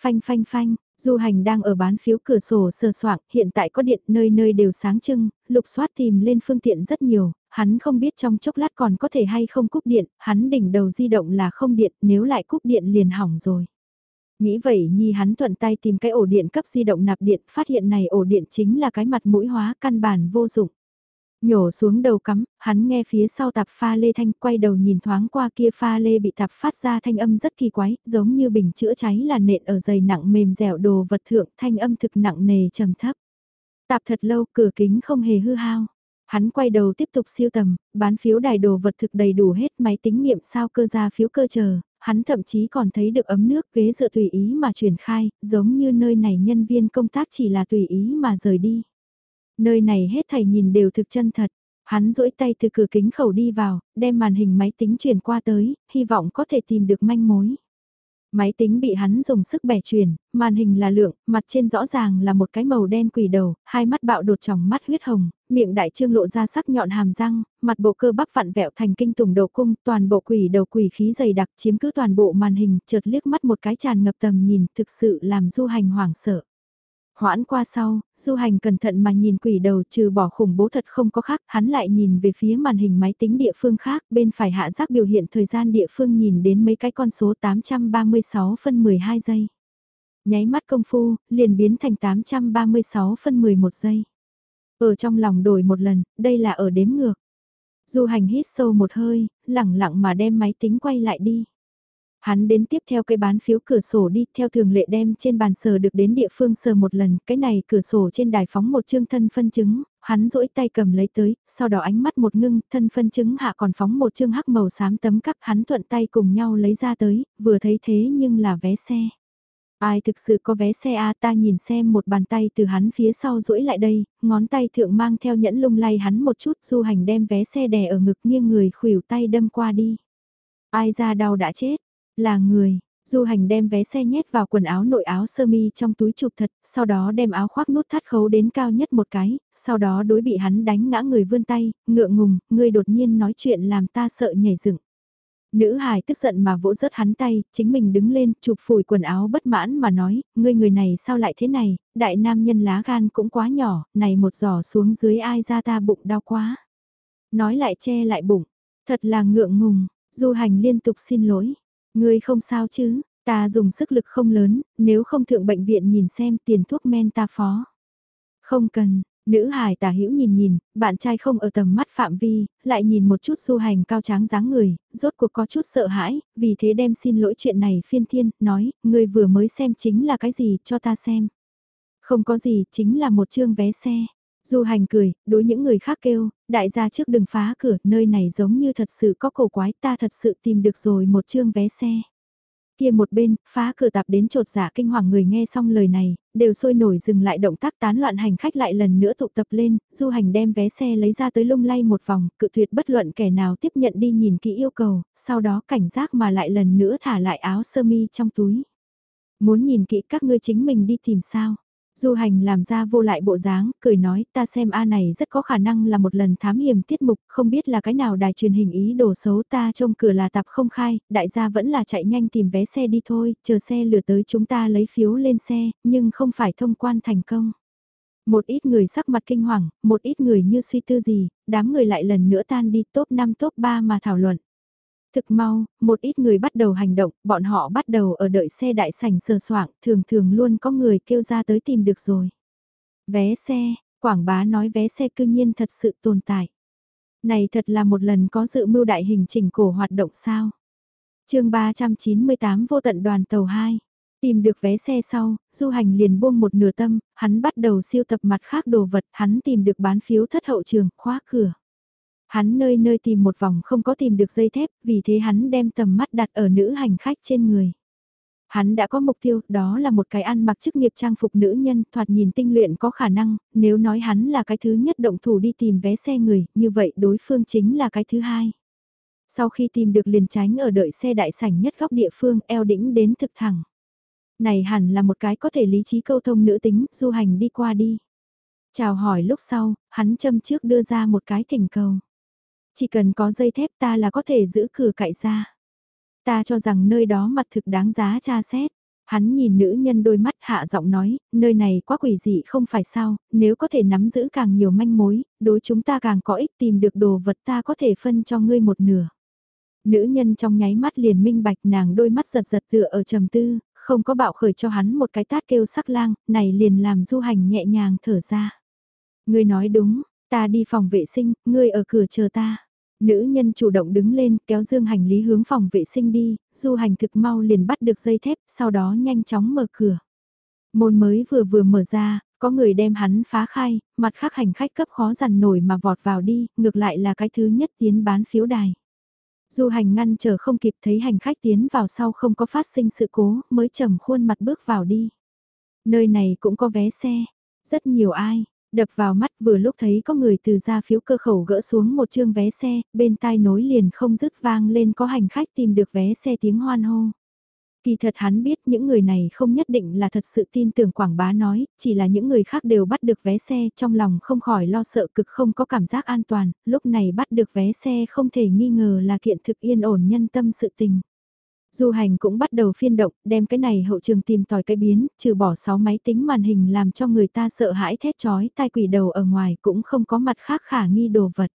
Phanh phanh phanh, Du hành đang ở bán phiếu cửa sổ sờ soạng, hiện tại có điện nơi nơi đều sáng trưng, lục soát tìm lên phương tiện rất nhiều, hắn không biết trong chốc lát còn có thể hay không cúp điện, hắn đỉnh đầu di động là không điện, nếu lại cúp điện liền hỏng rồi. Nghĩ vậy Nhi hắn thuận tay tìm cái ổ điện cấp di động nạp điện, phát hiện này ổ điện chính là cái mặt mũi hóa căn bản vô dụng. Nhổ xuống đầu cắm, hắn nghe phía sau tạp pha lê thanh quay đầu nhìn thoáng qua kia pha lê bị tạp phát ra thanh âm rất kỳ quái, giống như bình chữa cháy là nện ở dày nặng mềm dẻo đồ vật thượng thanh âm thực nặng nề trầm thấp. Tạp thật lâu cửa kính không hề hư hao. Hắn quay đầu tiếp tục siêu tầm, bán phiếu đài đồ vật thực đầy đủ hết máy tính nghiệm sao cơ ra phiếu cơ chờ, hắn thậm chí còn thấy được ấm nước ghế dựa tùy ý mà chuyển khai, giống như nơi này nhân viên công tác chỉ là tùy ý mà rời đi. Nơi này hết thầy nhìn đều thực chân thật. Hắn duỗi tay từ cửa kính khẩu đi vào, đem màn hình máy tính truyền qua tới, hy vọng có thể tìm được manh mối. Máy tính bị hắn dùng sức bẻ chuyển, màn hình là lượng, mặt trên rõ ràng là một cái màu đen quỷ đầu, hai mắt bạo đột tròng mắt huyết hồng, miệng đại trương lộ ra sắc nhọn hàm răng, mặt bộ cơ bắp vặn vẹo thành kinh tùng đầu cung, toàn bộ quỷ đầu quỷ khí dày đặc chiếm cứ toàn bộ màn hình, chợt liếc mắt một cái tràn ngập tầm nhìn, thực sự làm du hành hoảng sợ. Hoãn qua sau, du hành cẩn thận mà nhìn quỷ đầu trừ bỏ khủng bố thật không có khác, hắn lại nhìn về phía màn hình máy tính địa phương khác, bên phải hạ giác biểu hiện thời gian địa phương nhìn đến mấy cái con số 836 phân 12 giây. Nháy mắt công phu, liền biến thành 836 phân 11 giây. Ở trong lòng đổi một lần, đây là ở đếm ngược. Du hành hít sâu một hơi, lẳng lặng mà đem máy tính quay lại đi. Hắn đến tiếp theo cái bán phiếu cửa sổ đi, theo thường lệ đem trên bàn sờ được đến địa phương sờ một lần, cái này cửa sổ trên đài phóng một chương thân phân chứng, hắn duỗi tay cầm lấy tới, sau đó ánh mắt một ngưng, thân phân chứng hạ còn phóng một chương hắc màu xám tấm cắp, hắn thuận tay cùng nhau lấy ra tới, vừa thấy thế nhưng là vé xe. Ai thực sự có vé xe a ta nhìn xem một bàn tay từ hắn phía sau duỗi lại đây, ngón tay thượng mang theo nhẫn lung lay hắn một chút du hành đem vé xe đè ở ngực nghiêng người khuỷu tay đâm qua đi. Ai ra đau đã chết, là người, Du hành đem vé xe nhét vào quần áo nội áo sơ mi trong túi chụp thật, sau đó đem áo khoác nút thắt khấu đến cao nhất một cái, sau đó đối bị hắn đánh ngã người vươn tay, ngượng ngùng, người đột nhiên nói chuyện làm ta sợ nhảy dựng. Nữ hài tức giận mà vỗ rớt hắn tay, chính mình đứng lên, chụp phủi quần áo bất mãn mà nói, ngươi người này sao lại thế này, đại nam nhân lá gan cũng quá nhỏ, này một giỏ xuống dưới ai ra ta bụng đau quá. Nói lại che lại bụng, thật là ngượng ngùng, du hành liên tục xin lỗi. Ngươi không sao chứ, ta dùng sức lực không lớn, nếu không thượng bệnh viện nhìn xem tiền thuốc men ta phó. Không cần, nữ hài tả hữu nhìn nhìn, bạn trai không ở tầm mắt phạm vi, lại nhìn một chút du hành cao tráng dáng người, rốt cuộc có chút sợ hãi, vì thế đem xin lỗi chuyện này phiên thiên, nói, ngươi vừa mới xem chính là cái gì, cho ta xem. Không có gì, chính là một chương vé xe. Du hành cười, đối những người khác kêu, đại gia trước đừng phá cửa, nơi này giống như thật sự có cổ quái, ta thật sự tìm được rồi một chương vé xe. Kia một bên, phá cửa tạp đến trột giả kinh hoàng người nghe xong lời này, đều sôi nổi dừng lại động tác tán loạn hành khách lại lần nữa tụ tập lên, du hành đem vé xe lấy ra tới lung lay một vòng, cự tuyệt bất luận kẻ nào tiếp nhận đi nhìn kỹ yêu cầu, sau đó cảnh giác mà lại lần nữa thả lại áo sơ mi trong túi. Muốn nhìn kỹ các ngươi chính mình đi tìm sao? Du hành làm ra vô lại bộ dáng, cười nói ta xem A này rất có khả năng là một lần thám hiểm tiết mục, không biết là cái nào đài truyền hình ý đồ xấu ta trông cửa là tạp không khai, đại gia vẫn là chạy nhanh tìm vé xe đi thôi, chờ xe lửa tới chúng ta lấy phiếu lên xe, nhưng không phải thông quan thành công. Một ít người sắc mặt kinh hoàng, một ít người như suy tư gì, đám người lại lần nữa tan đi top 5 top 3 mà thảo luận. Thực mau, một ít người bắt đầu hành động, bọn họ bắt đầu ở đợi xe đại sảnh sờ soạng, thường thường luôn có người kêu ra tới tìm được rồi. Vé xe, quảng bá nói vé xe cư nhiên thật sự tồn tại. Này thật là một lần có dự mưu đại hình chỉnh cổ hoạt động sao. chương 398 vô tận đoàn tàu 2. Tìm được vé xe sau, du hành liền buông một nửa tâm, hắn bắt đầu siêu tập mặt khác đồ vật, hắn tìm được bán phiếu thất hậu trường, khóa cửa. Hắn nơi nơi tìm một vòng không có tìm được dây thép, vì thế hắn đem tầm mắt đặt ở nữ hành khách trên người. Hắn đã có mục tiêu, đó là một cái ăn mặc chức nghiệp trang phục nữ nhân, thoạt nhìn tinh luyện có khả năng, nếu nói hắn là cái thứ nhất động thủ đi tìm vé xe người, như vậy đối phương chính là cái thứ hai. Sau khi tìm được liền tránh ở đợi xe đại sảnh nhất góc địa phương eo đĩnh đến thực thẳng. Này hẳn là một cái có thể lý trí câu thông nữ tính, du hành đi qua đi. Chào hỏi lúc sau, hắn châm trước đưa ra một cái thỉnh cầu. Chỉ cần có dây thép ta là có thể giữ cửa cậy ra. Ta cho rằng nơi đó mặt thực đáng giá tra xét. Hắn nhìn nữ nhân đôi mắt hạ giọng nói, nơi này quá quỷ dị không phải sao, nếu có thể nắm giữ càng nhiều manh mối, đối chúng ta càng có ích tìm được đồ vật ta có thể phân cho ngươi một nửa. Nữ nhân trong nháy mắt liền minh bạch nàng đôi mắt giật giật tựa ở trầm tư, không có bạo khởi cho hắn một cái tát kêu sắc lang, này liền làm du hành nhẹ nhàng thở ra. Ngươi nói đúng, ta đi phòng vệ sinh, ngươi ở cửa chờ ta. Nữ nhân chủ động đứng lên kéo dương hành lý hướng phòng vệ sinh đi, du hành thực mau liền bắt được dây thép, sau đó nhanh chóng mở cửa. Môn mới vừa vừa mở ra, có người đem hắn phá khai, mặt khác hành khách cấp khó dằn nổi mà vọt vào đi, ngược lại là cái thứ nhất tiến bán phiếu đài. Du hành ngăn chờ không kịp thấy hành khách tiến vào sau không có phát sinh sự cố, mới trầm khuôn mặt bước vào đi. Nơi này cũng có vé xe, rất nhiều ai, đập vào mắt vừa lúc thấy có người từ ra phiếu cơ khẩu gỡ xuống một chương vé xe, bên tai nối liền không dứt vang lên có hành khách tìm được vé xe tiếng hoan hô. Kỳ thật hắn biết những người này không nhất định là thật sự tin tưởng quảng bá nói, chỉ là những người khác đều bắt được vé xe trong lòng không khỏi lo sợ cực không có cảm giác an toàn, lúc này bắt được vé xe không thể nghi ngờ là kiện thực yên ổn nhân tâm sự tình. Du hành cũng bắt đầu phiên động, đem cái này hậu trường tìm tòi cái biến, trừ bỏ 6 máy tính màn hình làm cho người ta sợ hãi thét chói tai quỷ đầu ở ngoài cũng không có mặt khác khả nghi đồ vật.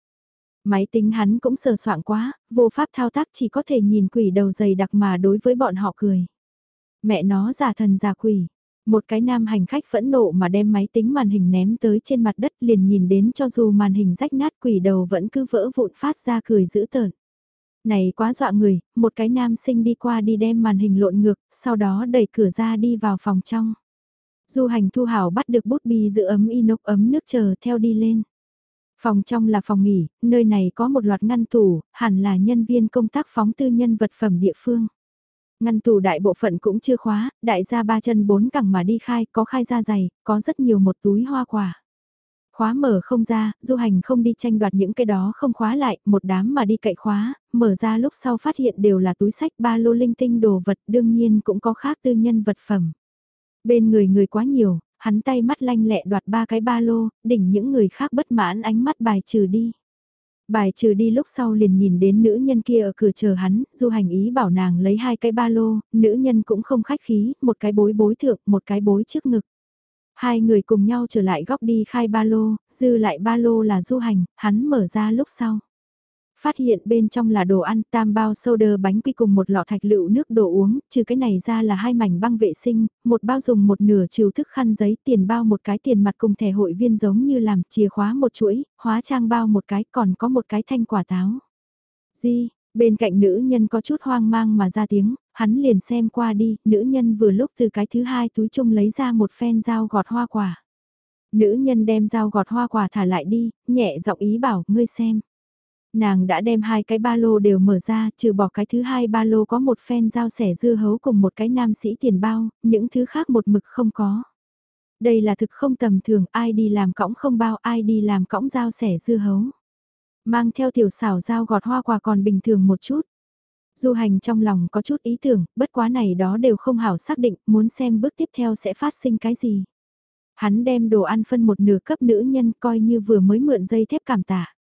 Máy tính hắn cũng sờ soạn quá, vô pháp thao tác chỉ có thể nhìn quỷ đầu dày đặc mà đối với bọn họ cười. Mẹ nó giả thần giả quỷ. Một cái nam hành khách phẫn nộ mà đem máy tính màn hình ném tới trên mặt đất liền nhìn đến cho dù màn hình rách nát quỷ đầu vẫn cứ vỡ vụn phát ra cười dữ tợn. Này quá dọa người, một cái nam sinh đi qua đi đem màn hình lộn ngược, sau đó đẩy cửa ra đi vào phòng trong. Du hành thu hảo bắt được bút bi giữ ấm inox ấm nước chờ theo đi lên. Phòng trong là phòng nghỉ, nơi này có một loạt ngăn tủ, hẳn là nhân viên công tác phóng tư nhân vật phẩm địa phương. Ngăn tủ đại bộ phận cũng chưa khóa, đại gia ba chân bốn cẳng mà đi khai, có khai ra giày, có rất nhiều một túi hoa quả. Khóa mở không ra, du hành không đi tranh đoạt những cái đó không khóa lại, một đám mà đi cậy khóa, mở ra lúc sau phát hiện đều là túi sách ba lô linh tinh đồ vật, đương nhiên cũng có khác tư nhân vật phẩm. Bên người người quá nhiều, hắn tay mắt lanh lẹ đoạt ba cái ba lô, đỉnh những người khác bất mãn ánh mắt bài trừ đi. Bài trừ đi lúc sau liền nhìn đến nữ nhân kia ở cửa chờ hắn, du hành ý bảo nàng lấy hai cái ba lô, nữ nhân cũng không khách khí, một cái bối bối thượng, một cái bối trước ngực. Hai người cùng nhau trở lại góc đi khai ba lô, dư lại ba lô là du hành, hắn mở ra lúc sau. Phát hiện bên trong là đồ ăn, tam bao soda bánh quy cùng một lọ thạch lựu nước đồ uống, trừ cái này ra là hai mảnh băng vệ sinh, một bao dùng một nửa chiều thức khăn giấy, tiền bao một cái tiền mặt cùng thẻ hội viên giống như làm chìa khóa một chuỗi, hóa trang bao một cái còn có một cái thanh quả táo. Di, bên cạnh nữ nhân có chút hoang mang mà ra tiếng, hắn liền xem qua đi, nữ nhân vừa lúc từ cái thứ hai túi chung lấy ra một phen dao gọt hoa quả. Nữ nhân đem dao gọt hoa quả thả lại đi, nhẹ giọng ý bảo, ngươi xem. Nàng đã đem hai cái ba lô đều mở ra, trừ bỏ cái thứ hai ba lô có một phen dao sẻ dưa hấu cùng một cái nam sĩ tiền bao, những thứ khác một mực không có. Đây là thực không tầm thường, ai đi làm cõng không bao, ai đi làm cõng dao sẻ dưa hấu. Mang theo tiểu xảo dao gọt hoa quả còn bình thường một chút. Du hành trong lòng có chút ý tưởng, bất quá này đó đều không hảo xác định, muốn xem bước tiếp theo sẽ phát sinh cái gì. Hắn đem đồ ăn phân một nửa cấp nữ nhân coi như vừa mới mượn dây thép cảm tạ.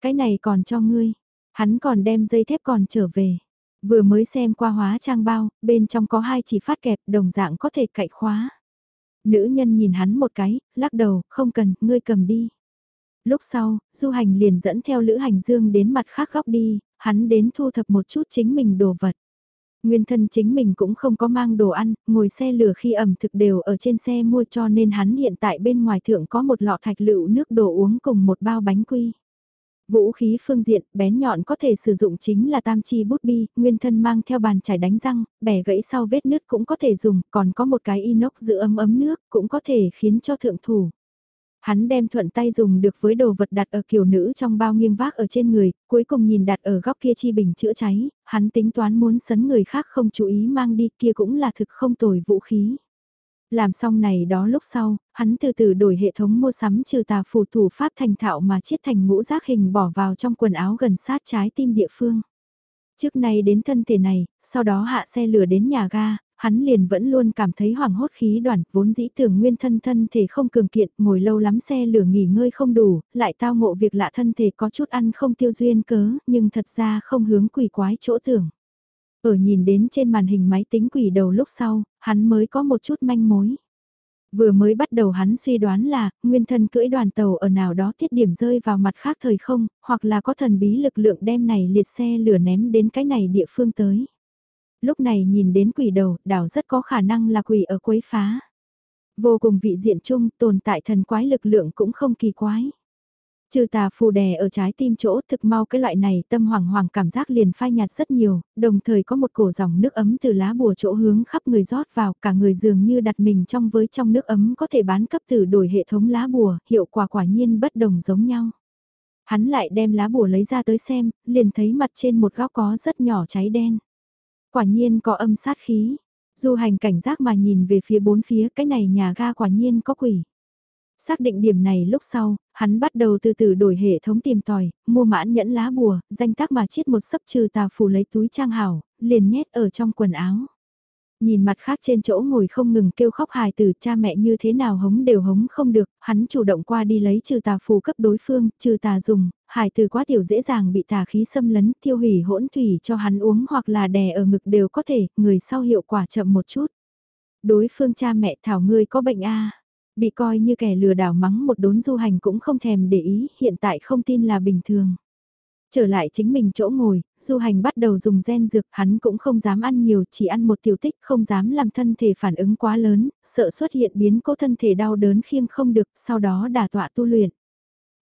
Cái này còn cho ngươi. Hắn còn đem dây thép còn trở về. Vừa mới xem qua hóa trang bao, bên trong có hai chỉ phát kẹp đồng dạng có thể cậy khóa. Nữ nhân nhìn hắn một cái, lắc đầu, không cần, ngươi cầm đi. Lúc sau, du hành liền dẫn theo lữ hành dương đến mặt khác góc đi, hắn đến thu thập một chút chính mình đồ vật. Nguyên thân chính mình cũng không có mang đồ ăn, ngồi xe lửa khi ẩm thực đều ở trên xe mua cho nên hắn hiện tại bên ngoài thượng có một lọ thạch lựu nước đồ uống cùng một bao bánh quy. Vũ khí phương diện, bén nhọn có thể sử dụng chính là tam chi bút bi, nguyên thân mang theo bàn chải đánh răng, bẻ gãy sau vết nứt cũng có thể dùng, còn có một cái inox giữ ấm ấm nước, cũng có thể khiến cho thượng thủ. Hắn đem thuận tay dùng được với đồ vật đặt ở kiểu nữ trong bao nghiêng vác ở trên người, cuối cùng nhìn đặt ở góc kia chi bình chữa cháy, hắn tính toán muốn sấn người khác không chú ý mang đi kia cũng là thực không tồi vũ khí. Làm xong này đó lúc sau, hắn từ từ đổi hệ thống mua sắm trừ tà phù thủ pháp thành thạo mà chiết thành ngũ giác hình bỏ vào trong quần áo gần sát trái tim địa phương. Trước nay đến thân thể này, sau đó hạ xe lửa đến nhà ga, hắn liền vẫn luôn cảm thấy hoảng hốt khí đoàn, vốn dĩ tưởng nguyên thân thân thể không cường kiện, ngồi lâu lắm xe lửa nghỉ ngơi không đủ, lại tao ngộ việc lạ thân thể có chút ăn không tiêu duyên cớ, nhưng thật ra không hướng quỷ quái chỗ tưởng. Ở nhìn đến trên màn hình máy tính quỷ đầu lúc sau, hắn mới có một chút manh mối. Vừa mới bắt đầu hắn suy đoán là, nguyên thân cưỡi đoàn tàu ở nào đó tiết điểm rơi vào mặt khác thời không, hoặc là có thần bí lực lượng đem này liệt xe lửa ném đến cái này địa phương tới. Lúc này nhìn đến quỷ đầu, đảo rất có khả năng là quỷ ở quấy phá. Vô cùng vị diện chung, tồn tại thần quái lực lượng cũng không kỳ quái. Trừ tà phù đè ở trái tim chỗ thực mau cái loại này tâm hoàng hoàng cảm giác liền phai nhạt rất nhiều, đồng thời có một cổ dòng nước ấm từ lá bùa chỗ hướng khắp người rót vào, cả người dường như đặt mình trong với trong nước ấm có thể bán cấp từ đổi hệ thống lá bùa, hiệu quả quả nhiên bất đồng giống nhau. Hắn lại đem lá bùa lấy ra tới xem, liền thấy mặt trên một góc có rất nhỏ cháy đen. Quả nhiên có âm sát khí, du hành cảnh giác mà nhìn về phía bốn phía cái này nhà ga quả nhiên có quỷ. Xác định điểm này lúc sau, hắn bắt đầu từ từ đổi hệ thống tìm tòi, mua mãn nhẫn lá bùa, danh tác mà chiết một sấp trừ tà phù lấy túi trang hảo, liền nhét ở trong quần áo. Nhìn mặt khác trên chỗ ngồi không ngừng kêu khóc hài từ cha mẹ như thế nào hống đều hống không được, hắn chủ động qua đi lấy trừ tà phù cấp đối phương, trừ tà dùng, hài từ quá tiểu dễ dàng bị tà khí xâm lấn, tiêu hủy hỗn thủy cho hắn uống hoặc là đè ở ngực đều có thể, người sau hiệu quả chậm một chút. Đối phương cha mẹ thảo ngươi có bệnh a Bị coi như kẻ lừa đảo mắng một đốn du hành cũng không thèm để ý, hiện tại không tin là bình thường. Trở lại chính mình chỗ ngồi, du hành bắt đầu dùng gen dược, hắn cũng không dám ăn nhiều, chỉ ăn một tiểu tích, không dám làm thân thể phản ứng quá lớn, sợ xuất hiện biến cố thân thể đau đớn khiêng không được, sau đó đả tọa tu luyện.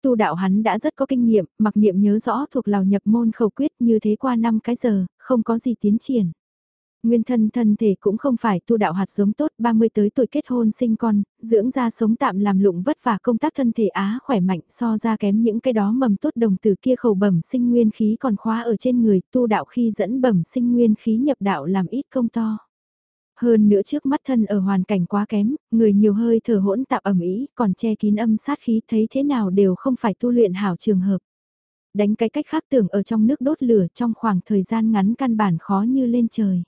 Tu đạo hắn đã rất có kinh nghiệm, mặc niệm nhớ rõ thuộc lào nhập môn khẩu quyết như thế qua 5 cái giờ, không có gì tiến triển. Nguyên thân thân thể cũng không phải tu đạo hạt giống tốt, 30 tới tuổi kết hôn sinh con, dưỡng ra sống tạm làm lụng vất vả công tác thân thể á khỏe mạnh so ra kém những cái đó mầm tốt đồng từ kia khẩu bẩm sinh nguyên khí còn khóa ở trên người tu đạo khi dẫn bẩm sinh nguyên khí nhập đạo làm ít công to. Hơn nữa trước mắt thân ở hoàn cảnh quá kém, người nhiều hơi thở hỗn tạp ẩm ý, còn che kín âm sát khí thấy thế nào đều không phải tu luyện hảo trường hợp. Đánh cái cách khác tưởng ở trong nước đốt lửa trong khoảng thời gian ngắn căn bản khó như lên trời.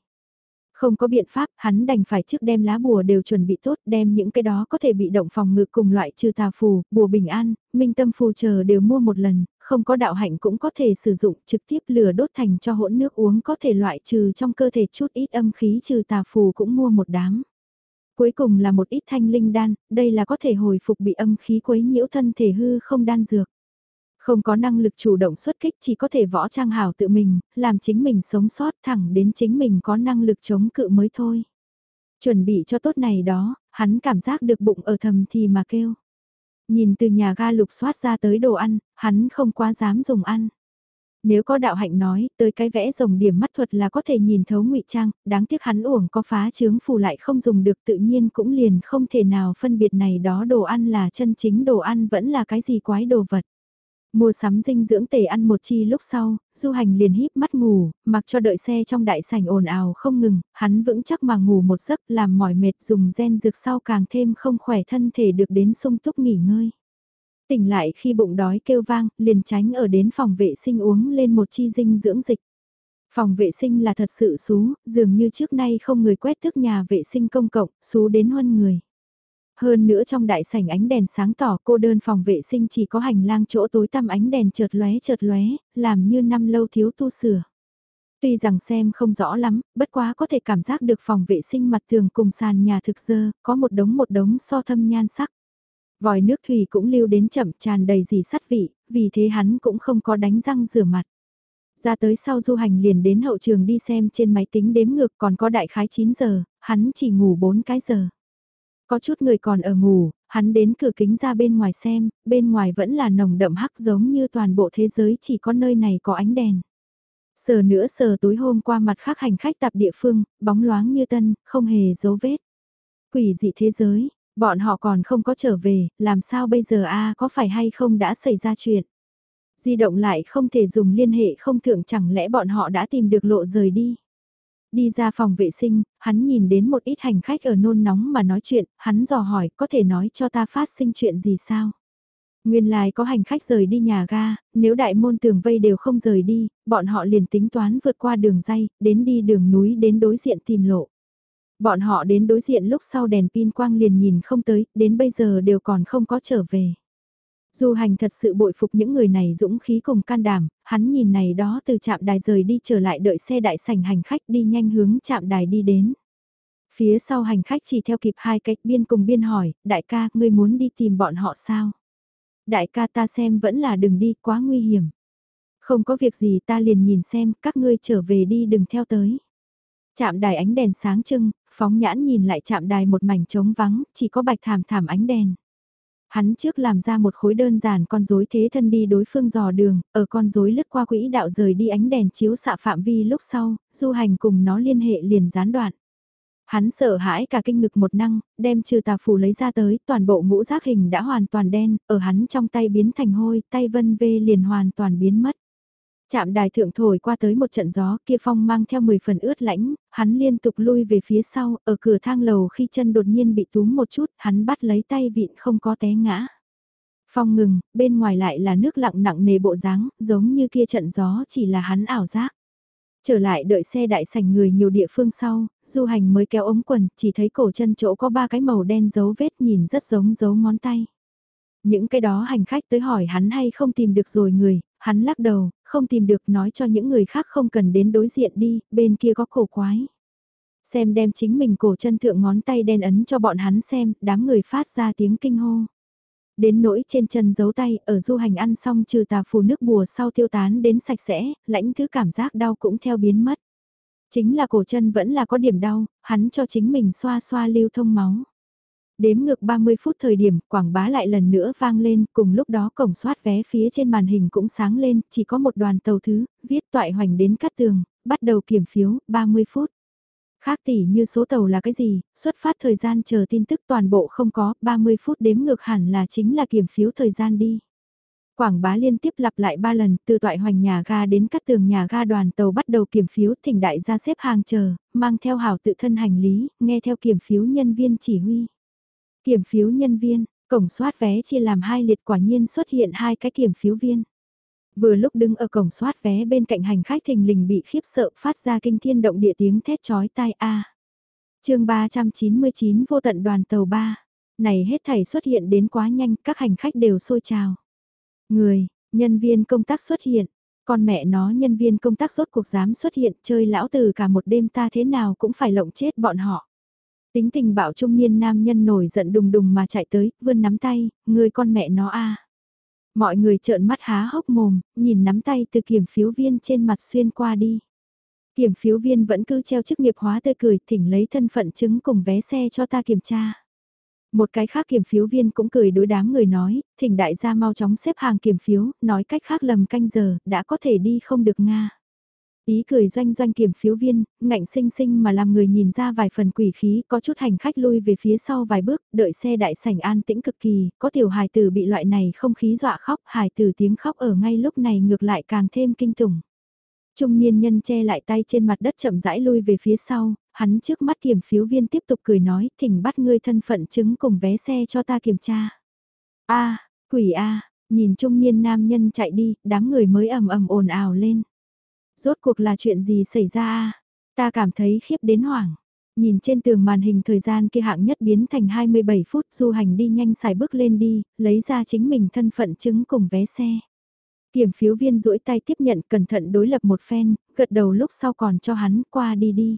Không có biện pháp, hắn đành phải trước đem lá bùa đều chuẩn bị tốt, đem những cái đó có thể bị động phòng ngự cùng loại trừ tà phù, bùa bình an, minh tâm phù chờ đều mua một lần, không có đạo hạnh cũng có thể sử dụng trực tiếp lửa đốt thành cho hỗn nước uống có thể loại trừ trong cơ thể chút ít âm khí trừ tà phù cũng mua một đám. Cuối cùng là một ít thanh linh đan, đây là có thể hồi phục bị âm khí quấy nhiễu thân thể hư không đan dược. Không có năng lực chủ động xuất kích chỉ có thể võ trang hảo tự mình, làm chính mình sống sót thẳng đến chính mình có năng lực chống cự mới thôi. Chuẩn bị cho tốt này đó, hắn cảm giác được bụng ở thầm thì mà kêu. Nhìn từ nhà ga lục soát ra tới đồ ăn, hắn không quá dám dùng ăn. Nếu có đạo hạnh nói, tới cái vẽ rồng điểm mắt thuật là có thể nhìn thấu ngụy trang, đáng tiếc hắn uổng có phá chướng phù lại không dùng được tự nhiên cũng liền không thể nào phân biệt này đó đồ ăn là chân chính đồ ăn vẫn là cái gì quái đồ vật. Mua sắm dinh dưỡng tề ăn một chi lúc sau, du hành liền híp mắt ngủ, mặc cho đợi xe trong đại sảnh ồn ào không ngừng, hắn vững chắc mà ngủ một giấc làm mỏi mệt dùng gen dược sau càng thêm không khỏe thân thể được đến sung túc nghỉ ngơi. Tỉnh lại khi bụng đói kêu vang, liền tránh ở đến phòng vệ sinh uống lên một chi dinh dưỡng dịch. Phòng vệ sinh là thật sự xú, dường như trước nay không người quét thức nhà vệ sinh công cộng, xú đến huân người. Hơn nữa trong đại sảnh ánh đèn sáng tỏ cô đơn phòng vệ sinh chỉ có hành lang chỗ tối tăm ánh đèn chợt lóe chợt lóe, làm như năm lâu thiếu tu sửa. Tuy rằng xem không rõ lắm, bất quá có thể cảm giác được phòng vệ sinh mặt tường cùng sàn nhà thực dơ, có một đống một đống so thâm nhan sắc. Vòi nước thủy cũng lưu đến chậm tràn đầy gì sắt vị, vì thế hắn cũng không có đánh răng rửa mặt. Ra tới sau du hành liền đến hậu trường đi xem trên máy tính đếm ngược còn có đại khái 9 giờ, hắn chỉ ngủ 4 cái giờ. Có chút người còn ở ngủ, hắn đến cửa kính ra bên ngoài xem, bên ngoài vẫn là nồng đậm hắc giống như toàn bộ thế giới chỉ có nơi này có ánh đèn. Sờ nữa sờ tối hôm qua mặt khác hành khách tạp địa phương, bóng loáng như tân, không hề dấu vết. Quỷ dị thế giới, Bọn họ còn không có trở về, làm sao bây giờ a có phải hay không đã xảy ra chuyện? Di động lại không thể dùng liên hệ không thượng chẳng lẽ bọn họ đã tìm được lộ rời đi? Đi ra phòng vệ sinh, hắn nhìn đến một ít hành khách ở nôn nóng mà nói chuyện, hắn dò hỏi có thể nói cho ta phát sinh chuyện gì sao? Nguyên lai có hành khách rời đi nhà ga, nếu đại môn tường vây đều không rời đi, bọn họ liền tính toán vượt qua đường dây, đến đi đường núi đến đối diện tìm lộ. Bọn họ đến đối diện lúc sau đèn pin quang liền nhìn không tới, đến bây giờ đều còn không có trở về. Du hành thật sự bội phục những người này dũng khí cùng can đảm, hắn nhìn này đó từ trạm đài rời đi trở lại đợi xe đại sảnh hành khách đi nhanh hướng trạm đài đi đến. Phía sau hành khách chỉ theo kịp hai cách biên cùng biên hỏi, đại ca, ngươi muốn đi tìm bọn họ sao? Đại ca ta xem vẫn là đừng đi, quá nguy hiểm. Không có việc gì ta liền nhìn xem, các ngươi trở về đi đừng theo tới. Chạm đài ánh đèn sáng trưng, phóng nhãn nhìn lại chạm đài một mảnh trống vắng, chỉ có bạch thảm thảm ánh đèn. Hắn trước làm ra một khối đơn giản con rối thế thân đi đối phương dò đường, ở con rối lướt qua quỹ đạo rời đi ánh đèn chiếu xạ phạm vi lúc sau, du hành cùng nó liên hệ liền gián đoạn. Hắn sợ hãi cả kinh ngực một năng, đem trừ tà phù lấy ra tới, toàn bộ ngũ giác hình đã hoàn toàn đen, ở hắn trong tay biến thành hôi, tay vân vê liền hoàn toàn biến mất. Chạm đài thượng thổi qua tới một trận gió kia phong mang theo 10 phần ướt lãnh, hắn liên tục lui về phía sau, ở cửa thang lầu khi chân đột nhiên bị túm một chút, hắn bắt lấy tay vịn không có té ngã. Phong ngừng, bên ngoài lại là nước lặng nặng nề bộ dáng, giống như kia trận gió chỉ là hắn ảo giác. Trở lại đợi xe đại sảnh người nhiều địa phương sau, du hành mới kéo ống quần, chỉ thấy cổ chân chỗ có ba cái màu đen dấu vết nhìn rất giống dấu ngón tay. Những cái đó hành khách tới hỏi hắn hay không tìm được rồi người, hắn lắc đầu, không tìm được nói cho những người khác không cần đến đối diện đi, bên kia có cổ quái. Xem đem chính mình cổ chân thượng ngón tay đen ấn cho bọn hắn xem, đám người phát ra tiếng kinh hô. Đến nỗi trên chân giấu tay, ở du hành ăn xong trừ tà phù nước bùa sau tiêu tán đến sạch sẽ, lãnh thứ cảm giác đau cũng theo biến mất. Chính là cổ chân vẫn là có điểm đau, hắn cho chính mình xoa xoa lưu thông máu. Đếm ngược 30 phút thời điểm, quảng bá lại lần nữa vang lên, cùng lúc đó cổng soát vé phía trên màn hình cũng sáng lên, chỉ có một đoàn tàu thứ, viết toại hoành đến cắt tường, bắt đầu kiểm phiếu, 30 phút. Khác tỷ như số tàu là cái gì, xuất phát thời gian chờ tin tức toàn bộ không có, 30 phút đếm ngược hẳn là chính là kiểm phiếu thời gian đi. Quảng bá liên tiếp lặp lại 3 lần, từ toại hoành nhà ga đến các tường nhà ga đoàn tàu bắt đầu kiểm phiếu thỉnh đại gia xếp hàng chờ, mang theo hảo tự thân hành lý, nghe theo kiểm phiếu nhân viên chỉ huy. Kiểm phiếu nhân viên, cổng soát vé chia làm hai liệt quả nhiên xuất hiện hai cái kiểm phiếu viên. Vừa lúc đứng ở cổng soát vé bên cạnh hành khách thình lình bị khiếp sợ phát ra kinh thiên động địa tiếng thét chói tai A. À. chương 399 vô tận đoàn tàu 3. Này hết thảy xuất hiện đến quá nhanh, các hành khách đều sôi trào. Người, nhân viên công tác xuất hiện, con mẹ nó nhân viên công tác rốt cuộc dám xuất hiện chơi lão từ cả một đêm ta thế nào cũng phải lộng chết bọn họ. Tính tình bạo trung niên nam nhân nổi giận đùng đùng mà chạy tới, vươn nắm tay, người con mẹ nó a Mọi người trợn mắt há hốc mồm, nhìn nắm tay từ kiểm phiếu viên trên mặt xuyên qua đi. Kiểm phiếu viên vẫn cứ treo chức nghiệp hóa tươi cười, thỉnh lấy thân phận chứng cùng vé xe cho ta kiểm tra. Một cái khác kiểm phiếu viên cũng cười đối đám người nói, thỉnh đại gia mau chóng xếp hàng kiểm phiếu, nói cách khác lầm canh giờ, đã có thể đi không được Nga. Ý cười doanh doanh kiểm phiếu viên, ngạnh sinh sinh mà làm người nhìn ra vài phần quỷ khí, có chút hành khách lui về phía sau vài bước, đợi xe đại sảnh an tĩnh cực kỳ, có tiểu hài tử bị loại này không khí dọa khóc, hài tử tiếng khóc ở ngay lúc này ngược lại càng thêm kinh tủng. Trung niên nhân che lại tay trên mặt đất chậm rãi lui về phía sau, hắn trước mắt kiểm phiếu viên tiếp tục cười nói, thỉnh bắt ngươi thân phận chứng cùng vé xe cho ta kiểm tra. a quỷ a nhìn trung niên nam nhân chạy đi, đám người mới ầm ầm ồn ào lên. Rốt cuộc là chuyện gì xảy ra a Ta cảm thấy khiếp đến hoảng. Nhìn trên tường màn hình thời gian kia hạng nhất biến thành 27 phút du hành đi nhanh xài bước lên đi, lấy ra chính mình thân phận chứng cùng vé xe. Kiểm phiếu viên duỗi tay tiếp nhận cẩn thận đối lập một phen, gật đầu lúc sau còn cho hắn qua đi đi.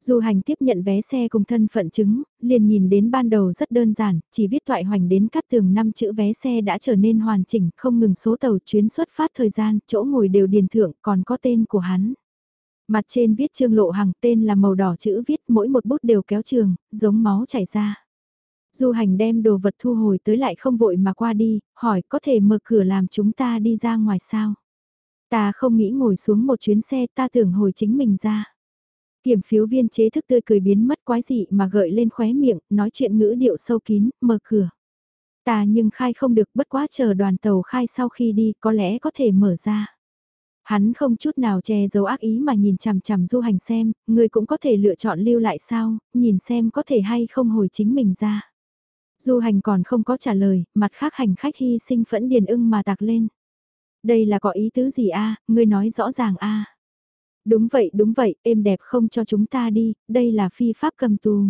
Du hành tiếp nhận vé xe cùng thân phận chứng, liền nhìn đến ban đầu rất đơn giản, chỉ viết thoại hoành đến cắt tường 5 chữ vé xe đã trở nên hoàn chỉnh, không ngừng số tàu chuyến xuất phát thời gian, chỗ ngồi đều điền thượng, còn có tên của hắn. Mặt trên viết trương lộ hàng tên là màu đỏ chữ viết mỗi một bút đều kéo trường, giống máu chảy ra. Du hành đem đồ vật thu hồi tới lại không vội mà qua đi, hỏi có thể mở cửa làm chúng ta đi ra ngoài sao. Ta không nghĩ ngồi xuống một chuyến xe ta tưởng hồi chính mình ra. Kiểm phiếu viên chế thức tươi cười biến mất quái dị mà gợi lên khóe miệng, nói chuyện ngữ điệu sâu kín, mở cửa. Ta nhưng khai không được bất quá chờ đoàn tàu khai sau khi đi có lẽ có thể mở ra. Hắn không chút nào che giấu ác ý mà nhìn chằm chằm du hành xem, người cũng có thể lựa chọn lưu lại sao, nhìn xem có thể hay không hồi chính mình ra. Du hành còn không có trả lời, mặt khác hành khách hy sinh phẫn điền ưng mà tạc lên. Đây là có ý tứ gì a ngươi nói rõ ràng a Đúng vậy đúng vậy, êm đẹp không cho chúng ta đi, đây là phi pháp cầm tù.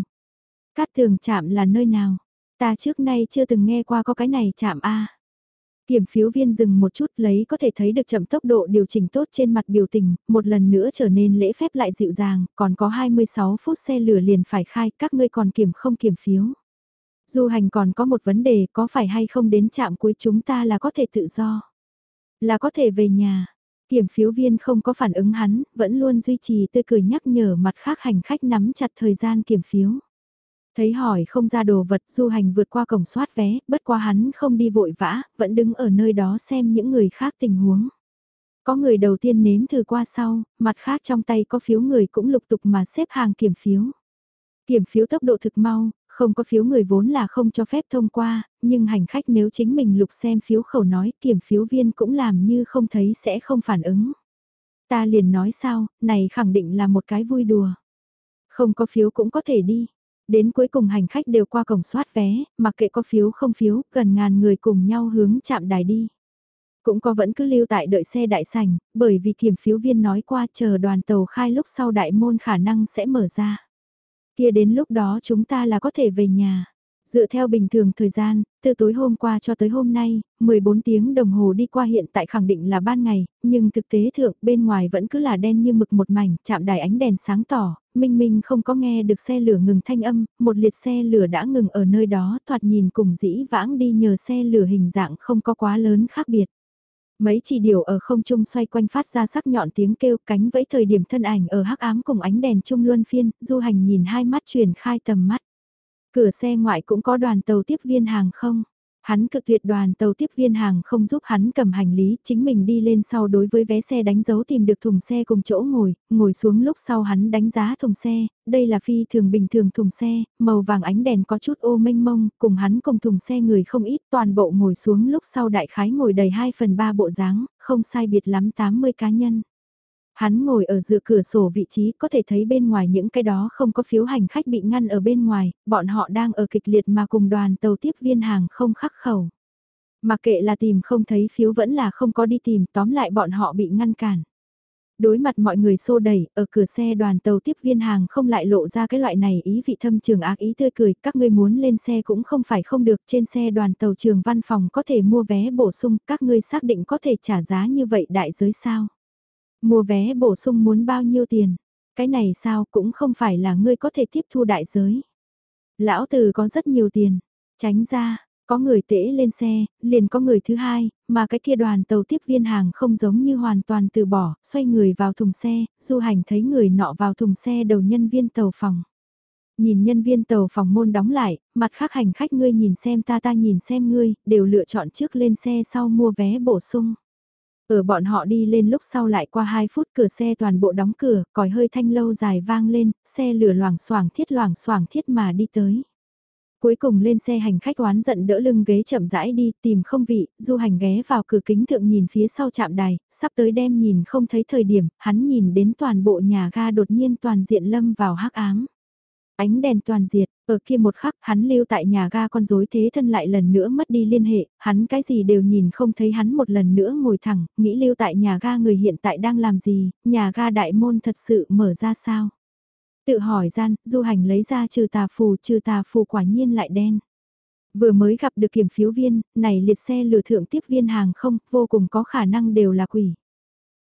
Cát tường chạm là nơi nào? Ta trước nay chưa từng nghe qua có cái này chạm a Kiểm phiếu viên dừng một chút lấy có thể thấy được chậm tốc độ điều chỉnh tốt trên mặt biểu tình, một lần nữa trở nên lễ phép lại dịu dàng, còn có 26 phút xe lửa liền phải khai, các ngươi còn kiểm không kiểm phiếu. Du hành còn có một vấn đề có phải hay không đến trạm cuối chúng ta là có thể tự do. Là có thể về nhà. Kiểm phiếu viên không có phản ứng hắn, vẫn luôn duy trì tươi cười nhắc nhở mặt khác hành khách nắm chặt thời gian kiểm phiếu. Thấy hỏi không ra đồ vật du hành vượt qua cổng soát vé, bất qua hắn không đi vội vã, vẫn đứng ở nơi đó xem những người khác tình huống. Có người đầu tiên nếm thử qua sau, mặt khác trong tay có phiếu người cũng lục tục mà xếp hàng kiểm phiếu. Kiểm phiếu tốc độ thực mau, không có phiếu người vốn là không cho phép thông qua, nhưng hành khách nếu chính mình lục xem phiếu khẩu nói kiểm phiếu viên cũng làm như không thấy sẽ không phản ứng. Ta liền nói sao, này khẳng định là một cái vui đùa. Không có phiếu cũng có thể đi. Đến cuối cùng hành khách đều qua cổng soát vé, mặc kệ có phiếu không phiếu, gần ngàn người cùng nhau hướng chạm đài đi. Cũng có vẫn cứ lưu tại đợi xe đại sảnh, bởi vì kiểm phiếu viên nói qua chờ đoàn tàu khai lúc sau đại môn khả năng sẽ mở ra. Kia đến lúc đó chúng ta là có thể về nhà. Dựa theo bình thường thời gian, từ tối hôm qua cho tới hôm nay, 14 tiếng đồng hồ đi qua hiện tại khẳng định là ban ngày, nhưng thực tế thượng bên ngoài vẫn cứ là đen như mực một mảnh, chạm đài ánh đèn sáng tỏ, Minh Minh không có nghe được xe lửa ngừng thanh âm, một liệt xe lửa đã ngừng ở nơi đó thoạt nhìn cùng dĩ vãng đi nhờ xe lửa hình dạng không có quá lớn khác biệt. Mấy chỉ điều ở không trung xoay quanh phát ra sắc nhọn tiếng kêu cánh vẫy thời điểm thân ảnh ở hắc ám cùng ánh đèn trung luân phiên, du hành nhìn hai mắt truyền khai tầm mắt. Cửa xe ngoại cũng có đoàn tàu tiếp viên hàng không? Hắn cực tuyệt đoàn tàu tiếp viên hàng không giúp hắn cầm hành lý, chính mình đi lên sau đối với vé xe đánh dấu tìm được thùng xe cùng chỗ ngồi, ngồi xuống lúc sau hắn đánh giá thùng xe, đây là phi thường bình thường thùng xe, màu vàng ánh đèn có chút ô mênh mông, cùng hắn cùng thùng xe người không ít, toàn bộ ngồi xuống lúc sau đại khái ngồi đầy 2 phần 3 bộ dáng, không sai biệt lắm 80 cá nhân. Hắn ngồi ở giữa cửa sổ vị trí có thể thấy bên ngoài những cái đó không có phiếu hành khách bị ngăn ở bên ngoài, bọn họ đang ở kịch liệt mà cùng đoàn tàu tiếp viên hàng không khắc khẩu. Mà kệ là tìm không thấy phiếu vẫn là không có đi tìm tóm lại bọn họ bị ngăn cản. Đối mặt mọi người xô đẩy, ở cửa xe đoàn tàu tiếp viên hàng không lại lộ ra cái loại này ý vị thâm trường ác ý tươi cười, các ngươi muốn lên xe cũng không phải không được, trên xe đoàn tàu trường văn phòng có thể mua vé bổ sung, các ngươi xác định có thể trả giá như vậy đại giới sao? Mua vé bổ sung muốn bao nhiêu tiền? Cái này sao cũng không phải là ngươi có thể tiếp thu đại giới. Lão tử có rất nhiều tiền. Tránh ra, có người tễ lên xe, liền có người thứ hai, mà cái kia đoàn tàu tiếp viên hàng không giống như hoàn toàn từ bỏ, xoay người vào thùng xe, du hành thấy người nọ vào thùng xe đầu nhân viên tàu phòng. Nhìn nhân viên tàu phòng môn đóng lại, mặt khác hành khách ngươi nhìn xem ta ta nhìn xem ngươi, đều lựa chọn trước lên xe sau mua vé bổ sung. Ở bọn họ đi lên lúc sau lại qua 2 phút cửa xe toàn bộ đóng cửa, còi hơi thanh lâu dài vang lên, xe lửa loảng xoảng thiết loảng xoảng thiết mà đi tới. Cuối cùng lên xe hành khách oán giận đỡ lưng ghế chậm rãi đi, tìm không vị, du hành ghé vào cửa kính thượng nhìn phía sau chạm đài, sắp tới đem nhìn không thấy thời điểm, hắn nhìn đến toàn bộ nhà ga đột nhiên toàn diện lâm vào hắc ám. Ánh đèn toàn diệt, ở kia một khắc hắn lưu tại nhà ga con rối thế thân lại lần nữa mất đi liên hệ, hắn cái gì đều nhìn không thấy hắn một lần nữa ngồi thẳng, nghĩ lưu tại nhà ga người hiện tại đang làm gì, nhà ga đại môn thật sự mở ra sao. Tự hỏi gian, du hành lấy ra trừ tà phù, trừ tà phù quả nhiên lại đen. Vừa mới gặp được kiểm phiếu viên, này liệt xe lừa thượng tiếp viên hàng không, vô cùng có khả năng đều là quỷ.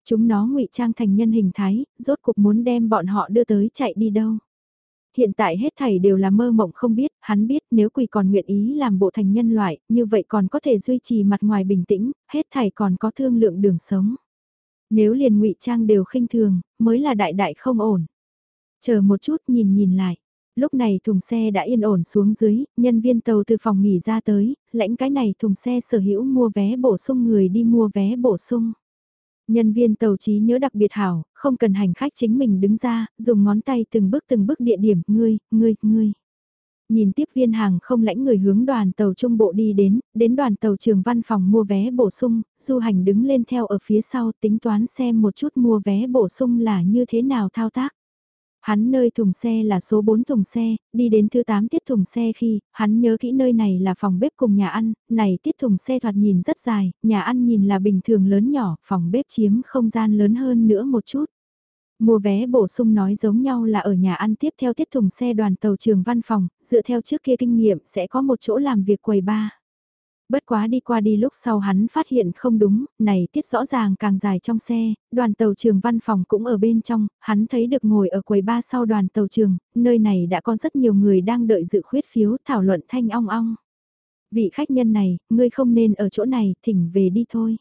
Chúng nó ngụy trang thành nhân hình thái, rốt cục muốn đem bọn họ đưa tới chạy đi đâu. Hiện tại hết thảy đều là mơ mộng không biết, hắn biết nếu quỳ còn nguyện ý làm bộ thành nhân loại, như vậy còn có thể duy trì mặt ngoài bình tĩnh, hết thảy còn có thương lượng đường sống. Nếu liền ngụy trang đều khinh thường, mới là đại đại không ổn. Chờ một chút nhìn nhìn lại. Lúc này thùng xe đã yên ổn xuống dưới, nhân viên tàu từ phòng nghỉ ra tới, lãnh cái này thùng xe sở hữu mua vé bổ sung người đi mua vé bổ sung. Nhân viên tàu trí nhớ đặc biệt hảo, không cần hành khách chính mình đứng ra, dùng ngón tay từng bước từng bước địa điểm, ngươi, ngươi, ngươi. Nhìn tiếp viên hàng không lãnh người hướng đoàn tàu trung bộ đi đến, đến đoàn tàu trường văn phòng mua vé bổ sung, du hành đứng lên theo ở phía sau tính toán xem một chút mua vé bổ sung là như thế nào thao tác. Hắn nơi thùng xe là số 4 thùng xe, đi đến thứ 8 tiết thùng xe khi, hắn nhớ kỹ nơi này là phòng bếp cùng nhà ăn, này tiết thùng xe thoạt nhìn rất dài, nhà ăn nhìn là bình thường lớn nhỏ, phòng bếp chiếm không gian lớn hơn nữa một chút. Mua vé bổ sung nói giống nhau là ở nhà ăn tiếp theo tiết thùng xe đoàn tàu trường văn phòng, dựa theo trước kia kinh nghiệm sẽ có một chỗ làm việc quầy ba. Bất quá đi qua đi lúc sau hắn phát hiện không đúng, này tiết rõ ràng càng dài trong xe, đoàn tàu trường văn phòng cũng ở bên trong, hắn thấy được ngồi ở quầy ba sau đoàn tàu trường, nơi này đã có rất nhiều người đang đợi dự khuyết phiếu thảo luận thanh ong ong. Vị khách nhân này, ngươi không nên ở chỗ này, thỉnh về đi thôi.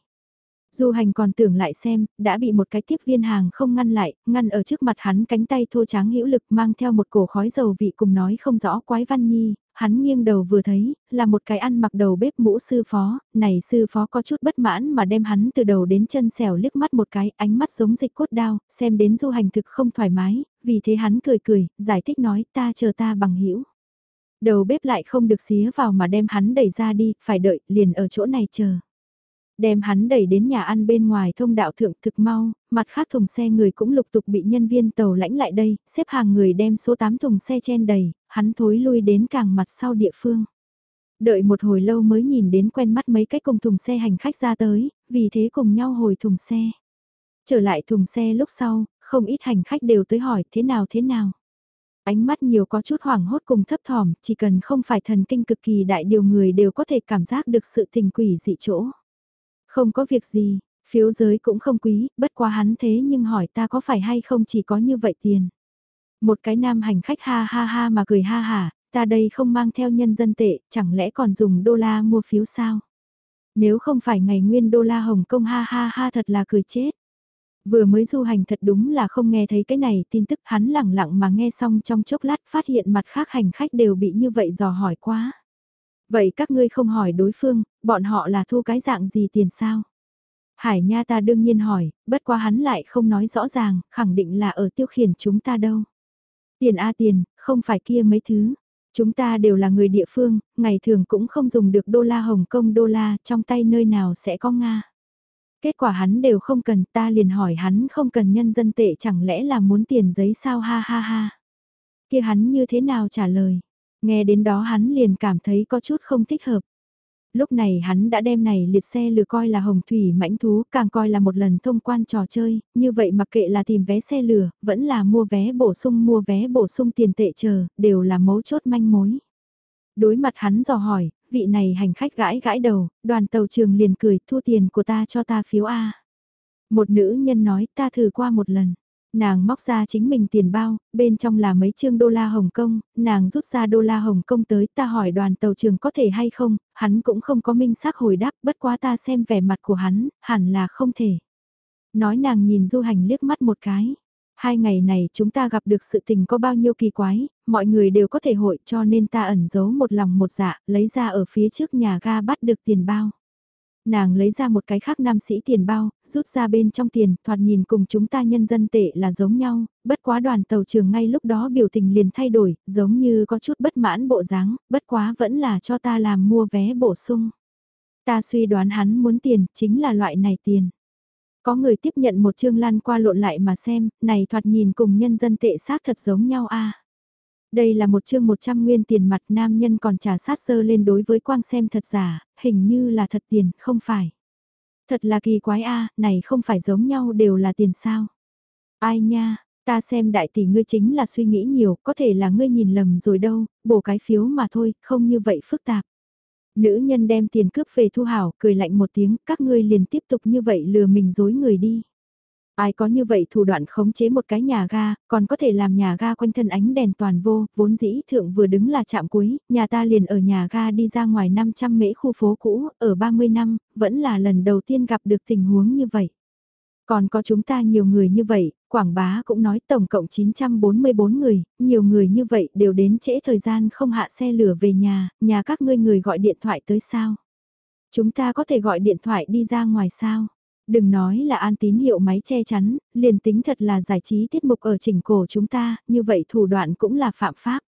Du hành còn tưởng lại xem, đã bị một cái tiếp viên hàng không ngăn lại, ngăn ở trước mặt hắn cánh tay thô tráng hữu lực mang theo một cổ khói dầu vị cùng nói không rõ quái văn nhi, hắn nghiêng đầu vừa thấy, là một cái ăn mặc đầu bếp mũ sư phó, này sư phó có chút bất mãn mà đem hắn từ đầu đến chân xẻo liếc mắt một cái, ánh mắt giống dịch cốt đao, xem đến du hành thực không thoải mái, vì thế hắn cười cười, giải thích nói ta chờ ta bằng hữu Đầu bếp lại không được xía vào mà đem hắn đẩy ra đi, phải đợi, liền ở chỗ này chờ. Đem hắn đẩy đến nhà ăn bên ngoài thông đạo thượng thực mau, mặt khác thùng xe người cũng lục tục bị nhân viên tàu lãnh lại đây, xếp hàng người đem số 8 thùng xe chen đầy, hắn thối lui đến càng mặt sau địa phương. Đợi một hồi lâu mới nhìn đến quen mắt mấy cái cùng thùng xe hành khách ra tới, vì thế cùng nhau hồi thùng xe. Trở lại thùng xe lúc sau, không ít hành khách đều tới hỏi thế nào thế nào. Ánh mắt nhiều có chút hoảng hốt cùng thấp thỏm, chỉ cần không phải thần kinh cực kỳ đại điều người đều có thể cảm giác được sự tình quỷ dị chỗ. Không có việc gì, phiếu giới cũng không quý, bất quá hắn thế nhưng hỏi ta có phải hay không chỉ có như vậy tiền. Một cái nam hành khách ha ha ha mà cười ha hả, ta đây không mang theo nhân dân tệ, chẳng lẽ còn dùng đô la mua phiếu sao? Nếu không phải ngày nguyên đô la Hồng Kông ha ha ha thật là cười chết. Vừa mới du hành thật đúng là không nghe thấy cái này tin tức hắn lẳng lặng mà nghe xong trong chốc lát phát hiện mặt khác hành khách đều bị như vậy dò hỏi quá. Vậy các ngươi không hỏi đối phương, bọn họ là thu cái dạng gì tiền sao? Hải Nha ta đương nhiên hỏi, bất quá hắn lại không nói rõ ràng, khẳng định là ở tiêu khiển chúng ta đâu. Tiền A tiền, không phải kia mấy thứ. Chúng ta đều là người địa phương, ngày thường cũng không dùng được đô la Hồng Kông đô la, trong tay nơi nào sẽ có Nga. Kết quả hắn đều không cần, ta liền hỏi hắn không cần nhân dân tệ chẳng lẽ là muốn tiền giấy sao ha ha ha. Kia hắn như thế nào trả lời, Nghe đến đó hắn liền cảm thấy có chút không thích hợp. Lúc này hắn đã đem này liệt xe lừa coi là hồng thủy mãnh thú, càng coi là một lần thông quan trò chơi, như vậy mặc kệ là tìm vé xe lừa, vẫn là mua vé bổ sung mua vé bổ sung tiền tệ chờ, đều là mấu chốt manh mối. Đối mặt hắn dò hỏi, vị này hành khách gãi gãi đầu, đoàn tàu trường liền cười thu tiền của ta cho ta phiếu A. Một nữ nhân nói ta thử qua một lần. Nàng móc ra chính mình tiền bao, bên trong là mấy chương đô la Hồng Kông, nàng rút ra đô la Hồng Kông tới ta hỏi đoàn tàu trường có thể hay không, hắn cũng không có minh xác hồi đáp, bất quá ta xem vẻ mặt của hắn, hẳn là không thể. Nói nàng nhìn du hành liếc mắt một cái. Hai ngày này chúng ta gặp được sự tình có bao nhiêu kỳ quái, mọi người đều có thể hội cho nên ta ẩn giấu một lòng một dạ, lấy ra ở phía trước nhà ga bắt được tiền bao nàng lấy ra một cái khác nam sĩ tiền bao, rút ra bên trong tiền, thoạt nhìn cùng chúng ta nhân dân tệ là giống nhau, bất quá đoàn tàu trường ngay lúc đó biểu tình liền thay đổi, giống như có chút bất mãn bộ dáng, bất quá vẫn là cho ta làm mua vé bổ sung. Ta suy đoán hắn muốn tiền, chính là loại này tiền. Có người tiếp nhận một chương lan qua lộn lại mà xem, này thoạt nhìn cùng nhân dân tệ xác thật giống nhau a đây là một chương 100 nguyên tiền mặt nam nhân còn trả sát sơ lên đối với quang xem thật giả, hình như là thật tiền, không phải. Thật là kỳ quái a này không phải giống nhau đều là tiền sao. Ai nha, ta xem đại tỷ ngươi chính là suy nghĩ nhiều, có thể là ngươi nhìn lầm rồi đâu, bổ cái phiếu mà thôi, không như vậy phức tạp. Nữ nhân đem tiền cướp về thu hảo, cười lạnh một tiếng, các ngươi liền tiếp tục như vậy lừa mình dối người đi. Ai có như vậy thủ đoạn khống chế một cái nhà ga, còn có thể làm nhà ga quanh thân ánh đèn toàn vô, vốn dĩ thượng vừa đứng là chạm cuối, nhà ta liền ở nhà ga đi ra ngoài 500 mễ khu phố cũ, ở 30 năm, vẫn là lần đầu tiên gặp được tình huống như vậy. Còn có chúng ta nhiều người như vậy, Quảng Bá cũng nói tổng cộng 944 người, nhiều người như vậy đều đến trễ thời gian không hạ xe lửa về nhà, nhà các ngươi người gọi điện thoại tới sao? Chúng ta có thể gọi điện thoại đi ra ngoài sao? Đừng nói là an tín hiệu máy che chắn, liền tính thật là giải trí tiết mục ở chỉnh cổ chúng ta, như vậy thủ đoạn cũng là phạm pháp.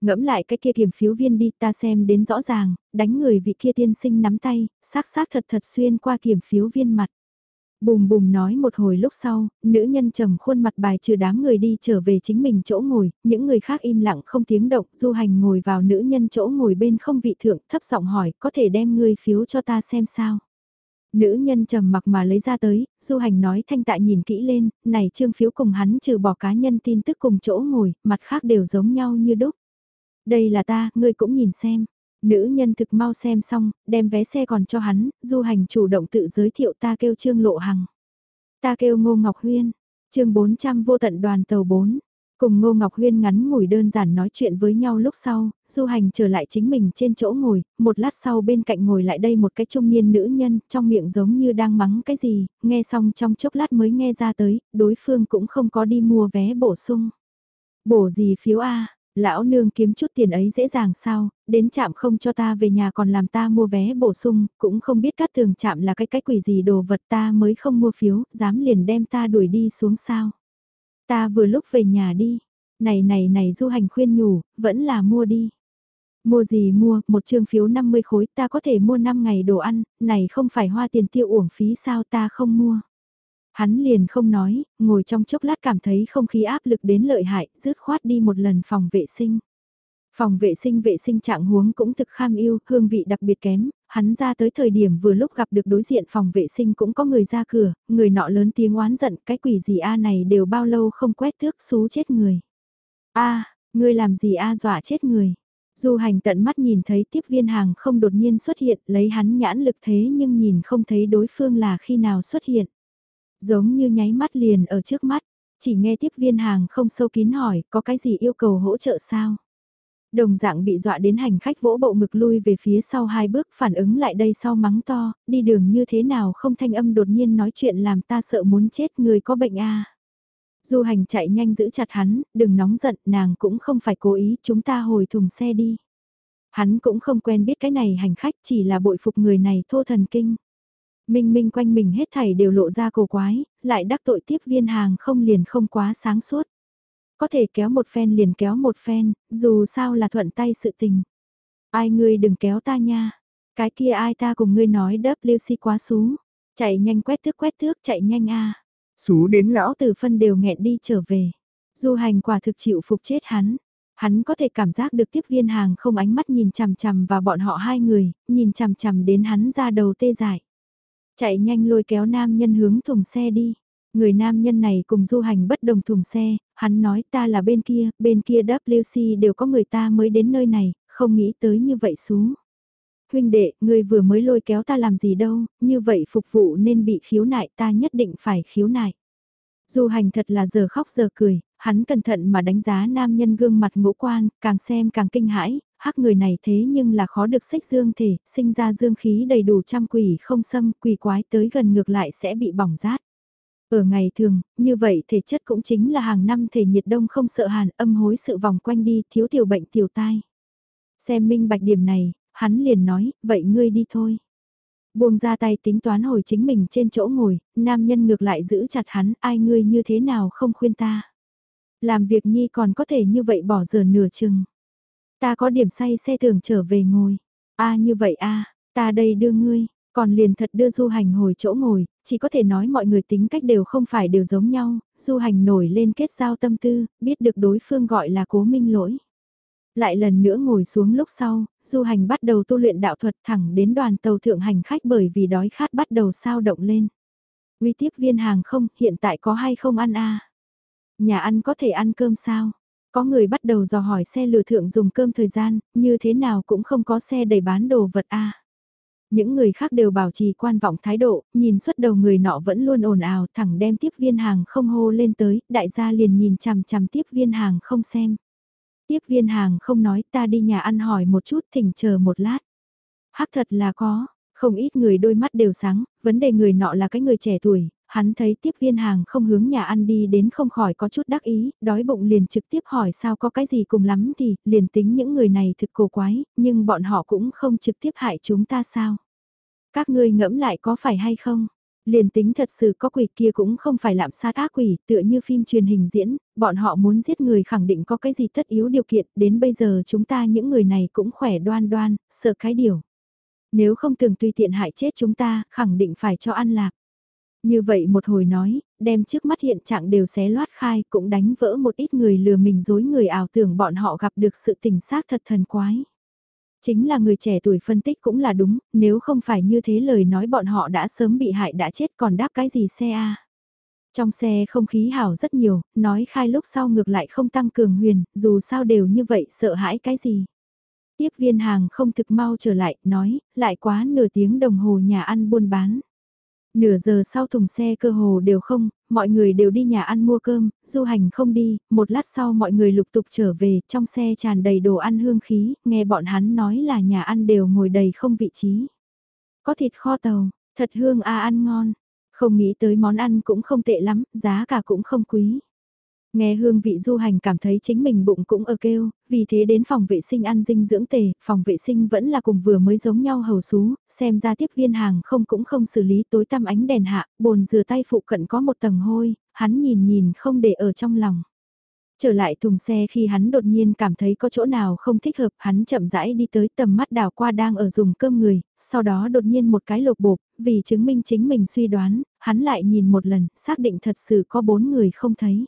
Ngẫm lại cái kia kiểm phiếu viên đi ta xem đến rõ ràng, đánh người vị kia tiên sinh nắm tay, xác xác thật thật xuyên qua kiểm phiếu viên mặt. Bùm bùm nói một hồi lúc sau, nữ nhân trầm khuôn mặt bài trừ đám người đi trở về chính mình chỗ ngồi, những người khác im lặng không tiếng động, du hành ngồi vào nữ nhân chỗ ngồi bên không vị thượng thấp giọng hỏi có thể đem người phiếu cho ta xem sao. Nữ nhân trầm mặc mà lấy ra tới, du hành nói thanh tại nhìn kỹ lên, này trương phiếu cùng hắn trừ bỏ cá nhân tin tức cùng chỗ ngồi, mặt khác đều giống nhau như đúc. Đây là ta, ngươi cũng nhìn xem. Nữ nhân thực mau xem xong, đem vé xe còn cho hắn, du hành chủ động tự giới thiệu ta kêu Trương Lộ Hằng. Ta kêu Ngô Ngọc Huyên, chương 400 vô tận đoàn tàu 4. Cùng Ngô Ngọc Huyên ngắn ngủi đơn giản nói chuyện với nhau lúc sau, du hành trở lại chính mình trên chỗ ngồi, một lát sau bên cạnh ngồi lại đây một cái trung niên nữ nhân, trong miệng giống như đang mắng cái gì, nghe xong trong chốc lát mới nghe ra tới, đối phương cũng không có đi mua vé bổ sung. Bổ gì phiếu A, Lão nương kiếm chút tiền ấy dễ dàng sao, đến chạm không cho ta về nhà còn làm ta mua vé bổ sung, cũng không biết các tường chạm là cái cái quỷ gì đồ vật ta mới không mua phiếu, dám liền đem ta đuổi đi xuống sao. Ta vừa lúc về nhà đi, này này này du hành khuyên nhủ, vẫn là mua đi. Mua gì mua, một trương phiếu 50 khối ta có thể mua 5 ngày đồ ăn, này không phải hoa tiền tiêu uổng phí sao ta không mua. Hắn liền không nói, ngồi trong chốc lát cảm thấy không khí áp lực đến lợi hại, rứt khoát đi một lần phòng vệ sinh. Phòng vệ sinh vệ sinh trạng huống cũng thực kham yêu, hương vị đặc biệt kém, hắn ra tới thời điểm vừa lúc gặp được đối diện phòng vệ sinh cũng có người ra cửa, người nọ lớn tiếng oán giận, cái quỷ gì a này đều bao lâu không quét thước xú chết người. a ngươi làm gì a dọa chết người. Du hành tận mắt nhìn thấy tiếp viên hàng không đột nhiên xuất hiện, lấy hắn nhãn lực thế nhưng nhìn không thấy đối phương là khi nào xuất hiện. Giống như nháy mắt liền ở trước mắt, chỉ nghe tiếp viên hàng không sâu kín hỏi có cái gì yêu cầu hỗ trợ sao. Đồng dạng bị dọa đến hành khách vỗ bộ ngực lui về phía sau hai bước phản ứng lại đây sau mắng to, đi đường như thế nào không thanh âm đột nhiên nói chuyện làm ta sợ muốn chết người có bệnh à. Du hành chạy nhanh giữ chặt hắn, đừng nóng giận, nàng cũng không phải cố ý, chúng ta hồi thùng xe đi. Hắn cũng không quen biết cái này hành khách chỉ là bội phục người này thô thần kinh. Minh minh quanh mình hết thảy đều lộ ra cổ quái, lại đắc tội tiếp viên hàng không liền không quá sáng suốt. Có thể kéo một phen liền kéo một phen, dù sao là thuận tay sự tình. Ai ngươi đừng kéo ta nha. Cái kia ai ta cùng ngươi nói WC quá xú. Chạy nhanh quét thước quét thước chạy nhanh a. À. Xú đến lão từ phân đều nghẹn đi trở về. Du hành quả thực chịu phục chết hắn. Hắn có thể cảm giác được tiếp viên hàng không ánh mắt nhìn chằm chằm vào bọn họ hai người, nhìn chằm chằm đến hắn ra đầu tê dại. Chạy nhanh lôi kéo nam nhân hướng thùng xe đi. Người nam nhân này cùng du hành bất đồng thùng xe, hắn nói ta là bên kia, bên kia WC đều có người ta mới đến nơi này, không nghĩ tới như vậy xuống. Huynh đệ, người vừa mới lôi kéo ta làm gì đâu, như vậy phục vụ nên bị khiếu nại ta nhất định phải khiếu nại. Du hành thật là giờ khóc giờ cười, hắn cẩn thận mà đánh giá nam nhân gương mặt ngũ quan, càng xem càng kinh hãi, hắc người này thế nhưng là khó được xích dương thể, sinh ra dương khí đầy đủ trăm quỷ không xâm, quỷ quái tới gần ngược lại sẽ bị bỏng rát. Ở ngày thường, như vậy thể chất cũng chính là hàng năm thể nhiệt đông không sợ hàn âm hối sự vòng quanh đi thiếu tiểu bệnh tiểu tai. Xem minh bạch điểm này, hắn liền nói, vậy ngươi đi thôi. Buông ra tay tính toán hồi chính mình trên chỗ ngồi, nam nhân ngược lại giữ chặt hắn, ai ngươi như thế nào không khuyên ta. Làm việc nhi còn có thể như vậy bỏ giờ nửa chừng. Ta có điểm say xe tưởng trở về ngồi. a như vậy a ta đây đưa ngươi, còn liền thật đưa du hành hồi chỗ ngồi, chỉ có thể nói mọi người tính cách đều không phải đều giống nhau, du hành nổi lên kết giao tâm tư, biết được đối phương gọi là cố minh lỗi. Lại lần nữa ngồi xuống lúc sau, du hành bắt đầu tu luyện đạo thuật thẳng đến đoàn tàu thượng hành khách bởi vì đói khát bắt đầu sao động lên. Uy tiếp viên hàng không, hiện tại có hay không ăn a Nhà ăn có thể ăn cơm sao? Có người bắt đầu dò hỏi xe lừa thượng dùng cơm thời gian, như thế nào cũng không có xe đầy bán đồ vật a. Những người khác đều bảo trì quan vọng thái độ, nhìn suốt đầu người nọ vẫn luôn ồn ào thẳng đem tiếp viên hàng không hô lên tới, đại gia liền nhìn chằm chằm tiếp viên hàng không xem. Tiếp viên hàng không nói ta đi nhà ăn hỏi một chút thỉnh chờ một lát. Hắc thật là có, không ít người đôi mắt đều sáng, vấn đề người nọ là cái người trẻ tuổi, hắn thấy tiếp viên hàng không hướng nhà ăn đi đến không khỏi có chút đắc ý, đói bụng liền trực tiếp hỏi sao có cái gì cùng lắm thì, liền tính những người này thực cổ quái, nhưng bọn họ cũng không trực tiếp hại chúng ta sao. Các ngươi ngẫm lại có phải hay không? Liền tính thật sự có quỷ kia cũng không phải lạm sát ác quỷ, tựa như phim truyền hình diễn, bọn họ muốn giết người khẳng định có cái gì tất yếu điều kiện, đến bây giờ chúng ta những người này cũng khỏe đoan đoan, sợ cái điều. Nếu không tưởng tùy tiện hại chết chúng ta, khẳng định phải cho ăn lạc. Như vậy một hồi nói, đem trước mắt hiện trạng đều xé loát khai cũng đánh vỡ một ít người lừa mình dối người ảo tưởng bọn họ gặp được sự tình xác thật thần quái. Chính là người trẻ tuổi phân tích cũng là đúng, nếu không phải như thế lời nói bọn họ đã sớm bị hại đã chết còn đáp cái gì xe a Trong xe không khí hảo rất nhiều, nói khai lúc sau ngược lại không tăng cường huyền, dù sao đều như vậy sợ hãi cái gì. Tiếp viên hàng không thực mau trở lại, nói, lại quá nửa tiếng đồng hồ nhà ăn buôn bán. Nửa giờ sau thùng xe cơ hồ đều không, mọi người đều đi nhà ăn mua cơm, du hành không đi, một lát sau mọi người lục tục trở về, trong xe tràn đầy đồ ăn hương khí, nghe bọn hắn nói là nhà ăn đều ngồi đầy không vị trí. Có thịt kho tàu, thật hương a ăn ngon, không nghĩ tới món ăn cũng không tệ lắm, giá cả cũng không quý. Nghe hương vị du hành cảm thấy chính mình bụng cũng ở kêu, vì thế đến phòng vệ sinh ăn dinh dưỡng tề, phòng vệ sinh vẫn là cùng vừa mới giống nhau hầu xú, xem ra tiếp viên hàng không cũng không xử lý tối tăm ánh đèn hạ, bồn rửa tay phụ cận có một tầng hôi, hắn nhìn nhìn không để ở trong lòng. Trở lại thùng xe khi hắn đột nhiên cảm thấy có chỗ nào không thích hợp, hắn chậm rãi đi tới tầm mắt đảo qua đang ở dùng cơm người, sau đó đột nhiên một cái lột bộp, vì chứng minh chính mình suy đoán, hắn lại nhìn một lần, xác định thật sự có bốn người không thấy.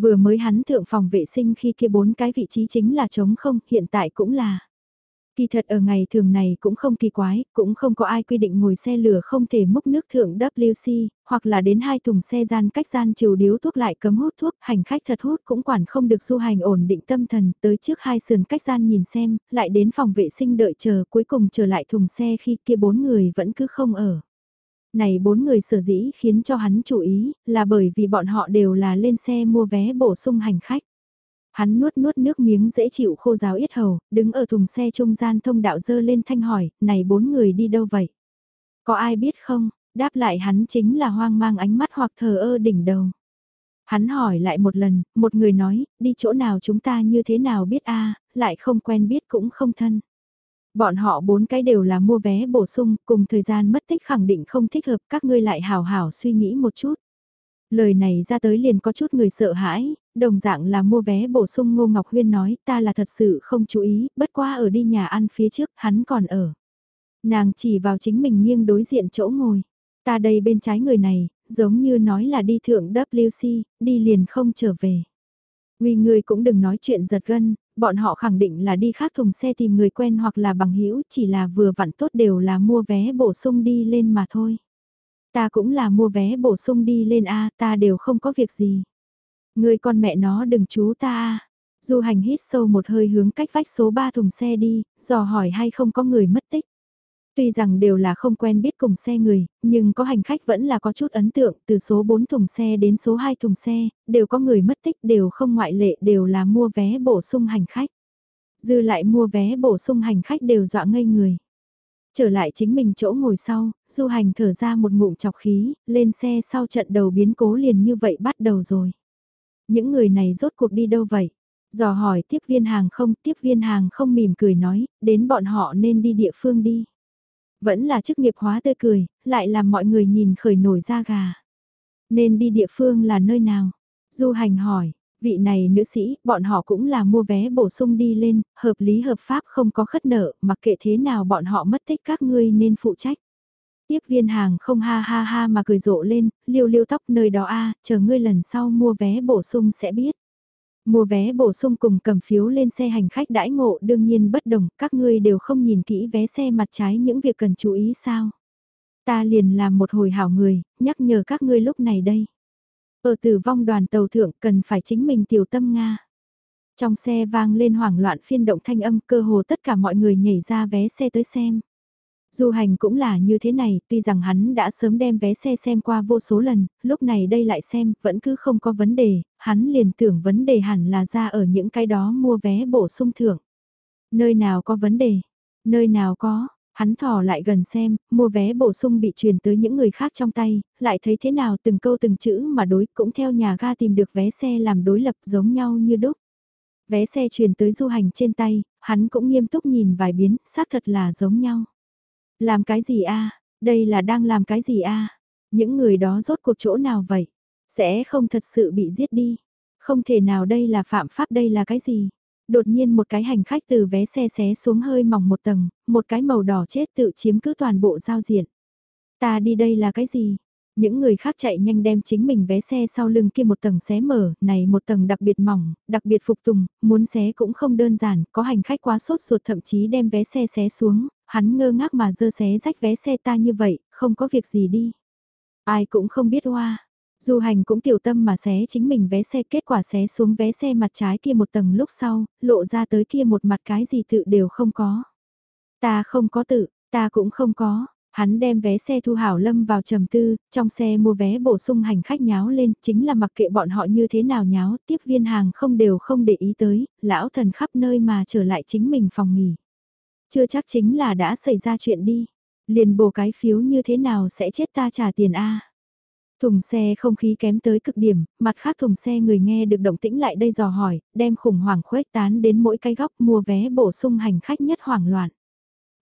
Vừa mới hắn thượng phòng vệ sinh khi kia bốn cái vị trí chính là trống không, hiện tại cũng là. Kỳ thật ở ngày thường này cũng không kỳ quái, cũng không có ai quy định ngồi xe lửa không thể múc nước thượng WC, hoặc là đến hai thùng xe gian cách gian chiều điếu thuốc lại cấm hút thuốc, hành khách thật hút cũng quản không được du hành ổn định tâm thần, tới trước hai sườn cách gian nhìn xem, lại đến phòng vệ sinh đợi chờ, cuối cùng trở lại thùng xe khi kia bốn người vẫn cứ không ở. Này bốn người sở dĩ khiến cho hắn chú ý, là bởi vì bọn họ đều là lên xe mua vé bổ sung hành khách. Hắn nuốt nuốt nước miếng dễ chịu khô ráo yết hầu, đứng ở thùng xe trung gian thông đạo dơ lên thanh hỏi, này bốn người đi đâu vậy? Có ai biết không? Đáp lại hắn chính là hoang mang ánh mắt hoặc thờ ơ đỉnh đầu. Hắn hỏi lại một lần, một người nói, đi chỗ nào chúng ta như thế nào biết a lại không quen biết cũng không thân. Bọn họ bốn cái đều là mua vé bổ sung, cùng thời gian mất tích khẳng định không thích hợp, các ngươi lại hào hào suy nghĩ một chút. Lời này ra tới liền có chút người sợ hãi, đồng dạng là mua vé bổ sung Ngô Ngọc Huyên nói ta là thật sự không chú ý, bất qua ở đi nhà ăn phía trước, hắn còn ở. Nàng chỉ vào chính mình nghiêng đối diện chỗ ngồi. Ta đây bên trái người này, giống như nói là đi thượng WC, đi liền không trở về. Vì người cũng đừng nói chuyện giật gân, bọn họ khẳng định là đi khác thùng xe tìm người quen hoặc là bằng hữu chỉ là vừa vặn tốt đều là mua vé bổ sung đi lên mà thôi. Ta cũng là mua vé bổ sung đi lên A, ta đều không có việc gì. Người con mẹ nó đừng chú ta A. Du hành hít sâu một hơi hướng cách vách số 3 thùng xe đi, dò hỏi hay không có người mất tích. Tuy rằng đều là không quen biết cùng xe người, nhưng có hành khách vẫn là có chút ấn tượng, từ số 4 thùng xe đến số 2 thùng xe, đều có người mất tích, đều không ngoại lệ, đều là mua vé bổ sung hành khách. Dư lại mua vé bổ sung hành khách đều dọa ngây người. Trở lại chính mình chỗ ngồi sau, du hành thở ra một ngụm chọc khí, lên xe sau trận đầu biến cố liền như vậy bắt đầu rồi. Những người này rốt cuộc đi đâu vậy? Dò hỏi tiếp viên hàng không, tiếp viên hàng không mỉm cười nói, đến bọn họ nên đi địa phương đi. Vẫn là chức nghiệp hóa tươi cười, lại làm mọi người nhìn khởi nổi da gà. Nên đi địa phương là nơi nào? Du hành hỏi, vị này nữ sĩ, bọn họ cũng là mua vé bổ sung đi lên, hợp lý hợp pháp không có khất nợ, mặc kệ thế nào bọn họ mất tích các ngươi nên phụ trách. Tiếp viên hàng không ha ha ha mà cười rộ lên, liêu liêu tóc nơi đó a chờ ngươi lần sau mua vé bổ sung sẽ biết. Mua vé bổ sung cùng cầm phiếu lên xe hành khách đãi ngộ đương nhiên bất đồng, các ngươi đều không nhìn kỹ vé xe mặt trái những việc cần chú ý sao. Ta liền làm một hồi hảo người, nhắc nhở các ngươi lúc này đây. Ở tử vong đoàn tàu thượng cần phải chính mình tiểu tâm Nga. Trong xe vang lên hoảng loạn phiên động thanh âm cơ hồ tất cả mọi người nhảy ra vé xe tới xem. Du hành cũng là như thế này, tuy rằng hắn đã sớm đem vé xe xem qua vô số lần, lúc này đây lại xem, vẫn cứ không có vấn đề, hắn liền tưởng vấn đề hẳn là ra ở những cái đó mua vé bổ sung thưởng. Nơi nào có vấn đề? Nơi nào có? Hắn thò lại gần xem, mua vé bổ sung bị truyền tới những người khác trong tay, lại thấy thế nào từng câu từng chữ mà đối cũng theo nhà ga tìm được vé xe làm đối lập giống nhau như đúc. Vé xe truyền tới du hành trên tay, hắn cũng nghiêm túc nhìn vài biến, xác thật là giống nhau. Làm cái gì a? Đây là đang làm cái gì a? Những người đó rốt cuộc chỗ nào vậy? Sẽ không thật sự bị giết đi. Không thể nào đây là phạm pháp đây là cái gì? Đột nhiên một cái hành khách từ vé xe xé xuống hơi mỏng một tầng, một cái màu đỏ chết tự chiếm cứ toàn bộ giao diện. Ta đi đây là cái gì? Những người khác chạy nhanh đem chính mình vé xe sau lưng kia một tầng xé mở, này một tầng đặc biệt mỏng, đặc biệt phục tùng, muốn xé cũng không đơn giản, có hành khách quá sốt ruột thậm chí đem vé xe xé xuống, hắn ngơ ngác mà dơ xé rách vé xe ta như vậy, không có việc gì đi. Ai cũng không biết hoa. Du hành cũng tiểu tâm mà xé chính mình vé xe kết quả xé xuống vé xe mặt trái kia một tầng lúc sau, lộ ra tới kia một mặt cái gì tự đều không có. Ta không có tự, ta cũng không có, Hắn đem vé xe thu hảo lâm vào trầm tư, trong xe mua vé bổ sung hành khách nháo lên, chính là mặc kệ bọn họ như thế nào nháo, tiếp viên hàng không đều không để ý tới, lão thần khắp nơi mà trở lại chính mình phòng nghỉ. Chưa chắc chính là đã xảy ra chuyện đi, liền bổ cái phiếu như thế nào sẽ chết ta trả tiền a Thùng xe không khí kém tới cực điểm, mặt khác thùng xe người nghe được động tĩnh lại đây dò hỏi, đem khủng hoảng khuếch tán đến mỗi cái góc mua vé bổ sung hành khách nhất hoảng loạn.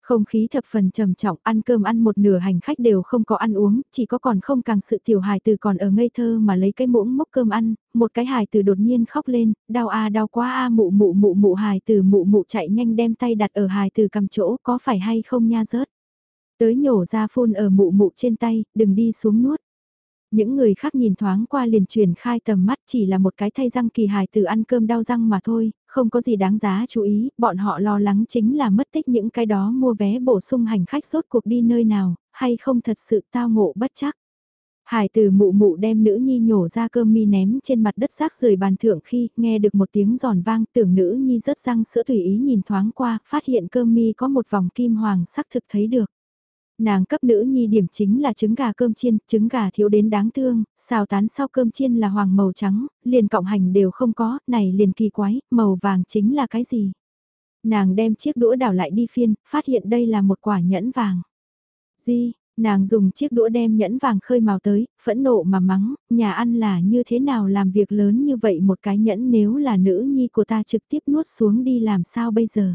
Không khí thập phần trầm trọng, ăn cơm ăn một nửa hành khách đều không có ăn uống, chỉ có còn không càng sự tiểu hài từ còn ở ngây thơ mà lấy cái muỗng mốc cơm ăn, một cái hài từ đột nhiên khóc lên, đau a đau quá a mụ mụ mụ mụ hài từ mụ mụ chạy nhanh đem tay đặt ở hài từ cầm chỗ có phải hay không nha rớt. Tới nhổ ra phun ở mụ mụ trên tay, đừng đi xuống nuốt. Những người khác nhìn thoáng qua liền truyền khai tầm mắt chỉ là một cái thay răng kỳ hài từ ăn cơm đau răng mà thôi, không có gì đáng giá chú ý, bọn họ lo lắng chính là mất tích những cái đó mua vé bổ sung hành khách rốt cuộc đi nơi nào, hay không thật sự tao ngộ bất chắc. Hải từ mụ mụ đem nữ nhi nhổ ra cơm mi ném trên mặt đất rác rời bàn thượng khi nghe được một tiếng giòn vang tưởng nữ nhi rớt răng sữa tùy ý nhìn thoáng qua, phát hiện cơm mi có một vòng kim hoàng sắc thực thấy được. Nàng cấp nữ nhi điểm chính là trứng gà cơm chiên, trứng gà thiếu đến đáng thương, xào tán sau cơm chiên là hoàng màu trắng, liền cộng hành đều không có, này liền kỳ quái, màu vàng chính là cái gì? Nàng đem chiếc đũa đảo lại đi phiên, phát hiện đây là một quả nhẫn vàng. Di, nàng dùng chiếc đũa đem nhẫn vàng khơi màu tới, phẫn nộ mà mắng, nhà ăn là như thế nào làm việc lớn như vậy một cái nhẫn nếu là nữ nhi của ta trực tiếp nuốt xuống đi làm sao bây giờ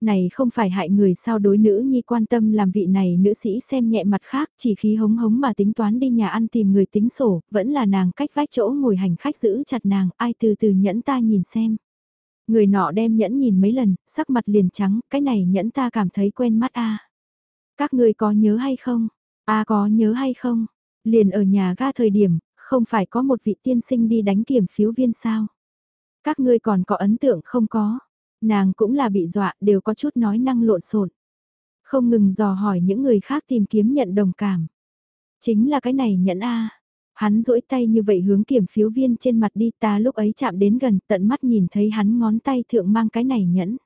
này không phải hại người sao đối nữ nhi quan tâm làm vị này nữ sĩ xem nhẹ mặt khác, chỉ khí hống hống mà tính toán đi nhà ăn tìm người tính sổ, vẫn là nàng cách vách chỗ ngồi hành khách giữ chặt nàng, ai từ từ nhẫn ta nhìn xem. Người nọ đem nhẫn nhìn mấy lần, sắc mặt liền trắng, cái này nhẫn ta cảm thấy quen mắt a. À. Các người có nhớ hay không? A có nhớ hay không? Liền ở nhà ga thời điểm, không phải có một vị tiên sinh đi đánh kiểm phiếu viên sao? Các ngươi còn có ấn tượng không có? Nàng cũng là bị dọa, đều có chút nói năng lộn xộn. Không ngừng dò hỏi những người khác tìm kiếm nhận đồng cảm. Chính là cái này nhẫn A. Hắn duỗi tay như vậy hướng kiểm phiếu viên trên mặt đi ta lúc ấy chạm đến gần tận mắt nhìn thấy hắn ngón tay thượng mang cái này nhẫn.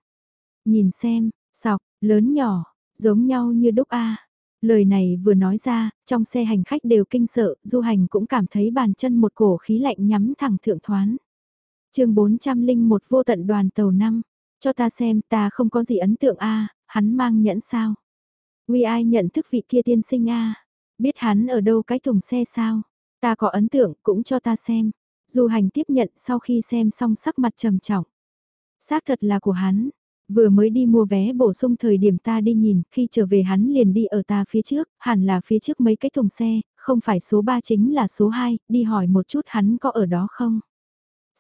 Nhìn xem, sọc, lớn nhỏ, giống nhau như đúc A. Lời này vừa nói ra, trong xe hành khách đều kinh sợ, du hành cũng cảm thấy bàn chân một cổ khí lạnh nhắm thẳng thượng thoán. chương 401 vô tận đoàn tàu năm cho ta xem ta không có gì ấn tượng a hắn mang nhẫn sao. Uy ai nhận thức vị kia tiên sinh a biết hắn ở đâu cái thùng xe sao. Ta có ấn tượng cũng cho ta xem. Du hành tiếp nhận sau khi xem xong sắc mặt trầm trọng. Xác thật là của hắn. Vừa mới đi mua vé bổ sung thời điểm ta đi nhìn, khi trở về hắn liền đi ở ta phía trước, hẳn là phía trước mấy cái thùng xe, không phải số 3 chính là số 2, đi hỏi một chút hắn có ở đó không.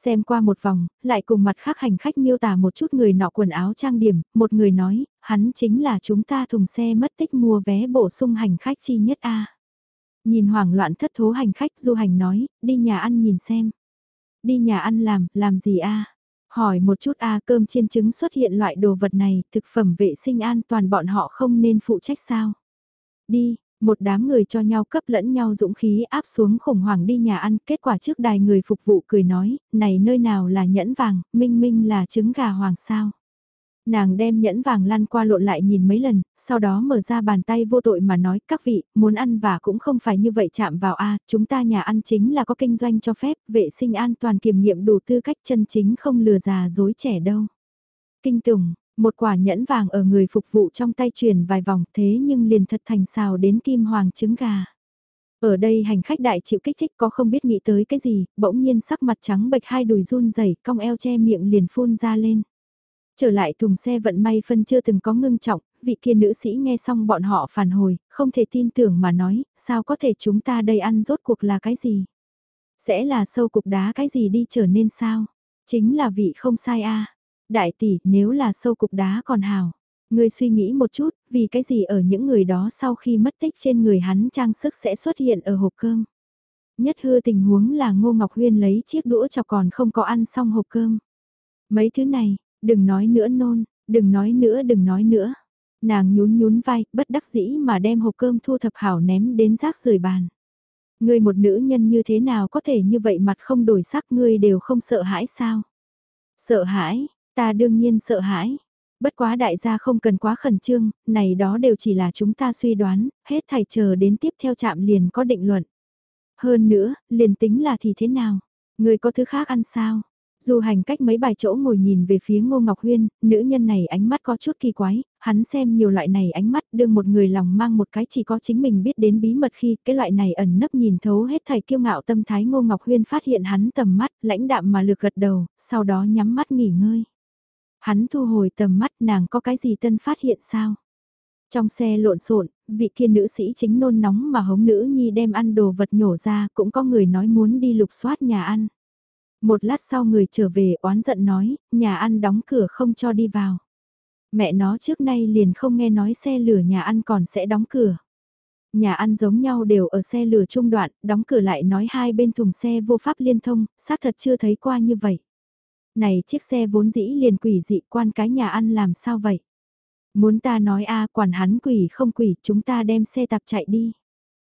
Xem qua một vòng, lại cùng mặt khác hành khách miêu tả một chút người nọ quần áo trang điểm, một người nói, hắn chính là chúng ta thùng xe mất tích mua vé bổ sung hành khách chi nhất A. Nhìn hoảng loạn thất thố hành khách du hành nói, đi nhà ăn nhìn xem. Đi nhà ăn làm, làm gì A? Hỏi một chút A cơm chiên trứng xuất hiện loại đồ vật này, thực phẩm vệ sinh an toàn bọn họ không nên phụ trách sao? Đi, một đám người cho nhau cấp lẫn nhau dũng khí áp xuống khủng hoảng đi nhà ăn, kết quả trước đài người phục vụ cười nói, này nơi nào là nhẫn vàng, minh minh là trứng gà hoàng sao. Nàng đem nhẫn vàng lăn qua lộn lại nhìn mấy lần, sau đó mở ra bàn tay vô tội mà nói, các vị, muốn ăn và cũng không phải như vậy chạm vào a chúng ta nhà ăn chính là có kinh doanh cho phép, vệ sinh an toàn kiểm nghiệm đủ tư cách chân chính không lừa già dối trẻ đâu. Kinh tủng, một quả nhẫn vàng ở người phục vụ trong tay chuyển vài vòng thế nhưng liền thật thành xào đến kim hoàng trứng gà. Ở đây hành khách đại chịu kích thích có không biết nghĩ tới cái gì, bỗng nhiên sắc mặt trắng bệch hai đùi run rẩy cong eo che miệng liền phun ra lên. Trở lại thùng xe vận may phân chưa từng có ngưng trọng, vị kia nữ sĩ nghe xong bọn họ phản hồi, không thể tin tưởng mà nói, sao có thể chúng ta đây ăn rốt cuộc là cái gì? Sẽ là sâu cục đá cái gì đi trở nên sao? Chính là vị không sai a Đại tỷ, nếu là sâu cục đá còn hào. Ngươi suy nghĩ một chút, vì cái gì ở những người đó sau khi mất tích trên người hắn trang sức sẽ xuất hiện ở hộp cơm. Nhất hư tình huống là Ngô Ngọc Huyên lấy chiếc đũa chọc còn không có ăn xong hộp cơm. Mấy thứ này, đừng nói nữa nôn, đừng nói nữa đừng nói nữa. Nàng nhún nhún vai, bất đắc dĩ mà đem hộp cơm thu thập hảo ném đến rác rời bàn. Ngươi một nữ nhân như thế nào có thể như vậy mặt không đổi sắc ngươi đều không sợ hãi sao? Sợ hãi, ta đương nhiên sợ hãi. Bất quá đại gia không cần quá khẩn trương, này đó đều chỉ là chúng ta suy đoán, hết thảy chờ đến tiếp theo chạm liền có định luận. Hơn nữa, liền tính là thì thế nào? Người có thứ khác ăn sao? Dù hành cách mấy bài chỗ ngồi nhìn về phía Ngô Ngọc Huyên, nữ nhân này ánh mắt có chút kỳ quái, hắn xem nhiều loại này ánh mắt đương một người lòng mang một cái chỉ có chính mình biết đến bí mật khi cái loại này ẩn nấp nhìn thấu hết thầy kiêu ngạo tâm thái Ngô Ngọc Huyên phát hiện hắn tầm mắt, lãnh đạm mà lược gật đầu, sau đó nhắm mắt nghỉ ngơi. Hắn thu hồi tầm mắt nàng có cái gì tân phát hiện sao? Trong xe lộn xộn, vị kia nữ sĩ chính nôn nóng mà hống nữ nhi đem ăn đồ vật nhổ ra, cũng có người nói muốn đi lục soát nhà ăn. Một lát sau người trở về oán giận nói, nhà ăn đóng cửa không cho đi vào. Mẹ nó trước nay liền không nghe nói xe lửa nhà ăn còn sẽ đóng cửa. Nhà ăn giống nhau đều ở xe lửa trung đoạn, đóng cửa lại nói hai bên thùng xe vô pháp liên thông, xác thật chưa thấy qua như vậy. Này chiếc xe vốn dĩ liền quỷ dị quan cái nhà ăn làm sao vậy? Muốn ta nói a quản hắn quỷ không quỷ chúng ta đem xe tạp chạy đi.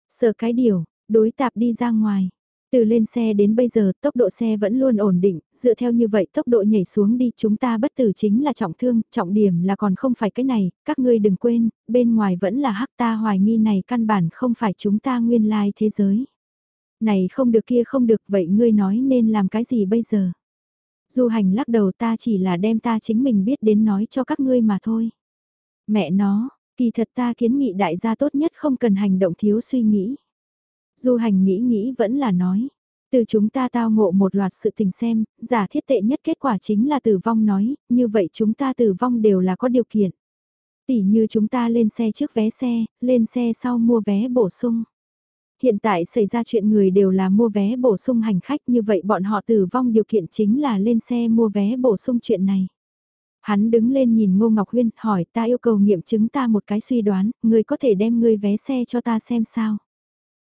Sợ cái điều, đối tạp đi ra ngoài. Từ lên xe đến bây giờ tốc độ xe vẫn luôn ổn định, dựa theo như vậy tốc độ nhảy xuống đi chúng ta bất tử chính là trọng thương, trọng điểm là còn không phải cái này, các ngươi đừng quên, bên ngoài vẫn là hắc ta hoài nghi này căn bản không phải chúng ta nguyên lai thế giới. Này không được kia không được vậy ngươi nói nên làm cái gì bây giờ? Du hành lắc đầu ta chỉ là đem ta chính mình biết đến nói cho các ngươi mà thôi. Mẹ nó, kỳ thật ta kiến nghị đại gia tốt nhất không cần hành động thiếu suy nghĩ. Du hành nghĩ nghĩ vẫn là nói. Từ chúng ta tao ngộ một loạt sự tình xem, giả thiết tệ nhất kết quả chính là tử vong nói, như vậy chúng ta tử vong đều là có điều kiện. Tỷ như chúng ta lên xe trước vé xe, lên xe sau mua vé bổ sung. Hiện tại xảy ra chuyện người đều là mua vé bổ sung hành khách như vậy bọn họ tử vong điều kiện chính là lên xe mua vé bổ sung chuyện này. Hắn đứng lên nhìn Ngô Ngọc Huyên hỏi ta yêu cầu nghiệm chứng ta một cái suy đoán, người có thể đem người vé xe cho ta xem sao.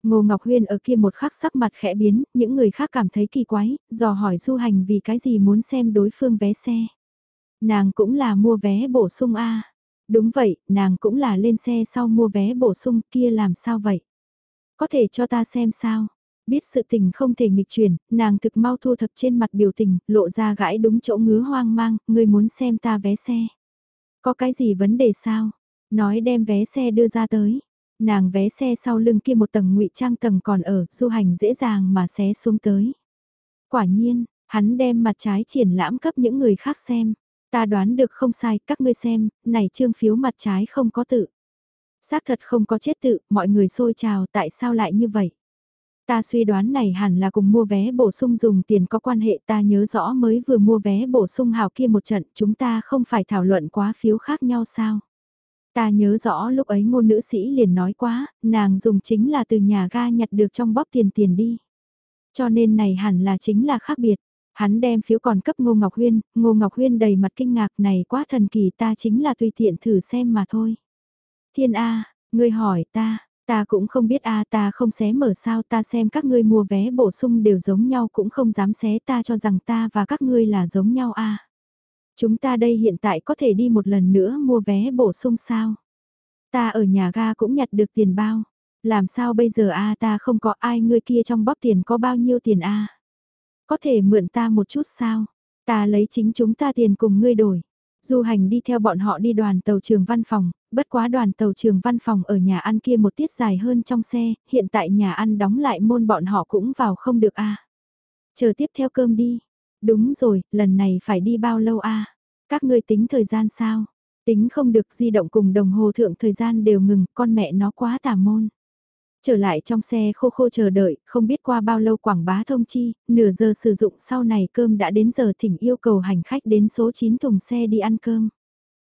Ngô Ngọc Huyên ở kia một khắc sắc mặt khẽ biến, những người khác cảm thấy kỳ quái, dò hỏi du hành vì cái gì muốn xem đối phương vé xe. Nàng cũng là mua vé bổ sung a Đúng vậy, nàng cũng là lên xe sau mua vé bổ sung kia làm sao vậy? Có thể cho ta xem sao? Biết sự tình không thể nghịch chuyển, nàng thực mau thu thập trên mặt biểu tình, lộ ra gãi đúng chỗ ngứa hoang mang, người muốn xem ta vé xe. Có cái gì vấn đề sao? Nói đem vé xe đưa ra tới nàng vé xe sau lưng kia một tầng ngụy trang tầng còn ở, du hành dễ dàng mà xé xuống tới. Quả nhiên, hắn đem mặt trái triển lãm cấp những người khác xem. Ta đoán được không sai, các ngươi xem, này trương phiếu mặt trái không có tự. Xác thật không có chết tự, mọi người xôi trào, tại sao lại như vậy? Ta suy đoán này hẳn là cùng mua vé bổ sung dùng tiền có quan hệ ta nhớ rõ mới vừa mua vé bổ sung hào kia một trận chúng ta không phải thảo luận quá phiếu khác nhau sao? Ta nhớ rõ lúc ấy ngôn nữ sĩ liền nói quá, nàng dùng chính là từ nhà ga nhặt được trong bóp tiền tiền đi. Cho nên này hẳn là chính là khác biệt. Hắn đem phiếu còn cấp Ngô Ngọc Huyên, Ngô Ngọc Huyên đầy mặt kinh ngạc này quá thần kỳ ta chính là tùy tiện thử xem mà thôi. Thiên A, ngươi hỏi ta, ta cũng không biết A ta không xé mở sao ta xem các ngươi mua vé bổ sung đều giống nhau cũng không dám xé ta cho rằng ta và các ngươi là giống nhau A. Chúng ta đây hiện tại có thể đi một lần nữa mua vé bổ sung sao? Ta ở nhà ga cũng nhặt được tiền bao. Làm sao bây giờ a ta không có ai ngươi kia trong bóp tiền có bao nhiêu tiền a Có thể mượn ta một chút sao? Ta lấy chính chúng ta tiền cùng ngươi đổi. Du hành đi theo bọn họ đi đoàn tàu trường văn phòng, bất quá đoàn tàu trường văn phòng ở nhà ăn kia một tiết dài hơn trong xe, hiện tại nhà ăn đóng lại môn bọn họ cũng vào không được a Chờ tiếp theo cơm đi, Đúng rồi, lần này phải đi bao lâu a? Các ngươi tính thời gian sao? Tính không được di động cùng đồng hồ thượng thời gian đều ngừng, con mẹ nó quá tà môn. Trở lại trong xe khô khô chờ đợi, không biết qua bao lâu quảng bá thông chi, nửa giờ sử dụng sau này cơm đã đến giờ thỉnh yêu cầu hành khách đến số 9 thùng xe đi ăn cơm.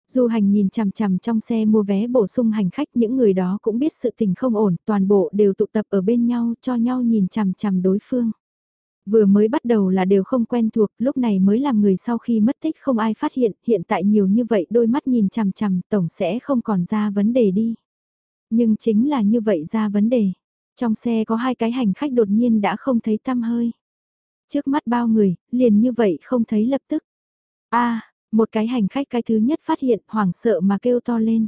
Du hành nhìn chằm chằm trong xe mua vé bổ sung hành khách những người đó cũng biết sự tình không ổn, toàn bộ đều tụ tập ở bên nhau cho nhau nhìn chằm chằm đối phương. Vừa mới bắt đầu là đều không quen thuộc, lúc này mới làm người sau khi mất tích không ai phát hiện, hiện tại nhiều như vậy đôi mắt nhìn chằm chằm tổng sẽ không còn ra vấn đề đi. Nhưng chính là như vậy ra vấn đề. Trong xe có hai cái hành khách đột nhiên đã không thấy tăm hơi. Trước mắt bao người, liền như vậy không thấy lập tức. a một cái hành khách cái thứ nhất phát hiện hoảng sợ mà kêu to lên.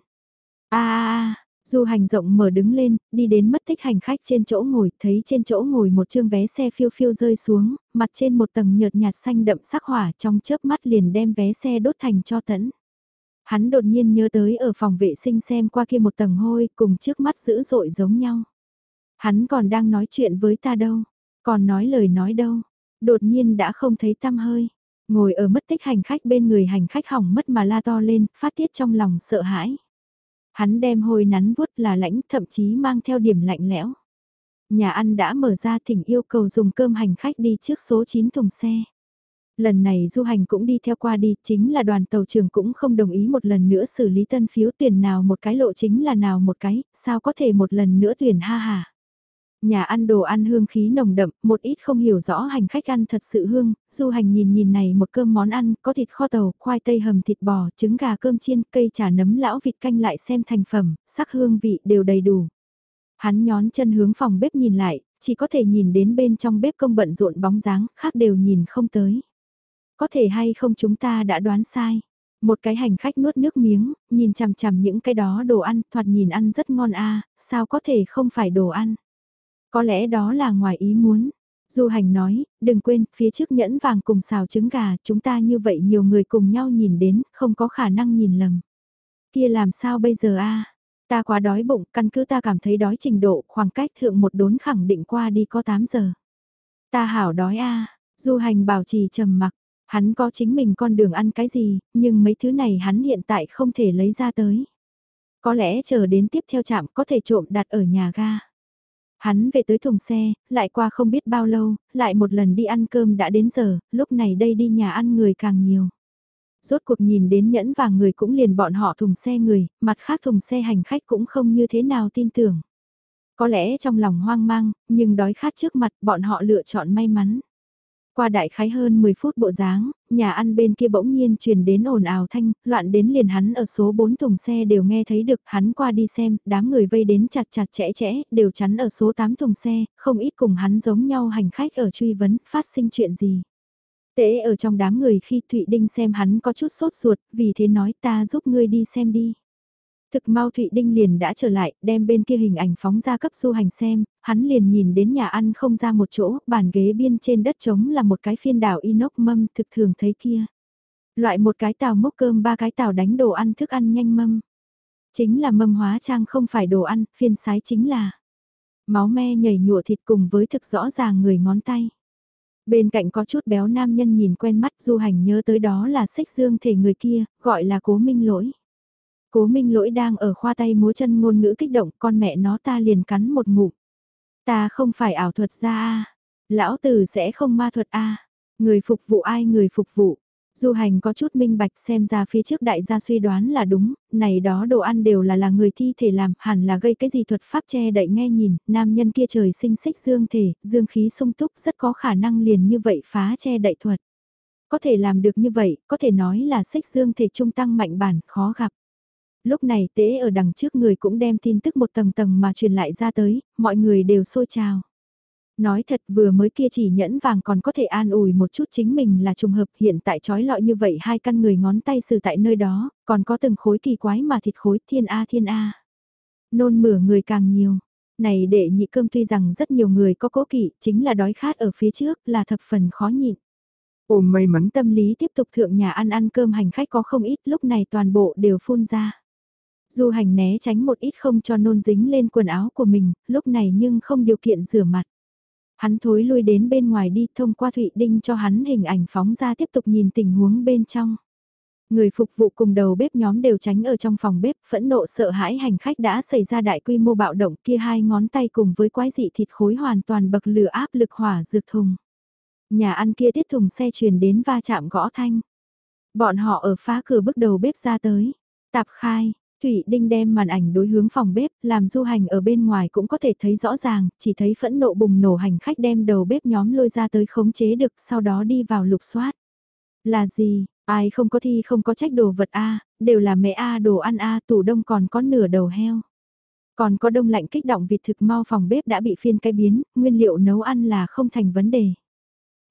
a a Du hành rộng mở đứng lên, đi đến mất tích hành khách trên chỗ ngồi, thấy trên chỗ ngồi một chương vé xe phiêu phiêu rơi xuống, mặt trên một tầng nhợt nhạt xanh đậm sắc hỏa trong chớp mắt liền đem vé xe đốt thành cho tẫn. Hắn đột nhiên nhớ tới ở phòng vệ sinh xem qua kia một tầng hôi cùng trước mắt dữ dội giống nhau. Hắn còn đang nói chuyện với ta đâu, còn nói lời nói đâu, đột nhiên đã không thấy tăm hơi. Ngồi ở mất tích hành khách bên người hành khách hỏng mất mà la to lên, phát tiết trong lòng sợ hãi. Hắn đem hôi nắn vuốt là lãnh thậm chí mang theo điểm lạnh lẽo. Nhà ăn đã mở ra thỉnh yêu cầu dùng cơm hành khách đi trước số 9 thùng xe. Lần này du hành cũng đi theo qua đi, chính là đoàn tàu trưởng cũng không đồng ý một lần nữa xử lý tân phiếu tuyển nào một cái lộ chính là nào một cái, sao có thể một lần nữa tuyển ha hà. Nhà ăn đồ ăn hương khí nồng đậm, một ít không hiểu rõ hành khách ăn thật sự hương, du hành nhìn nhìn này một cơm món ăn, có thịt kho tàu, khoai tây hầm thịt bò, trứng gà cơm chiên, cây chả nấm lão vịt canh lại xem thành phẩm, sắc hương vị đều đầy đủ. Hắn nhón chân hướng phòng bếp nhìn lại, chỉ có thể nhìn đến bên trong bếp công bận rộn bóng dáng, khác đều nhìn không tới. Có thể hay không chúng ta đã đoán sai. Một cái hành khách nuốt nước miếng, nhìn chằm chằm những cái đó đồ ăn, thoạt nhìn ăn rất ngon a sao có thể không phải đồ ăn. Có lẽ đó là ngoài ý muốn. Du hành nói, đừng quên, phía trước nhẫn vàng cùng xào trứng gà, chúng ta như vậy nhiều người cùng nhau nhìn đến, không có khả năng nhìn lầm. Kia làm sao bây giờ a Ta quá đói bụng, căn cứ ta cảm thấy đói trình độ, khoảng cách thượng một đốn khẳng định qua đi có 8 giờ. Ta hảo đói a du hành bảo trì trầm mặc, hắn có chính mình con đường ăn cái gì, nhưng mấy thứ này hắn hiện tại không thể lấy ra tới. Có lẽ chờ đến tiếp theo chạm có thể trộm đặt ở nhà ga. Hắn về tới thùng xe, lại qua không biết bao lâu, lại một lần đi ăn cơm đã đến giờ, lúc này đây đi nhà ăn người càng nhiều. Rốt cuộc nhìn đến nhẫn vàng người cũng liền bọn họ thùng xe người, mặt khác thùng xe hành khách cũng không như thế nào tin tưởng. Có lẽ trong lòng hoang mang, nhưng đói khát trước mặt bọn họ lựa chọn may mắn. Qua đại khái hơn 10 phút bộ dáng, nhà ăn bên kia bỗng nhiên truyền đến ồn ào thanh, loạn đến liền hắn ở số 4 thùng xe đều nghe thấy được, hắn qua đi xem, đám người vây đến chặt chặt chẽ chẽ, đều chắn ở số 8 thùng xe, không ít cùng hắn giống nhau hành khách ở truy vấn, phát sinh chuyện gì. Tễ ở trong đám người khi Thụy Đinh xem hắn có chút sốt ruột, vì thế nói ta giúp ngươi đi xem đi. Thực mau Thụy Đinh liền đã trở lại, đem bên kia hình ảnh phóng ra cấp du hành xem, hắn liền nhìn đến nhà ăn không ra một chỗ, bàn ghế biên trên đất trống là một cái phiên đảo inox mâm thực thường thấy kia. Loại một cái tàu mốc cơm ba cái tàu đánh đồ ăn thức ăn nhanh mâm. Chính là mâm hóa trang không phải đồ ăn, phiên sái chính là máu me nhảy nhụa thịt cùng với thực rõ ràng người ngón tay. Bên cạnh có chút béo nam nhân nhìn quen mắt du hành nhớ tới đó là xích dương thể người kia, gọi là cố minh lỗi. Cố minh lỗi đang ở khoa tay múa chân ngôn ngữ kích động con mẹ nó ta liền cắn một ngụm. Ta không phải ảo thuật ra a Lão tử sẽ không ma thuật a Người phục vụ ai người phục vụ. Du hành có chút minh bạch xem ra phía trước đại gia suy đoán là đúng, này đó đồ ăn đều là là người thi thể làm, hẳn là gây cái gì thuật pháp che đậy nghe nhìn, nam nhân kia trời sinh xích dương thể, dương khí sung túc rất có khả năng liền như vậy phá che đậy thuật. Có thể làm được như vậy, có thể nói là xích dương thể trung tăng mạnh bản, khó gặp. Lúc này tế ở đằng trước người cũng đem tin tức một tầng tầng mà truyền lại ra tới, mọi người đều sôi trào. Nói thật vừa mới kia chỉ nhẫn vàng còn có thể an ủi một chút chính mình là trùng hợp hiện tại trói lọi như vậy hai căn người ngón tay xử tại nơi đó, còn có từng khối kỳ quái mà thịt khối thiên A thiên A. Nôn mửa người càng nhiều. Này để nhị cơm tuy rằng rất nhiều người có cố kỵ, chính là đói khát ở phía trước là thập phần khó nhịn. Ôm may mắn tâm lý tiếp tục thượng nhà ăn ăn cơm hành khách có không ít lúc này toàn bộ đều phun ra. Du hành né tránh một ít không cho nôn dính lên quần áo của mình, lúc này nhưng không điều kiện rửa mặt. Hắn thối lui đến bên ngoài đi thông qua Thụy Đinh cho hắn hình ảnh phóng ra tiếp tục nhìn tình huống bên trong. Người phục vụ cùng đầu bếp nhóm đều tránh ở trong phòng bếp, phẫn nộ sợ hãi hành khách đã xảy ra đại quy mô bạo động kia hai ngón tay cùng với quái dị thịt khối hoàn toàn bậc lửa áp lực hỏa dược thùng. Nhà ăn kia tiết thùng xe truyền đến va chạm gõ thanh. Bọn họ ở phá cửa bước đầu bếp ra tới. Tạp khai, Thủy Đinh đem màn ảnh đối hướng phòng bếp, làm du hành ở bên ngoài cũng có thể thấy rõ ràng, chỉ thấy phẫn nộ bùng nổ hành khách đem đầu bếp nhóm lôi ra tới khống chế được, sau đó đi vào lục soát. Là gì, ai không có thi không có trách đồ vật A, đều là mẹ A đồ ăn A tủ đông còn có nửa đầu heo. Còn có đông lạnh kích động vịt thực mau phòng bếp đã bị phiên cái biến, nguyên liệu nấu ăn là không thành vấn đề.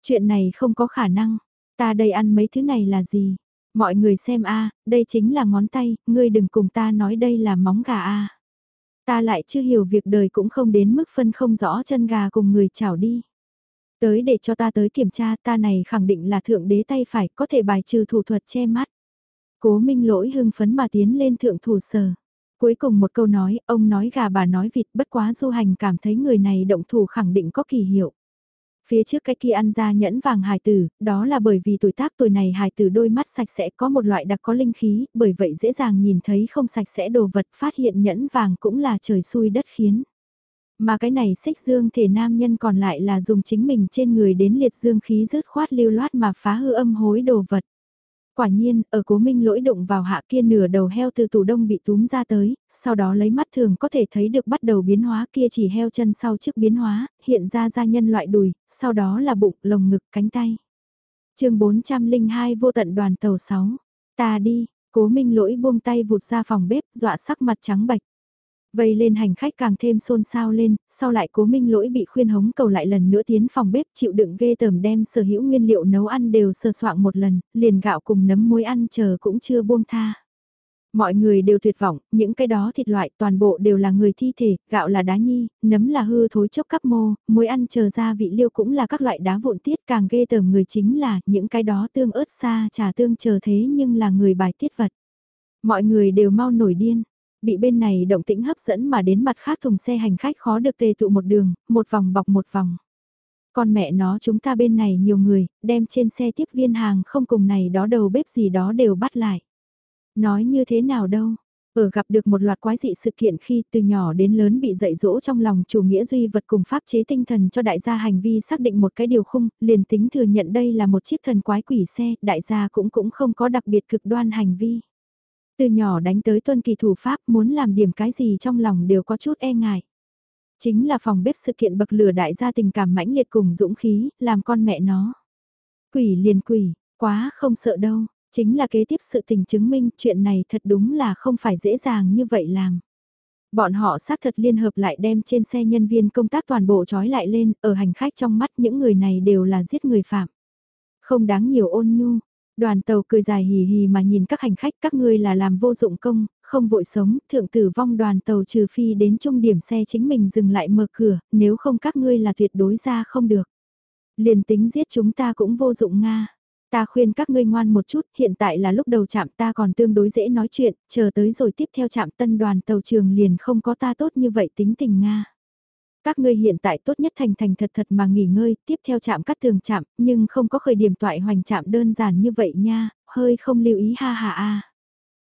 Chuyện này không có khả năng, ta đây ăn mấy thứ này là gì? Mọi người xem a, đây chính là ngón tay, ngươi đừng cùng ta nói đây là móng gà a. Ta lại chưa hiểu việc đời cũng không đến mức phân không rõ chân gà cùng người chảo đi. Tới để cho ta tới kiểm tra ta này khẳng định là thượng đế tay phải có thể bài trừ thủ thuật che mắt. Cố minh lỗi hưng phấn mà tiến lên thượng thủ sở. Cuối cùng một câu nói, ông nói gà bà nói vịt bất quá du hành cảm thấy người này động thủ khẳng định có kỳ hiệu. Phía trước cái kia ăn ra nhẫn vàng hài tử, đó là bởi vì tuổi tác tuổi này hài tử đôi mắt sạch sẽ có một loại đặc có linh khí, bởi vậy dễ dàng nhìn thấy không sạch sẽ đồ vật phát hiện nhẫn vàng cũng là trời xui đất khiến. Mà cái này xích dương thể nam nhân còn lại là dùng chính mình trên người đến liệt dương khí rớt khoát lưu loát mà phá hư âm hối đồ vật. Quả nhiên, ở cố minh lỗi đụng vào hạ kia nửa đầu heo từ tủ đông bị túm ra tới, sau đó lấy mắt thường có thể thấy được bắt đầu biến hóa kia chỉ heo chân sau trước biến hóa, hiện ra ra nhân loại đùi, sau đó là bụng, lồng ngực, cánh tay. chương 402 vô tận đoàn tàu 6, ta đi, cố minh lỗi buông tay vụt ra phòng bếp, dọa sắc mặt trắng bạch. Vây lên hành khách càng thêm xôn xao lên, sau lại cố minh lỗi bị khuyên hống cầu lại lần nữa tiến phòng bếp chịu đựng ghê tởm đem sở hữu nguyên liệu nấu ăn đều sơ soạn một lần, liền gạo cùng nấm muối ăn chờ cũng chưa buông tha. Mọi người đều tuyệt vọng, những cái đó thịt loại toàn bộ đều là người thi thể, gạo là đá nhi, nấm là hư thối chốc cắp mô, muối ăn chờ ra vị liêu cũng là các loại đá vụn tiết càng ghê tởm người chính là những cái đó tương ớt xa trà tương chờ thế nhưng là người bài tiết vật. Mọi người đều mau nổi điên, bị bên này động tĩnh hấp dẫn mà đến mặt khác thùng xe hành khách khó được tề tụ một đường, một vòng bọc một vòng. Con mẹ nó chúng ta bên này nhiều người, đem trên xe tiếp viên hàng không cùng này đó đầu bếp gì đó đều bắt lại. Nói như thế nào đâu, ở gặp được một loạt quái dị sự kiện khi từ nhỏ đến lớn bị dạy dỗ trong lòng chủ nghĩa duy vật cùng pháp chế tinh thần cho đại gia hành vi xác định một cái điều khung, liền tính thừa nhận đây là một chiếc thần quái quỷ xe, đại gia cũng cũng không có đặc biệt cực đoan hành vi. Từ nhỏ đánh tới tuân kỳ thủ pháp muốn làm điểm cái gì trong lòng đều có chút e ngại. Chính là phòng bếp sự kiện bậc lửa đại gia tình cảm mãnh liệt cùng dũng khí, làm con mẹ nó. Quỷ liền quỷ, quá không sợ đâu, chính là kế tiếp sự tình chứng minh chuyện này thật đúng là không phải dễ dàng như vậy làm. Bọn họ xác thật liên hợp lại đem trên xe nhân viên công tác toàn bộ trói lại lên, ở hành khách trong mắt những người này đều là giết người phạm. Không đáng nhiều ôn nhu, Đoàn tàu cười dài hì hì mà nhìn các hành khách các ngươi là làm vô dụng công, không vội sống, thượng tử vong đoàn tàu trừ phi đến trung điểm xe chính mình dừng lại mở cửa, nếu không các ngươi là tuyệt đối ra không được. Liền tính giết chúng ta cũng vô dụng Nga. Ta khuyên các ngươi ngoan một chút, hiện tại là lúc đầu chạm ta còn tương đối dễ nói chuyện, chờ tới rồi tiếp theo chạm tân đoàn tàu trường liền không có ta tốt như vậy tính tình Nga. Các ngươi hiện tại tốt nhất thành thành thật thật mà nghỉ ngơi, tiếp theo chạm cắt tường chạm, nhưng không có khởi điểm toại hoành chạm đơn giản như vậy nha, hơi không lưu ý ha ha a.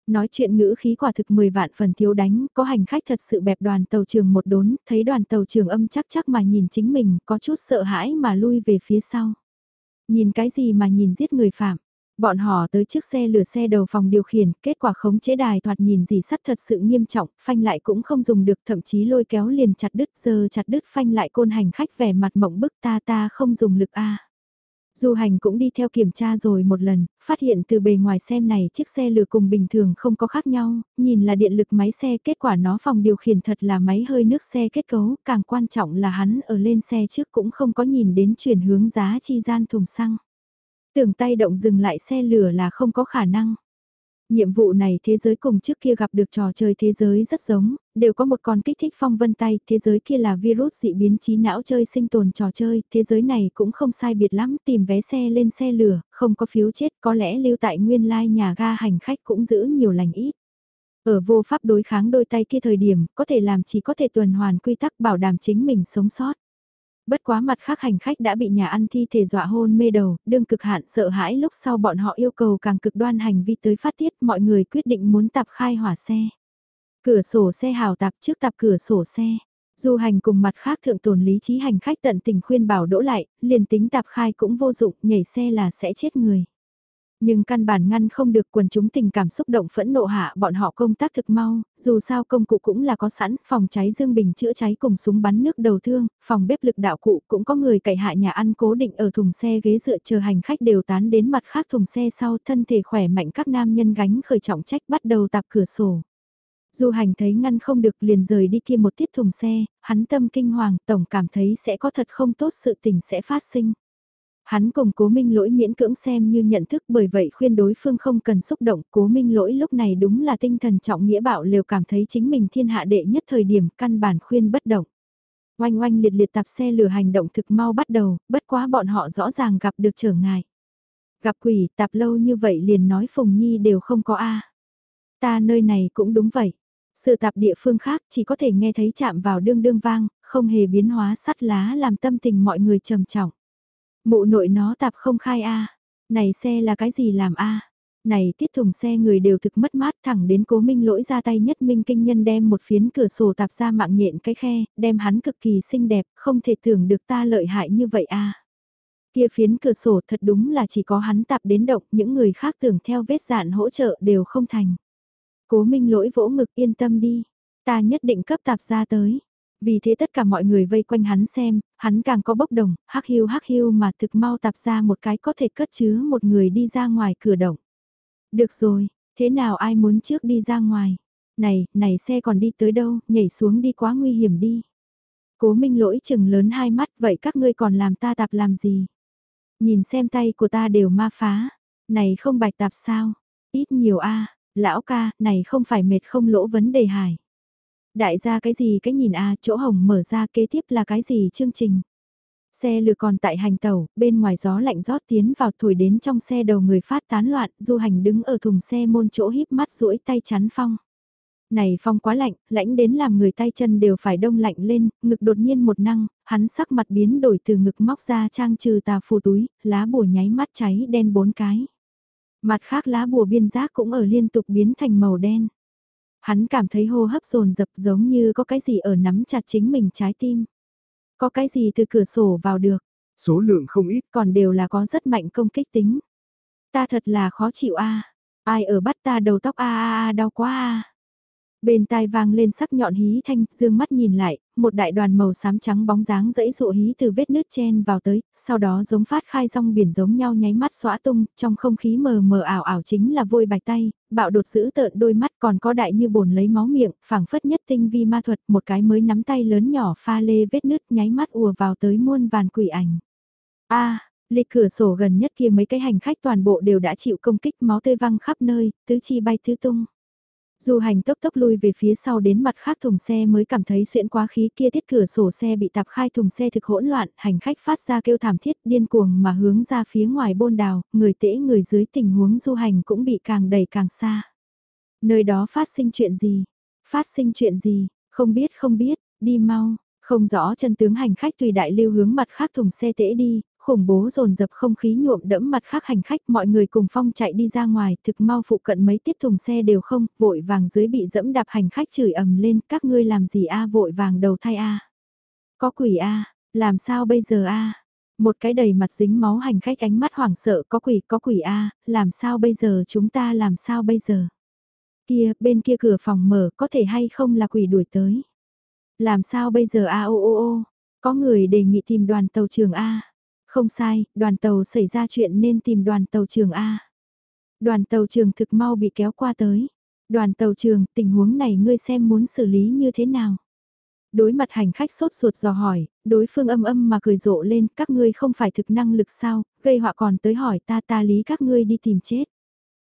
Nói chuyện ngữ khí quả thực 10 vạn phần thiếu đánh, có hành khách thật sự bẹp đoàn tàu trường một đốn, thấy đoàn tàu trường âm chắc chắc mà nhìn chính mình, có chút sợ hãi mà lui về phía sau. Nhìn cái gì mà nhìn giết người phạm, Bọn họ tới trước xe lửa xe đầu phòng điều khiển, kết quả khống chế đài thoạt nhìn gì sắt thật sự nghiêm trọng, phanh lại cũng không dùng được, thậm chí lôi kéo liền chặt đứt giờ chặt đứt phanh lại côn hành khách vẻ mặt mộng bức ta ta không dùng lực a. Du hành cũng đi theo kiểm tra rồi một lần, phát hiện từ bề ngoài xem này chiếc xe lửa cùng bình thường không có khác nhau, nhìn là điện lực máy xe kết quả nó phòng điều khiển thật là máy hơi nước xe kết cấu, càng quan trọng là hắn ở lên xe trước cũng không có nhìn đến chuyển hướng giá chi gian thùng xăng. Tưởng tay động dừng lại xe lửa là không có khả năng. Nhiệm vụ này thế giới cùng trước kia gặp được trò chơi thế giới rất giống, đều có một con kích thích phong vân tay, thế giới kia là virus dị biến trí não chơi sinh tồn trò chơi, thế giới này cũng không sai biệt lắm, tìm vé xe lên xe lửa, không có phiếu chết, có lẽ lưu tại nguyên lai nhà ga hành khách cũng giữ nhiều lành ít. Ở vô pháp đối kháng đôi tay kia thời điểm, có thể làm chỉ có thể tuần hoàn quy tắc bảo đảm chính mình sống sót. Bất quá mặt khác hành khách đã bị nhà ăn thi thể dọa hôn mê đầu, đương cực hạn sợ hãi lúc sau bọn họ yêu cầu càng cực đoan hành vi tới phát tiết mọi người quyết định muốn tạp khai hỏa xe. Cửa sổ xe hào tạp trước tạp cửa sổ xe. Du hành cùng mặt khác thượng tồn lý trí hành khách tận tình khuyên bảo đỗ lại, liền tính tạp khai cũng vô dụng, nhảy xe là sẽ chết người. Nhưng căn bản ngăn không được quần chúng tình cảm xúc động phẫn nộ hạ bọn họ công tác thực mau, dù sao công cụ cũng là có sẵn, phòng cháy dương bình chữa cháy cùng súng bắn nước đầu thương, phòng bếp lực đạo cụ cũng có người cậy hạ nhà ăn cố định ở thùng xe ghế dựa chờ hành khách đều tán đến mặt khác thùng xe sau thân thể khỏe mạnh các nam nhân gánh khởi trọng trách bắt đầu tạp cửa sổ. Du hành thấy ngăn không được liền rời đi kia một tiết thùng xe, hắn tâm kinh hoàng, tổng cảm thấy sẽ có thật không tốt sự tình sẽ phát sinh. Hắn cùng cố minh lỗi miễn cưỡng xem như nhận thức bởi vậy khuyên đối phương không cần xúc động. Cố minh lỗi lúc này đúng là tinh thần trọng nghĩa bạo liều cảm thấy chính mình thiên hạ đệ nhất thời điểm căn bản khuyên bất động. Oanh oanh liệt liệt tạp xe lửa hành động thực mau bắt đầu, bất quá bọn họ rõ ràng gặp được trở ngại. Gặp quỷ tạp lâu như vậy liền nói Phùng Nhi đều không có A. Ta nơi này cũng đúng vậy. Sự tạp địa phương khác chỉ có thể nghe thấy chạm vào đương đương vang, không hề biến hóa sắt lá làm tâm tình mọi người trầm trọng. Mụ nội nó tạp không khai a Này xe là cái gì làm a Này tiết thùng xe người đều thực mất mát thẳng đến cố minh lỗi ra tay nhất minh kinh nhân đem một phiến cửa sổ tạp ra mạng nhện cái khe, đem hắn cực kỳ xinh đẹp, không thể tưởng được ta lợi hại như vậy a Kia phiến cửa sổ thật đúng là chỉ có hắn tạp đến động, những người khác tưởng theo vết dạn hỗ trợ đều không thành. Cố minh lỗi vỗ ngực yên tâm đi, ta nhất định cấp tạp ra tới. Vì thế tất cả mọi người vây quanh hắn xem, hắn càng có bốc đồng, hắc hiu hắc hiu mà thực mau tạp ra một cái có thể cất chứa một người đi ra ngoài cửa động. Được rồi, thế nào ai muốn trước đi ra ngoài? Này, này xe còn đi tới đâu, nhảy xuống đi quá nguy hiểm đi. Cố minh lỗi chừng lớn hai mắt, vậy các ngươi còn làm ta tạp làm gì? Nhìn xem tay của ta đều ma phá. Này không bạch tạp sao? Ít nhiều a lão ca, này không phải mệt không lỗ vấn đề hải. Đại gia cái gì cái nhìn a chỗ hồng mở ra kế tiếp là cái gì chương trình. Xe lừa còn tại hành tàu, bên ngoài gió lạnh rót tiến vào thổi đến trong xe đầu người phát tán loạn, du hành đứng ở thùng xe môn chỗ híp mắt duỗi tay chắn phong. Này phong quá lạnh, lãnh đến làm người tay chân đều phải đông lạnh lên, ngực đột nhiên một năng, hắn sắc mặt biến đổi từ ngực móc ra trang trừ tà phù túi, lá bùa nháy mắt cháy đen bốn cái. Mặt khác lá bùa biên giác cũng ở liên tục biến thành màu đen. Hắn cảm thấy hô hấp dồn dập giống như có cái gì ở nắm chặt chính mình trái tim. Có cái gì từ cửa sổ vào được. Số lượng không ít. Còn đều là có rất mạnh công kích tính. Ta thật là khó chịu a Ai ở bắt ta đầu tóc a a a đau quá a Bên tai vang lên sắc nhọn hí thanh, dương mắt nhìn lại, một đại đoàn màu xám trắng bóng dáng dẫy dụ hí từ vết nước chen vào tới, sau đó giống phát khai rong biển giống nhau nháy mắt xóa tung, trong không khí mờ mờ ảo ảo chính là vôi bạch tay, bạo đột giữ tợn đôi mắt còn có đại như bồn lấy máu miệng, phảng phất nhất tinh vi ma thuật, một cái mới nắm tay lớn nhỏ pha lê vết nứt nháy mắt ùa vào tới muôn vàn quỷ ảnh. a lịch cửa sổ gần nhất kia mấy cái hành khách toàn bộ đều đã chịu công kích máu tươi văng khắp nơi, tứ chi bay tứ tung. Du hành tốc tốc lui về phía sau đến mặt khác thùng xe mới cảm thấy xuyễn quá khí kia tiết cửa sổ xe bị tạp khai thùng xe thực hỗn loạn, hành khách phát ra kêu thảm thiết điên cuồng mà hướng ra phía ngoài bôn đào, người tễ người dưới tình huống du hành cũng bị càng đẩy càng xa. Nơi đó phát sinh chuyện gì? Phát sinh chuyện gì? Không biết không biết, đi mau. Không rõ chân tướng hành khách tùy đại lưu hướng mặt khác thùng xe tễ đi, khủng bố dồn dập không khí nhuộm đẫm mặt khác hành khách mọi người cùng phong chạy đi ra ngoài thực mau phụ cận mấy tiết thùng xe đều không, vội vàng dưới bị dẫm đạp hành khách chửi ầm lên các ngươi làm gì a vội vàng đầu thai a? Có quỷ a? Làm sao bây giờ a? Một cái đầy mặt dính máu hành khách ánh mắt hoảng sợ có quỷ có quỷ a? Làm sao bây giờ? Chúng ta làm sao bây giờ? Kia bên kia cửa phòng mở có thể hay không là quỷ đuổi tới? Làm sao bây giờ a? Ô ô ô có người đề nghị tìm đoàn tàu trường A. Không sai, đoàn tàu xảy ra chuyện nên tìm đoàn tàu trường A. Đoàn tàu trường thực mau bị kéo qua tới. Đoàn tàu trường, tình huống này ngươi xem muốn xử lý như thế nào? Đối mặt hành khách sốt ruột dò hỏi, đối phương âm âm mà cười rộ lên, các ngươi không phải thực năng lực sao, gây họa còn tới hỏi ta ta lý các ngươi đi tìm chết.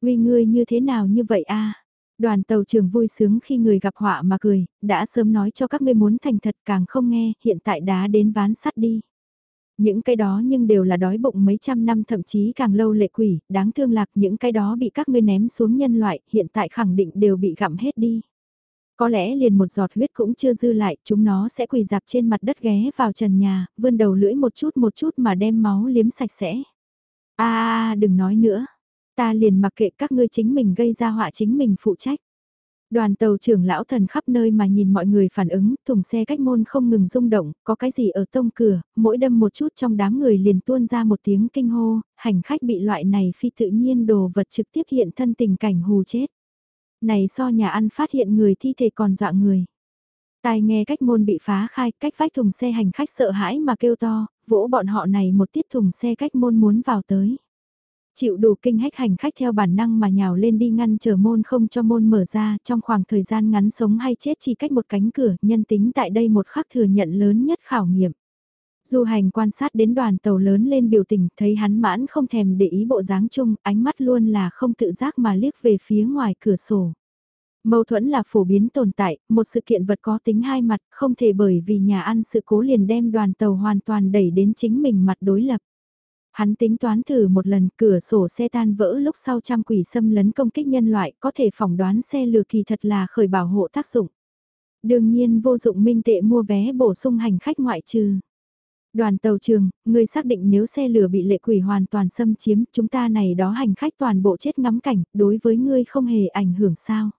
vì ngươi như thế nào như vậy a? Đoàn tàu trường vui sướng khi người gặp họa mà cười, đã sớm nói cho các ngươi muốn thành thật càng không nghe, hiện tại đá đến ván sắt đi. Những cái đó nhưng đều là đói bụng mấy trăm năm thậm chí càng lâu lệ quỷ, đáng thương lạc những cái đó bị các ngươi ném xuống nhân loại, hiện tại khẳng định đều bị gặm hết đi. Có lẽ liền một giọt huyết cũng chưa dư lại, chúng nó sẽ quỳ dạp trên mặt đất ghé vào trần nhà, vươn đầu lưỡi một chút một chút mà đem máu liếm sạch sẽ. a đừng nói nữa, ta liền mặc kệ các ngươi chính mình gây ra họa chính mình phụ trách. Đoàn tàu trưởng lão thần khắp nơi mà nhìn mọi người phản ứng, thùng xe cách môn không ngừng rung động, có cái gì ở tông cửa, mỗi đâm một chút trong đám người liền tuôn ra một tiếng kinh hô, hành khách bị loại này phi tự nhiên đồ vật trực tiếp hiện thân tình cảnh hù chết. Này so nhà ăn phát hiện người thi thể còn dọa người. Tai nghe cách môn bị phá khai, cách vách thùng xe hành khách sợ hãi mà kêu to, vỗ bọn họ này một tiết thùng xe cách môn muốn vào tới. Chịu đủ kinh hách hành khách theo bản năng mà nhào lên đi ngăn chờ môn không cho môn mở ra, trong khoảng thời gian ngắn sống hay chết chỉ cách một cánh cửa, nhân tính tại đây một khắc thừa nhận lớn nhất khảo nghiệm. Du hành quan sát đến đoàn tàu lớn lên biểu tình, thấy hắn mãn không thèm để ý bộ dáng chung, ánh mắt luôn là không tự giác mà liếc về phía ngoài cửa sổ. Mâu thuẫn là phổ biến tồn tại, một sự kiện vật có tính hai mặt, không thể bởi vì nhà ăn sự cố liền đem đoàn tàu hoàn toàn đẩy đến chính mình mặt đối lập. Hắn tính toán thử một lần cửa sổ xe tan vỡ lúc sau trăm quỷ xâm lấn công kích nhân loại có thể phỏng đoán xe lừa kỳ thật là khởi bảo hộ tác dụng. Đương nhiên vô dụng minh tệ mua vé bổ sung hành khách ngoại trừ. Đoàn tàu trường, người xác định nếu xe lửa bị lệ quỷ hoàn toàn xâm chiếm, chúng ta này đó hành khách toàn bộ chết ngắm cảnh, đối với ngươi không hề ảnh hưởng sao?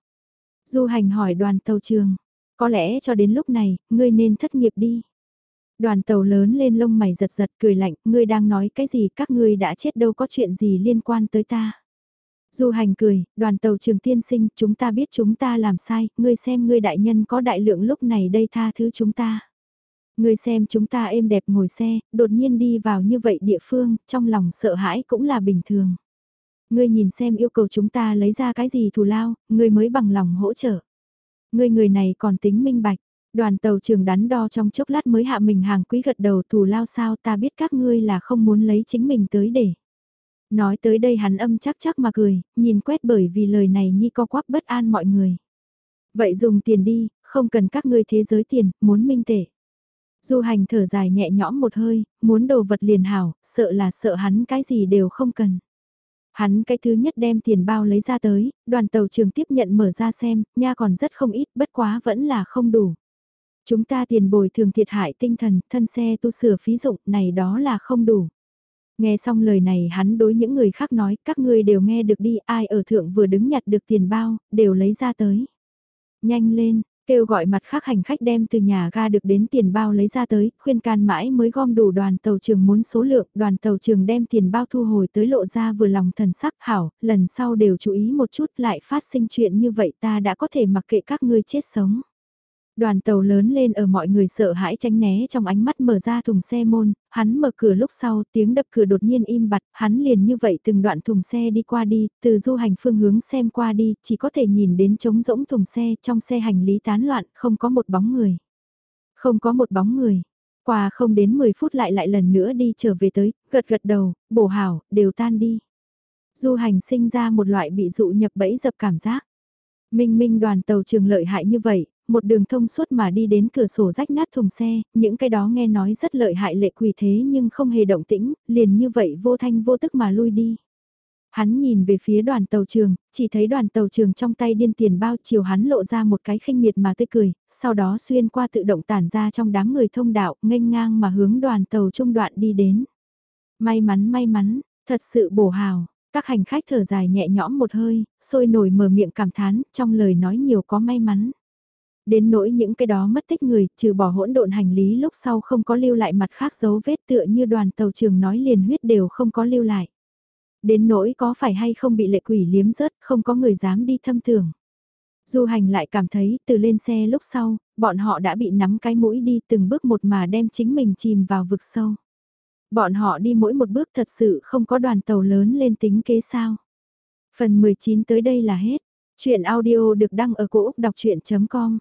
Du hành hỏi đoàn tàu trường, có lẽ cho đến lúc này, ngươi nên thất nghiệp đi. Đoàn tàu lớn lên lông mày giật giật cười lạnh, ngươi đang nói cái gì các ngươi đã chết đâu có chuyện gì liên quan tới ta. Du hành cười, đoàn tàu trường tiên sinh, chúng ta biết chúng ta làm sai, ngươi xem ngươi đại nhân có đại lượng lúc này đây tha thứ chúng ta. Ngươi xem chúng ta êm đẹp ngồi xe, đột nhiên đi vào như vậy địa phương, trong lòng sợ hãi cũng là bình thường. Ngươi nhìn xem yêu cầu chúng ta lấy ra cái gì thù lao, ngươi mới bằng lòng hỗ trợ. Ngươi người này còn tính minh bạch, đoàn tàu trường đắn đo trong chốc lát mới hạ mình hàng quý gật đầu thù lao sao ta biết các ngươi là không muốn lấy chính mình tới để. Nói tới đây hắn âm chắc chắc mà cười, nhìn quét bởi vì lời này nhi co quắp bất an mọi người. Vậy dùng tiền đi, không cần các ngươi thế giới tiền, muốn minh tệ. Du hành thở dài nhẹ nhõm một hơi, muốn đồ vật liền hảo, sợ là sợ hắn cái gì đều không cần. Hắn cái thứ nhất đem tiền bao lấy ra tới, đoàn tàu trường tiếp nhận mở ra xem, nha còn rất không ít, bất quá vẫn là không đủ. Chúng ta tiền bồi thường thiệt hại tinh thần, thân xe tu sửa phí dụng, này đó là không đủ. Nghe xong lời này hắn đối những người khác nói, các ngươi đều nghe được đi, ai ở thượng vừa đứng nhặt được tiền bao, đều lấy ra tới. Nhanh lên, Kêu gọi mặt khác hành khách đem từ nhà ga được đến tiền bao lấy ra tới, khuyên can mãi mới gom đủ đoàn tàu trường muốn số lượng, đoàn tàu trường đem tiền bao thu hồi tới lộ ra vừa lòng thần sắc hảo, lần sau đều chú ý một chút lại phát sinh chuyện như vậy ta đã có thể mặc kệ các ngươi chết sống. Đoàn tàu lớn lên ở mọi người sợ hãi tránh né trong ánh mắt mở ra thùng xe môn, hắn mở cửa lúc sau tiếng đập cửa đột nhiên im bặt, hắn liền như vậy từng đoạn thùng xe đi qua đi, từ du hành phương hướng xem qua đi, chỉ có thể nhìn đến trống rỗng thùng xe, trong xe hành lý tán loạn, không có một bóng người. Không có một bóng người. Qua không đến 10 phút lại lại lần nữa đi trở về tới, gật gật đầu, bổ hảo, đều tan đi. Du hành sinh ra một loại bị dụ nhập bẫy dập cảm giác. Minh minh đoàn tàu trường lợi hại như vậy, một đường thông suốt mà đi đến cửa sổ rách nát thùng xe, những cái đó nghe nói rất lợi hại lệ quỷ thế nhưng không hề động tĩnh, liền như vậy vô thanh vô tức mà lui đi. Hắn nhìn về phía đoàn tàu trường, chỉ thấy đoàn tàu trường trong tay điên tiền bao chiều hắn lộ ra một cái khinh miệt mà tươi cười, sau đó xuyên qua tự động tản ra trong đám người thông đạo, nghênh ngang mà hướng đoàn tàu trung đoạn đi đến. May mắn may mắn, thật sự bổ hào, các hành khách thở dài nhẹ nhõm một hơi, sôi nổi mở miệng cảm thán, trong lời nói nhiều có may mắn. Đến nỗi những cái đó mất tích người, trừ bỏ hỗn độn hành lý lúc sau không có lưu lại mặt khác dấu vết tựa như đoàn tàu trường nói liền huyết đều không có lưu lại. Đến nỗi có phải hay không bị lệ quỷ liếm rớt, không có người dám đi thâm tưởng. Du hành lại cảm thấy từ lên xe lúc sau, bọn họ đã bị nắm cái mũi đi từng bước một mà đem chính mình chìm vào vực sâu. Bọn họ đi mỗi một bước thật sự không có đoàn tàu lớn lên tính kế sao. Phần 19 tới đây là hết. Chuyện audio được đăng ở cổ Úc đọc chuyện.com